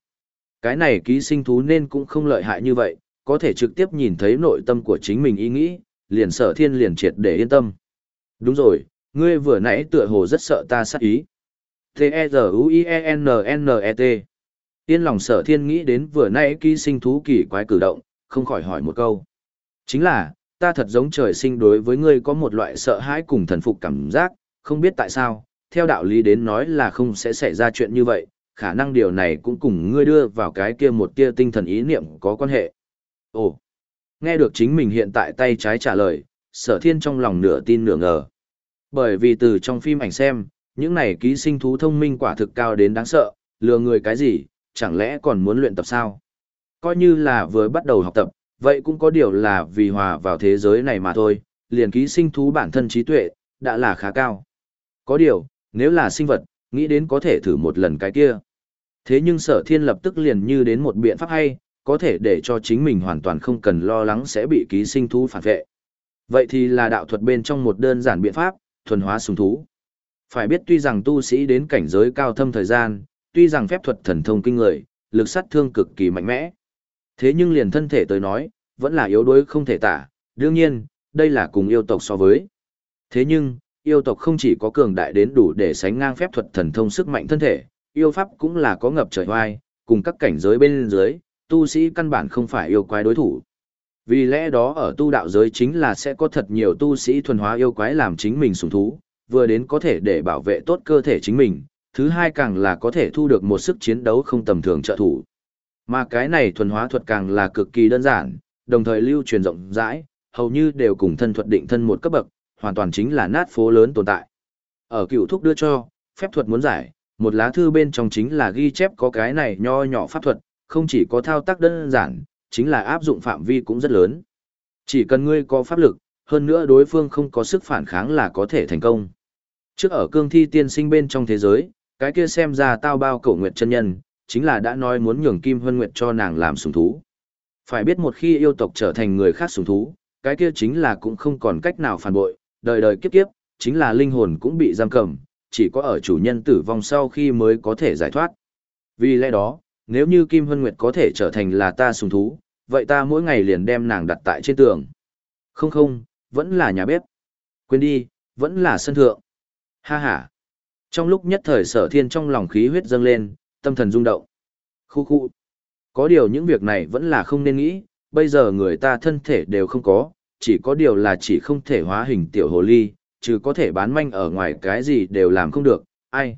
Cái này ký sinh thú nên cũng không lợi hại như vậy, có thể trực tiếp nhìn thấy nội tâm của chính mình ý nghĩ, liền sở thiên liền triệt để yên tâm. Đúng rồi, ngươi vừa nãy tựa hồ rất sợ ta sát ý. T-E-Z-U-I-E-N-N-E-T Yên lòng sở thiên nghĩ đến vừa nãy ký sinh thú kỳ quái cử động, không khỏi hỏi một câu. Chính là, ta thật giống trời sinh đối với ngươi có một loại sợ hãi cùng thần phục cảm giác, không biết tại sao, theo đạo lý đến nói là không sẽ xảy ra chuyện như vậy, khả năng điều này cũng cùng ngươi đưa vào cái kia một tia tinh thần ý niệm có quan hệ. Ồ, nghe được chính mình hiện tại tay trái trả lời, sở thiên trong lòng nửa tin nửa ngờ. Bởi vì từ trong phim ảnh xem, những này ký sinh thú thông minh quả thực cao đến đáng sợ, lừa người cái gì, chẳng lẽ còn muốn luyện tập sao? Coi như là vừa bắt đầu học tập, vậy cũng có điều là vì hòa vào thế giới này mà thôi, liền ký sinh thú bản thân trí tuệ, đã là khá cao. Có điều, nếu là sinh vật, nghĩ đến có thể thử một lần cái kia. Thế nhưng sở thiên lập tức liền như đến một biện pháp hay, có thể để cho chính mình hoàn toàn không cần lo lắng sẽ bị ký sinh thú phản vệ. Vậy thì là đạo thuật bên trong một đơn giản biện pháp, thuần hóa sùng thú. Phải biết tuy rằng tu sĩ đến cảnh giới cao thâm thời gian, tuy rằng phép thuật thần thông kinh người, lực sát thương cực kỳ mạnh mẽ. Thế nhưng liền thân thể tới nói, vẫn là yếu đuối không thể tả, đương nhiên, đây là cùng yêu tộc so với. Thế nhưng, yêu tộc không chỉ có cường đại đến đủ để sánh ngang phép thuật thần thông sức mạnh thân thể, yêu pháp cũng là có ngập trời hoai, cùng các cảnh giới bên dưới, tu sĩ căn bản không phải yêu quái đối thủ. Vì lẽ đó ở tu đạo giới chính là sẽ có thật nhiều tu sĩ thuần hóa yêu quái làm chính mình sủng thú, vừa đến có thể để bảo vệ tốt cơ thể chính mình, thứ hai càng là có thể thu được một sức chiến đấu không tầm thường trợ thủ. Mà cái này thuần hóa thuật càng là cực kỳ đơn giản, đồng thời lưu truyền rộng rãi, hầu như đều cùng thân thuật định thân một cấp bậc, hoàn toàn chính là nát phố lớn tồn tại. Ở cựu thúc đưa cho, phép thuật muốn giải, một lá thư bên trong chính là ghi chép có cái này nho nhỏ pháp thuật, không chỉ có thao tác đơn giản, chính là áp dụng phạm vi cũng rất lớn. Chỉ cần ngươi có pháp lực, hơn nữa đối phương không có sức phản kháng là có thể thành công. Trước ở cương thi tiên sinh bên trong thế giới, cái kia xem ra tao bao cổ nguyệt chân nhân, chính là đã nói muốn nhường Kim Hân Nguyệt cho nàng làm sủng thú. Phải biết một khi yêu tộc trở thành người khác sủng thú, cái kia chính là cũng không còn cách nào phản bội, đời đời kiếp kiếp, chính là linh hồn cũng bị giam cầm, chỉ có ở chủ nhân tử vong sau khi mới có thể giải thoát. Vì lẽ đó, nếu như Kim Hân Nguyệt có thể trở thành là ta sùng thú, vậy ta mỗi ngày liền đem nàng đặt tại trên tường. Không không, vẫn là nhà bếp. Quên đi, vẫn là sân thượng. Ha ha. Trong lúc nhất thời sở thiên trong lòng khí huyết dâng lên, tâm thần rung động. Khu khu. Có điều những việc này vẫn là không nên nghĩ, bây giờ người ta thân thể đều không có, chỉ có điều là chỉ không thể hóa hình tiểu hồ ly, chứ có thể bán manh ở ngoài cái gì đều làm không được, ai.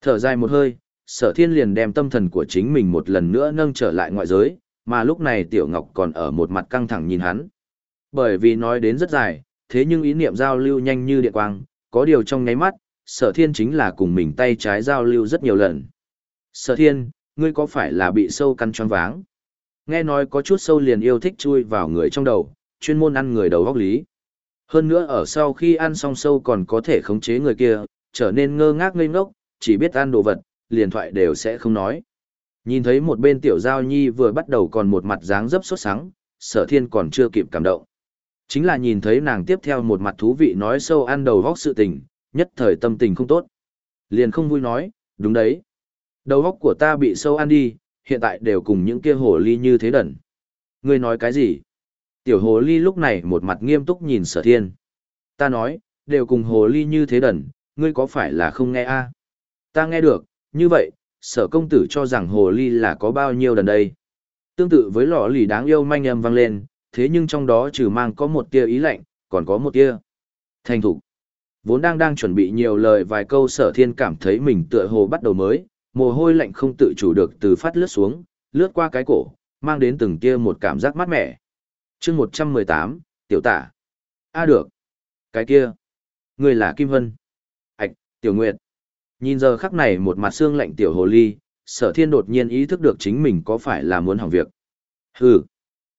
Thở dài một hơi, sở thiên liền đem tâm thần của chính mình một lần nữa nâng trở lại ngoại giới, mà lúc này tiểu ngọc còn ở một mặt căng thẳng nhìn hắn. Bởi vì nói đến rất dài, thế nhưng ý niệm giao lưu nhanh như điện quang, có điều trong nháy mắt, sở thiên chính là cùng mình tay trái giao lưu rất nhiều lần. Sở thiên, ngươi có phải là bị sâu căn choáng váng? Nghe nói có chút sâu liền yêu thích chui vào người trong đầu, chuyên môn ăn người đầu góc lý. Hơn nữa ở sau khi ăn xong sâu còn có thể khống chế người kia, trở nên ngơ ngác ngây ngốc, chỉ biết ăn đồ vật, liền thoại đều sẽ không nói. Nhìn thấy một bên tiểu giao nhi vừa bắt đầu còn một mặt dáng dấp sốt sắng, sở thiên còn chưa kịp cảm động. Chính là nhìn thấy nàng tiếp theo một mặt thú vị nói sâu ăn đầu góc sự tình, nhất thời tâm tình không tốt. Liền không vui nói, đúng đấy. Đầu óc của ta bị sâu ăn đi, hiện tại đều cùng những kia hồ ly như thế đẩn. Ngươi nói cái gì? Tiểu hồ ly lúc này một mặt nghiêm túc nhìn sở thiên. Ta nói, đều cùng hồ ly như thế đẩn, ngươi có phải là không nghe a? Ta nghe được, như vậy, sở công tử cho rằng hồ ly là có bao nhiêu đần đây. Tương tự với lọ lì đáng yêu manh âm vang lên, thế nhưng trong đó trừ mang có một tia ý lạnh, còn có một tia thành thục. Vốn đang đang chuẩn bị nhiều lời vài câu sở thiên cảm thấy mình tựa hồ bắt đầu mới, mồ hôi lạnh không tự chủ được từ phát lướt xuống, lướt qua cái cổ, mang đến từng kia một cảm giác mát mẻ. chương 118, tiểu tả. A được. Cái kia. Người là Kim Hân. Ảch, tiểu nguyệt. Nhìn giờ khắc này một mặt xương lạnh tiểu hồ ly, sở thiên đột nhiên ý thức được chính mình có phải là muốn hỏng việc. Hừ,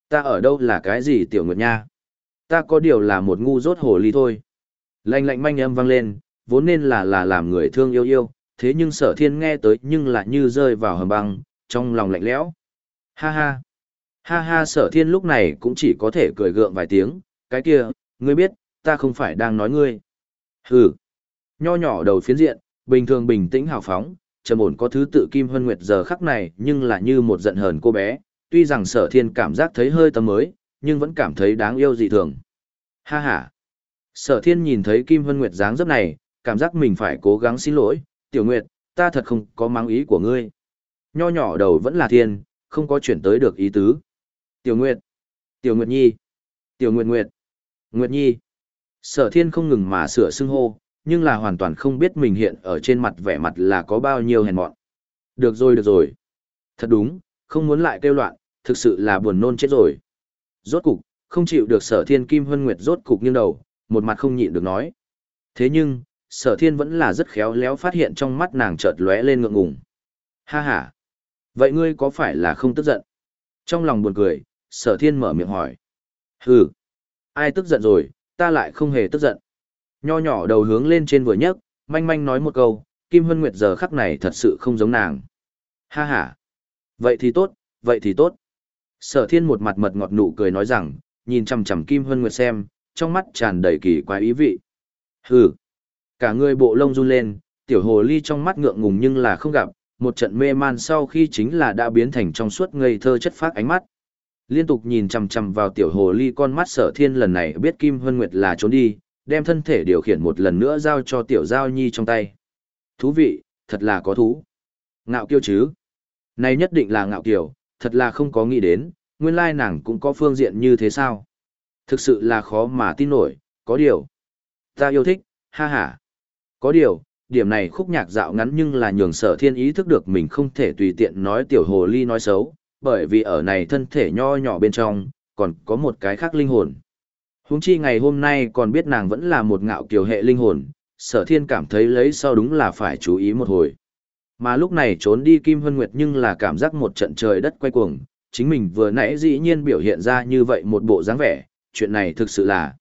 ta ở đâu là cái gì tiểu nguyệt nha? Ta có điều là một ngu rốt hồ ly thôi. Lạnh lạnh manh âm vang lên, vốn nên là là làm người thương yêu yêu, thế nhưng sở thiên nghe tới nhưng lại như rơi vào hầm băng, trong lòng lạnh lẽo. Ha ha. Ha ha sở thiên lúc này cũng chỉ có thể cười gượng vài tiếng, cái kia, ngươi biết, ta không phải đang nói ngươi. Hừ. Nho nhỏ đầu phiến diện, bình thường bình tĩnh hào phóng, trầm ổn có thứ tự Kim Hân Nguyệt giờ khắc này nhưng là như một giận hờn cô bé, tuy rằng sở thiên cảm giác thấy hơi tầm mới, nhưng vẫn cảm thấy đáng yêu dị thường. Ha ha! Sở thiên nhìn thấy Kim Hân Nguyệt dáng dấp này, cảm giác mình phải cố gắng xin lỗi, tiểu nguyệt, ta thật không có mang ý của ngươi. Nho nhỏ đầu vẫn là thiên, không có chuyển tới được ý tứ. Tiểu nguyệt, tiểu nguyệt nhi, tiểu nguyệt nguyệt, nguyệt nhi. Sở thiên không ngừng mà sửa xưng hô, nhưng là hoàn toàn không biết mình hiện ở trên mặt vẻ mặt là có bao nhiêu hèn mọn. Được rồi được rồi. Thật đúng, không muốn lại kêu loạn, thực sự là buồn nôn chết rồi. Rốt cục, không chịu được sở thiên kim hân nguyệt rốt cục nghiêng đầu, một mặt không nhịn được nói. Thế nhưng, sở thiên vẫn là rất khéo léo phát hiện trong mắt nàng chợt lóe lên ngượng ngùng. Ha ha! Vậy ngươi có phải là không tức giận? Trong lòng buồn cười, sở thiên mở miệng hỏi. Hừ! Ai tức giận rồi, ta lại không hề tức giận. Nho nhỏ đầu hướng lên trên vừa nhấc, manh manh nói một câu, Kim Hân Nguyệt giờ khắc này thật sự không giống nàng. Ha ha! Vậy thì tốt, vậy thì tốt. Sở thiên một mặt mật ngọt nụ cười nói rằng, nhìn chầm chầm Kim Hân Nguyệt xem, trong mắt tràn đầy kỳ quái ý vị. Hừ! Cả người bộ lông run lên, tiểu hồ ly trong mắt ngượng ngùng nhưng là không gặp, một trận mê man sau khi chính là đã biến thành trong suốt ngây thơ chất phát ánh mắt. Liên tục nhìn chằm chằm vào tiểu hồ ly con mắt sở thiên lần này biết Kim Hân Nguyệt là trốn đi, đem thân thể điều khiển một lần nữa giao cho tiểu giao nhi trong tay. Thú vị, thật là có thú. Ngạo kiêu chứ. Này nhất định là ngạo kiều, thật là không có nghĩ đến, nguyên lai nàng cũng có phương diện như thế sao. Thực sự là khó mà tin nổi, có điều. Ta yêu thích, ha ha. Có điều, điểm này khúc nhạc dạo ngắn nhưng là nhường sở thiên ý thức được mình không thể tùy tiện nói tiểu hồ ly nói xấu, bởi vì ở này thân thể nho nhỏ bên trong, còn có một cái khác linh hồn. Huống chi ngày hôm nay còn biết nàng vẫn là một ngạo kiều hệ linh hồn, sở thiên cảm thấy lấy sau đúng là phải chú ý một hồi. Mà lúc này trốn đi Kim Hân Nguyệt nhưng là cảm giác một trận trời đất quay cuồng, chính mình vừa nãy dĩ nhiên biểu hiện ra như vậy một bộ dáng vẻ, chuyện này thực sự là.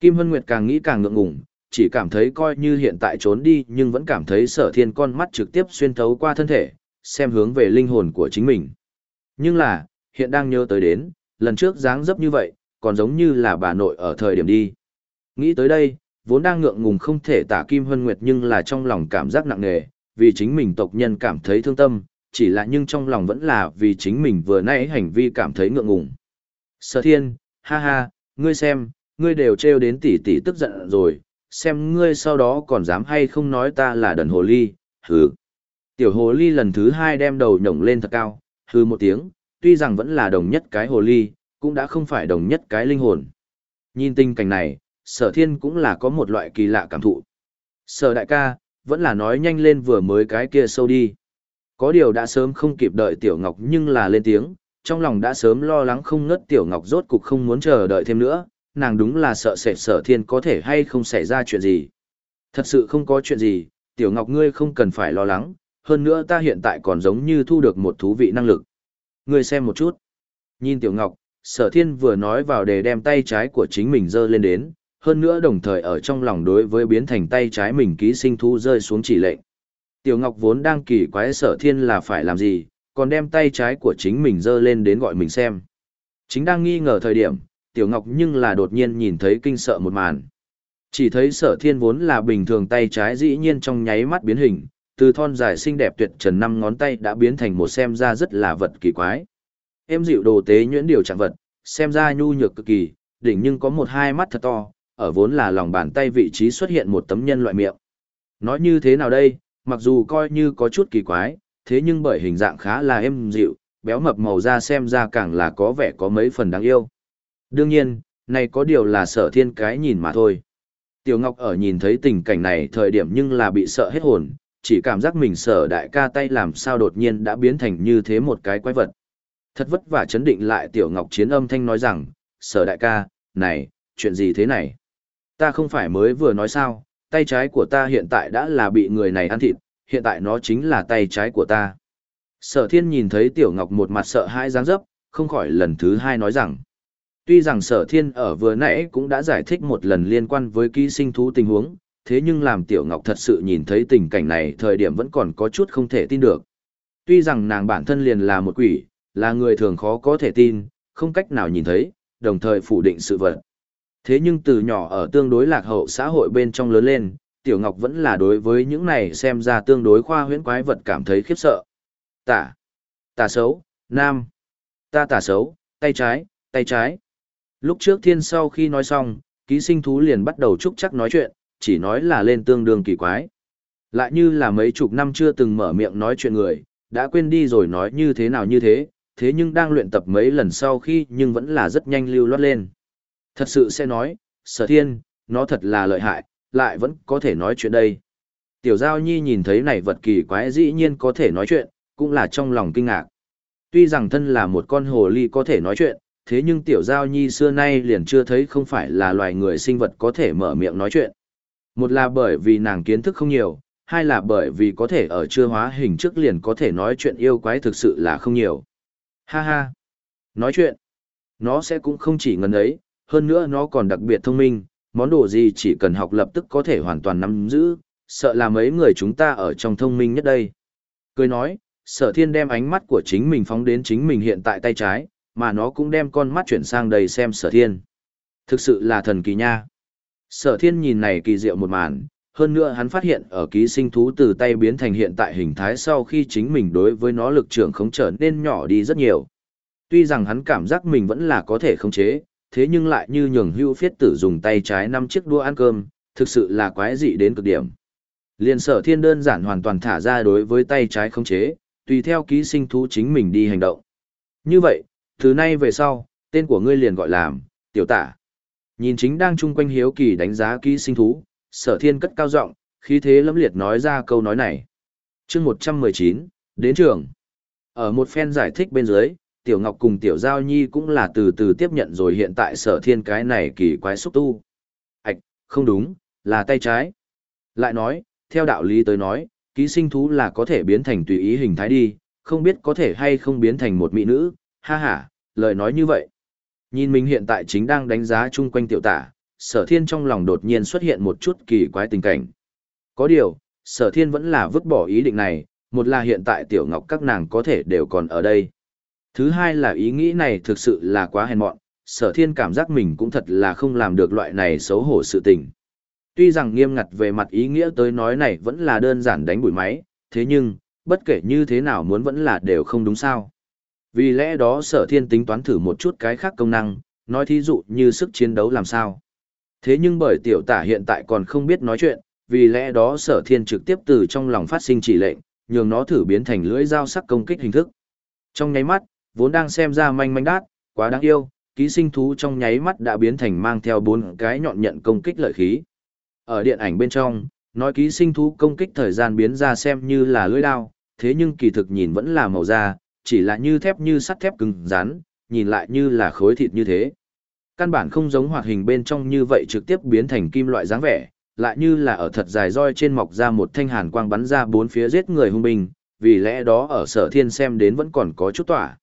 Kim Hân Nguyệt càng nghĩ càng ngượng ngùng, chỉ cảm thấy coi như hiện tại trốn đi nhưng vẫn cảm thấy sở thiên con mắt trực tiếp xuyên thấu qua thân thể, xem hướng về linh hồn của chính mình. Nhưng là, hiện đang nhớ tới đến, lần trước dáng dấp như vậy, còn giống như là bà nội ở thời điểm đi. Nghĩ tới đây, vốn đang ngượng ngùng không thể tả Kim Hân Nguyệt nhưng là trong lòng cảm giác nặng nề, vì chính mình tộc nhân cảm thấy thương tâm, chỉ là nhưng trong lòng vẫn là vì chính mình vừa nãy hành vi cảm thấy ngượng ngùng. Sở thiên, ha ha, ngươi xem, ngươi đều trêu đến tỷ tỷ tức giận rồi, xem ngươi sau đó còn dám hay không nói ta là đần hồ ly, hừ. Tiểu hồ ly lần thứ hai đem đầu nhổng lên thật cao, hừ một tiếng, tuy rằng vẫn là đồng nhất cái hồ ly, cũng đã không phải đồng nhất cái linh hồn. Nhìn tình cảnh này, sở thiên cũng là có một loại kỳ lạ cảm thụ. Sở đại ca, vẫn là nói nhanh lên vừa mới cái kia sâu đi. Có điều đã sớm không kịp đợi Tiểu Ngọc nhưng là lên tiếng, trong lòng đã sớm lo lắng không ngất Tiểu Ngọc rốt cục không muốn chờ đợi thêm nữa, nàng đúng là sợ sệt sở thiên có thể hay không xảy ra chuyện gì. Thật sự không có chuyện gì, Tiểu Ngọc ngươi không cần phải lo lắng, hơn nữa ta hiện tại còn giống như thu được một thú vị năng lực. Ngươi xem một chút. Nhìn Tiểu Ngọc, sở thiên vừa nói vào để đem tay trái của chính mình dơ lên đến, hơn nữa đồng thời ở trong lòng đối với biến thành tay trái mình ký sinh thú rơi xuống chỉ lệnh. Tiểu Ngọc vốn đang kỳ quái sở thiên là phải làm gì, còn đem tay trái của chính mình dơ lên đến gọi mình xem. Chính đang nghi ngờ thời điểm, Tiểu Ngọc nhưng là đột nhiên nhìn thấy kinh sợ một màn. Chỉ thấy sở thiên vốn là bình thường tay trái dĩ nhiên trong nháy mắt biến hình, từ thon dài xinh đẹp tuyệt trần năm ngón tay đã biến thành một xem ra rất là vật kỳ quái. Em dịu đồ tế nhuyễn điều trạng vật, xem ra nhu nhược cực kỳ, đỉnh nhưng có một hai mắt thật to, ở vốn là lòng bàn tay vị trí xuất hiện một tấm nhân loại miệng. Nói như thế nào đây, mặc dù coi như có chút kỳ quái, thế nhưng bởi hình dạng khá là êm dịu, béo mập màu da xem ra càng là có vẻ có mấy phần đáng yêu. Đương nhiên, này có điều là sở thiên cái nhìn mà thôi. Tiểu Ngọc ở nhìn thấy tình cảnh này thời điểm nhưng là bị sợ hết hồn, chỉ cảm giác mình sở đại ca tay làm sao đột nhiên đã biến thành như thế một cái quái vật. Thật vất vả chấn định lại Tiểu Ngọc chiến âm thanh nói rằng, sở đại ca, này, chuyện gì thế này? Ta không phải mới vừa nói sao, tay trái của ta hiện tại đã là bị người này ăn thịt, hiện tại nó chính là tay trái của ta. Sở thiên nhìn thấy Tiểu Ngọc một mặt sợ hãi dáng dấp, không khỏi lần thứ hai nói rằng, Tuy rằng sở thiên ở vừa nãy cũng đã giải thích một lần liên quan với ký sinh thú tình huống, thế nhưng làm Tiểu Ngọc thật sự nhìn thấy tình cảnh này thời điểm vẫn còn có chút không thể tin được. Tuy rằng nàng bản thân liền là một quỷ, là người thường khó có thể tin, không cách nào nhìn thấy, đồng thời phủ định sự vật. Thế nhưng từ nhỏ ở tương đối lạc hậu xã hội bên trong lớn lên, Tiểu Ngọc vẫn là đối với những này xem ra tương đối khoa huyễn quái vật cảm thấy khiếp sợ. Tả, tả xấu, nam, ta tả xấu, tay trái, tay trái. Lúc trước thiên sau khi nói xong, ký sinh thú liền bắt đầu chúc chắc nói chuyện, chỉ nói là lên tương đương kỳ quái. Lại như là mấy chục năm chưa từng mở miệng nói chuyện người, đã quên đi rồi nói như thế nào như thế, thế nhưng đang luyện tập mấy lần sau khi nhưng vẫn là rất nhanh lưu loát lên. Thật sự sẽ nói, sở thiên, nó thật là lợi hại, lại vẫn có thể nói chuyện đây. Tiểu Giao Nhi nhìn thấy này vật kỳ quái dĩ nhiên có thể nói chuyện, cũng là trong lòng kinh ngạc. Tuy rằng thân là một con hồ ly có thể nói chuyện, thế nhưng Tiểu Giao Nhi xưa nay liền chưa thấy không phải là loài người sinh vật có thể mở miệng nói chuyện. Một là bởi vì nàng kiến thức không nhiều, hai là bởi vì có thể ở chưa hóa hình trước liền có thể nói chuyện yêu quái thực sự là không nhiều. Ha ha! Nói chuyện! Nó sẽ cũng không chỉ ngần ấy, hơn nữa nó còn đặc biệt thông minh, món đồ gì chỉ cần học lập tức có thể hoàn toàn nắm giữ, sợ là mấy người chúng ta ở trong thông minh nhất đây. Cười nói, sở thiên đem ánh mắt của chính mình phóng đến chính mình hiện tại tay trái, mà nó cũng đem con mắt chuyển sang đầy xem sở thiên. Thực sự là thần kỳ nha. Sở thiên nhìn này kỳ diệu một màn, hơn nữa hắn phát hiện ở ký sinh thú từ tay biến thành hiện tại hình thái sau khi chính mình đối với nó lực trưởng không trở nên nhỏ đi rất nhiều. Tuy rằng hắn cảm giác mình vẫn là có thể khống chế, thế nhưng lại như nhường hưu phiết tử dùng tay trái năm chiếc đua ăn cơm, thực sự là quái dị đến cực điểm. Liên sở thiên đơn giản hoàn toàn thả ra đối với tay trái khống chế, tùy theo ký sinh thú chính mình đi hành động. Như vậy, từ nay về sau, tên của ngươi liền gọi làm tiểu tả. Nhìn chính đang chung quanh hiếu kỳ đánh giá ký sinh thú, sở thiên cất cao giọng khí thế lẫm liệt nói ra câu nói này. chương 119, đến trường. Ở một phen giải thích bên dưới, Tiểu Ngọc cùng Tiểu Giao Nhi cũng là từ từ tiếp nhận rồi hiện tại sở thiên cái này kỳ quái xúc tu. Ảch, không đúng, là tay trái. Lại nói, theo đạo lý tới nói, ký sinh thú là có thể biến thành tùy ý hình thái đi, không biết có thể hay không biến thành một mỹ nữ, ha ha, lời nói như vậy. Nhìn mình hiện tại chính đang đánh giá chung quanh tiểu tả, sở thiên trong lòng đột nhiên xuất hiện một chút kỳ quái tình cảnh. Có điều, sở thiên vẫn là vứt bỏ ý định này, một là hiện tại tiểu ngọc các nàng có thể đều còn ở đây. Thứ hai là ý nghĩ này thực sự là quá hèn mọn, sở thiên cảm giác mình cũng thật là không làm được loại này xấu hổ sự tình. Tuy rằng nghiêm ngặt về mặt ý nghĩa tới nói này vẫn là đơn giản đánh bụi máy, thế nhưng, bất kể như thế nào muốn vẫn là đều không đúng sao. Vì lẽ đó sở thiên tính toán thử một chút cái khác công năng, nói thí dụ như sức chiến đấu làm sao. Thế nhưng bởi tiểu tả hiện tại còn không biết nói chuyện, vì lẽ đó sở thiên trực tiếp từ trong lòng phát sinh chỉ lệnh, nhường nó thử biến thành lưỡi dao sắc công kích hình thức. Trong nháy mắt, vốn đang xem ra manh manh đát, quá đáng yêu, ký sinh thú trong nháy mắt đã biến thành mang theo bốn cái nhọn nhận công kích lợi khí. Ở điện ảnh bên trong, nói ký sinh thú công kích thời gian biến ra xem như là lưỡi đao, thế nhưng kỳ thực nhìn vẫn là màu da, chỉ là như thép như sắt thép cứng rắn, nhìn lại như là khối thịt như thế. Căn bản không giống hoạt hình bên trong như vậy trực tiếp biến thành kim loại dáng vẻ, lại như là ở thật dài roi trên mọc ra một thanh hàn quang bắn ra bốn phía giết người hung bình, vì lẽ đó ở sở thiên xem đến vẫn còn có chút tỏa.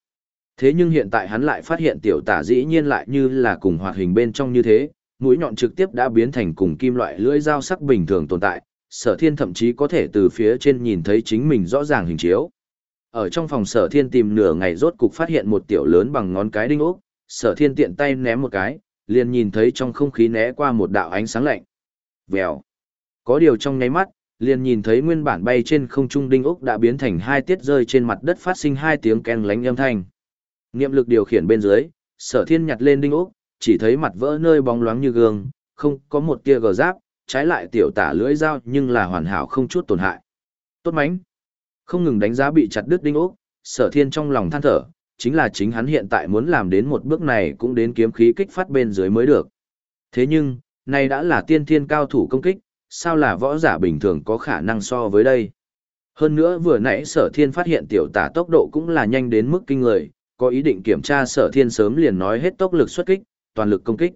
Thế nhưng hiện tại hắn lại phát hiện tiểu tả dĩ nhiên lại như là cùng hoạt hình bên trong như thế, mũi nhọn trực tiếp đã biến thành cùng kim loại lưỡi dao sắc bình thường tồn tại, sở thiên thậm chí có thể từ phía trên nhìn thấy chính mình rõ ràng hình chiếu. Ở trong phòng sở thiên tìm nửa ngày rốt cục phát hiện một tiểu lớn bằng ngón cái đinh ốc, sở thiên tiện tay ném một cái, liền nhìn thấy trong không khí né qua một đạo ánh sáng lạnh. Vèo. Có điều trong nháy mắt, liền nhìn thấy nguyên bản bay trên không trung đinh ốc đã biến thành hai tiết rơi trên mặt đất phát sinh hai tiếng ken lánh âm thanh. Niệm lực điều khiển bên dưới, sở thiên nhặt lên đinh ốc, chỉ thấy mặt vỡ nơi bóng loáng như gương, không có một tia gờ giáp, trái lại tiểu tả lưỡi dao nhưng là hoàn hảo không chút tổn hại. Tốt mánh. Không ngừng đánh giá bị chặt đứt đinh ốc, sở thiên trong lòng than thở, chính là chính hắn hiện tại muốn làm đến một bước này cũng đến kiếm khí kích phát bên dưới mới được. Thế nhưng, này đã là tiên thiên cao thủ công kích, sao là võ giả bình thường có khả năng so với đây. Hơn nữa vừa nãy sở thiên phát hiện tiểu tả tốc độ cũng là nhanh đến mức kinh người, có ý định kiểm tra sở thiên sớm liền nói hết tốc lực xuất kích, toàn lực công kích.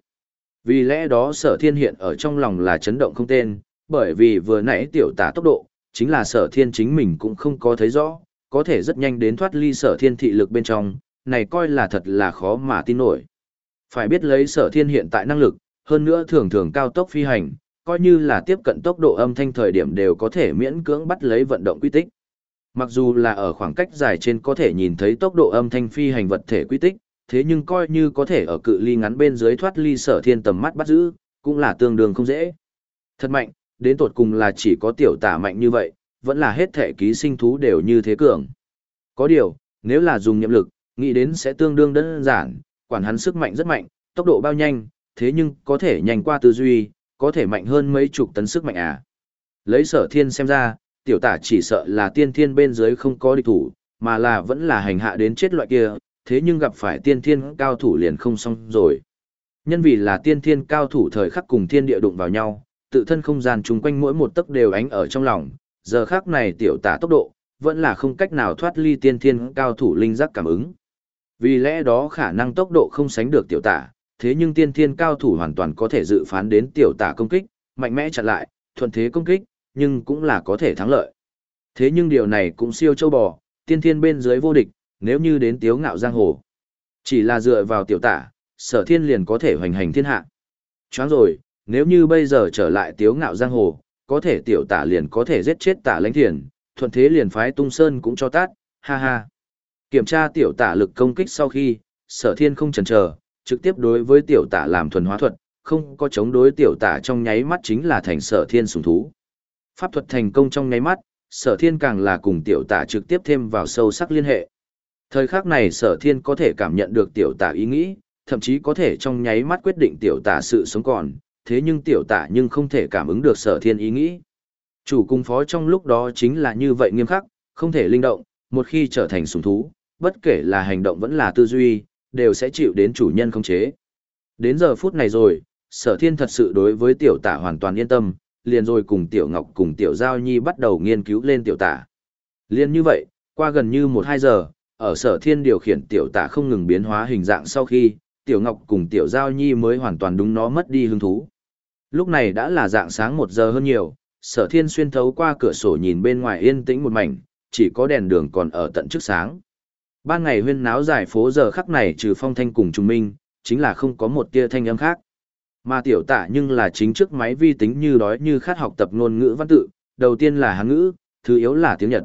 Vì lẽ đó sở thiên hiện ở trong lòng là chấn động không tên, bởi vì vừa nãy tiểu tả tốc độ, chính là sở thiên chính mình cũng không có thấy rõ, có thể rất nhanh đến thoát ly sở thiên thị lực bên trong, này coi là thật là khó mà tin nổi. Phải biết lấy sở thiên hiện tại năng lực, hơn nữa thường thường cao tốc phi hành, coi như là tiếp cận tốc độ âm thanh thời điểm đều có thể miễn cưỡng bắt lấy vận động quy tích. Mặc dù là ở khoảng cách dài trên có thể nhìn thấy tốc độ âm thanh phi hành vật thể quy tích, thế nhưng coi như có thể ở cự ly ngắn bên dưới thoát ly sở thiên tầm mắt bắt giữ, cũng là tương đương không dễ. Thật mạnh, đến tột cùng là chỉ có tiểu tả mạnh như vậy, vẫn là hết thể ký sinh thú đều như thế cường. Có điều, nếu là dùng nhiệm lực, nghĩ đến sẽ tương đương đơn giản, quản hắn sức mạnh rất mạnh, tốc độ bao nhanh, thế nhưng có thể nhanh qua tư duy, có thể mạnh hơn mấy chục tấn sức mạnh à. Lấy sở thiên xem ra, tiểu tả chỉ sợ là tiên thiên bên dưới không có địch thủ, mà là vẫn là hành hạ đến chết loại kia, thế nhưng gặp phải tiên thiên cao thủ liền không xong rồi. Nhân vì là tiên thiên cao thủ thời khắc cùng thiên địa đụng vào nhau, tự thân không gian chung quanh mỗi một tấc đều ánh ở trong lòng, giờ khác này tiểu tả tốc độ, vẫn là không cách nào thoát ly tiên thiên cao thủ linh giác cảm ứng. Vì lẽ đó khả năng tốc độ không sánh được tiểu tả, thế nhưng tiên thiên cao thủ hoàn toàn có thể dự phán đến tiểu tả công kích, mạnh mẽ chặn lại, thuận thế công kích, nhưng cũng là có thể thắng lợi. Thế nhưng điều này cũng siêu châu bò, tiên thiên bên dưới vô địch, nếu như đến tiếu ngạo giang hồ. Chỉ là dựa vào tiểu tả, sở thiên liền có thể hoành hành thiên hạ. Choáng rồi, nếu như bây giờ trở lại tiếu ngạo giang hồ, có thể tiểu tả liền có thể giết chết tả lãnh thiền, thuận thế liền phái tung sơn cũng cho tát, ha ha. Kiểm tra tiểu tả lực công kích sau khi, sở thiên không chần chờ, trực tiếp đối với tiểu tả làm thuần hóa thuật, không có chống đối tiểu tả trong nháy mắt chính là thành sở thiên sùng thú. Pháp thuật thành công trong nháy mắt, sở thiên càng là cùng tiểu tả trực tiếp thêm vào sâu sắc liên hệ. Thời khắc này sở thiên có thể cảm nhận được tiểu tả ý nghĩ, thậm chí có thể trong nháy mắt quyết định tiểu tả sự sống còn, thế nhưng tiểu tả nhưng không thể cảm ứng được sở thiên ý nghĩ. Chủ cung phó trong lúc đó chính là như vậy nghiêm khắc, không thể linh động, một khi trở thành sùng thú, bất kể là hành động vẫn là tư duy, đều sẽ chịu đến chủ nhân khống chế. Đến giờ phút này rồi, sở thiên thật sự đối với tiểu tả hoàn toàn yên tâm, liền rồi cùng tiểu ngọc cùng tiểu giao nhi bắt đầu nghiên cứu lên tiểu tả. Liên như vậy, qua gần như một hai giờ, ở sở thiên điều khiển tiểu tả không ngừng biến hóa hình dạng sau khi, tiểu ngọc cùng tiểu giao nhi mới hoàn toàn đúng nó mất đi hứng thú. Lúc này đã là dạng sáng một giờ hơn nhiều, sở thiên xuyên thấu qua cửa sổ nhìn bên ngoài yên tĩnh một mảnh, chỉ có đèn đường còn ở tận trước sáng. Ban ngày huyên náo giải phố giờ khắc này trừ phong thanh cùng trung minh, chính là không có một tia thanh âm khác. Mà tiểu tạ nhưng là chính trước máy vi tính như đói như khát học tập ngôn ngữ văn tự, đầu tiên là hán ngữ, thứ yếu là tiếng Nhật.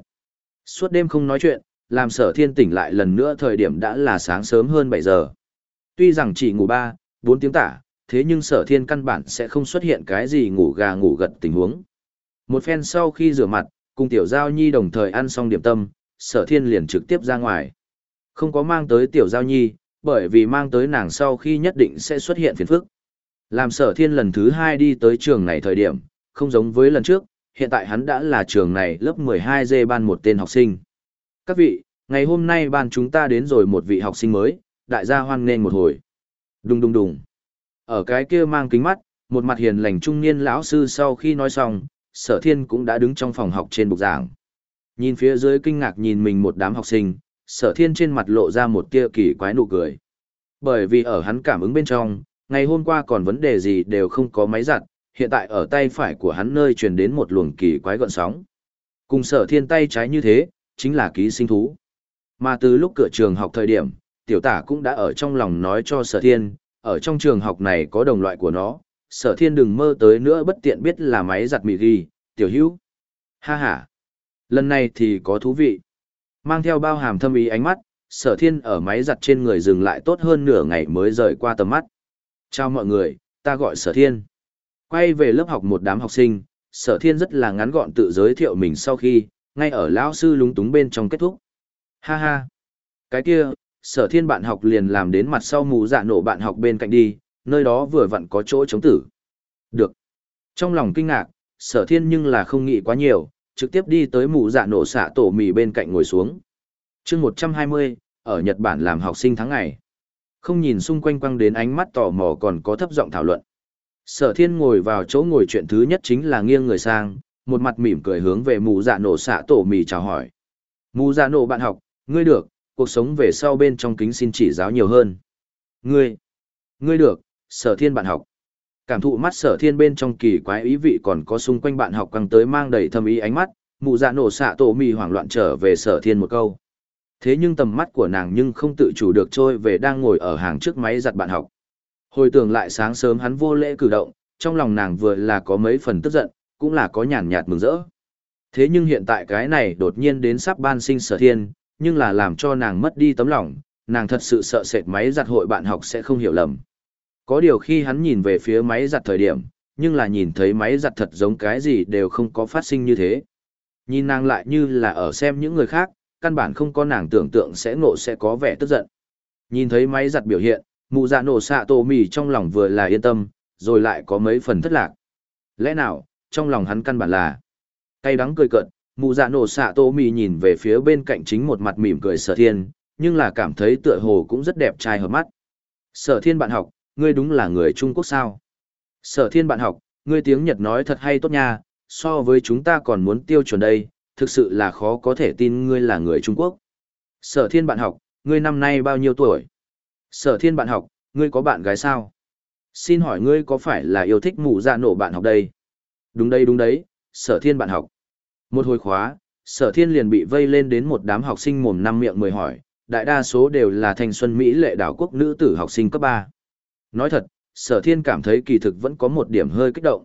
Suốt đêm không nói chuyện, làm sở thiên tỉnh lại lần nữa thời điểm đã là sáng sớm hơn 7 giờ. Tuy rằng chỉ ngủ 3, 4 tiếng tả, thế nhưng sở thiên căn bản sẽ không xuất hiện cái gì ngủ gà ngủ gật tình huống. Một phen sau khi rửa mặt, cùng tiểu giao nhi đồng thời ăn xong điểm tâm, sở thiên liền trực tiếp ra ngoài. Không có mang tới tiểu giao nhi, bởi vì mang tới nàng sau khi nhất định sẽ xuất hiện phiền phức. Làm sở thiên lần thứ hai đi tới trường này thời điểm, không giống với lần trước, hiện tại hắn đã là trường này lớp 12G ban một tên học sinh. Các vị, ngày hôm nay ban chúng ta đến rồi một vị học sinh mới, đại gia hoan nghênh một hồi. Đùng đùng đùng. Ở cái kia mang kính mắt, một mặt hiền lành trung niên lão sư sau khi nói xong, sở thiên cũng đã đứng trong phòng học trên bục giảng. Nhìn phía dưới kinh ngạc nhìn mình một đám học sinh, sở thiên trên mặt lộ ra một tia kỳ quái nụ cười. Bởi vì ở hắn cảm ứng bên trong, ngày hôm qua còn vấn đề gì đều không có máy giặt, hiện tại ở tay phải của hắn nơi truyền đến một luồng kỳ quái gọn sóng. Cùng sở thiên tay trái như thế, chính là ký sinh thú. Mà từ lúc cửa trường học thời điểm, tiểu tả cũng đã ở trong lòng nói cho sở thiên, ở trong trường học này có đồng loại của nó, sở thiên đừng mơ tới nữa bất tiện biết là máy giặt mì ghi, tiểu hữu. Ha ha. Lần này thì có thú vị. Mang theo bao hàm thâm ý ánh mắt, sở thiên ở máy giặt trên người dừng lại tốt hơn nửa ngày mới rời qua tầm mắt. Chào mọi người, ta gọi sở thiên. Quay về lớp học một đám học sinh, sở thiên rất là ngắn gọn tự giới thiệu mình sau khi, ngay ở lão sư lúng túng bên trong kết thúc. Ha ha. Cái kia, sở thiên bạn học liền làm đến mặt sau mù dạ nổ bạn học bên cạnh đi, nơi đó vừa vặn có chỗ chống tử. Được. Trong lòng kinh ngạc, sở thiên nhưng là không nghĩ quá nhiều, trực tiếp đi tới mù dạ nổ xạ tổ mì bên cạnh ngồi xuống. chương 120, ở Nhật Bản làm học sinh tháng ngày. Không nhìn xung quanh quăng đến ánh mắt tò mò còn có thấp giọng thảo luận. Sở thiên ngồi vào chỗ ngồi chuyện thứ nhất chính là nghiêng người sang, một mặt mỉm cười hướng về mù dạ nổ xạ tổ mì chào hỏi. Mù dạ nổ bạn học, ngươi được, cuộc sống về sau bên trong kính xin chỉ giáo nhiều hơn. Ngươi, ngươi được, sở thiên bạn học. Cảm thụ mắt sở thiên bên trong kỳ quái ý vị còn có xung quanh bạn học căng tới mang đầy thâm ý ánh mắt, mụ dạ nổ xạ tổ mì hoảng loạn trở về sở thiên một câu. Thế nhưng tầm mắt của nàng nhưng không tự chủ được trôi về đang ngồi ở hàng trước máy giặt bạn học. Hồi tưởng lại sáng sớm hắn vô lễ cử động, trong lòng nàng vừa là có mấy phần tức giận, cũng là có nhàn nhạt mừng rỡ. Thế nhưng hiện tại cái này đột nhiên đến sắp ban sinh sở thiên, nhưng là làm cho nàng mất đi tấm lòng, nàng thật sự sợ sệt máy giặt hội bạn học sẽ không hiểu lầm. Có điều khi hắn nhìn về phía máy giặt thời điểm, nhưng là nhìn thấy máy giặt thật giống cái gì đều không có phát sinh như thế. Nhìn nàng lại như là ở xem những người khác, căn bản không có nàng tưởng tượng sẽ ngộ sẽ có vẻ tức giận. Nhìn thấy máy giặt biểu hiện, mụ dạ nổ xạ tổ mì trong lòng vừa là yên tâm, rồi lại có mấy phần thất lạc. Lẽ nào, trong lòng hắn căn bản là cay đắng cười cợt, mụ dạ nổ xạ tô mì nhìn về phía bên cạnh chính một mặt mỉm cười sở thiên, nhưng là cảm thấy tựa hồ cũng rất đẹp trai hợp mắt. Sở thiên bạn học, ngươi đúng là người Trung Quốc sao? Sở thiên bạn học, ngươi tiếng Nhật nói thật hay tốt nha, so với chúng ta còn muốn tiêu chuẩn đây, thực sự là khó có thể tin ngươi là người Trung Quốc. Sở thiên bạn học, ngươi năm nay bao nhiêu tuổi? Sở thiên bạn học, ngươi có bạn gái sao? Xin hỏi ngươi có phải là yêu thích mụ dạ nổ bạn học đây? Đúng đây đúng đấy, sở thiên bạn học. Một hồi khóa, sở thiên liền bị vây lên đến một đám học sinh mồm năm miệng mười hỏi, đại đa số đều là thanh xuân Mỹ lệ đảo quốc nữ tử học sinh cấp 3. Nói thật, sở thiên cảm thấy kỳ thực vẫn có một điểm hơi kích động.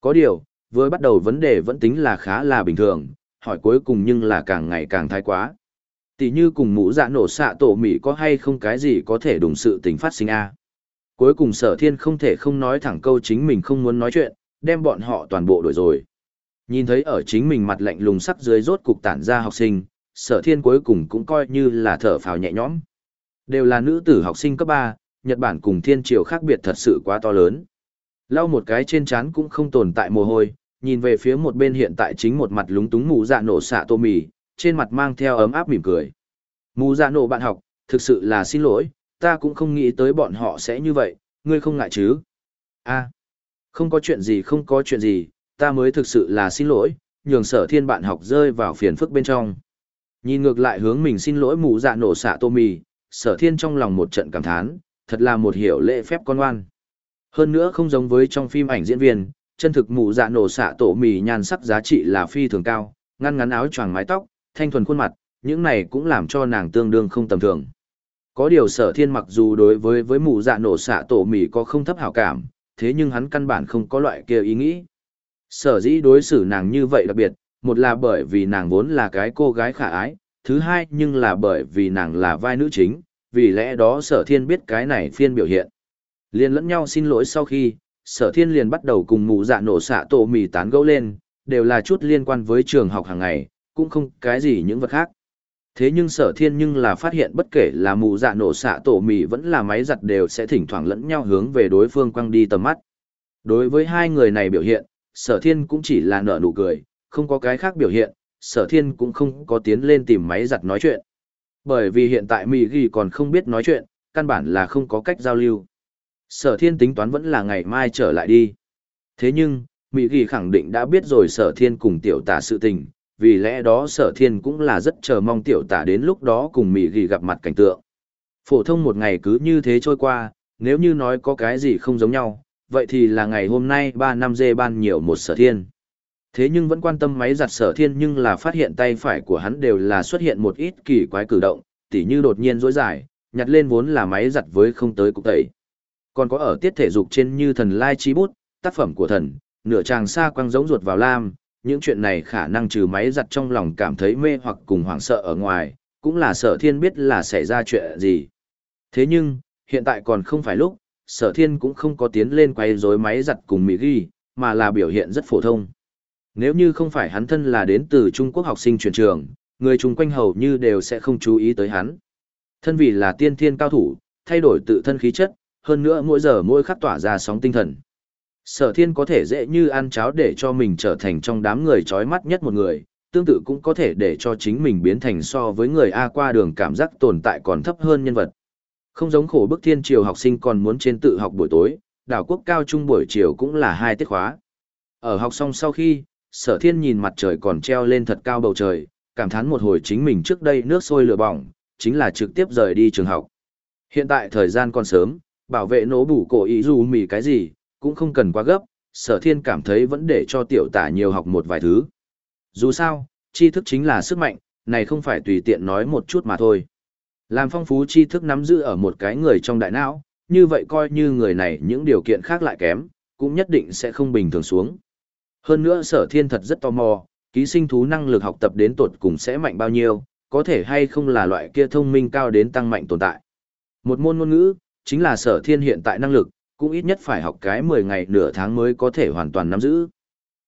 Có điều, vừa bắt đầu vấn đề vẫn tính là khá là bình thường, hỏi cuối cùng nhưng là càng ngày càng thái quá. Tỷ như cùng mũ dạ nổ xạ tổ Mỹ có hay không cái gì có thể đùng sự tình phát sinh a Cuối cùng sở thiên không thể không nói thẳng câu chính mình không muốn nói chuyện, đem bọn họ toàn bộ đổi rồi. Nhìn thấy ở chính mình mặt lạnh lùng sắc dưới rốt cục tản ra học sinh, sở thiên cuối cùng cũng coi như là thở phào nhẹ nhõm. Đều là nữ tử học sinh cấp 3, Nhật Bản cùng thiên triều khác biệt thật sự quá to lớn. Lau một cái trên trán cũng không tồn tại mồ hôi, nhìn về phía một bên hiện tại chính một mặt lúng túng mù dạ nổ xạ tô mì, trên mặt mang theo ấm áp mỉm cười. Mù dạ nổ bạn học, thực sự là xin lỗi, ta cũng không nghĩ tới bọn họ sẽ như vậy, ngươi không ngại chứ? a không có chuyện gì không có chuyện gì, ta mới thực sự là xin lỗi, nhường sở thiên bạn học rơi vào phiền phức bên trong. Nhìn ngược lại hướng mình xin lỗi mù dạ nổ xạ tô mì, sở thiên trong lòng một trận cảm thán, thật là một hiểu lễ phép con oan. Hơn nữa không giống với trong phim ảnh diễn viên, chân thực mù dạ nổ xạ tổ mì nhan sắc giá trị là phi thường cao, ngăn ngắn áo choàng mái tóc, thanh thuần khuôn mặt, những này cũng làm cho nàng tương đương không tầm thường. Có điều sở thiên mặc dù đối với với mù dạ nổ xạ tổ mì có không thấp hảo cảm, thế nhưng hắn căn bản không có loại kia ý nghĩ. Sở dĩ đối xử nàng như vậy đặc biệt, một là bởi vì nàng vốn là cái cô gái khả ái, thứ hai nhưng là bởi vì nàng là vai nữ chính, vì lẽ đó sở thiên biết cái này phiên biểu hiện. Liền lẫn nhau xin lỗi sau khi, sở thiên liền bắt đầu cùng mụ dạ nổ xạ tổ mì tán gẫu lên, đều là chút liên quan với trường học hàng ngày, cũng không cái gì những vật khác. Thế nhưng sở thiên nhưng là phát hiện bất kể là mụ dạ nổ xạ tổ mì vẫn là máy giặt đều sẽ thỉnh thoảng lẫn nhau hướng về đối phương quăng đi tầm mắt. Đối với hai người này biểu hiện, sở thiên cũng chỉ là nở nụ cười, không có cái khác biểu hiện, sở thiên cũng không có tiến lên tìm máy giặt nói chuyện. Bởi vì hiện tại Mỹ ghi còn không biết nói chuyện, căn bản là không có cách giao lưu. Sở thiên tính toán vẫn là ngày mai trở lại đi. Thế nhưng, Mỹ Ghi khẳng định đã biết rồi sở thiên cùng tiểu tả sự tình, vì lẽ đó sở thiên cũng là rất chờ mong tiểu tả đến lúc đó cùng Mỹ Ghi gặp mặt cảnh tượng. Phổ thông một ngày cứ như thế trôi qua, nếu như nói có cái gì không giống nhau, vậy thì là ngày hôm nay ba năm dê ban nhiều một sở thiên. Thế nhưng vẫn quan tâm máy giặt sở thiên nhưng là phát hiện tay phải của hắn đều là xuất hiện một ít kỳ quái cử động, tỉ như đột nhiên rối dài, nhặt lên vốn là máy giặt với không tới cục tẩy. Còn có ở tiết thể dục trên như thần lai chi bút, tác phẩm của thần, nửa tràng xa quăng giống ruột vào lam, những chuyện này khả năng trừ máy giặt trong lòng cảm thấy mê hoặc cùng hoảng sợ ở ngoài, cũng là sở thiên biết là xảy ra chuyện gì. Thế nhưng, hiện tại còn không phải lúc, sở thiên cũng không có tiến lên quay rối máy giặt cùng mỹ ghi, mà là biểu hiện rất phổ thông. Nếu như không phải hắn thân là đến từ Trung Quốc học sinh truyền trường, người chung quanh hầu như đều sẽ không chú ý tới hắn. Thân vì là tiên thiên cao thủ, thay đổi tự thân khí chất, hơn nữa mỗi giờ mỗi khắc tỏa ra sóng tinh thần. Sở thiên có thể dễ như ăn cháo để cho mình trở thành trong đám người chói mắt nhất một người, tương tự cũng có thể để cho chính mình biến thành so với người A qua đường cảm giác tồn tại còn thấp hơn nhân vật. Không giống khổ bức thiên triều học sinh còn muốn trên tự học buổi tối, đảo quốc cao trung buổi chiều cũng là hai tiết khóa. Ở học xong sau khi, sở thiên nhìn mặt trời còn treo lên thật cao bầu trời, cảm thán một hồi chính mình trước đây nước sôi lửa bỏng, chính là trực tiếp rời đi trường học. Hiện tại thời gian còn sớm, bảo vệ nổ bủ cổ ý dù mì cái gì, cũng không cần quá gấp, sở thiên cảm thấy vẫn để cho tiểu tả nhiều học một vài thứ. Dù sao, tri thức chính là sức mạnh, này không phải tùy tiện nói một chút mà thôi. Làm phong phú tri thức nắm giữ ở một cái người trong đại não, như vậy coi như người này những điều kiện khác lại kém, cũng nhất định sẽ không bình thường xuống. Hơn nữa sở thiên thật rất tò mò, ký sinh thú năng lực học tập đến tột cùng sẽ mạnh bao nhiêu, có thể hay không là loại kia thông minh cao đến tăng mạnh tồn tại. Một môn ngôn ngữ, chính là sở thiên hiện tại năng lực, cũng ít nhất phải học cái 10 ngày nửa tháng mới có thể hoàn toàn nắm giữ.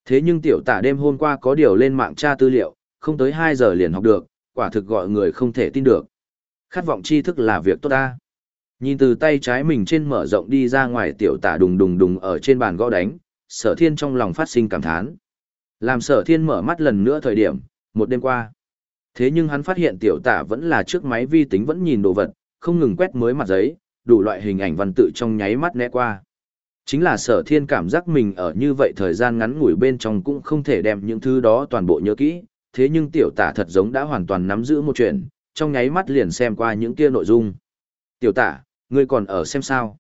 Thế nhưng tiểu tả đêm hôm qua có điều lên mạng tra tư liệu, không tới 2 giờ liền học được, quả thực gọi người không thể tin được. Khát vọng tri thức là việc tốt ta. Nhìn từ tay trái mình trên mở rộng đi ra ngoài tiểu tả đùng đùng đùng ở trên bàn gõ đánh, sở thiên trong lòng phát sinh cảm thán. Làm sở thiên mở mắt lần nữa thời điểm, một đêm qua. Thế nhưng hắn phát hiện tiểu tả vẫn là trước máy vi tính vẫn nhìn đồ vật, không ngừng quét mới mặt giấy, đủ loại hình ảnh văn tự trong nháy mắt né qua. Chính là sở thiên cảm giác mình ở như vậy thời gian ngắn ngủi bên trong cũng không thể đem những thứ đó toàn bộ nhớ kỹ, thế nhưng tiểu tả thật giống đã hoàn toàn nắm giữ một chuyện, trong nháy mắt liền xem qua những kia nội dung. Tiểu tả, ngươi còn ở xem sao?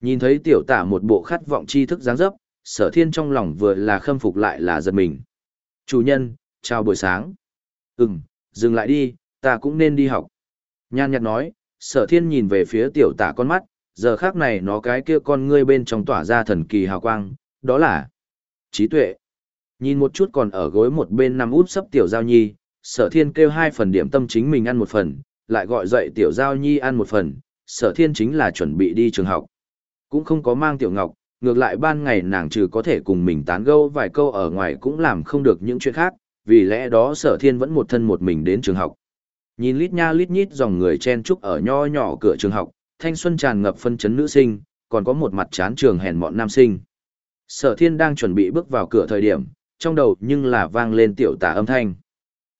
Nhìn thấy tiểu tả một bộ khát vọng tri thức dáng dấp, sở thiên trong lòng vừa là khâm phục lại là giật mình. Chủ nhân, chào buổi sáng. Ừm, dừng lại đi, ta cũng nên đi học. Nhan nhạt nói, sở thiên nhìn về phía tiểu tả con mắt, giờ khác này nó cái kia con ngươi bên trong tỏa ra thần kỳ hào quang, đó là trí tuệ. Nhìn một chút còn ở gối một bên nằm út sấp tiểu giao nhi, sở thiên kêu hai phần điểm tâm chính mình ăn một phần, lại gọi dậy tiểu giao nhi ăn một phần, sở thiên chính là chuẩn bị đi trường học. Cũng không có mang tiểu ngọc, ngược lại ban ngày nàng trừ có thể cùng mình tán gẫu vài câu ở ngoài cũng làm không được những chuyện khác, vì lẽ đó sở thiên vẫn một thân một mình đến trường học. Nhìn lít nha lít nhít dòng người chen chúc ở nho nhỏ cửa trường học, thanh xuân tràn ngập phân chấn nữ sinh, còn có một mặt chán trường hèn mọn nam sinh. Sở thiên đang chuẩn bị bước vào cửa thời điểm, trong đầu nhưng là vang lên tiểu tả âm thanh.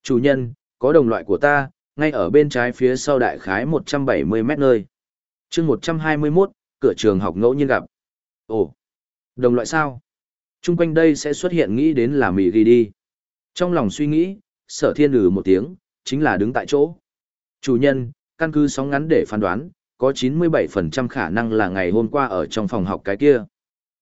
Chủ nhân, có đồng loại của ta, ngay ở bên trái phía sau đại khái 170 mét nơi. chương 121, cửa trường học ngẫu nhiên gặp. Ồ, đồng loại sao? Trung quanh đây sẽ xuất hiện nghĩ đến là mì ghi đi. Trong lòng suy nghĩ, sở thiên lử một tiếng, chính là đứng tại chỗ. Chủ nhân, căn cứ sóng ngắn để phán đoán, có 97% khả năng là ngày hôm qua ở trong phòng học cái kia.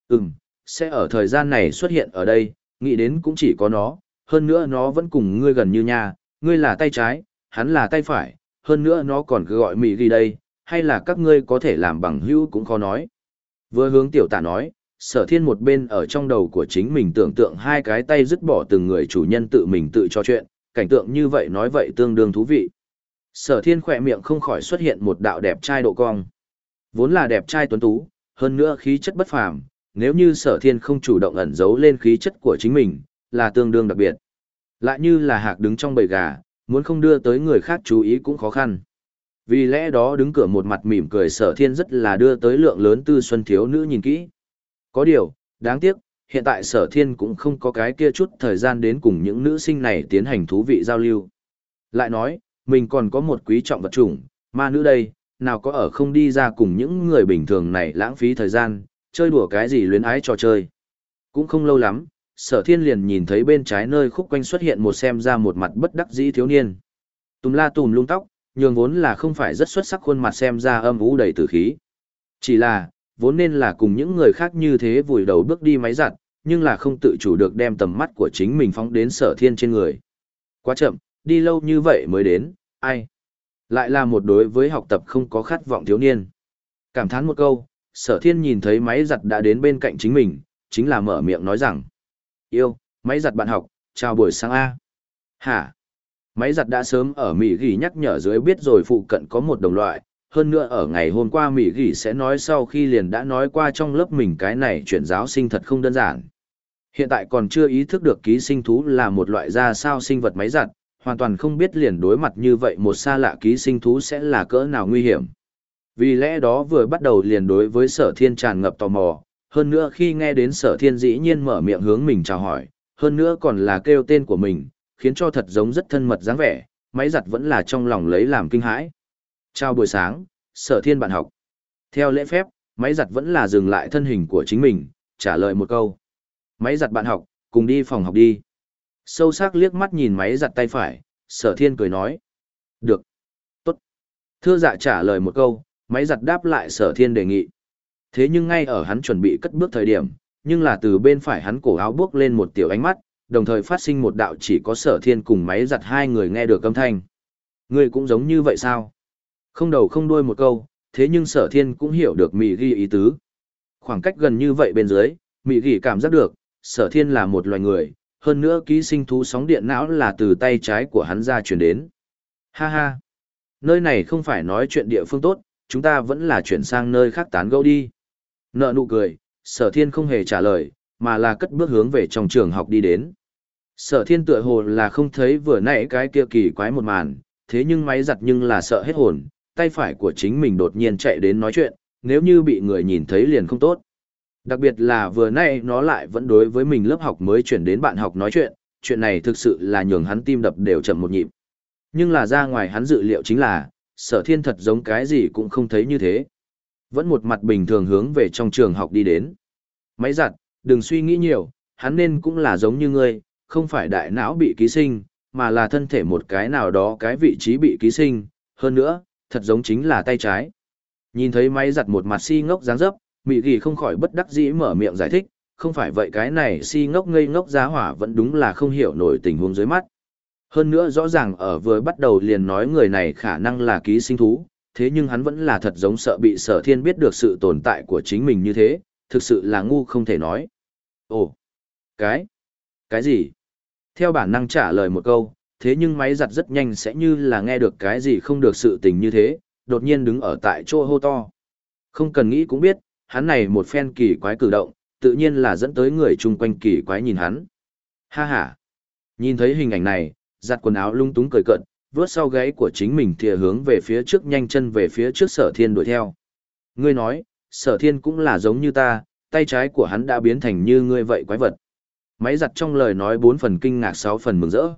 Ừm, sẽ ở thời gian này xuất hiện ở đây, nghĩ đến cũng chỉ có nó, hơn nữa nó vẫn cùng ngươi gần như nhà, ngươi là tay trái, hắn là tay phải, hơn nữa nó còn cứ gọi mì ghi đây, hay là các ngươi có thể làm bằng hữu cũng khó nói. Vừa hướng tiểu tả nói, sở thiên một bên ở trong đầu của chính mình tưởng tượng hai cái tay dứt bỏ từng người chủ nhân tự mình tự cho chuyện, cảnh tượng như vậy nói vậy tương đương thú vị. Sở thiên khỏe miệng không khỏi xuất hiện một đạo đẹp trai độ cong. Vốn là đẹp trai tuấn tú, hơn nữa khí chất bất phàm, nếu như sở thiên không chủ động ẩn giấu lên khí chất của chính mình, là tương đương đặc biệt. Lại như là hạc đứng trong bầy gà, muốn không đưa tới người khác chú ý cũng khó khăn. Vì lẽ đó đứng cửa một mặt mỉm cười sở thiên rất là đưa tới lượng lớn tư xuân thiếu nữ nhìn kỹ. Có điều, đáng tiếc, hiện tại sở thiên cũng không có cái kia chút thời gian đến cùng những nữ sinh này tiến hành thú vị giao lưu. Lại nói, mình còn có một quý trọng vật chủng, ma nữ đây, nào có ở không đi ra cùng những người bình thường này lãng phí thời gian, chơi đùa cái gì luyến ái trò chơi. Cũng không lâu lắm, sở thiên liền nhìn thấy bên trái nơi khúc quanh xuất hiện một xem ra một mặt bất đắc dĩ thiếu niên. Tùm la tùm lung tóc, nhường vốn là không phải rất xuất sắc khuôn mặt xem ra âm ú đầy tử khí. Chỉ là, vốn nên là cùng những người khác như thế vùi đầu bước đi máy giặt, nhưng là không tự chủ được đem tầm mắt của chính mình phóng đến sở thiên trên người. Quá chậm, đi lâu như vậy mới đến, ai? Lại là một đối với học tập không có khát vọng thiếu niên. Cảm thán một câu, sở thiên nhìn thấy máy giặt đã đến bên cạnh chính mình, chính là mở miệng nói rằng. Yêu, máy giặt bạn học, chào buổi sáng A. Hả? Máy giặt đã sớm ở Mỹ ghi nhắc nhở dưới biết rồi phụ cận có một đồng loại, hơn nữa ở ngày hôm qua Mỹ ghi sẽ nói sau khi liền đã nói qua trong lớp mình cái này chuyển giáo sinh thật không đơn giản. Hiện tại còn chưa ý thức được ký sinh thú là một loại ra sao sinh vật máy giặt, hoàn toàn không biết liền đối mặt như vậy một xa lạ ký sinh thú sẽ là cỡ nào nguy hiểm. Vì lẽ đó vừa bắt đầu liền đối với sở thiên tràn ngập tò mò, hơn nữa khi nghe đến sở thiên dĩ nhiên mở miệng hướng mình chào hỏi, hơn nữa còn là kêu tên của mình, khiến cho thật giống rất thân mật dáng vẻ, máy giặt vẫn là trong lòng lấy làm kinh hãi. Chào buổi sáng, sở thiên bạn học. Theo lễ phép, máy giặt vẫn là dừng lại thân hình của chính mình, trả lời một câu. Máy giặt bạn học, cùng đi phòng học đi. Sâu sắc liếc mắt nhìn máy giặt tay phải, sở thiên cười nói. Được. Tốt. Thưa dạ trả lời một câu, máy giặt đáp lại sở thiên đề nghị. Thế nhưng ngay ở hắn chuẩn bị cất bước thời điểm, nhưng là từ bên phải hắn cổ áo bước lên một tiểu ánh mắt, đồng thời phát sinh một đạo chỉ có sở thiên cùng máy giặt hai người nghe được âm thanh. Người cũng giống như vậy sao? Không đầu không đuôi một câu, thế nhưng sở thiên cũng hiểu được mị ghi ý tứ. Khoảng cách gần như vậy bên dưới, mị ghi cảm giác được, sở thiên là một loài người, hơn nữa ký sinh thú sóng điện não là từ tay trái của hắn ra chuyển đến. Ha ha! Nơi này không phải nói chuyện địa phương tốt, chúng ta vẫn là chuyển sang nơi khác tán gẫu đi. Nợ nụ cười, sở thiên không hề trả lời, mà là cất bước hướng về trong trường học đi đến. Sở thiên tựa hồ là không thấy vừa nãy cái kia kỳ quái một màn, thế nhưng máy giặt nhưng là sợ hết hồn, tay phải của chính mình đột nhiên chạy đến nói chuyện, nếu như bị người nhìn thấy liền không tốt. Đặc biệt là vừa nãy nó lại vẫn đối với mình lớp học mới chuyển đến bạn học nói chuyện, chuyện này thực sự là nhường hắn tim đập đều chậm một nhịp. Nhưng là ra ngoài hắn dự liệu chính là, sở thiên thật giống cái gì cũng không thấy như thế. Vẫn một mặt bình thường hướng về trong trường học đi đến. Máy giặt, đừng suy nghĩ nhiều, hắn nên cũng là giống như ngươi, không phải đại não bị ký sinh, mà là thân thể một cái nào đó cái vị trí bị ký sinh, hơn nữa, thật giống chính là tay trái. Nhìn thấy máy giặt một mặt si ngốc dáng dấp, Mị Ghi không khỏi bất đắc dĩ mở miệng giải thích, không phải vậy cái này si ngốc ngây ngốc giá hỏa vẫn đúng là không hiểu nổi tình huống dưới mắt. Hơn nữa rõ ràng ở vừa bắt đầu liền nói người này khả năng là ký sinh thú, thế nhưng hắn vẫn là thật giống sợ bị sở thiên biết được sự tồn tại của chính mình như thế, thực sự là ngu không thể nói. Ồ, cái, cái gì? Theo bản năng trả lời một câu, thế nhưng máy giặt rất nhanh sẽ như là nghe được cái gì không được sự tình như thế, đột nhiên đứng ở tại chỗ hô to. Không cần nghĩ cũng biết, hắn này một phen kỳ quái cử động, tự nhiên là dẫn tới người chung quanh kỳ quái nhìn hắn. Ha ha! Nhìn thấy hình ảnh này, giặt quần áo lung túng cười cợt vớt sau gáy của chính mình thìa hướng về phía trước nhanh chân về phía trước sở thiên đuổi theo. Ngươi nói, sở thiên cũng là giống như ta, tay trái của hắn đã biến thành như ngươi vậy quái vật. Máy giặt trong lời nói bốn phần kinh ngạc sáu phần mừng rỡ.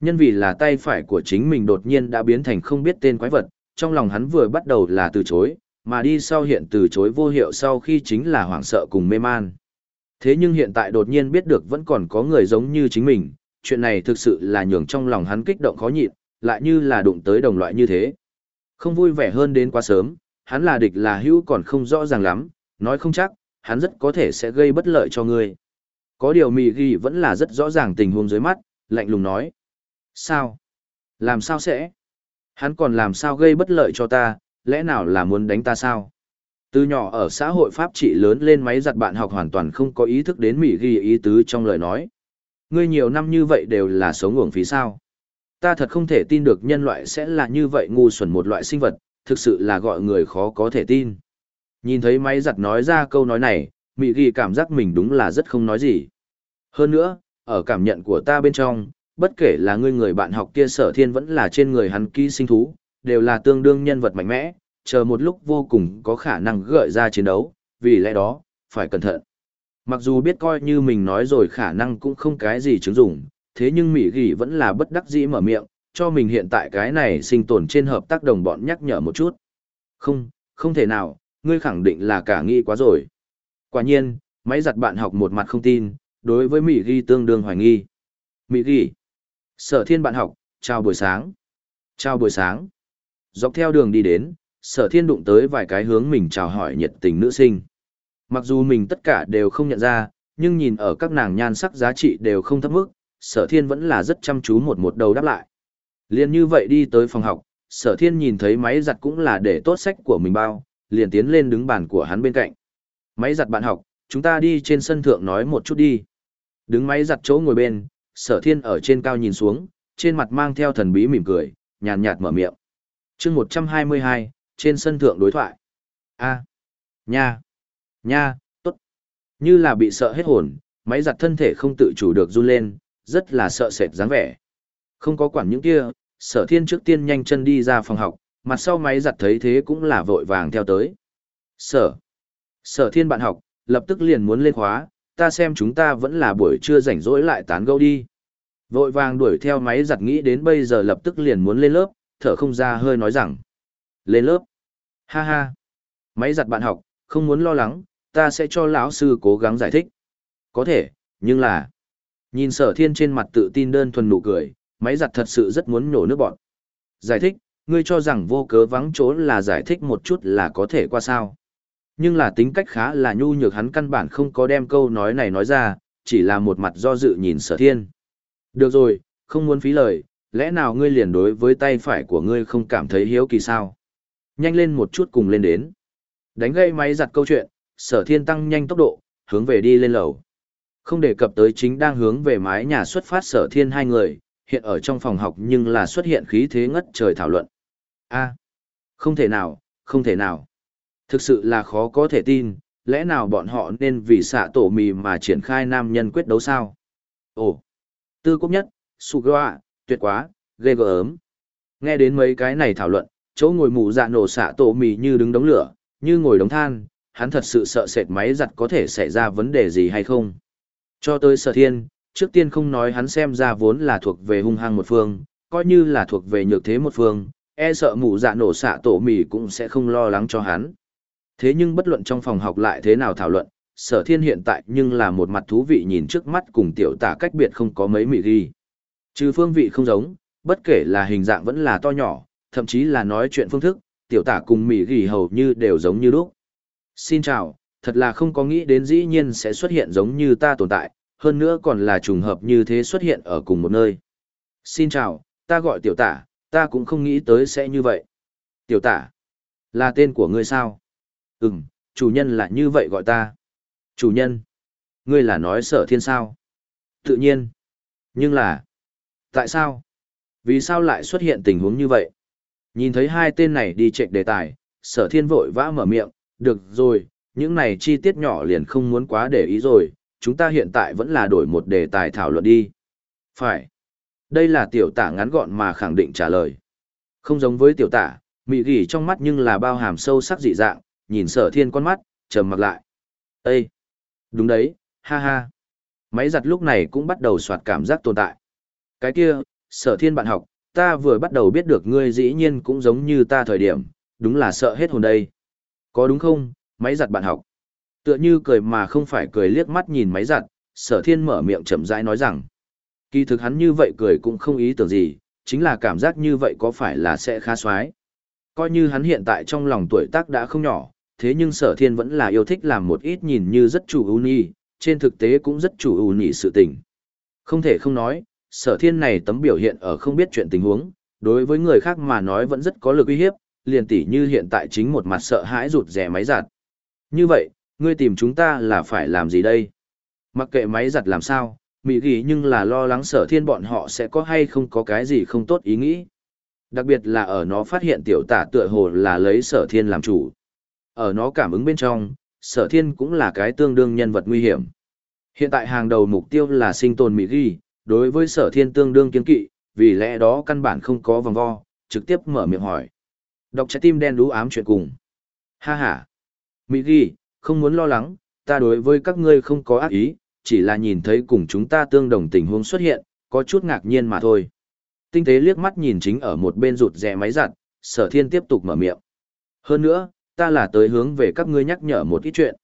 Nhân vì là tay phải của chính mình đột nhiên đã biến thành không biết tên quái vật, trong lòng hắn vừa bắt đầu là từ chối, mà đi sau hiện từ chối vô hiệu sau khi chính là hoảng sợ cùng mê man. Thế nhưng hiện tại đột nhiên biết được vẫn còn có người giống như chính mình, chuyện này thực sự là nhường trong lòng hắn kích động khó nhịn, lại như là đụng tới đồng loại như thế. Không vui vẻ hơn đến quá sớm, hắn là địch là hữu còn không rõ ràng lắm, nói không chắc, hắn rất có thể sẽ gây bất lợi cho ngươi. Có điều mì ghi vẫn là rất rõ ràng tình huống dưới mắt, lạnh lùng nói. Sao? Làm sao sẽ? Hắn còn làm sao gây bất lợi cho ta, lẽ nào là muốn đánh ta sao? Từ nhỏ ở xã hội Pháp trị lớn lên máy giặt bạn học hoàn toàn không có ý thức đến mỉ ghi ý tứ trong lời nói. Ngươi nhiều năm như vậy đều là sống uổng phí sao. Ta thật không thể tin được nhân loại sẽ là như vậy ngu xuẩn một loại sinh vật, thực sự là gọi người khó có thể tin. Nhìn thấy máy giặt nói ra câu nói này, Mị ghi cảm giác mình đúng là rất không nói gì. Hơn nữa, ở cảm nhận của ta bên trong, bất kể là ngươi người bạn học kia sở thiên vẫn là trên người hắn ký sinh thú, đều là tương đương nhân vật mạnh mẽ, chờ một lúc vô cùng có khả năng gợi ra chiến đấu, vì lẽ đó, phải cẩn thận. Mặc dù biết coi như mình nói rồi khả năng cũng không cái gì chứng dụng, thế nhưng Mỹ Gỉ vẫn là bất đắc dĩ mở miệng, cho mình hiện tại cái này sinh tồn trên hợp tác đồng bọn nhắc nhở một chút. Không, không thể nào, ngươi khẳng định là cả nghi quá rồi. Quả nhiên, máy giặt bạn học một mặt không tin, đối với Mỹ Ghi tương đương hoài nghi. Mỹ Ghi. Sở thiên bạn học, chào buổi sáng. Chào buổi sáng. Dọc theo đường đi đến, sở thiên đụng tới vài cái hướng mình chào hỏi nhiệt tình nữ sinh. Mặc dù mình tất cả đều không nhận ra, nhưng nhìn ở các nàng nhan sắc giá trị đều không thấp mức, sở thiên vẫn là rất chăm chú một một đầu đáp lại. Liên như vậy đi tới phòng học, sở thiên nhìn thấy máy giặt cũng là để tốt sách của mình bao, liền tiến lên đứng bàn của hắn bên cạnh. Máy giặt bạn học, chúng ta đi trên sân thượng nói một chút đi. Đứng máy giặt chỗ ngồi bên, sở thiên ở trên cao nhìn xuống, trên mặt mang theo thần bí mỉm cười, nhàn nhạt mở miệng. chương 122, trên sân thượng đối thoại. a nha, nha, tốt. Như là bị sợ hết hồn, máy giặt thân thể không tự chủ được run lên, rất là sợ sệt dáng vẻ. Không có quản những kia, sở thiên trước tiên nhanh chân đi ra phòng học, mặt sau máy giặt thấy thế cũng là vội vàng theo tới. Sở, sở thiên bạn học, lập tức liền muốn lên khóa, ta xem chúng ta vẫn là buổi trưa rảnh rỗi lại tán gẫu đi. Vội vàng đuổi theo máy giặt nghĩ đến bây giờ lập tức liền muốn lên lớp, thở không ra hơi nói rằng. Lên lớp. Ha ha. Máy giặt bạn học, không muốn lo lắng, ta sẽ cho lão sư cố gắng giải thích. Có thể, nhưng là... Nhìn sở thiên trên mặt tự tin đơn thuần nụ cười, máy giặt thật sự rất muốn nhổ nước bọn. Giải thích, ngươi cho rằng vô cớ vắng chỗ là giải thích một chút là có thể qua sao. Nhưng là tính cách khá là nhu nhược hắn căn bản không có đem câu nói này nói ra, chỉ là một mặt do dự nhìn sở thiên. Được rồi, không muốn phí lời, lẽ nào ngươi liền đối với tay phải của ngươi không cảm thấy hiếu kỳ sao? Nhanh lên một chút cùng lên đến. Đánh gây máy giặt câu chuyện, sở thiên tăng nhanh tốc độ, hướng về đi lên lầu. Không đề cập tới chính đang hướng về mái nhà xuất phát sở thiên hai người, hiện ở trong phòng học nhưng là xuất hiện khí thế ngất trời thảo luận. a không thể nào, không thể nào. Thực sự là khó có thể tin, lẽ nào bọn họ nên vì xạ tổ mì mà triển khai nam nhân quyết đấu sao? Ồ, tư cốc nhất, Sugawa, tuyệt quá, ghê gớm. Nghe đến mấy cái này thảo luận, chỗ ngồi mù dạ nổ xạ tổ mì như đứng đống lửa, như ngồi đống than, hắn thật sự sợ sệt máy giặt có thể xảy ra vấn đề gì hay không. Cho tới sở thiên, trước tiên không nói hắn xem ra vốn là thuộc về hung hăng một phương, coi như là thuộc về nhược thế một phương, e sợ mụ dạ nổ xạ tổ mì cũng sẽ không lo lắng cho hắn. Thế nhưng bất luận trong phòng học lại thế nào thảo luận, sở thiên hiện tại nhưng là một mặt thú vị nhìn trước mắt cùng tiểu tả cách biệt không có mấy mị ghi. Trừ phương vị không giống, bất kể là hình dạng vẫn là to nhỏ, thậm chí là nói chuyện phương thức, tiểu tả cùng mị ghi hầu như đều giống như lúc. Xin chào, thật là không có nghĩ đến dĩ nhiên sẽ xuất hiện giống như ta tồn tại, hơn nữa còn là trùng hợp như thế xuất hiện ở cùng một nơi. Xin chào, ta gọi tiểu tả, ta cũng không nghĩ tới sẽ như vậy. Tiểu tả, là tên của ngươi sao? Ừm, chủ nhân là như vậy gọi ta. Chủ nhân, ngươi là nói sở thiên sao? Tự nhiên. Nhưng là, tại sao? Vì sao lại xuất hiện tình huống như vậy? Nhìn thấy hai tên này đi chạy đề tài, sở thiên vội vã mở miệng, được rồi, những này chi tiết nhỏ liền không muốn quá để ý rồi, chúng ta hiện tại vẫn là đổi một đề tài thảo luận đi. Phải. Đây là tiểu tả ngắn gọn mà khẳng định trả lời. Không giống với tiểu tả, mị gỉ trong mắt nhưng là bao hàm sâu sắc dị dạng, nhìn sở thiên con mắt, trầm mặc lại. Ê! Đúng đấy, ha ha. Máy giặt lúc này cũng bắt đầu soạt cảm giác tồn tại. Cái kia, sở thiên bạn học, ta vừa bắt đầu biết được ngươi dĩ nhiên cũng giống như ta thời điểm, đúng là sợ hết hồn đây. Có đúng không, máy giặt bạn học? Tựa như cười mà không phải cười liếc mắt nhìn máy giặt, sở thiên mở miệng chậm rãi nói rằng. Kỳ thực hắn như vậy cười cũng không ý tưởng gì, chính là cảm giác như vậy có phải là sẽ khá xoái. Coi như hắn hiện tại trong lòng tuổi tác đã không nhỏ, thế nhưng sở thiên vẫn là yêu thích làm một ít nhìn như rất chủ ưu nhi, trên thực tế cũng rất chủ ưu nhị sự tình. Không thể không nói, sở thiên này tấm biểu hiện ở không biết chuyện tình huống, đối với người khác mà nói vẫn rất có lực uy hiếp, liền tỉ như hiện tại chính một mặt sợ hãi rụt rẻ máy giặt. Như vậy, ngươi tìm chúng ta là phải làm gì đây? Mặc kệ máy giặt làm sao, mỹ ghi nhưng là lo lắng sở thiên bọn họ sẽ có hay không có cái gì không tốt ý nghĩ. Đặc biệt là ở nó phát hiện tiểu tả tựa hồ là lấy sở thiên làm chủ. Ở nó cảm ứng bên trong, sở thiên cũng là cái tương đương nhân vật nguy hiểm. Hiện tại hàng đầu mục tiêu là sinh tồn mỹ ghi, đối với sở thiên tương đương kiến kỵ, vì lẽ đó căn bản không có vòng vo, trực tiếp mở miệng hỏi. Đọc trái tim đen đú ám chuyện cùng. Ha ha. Mỹ ghi, không muốn lo lắng, ta đối với các ngươi không có ác ý, chỉ là nhìn thấy cùng chúng ta tương đồng tình huống xuất hiện, có chút ngạc nhiên mà thôi. Tinh tế liếc mắt nhìn chính ở một bên rụt rè máy giặt, sở thiên tiếp tục mở miệng. Hơn nữa, ta là tới hướng về các ngươi nhắc nhở một ít chuyện.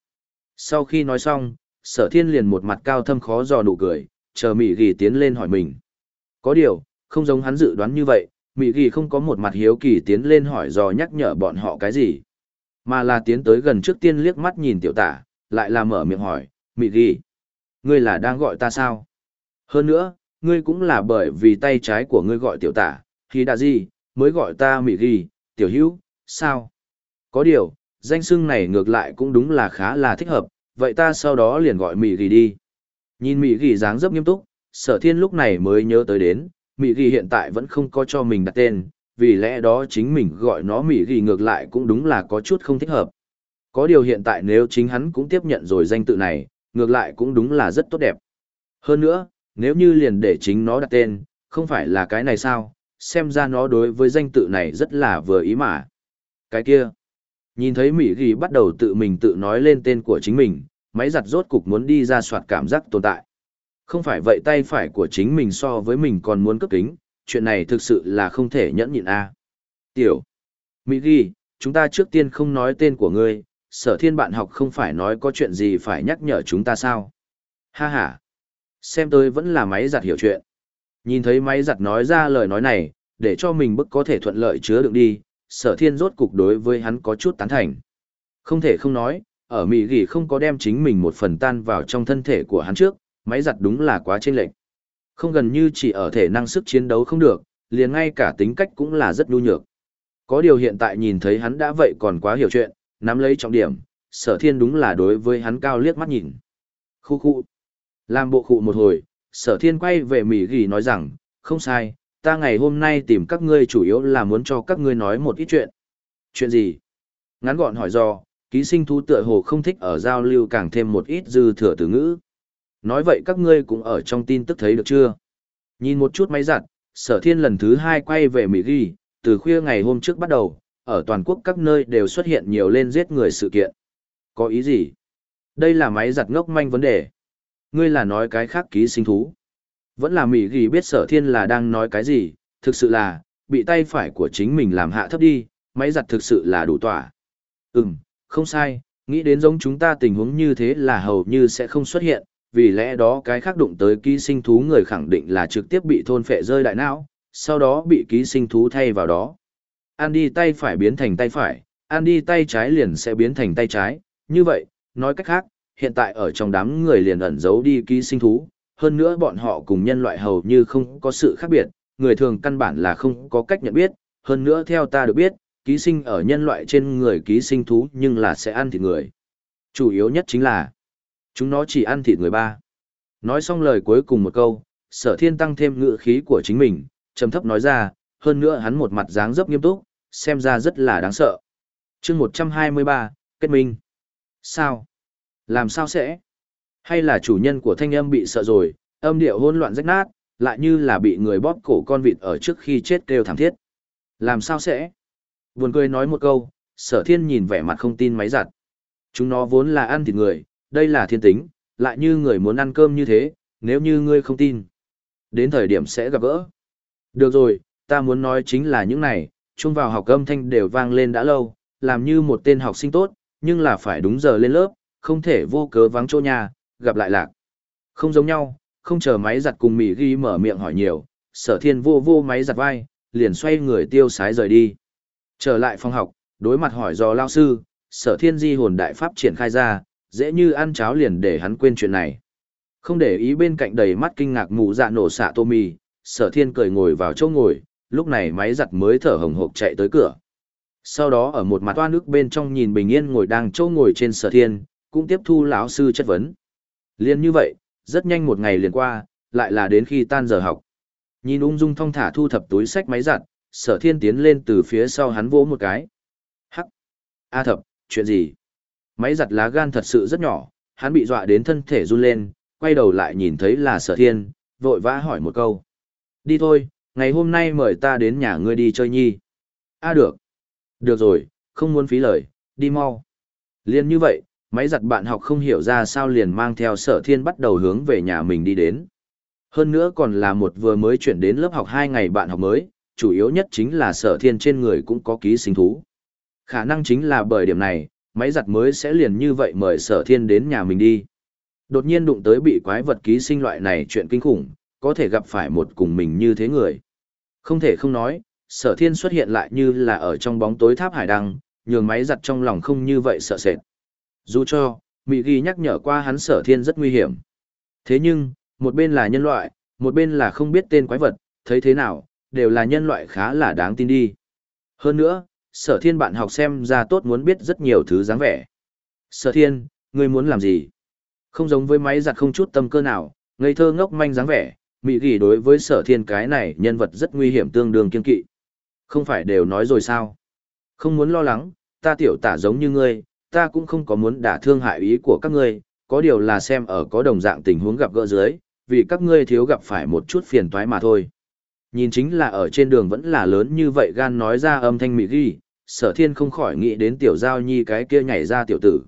Sau khi nói xong, sở thiên liền một mặt cao thâm khó dò nụ cười, chờ Mỹ ghi tiến lên hỏi mình. Có điều, không giống hắn dự đoán như vậy, Mỹ ghi không có một mặt hiếu kỳ tiến lên hỏi dò nhắc nhở bọn họ cái gì. Mà là tiến tới gần trước tiên liếc mắt nhìn tiểu tả, lại là mở miệng hỏi, Mỹ ghi. Ngươi là đang gọi ta sao? Hơn nữa, ngươi cũng là bởi vì tay trái của ngươi gọi tiểu tả, khi đã gì, mới gọi ta Mỹ ghi, tiểu hữu, sao? Có điều, danh xưng này ngược lại cũng đúng là khá là thích hợp, vậy ta sau đó liền gọi Mỹ ghi đi. Nhìn Mỹ ghi dáng dấp nghiêm túc, sở thiên lúc này mới nhớ tới đến, Mỹ ghi hiện tại vẫn không có cho mình đặt tên, vì lẽ đó chính mình gọi nó Mỹ ghi ngược lại cũng đúng là có chút không thích hợp. Có điều hiện tại nếu chính hắn cũng tiếp nhận rồi danh tự này, ngược lại cũng đúng là rất tốt đẹp. Hơn nữa, nếu như liền để chính nó đặt tên, không phải là cái này sao, xem ra nó đối với danh tự này rất là vừa ý mà. Cái kia, nhìn thấy Mỹ ghi bắt đầu tự mình tự nói lên tên của chính mình, máy giặt rốt cục muốn đi ra soạt cảm giác tồn tại. Không phải vậy tay phải của chính mình so với mình còn muốn cấp kính, chuyện này thực sự là không thể nhẫn nhịn a. Tiểu, Mỹ ghi, chúng ta trước tiên không nói tên của ngươi, sở thiên bạn học không phải nói có chuyện gì phải nhắc nhở chúng ta sao? Ha ha! Xem tôi vẫn là máy giặt hiểu chuyện. Nhìn thấy máy giặt nói ra lời nói này, để cho mình bức có thể thuận lợi chứa đựng đi, sở thiên rốt cục đối với hắn có chút tán thành. Không thể không nói, ở Mỹ ghi không có đem chính mình một phần tan vào trong thân thể của hắn trước, máy giặt đúng là quá chênh lệch. Không gần như chỉ ở thể năng sức chiến đấu không được, liền ngay cả tính cách cũng là rất nhu nhược. Có điều hiện tại nhìn thấy hắn đã vậy còn quá hiểu chuyện, nắm lấy trọng điểm, sở thiên đúng là đối với hắn cao liếc mắt nhìn. Khu khu. Làm bộ khụ một hồi, sở thiên quay về Mỹ ghi nói rằng, không sai, ta ngày hôm nay tìm các ngươi chủ yếu là muốn cho các ngươi nói một ít chuyện. Chuyện gì? Ngắn gọn hỏi do, Ký sinh thú tựa hồ không thích ở giao lưu càng thêm một ít dư thừa từ ngữ. Nói vậy các ngươi cũng ở trong tin tức thấy được chưa? Nhìn một chút máy giặt, sở thiên lần thứ hai quay về Mỹ ghi, từ khuya ngày hôm trước bắt đầu, ở toàn quốc các nơi đều xuất hiện nhiều lên giết người sự kiện. Có ý gì? Đây là máy giặt ngốc manh vấn đề. Ngươi là nói cái khác ký sinh thú. Vẫn là Mỹ ghi biết sở thiên là đang nói cái gì, thực sự là, bị tay phải của chính mình làm hạ thấp đi, máy giặt thực sự là đủ tỏa. Ừm, không sai, nghĩ đến giống chúng ta tình huống như thế là hầu như sẽ không xuất hiện, vì lẽ đó cái khác đụng tới ký sinh thú người khẳng định là trực tiếp bị thôn phệ rơi đại não, sau đó bị ký sinh thú thay vào đó. Ăn đi tay phải biến thành tay phải, ăn đi tay trái liền sẽ biến thành tay trái, như vậy, nói cách khác, hiện tại ở trong đám người liền ẩn giấu đi ký sinh thú, hơn nữa bọn họ cùng nhân loại hầu như không có sự khác biệt, người thường căn bản là không có cách nhận biết, hơn nữa theo ta được biết, ký sinh ở nhân loại trên người ký sinh thú nhưng là sẽ ăn thịt người. Chủ yếu nhất chính là, chúng nó chỉ ăn thịt người ba. Nói xong lời cuối cùng một câu, sở thiên tăng thêm ngựa khí của chính mình, trầm thấp nói ra, hơn nữa hắn một mặt dáng dấp nghiêm túc, xem ra rất là đáng sợ. chương 123, kết minh. Sao? Làm sao sẽ? Hay là chủ nhân của thanh âm bị sợ rồi, âm điệu hỗn loạn rách nát, lại như là bị người bóp cổ con vịt ở trước khi chết kêu thảm thiết. Làm sao sẽ? Buồn cười nói một câu, sở thiên nhìn vẻ mặt không tin máy giặt. Chúng nó vốn là ăn thịt người, đây là thiên tính, lại như người muốn ăn cơm như thế, nếu như ngươi không tin. Đến thời điểm sẽ gặp gỡ. Được rồi, ta muốn nói chính là những này, chung vào học âm thanh đều vang lên đã lâu, làm như một tên học sinh tốt, nhưng là phải đúng giờ lên lớp, không thể vô cớ vắng chỗ nhà, gặp lại lạc. Không giống nhau, không chờ máy giặt cùng mỉ ghi mở miệng hỏi nhiều, sở thiên vô vô máy giặt vai, liền xoay người tiêu sái rời đi. Trở lại phòng học, đối mặt hỏi do lao sư, sở thiên di hồn đại pháp triển khai ra, dễ như ăn cháo liền để hắn quên chuyện này. Không để ý bên cạnh đầy mắt kinh ngạc mù dạ nổ xạ tô mì, sở thiên cười ngồi vào chỗ ngồi, lúc này máy giặt mới thở hồng hộc chạy tới cửa. Sau đó ở một mặt toa nước bên trong nhìn bình yên ngồi đang chỗ ngồi trên sở thiên, cũng tiếp thu lão sư chất vấn. Liên như vậy, rất nhanh một ngày liền qua, lại là đến khi tan giờ học. Nhìn ung dung thong thả thu thập túi sách máy giặt, sở thiên tiến lên từ phía sau hắn vỗ một cái. Hắc! A thập, chuyện gì? Máy giặt lá gan thật sự rất nhỏ, hắn bị dọa đến thân thể run lên, quay đầu lại nhìn thấy là sở thiên, vội vã hỏi một câu. Đi thôi, ngày hôm nay mời ta đến nhà ngươi đi chơi nhi. A được. Được rồi, không muốn phí lời, đi mau. Liên như vậy, máy giặt bạn học không hiểu ra sao liền mang theo sở thiên bắt đầu hướng về nhà mình đi đến. Hơn nữa còn là một vừa mới chuyển đến lớp học hai ngày bạn học mới, chủ yếu nhất chính là sở thiên trên người cũng có ký sinh thú. Khả năng chính là bởi điểm này, máy giặt mới sẽ liền như vậy mời sở thiên đến nhà mình đi. Đột nhiên đụng tới bị quái vật ký sinh loại này chuyện kinh khủng, có thể gặp phải một cùng mình như thế người. Không thể không nói, sở thiên xuất hiện lại như là ở trong bóng tối tháp hải đăng, nhường máy giặt trong lòng không như vậy sợ sệt. Dù cho, Mỹ ghi nhắc nhở qua hắn sở thiên rất nguy hiểm. Thế nhưng, một bên là nhân loại, một bên là không biết tên quái vật, thấy thế nào, đều là nhân loại khá là đáng tin đi. Hơn nữa, sở thiên bạn học xem ra tốt muốn biết rất nhiều thứ dáng vẻ. Sở thiên, ngươi muốn làm gì? Không giống với máy giặt không chút tâm cơ nào, ngây thơ ngốc manh dáng vẻ, Mỹ ghi đối với sở thiên cái này nhân vật rất nguy hiểm tương đương kiên kỵ. Không phải đều nói rồi sao? Không muốn lo lắng, ta tiểu tả giống như ngươi, ta cũng không có muốn đả thương hại ý của các ngươi, có điều là xem ở có đồng dạng tình huống gặp gỡ dưới, vì các ngươi thiếu gặp phải một chút phiền toái mà thôi. Nhìn chính là ở trên đường vẫn là lớn như vậy gan nói ra âm thanh mị ghi, sở thiên không khỏi nghĩ đến tiểu giao nhi cái kia nhảy ra tiểu tử.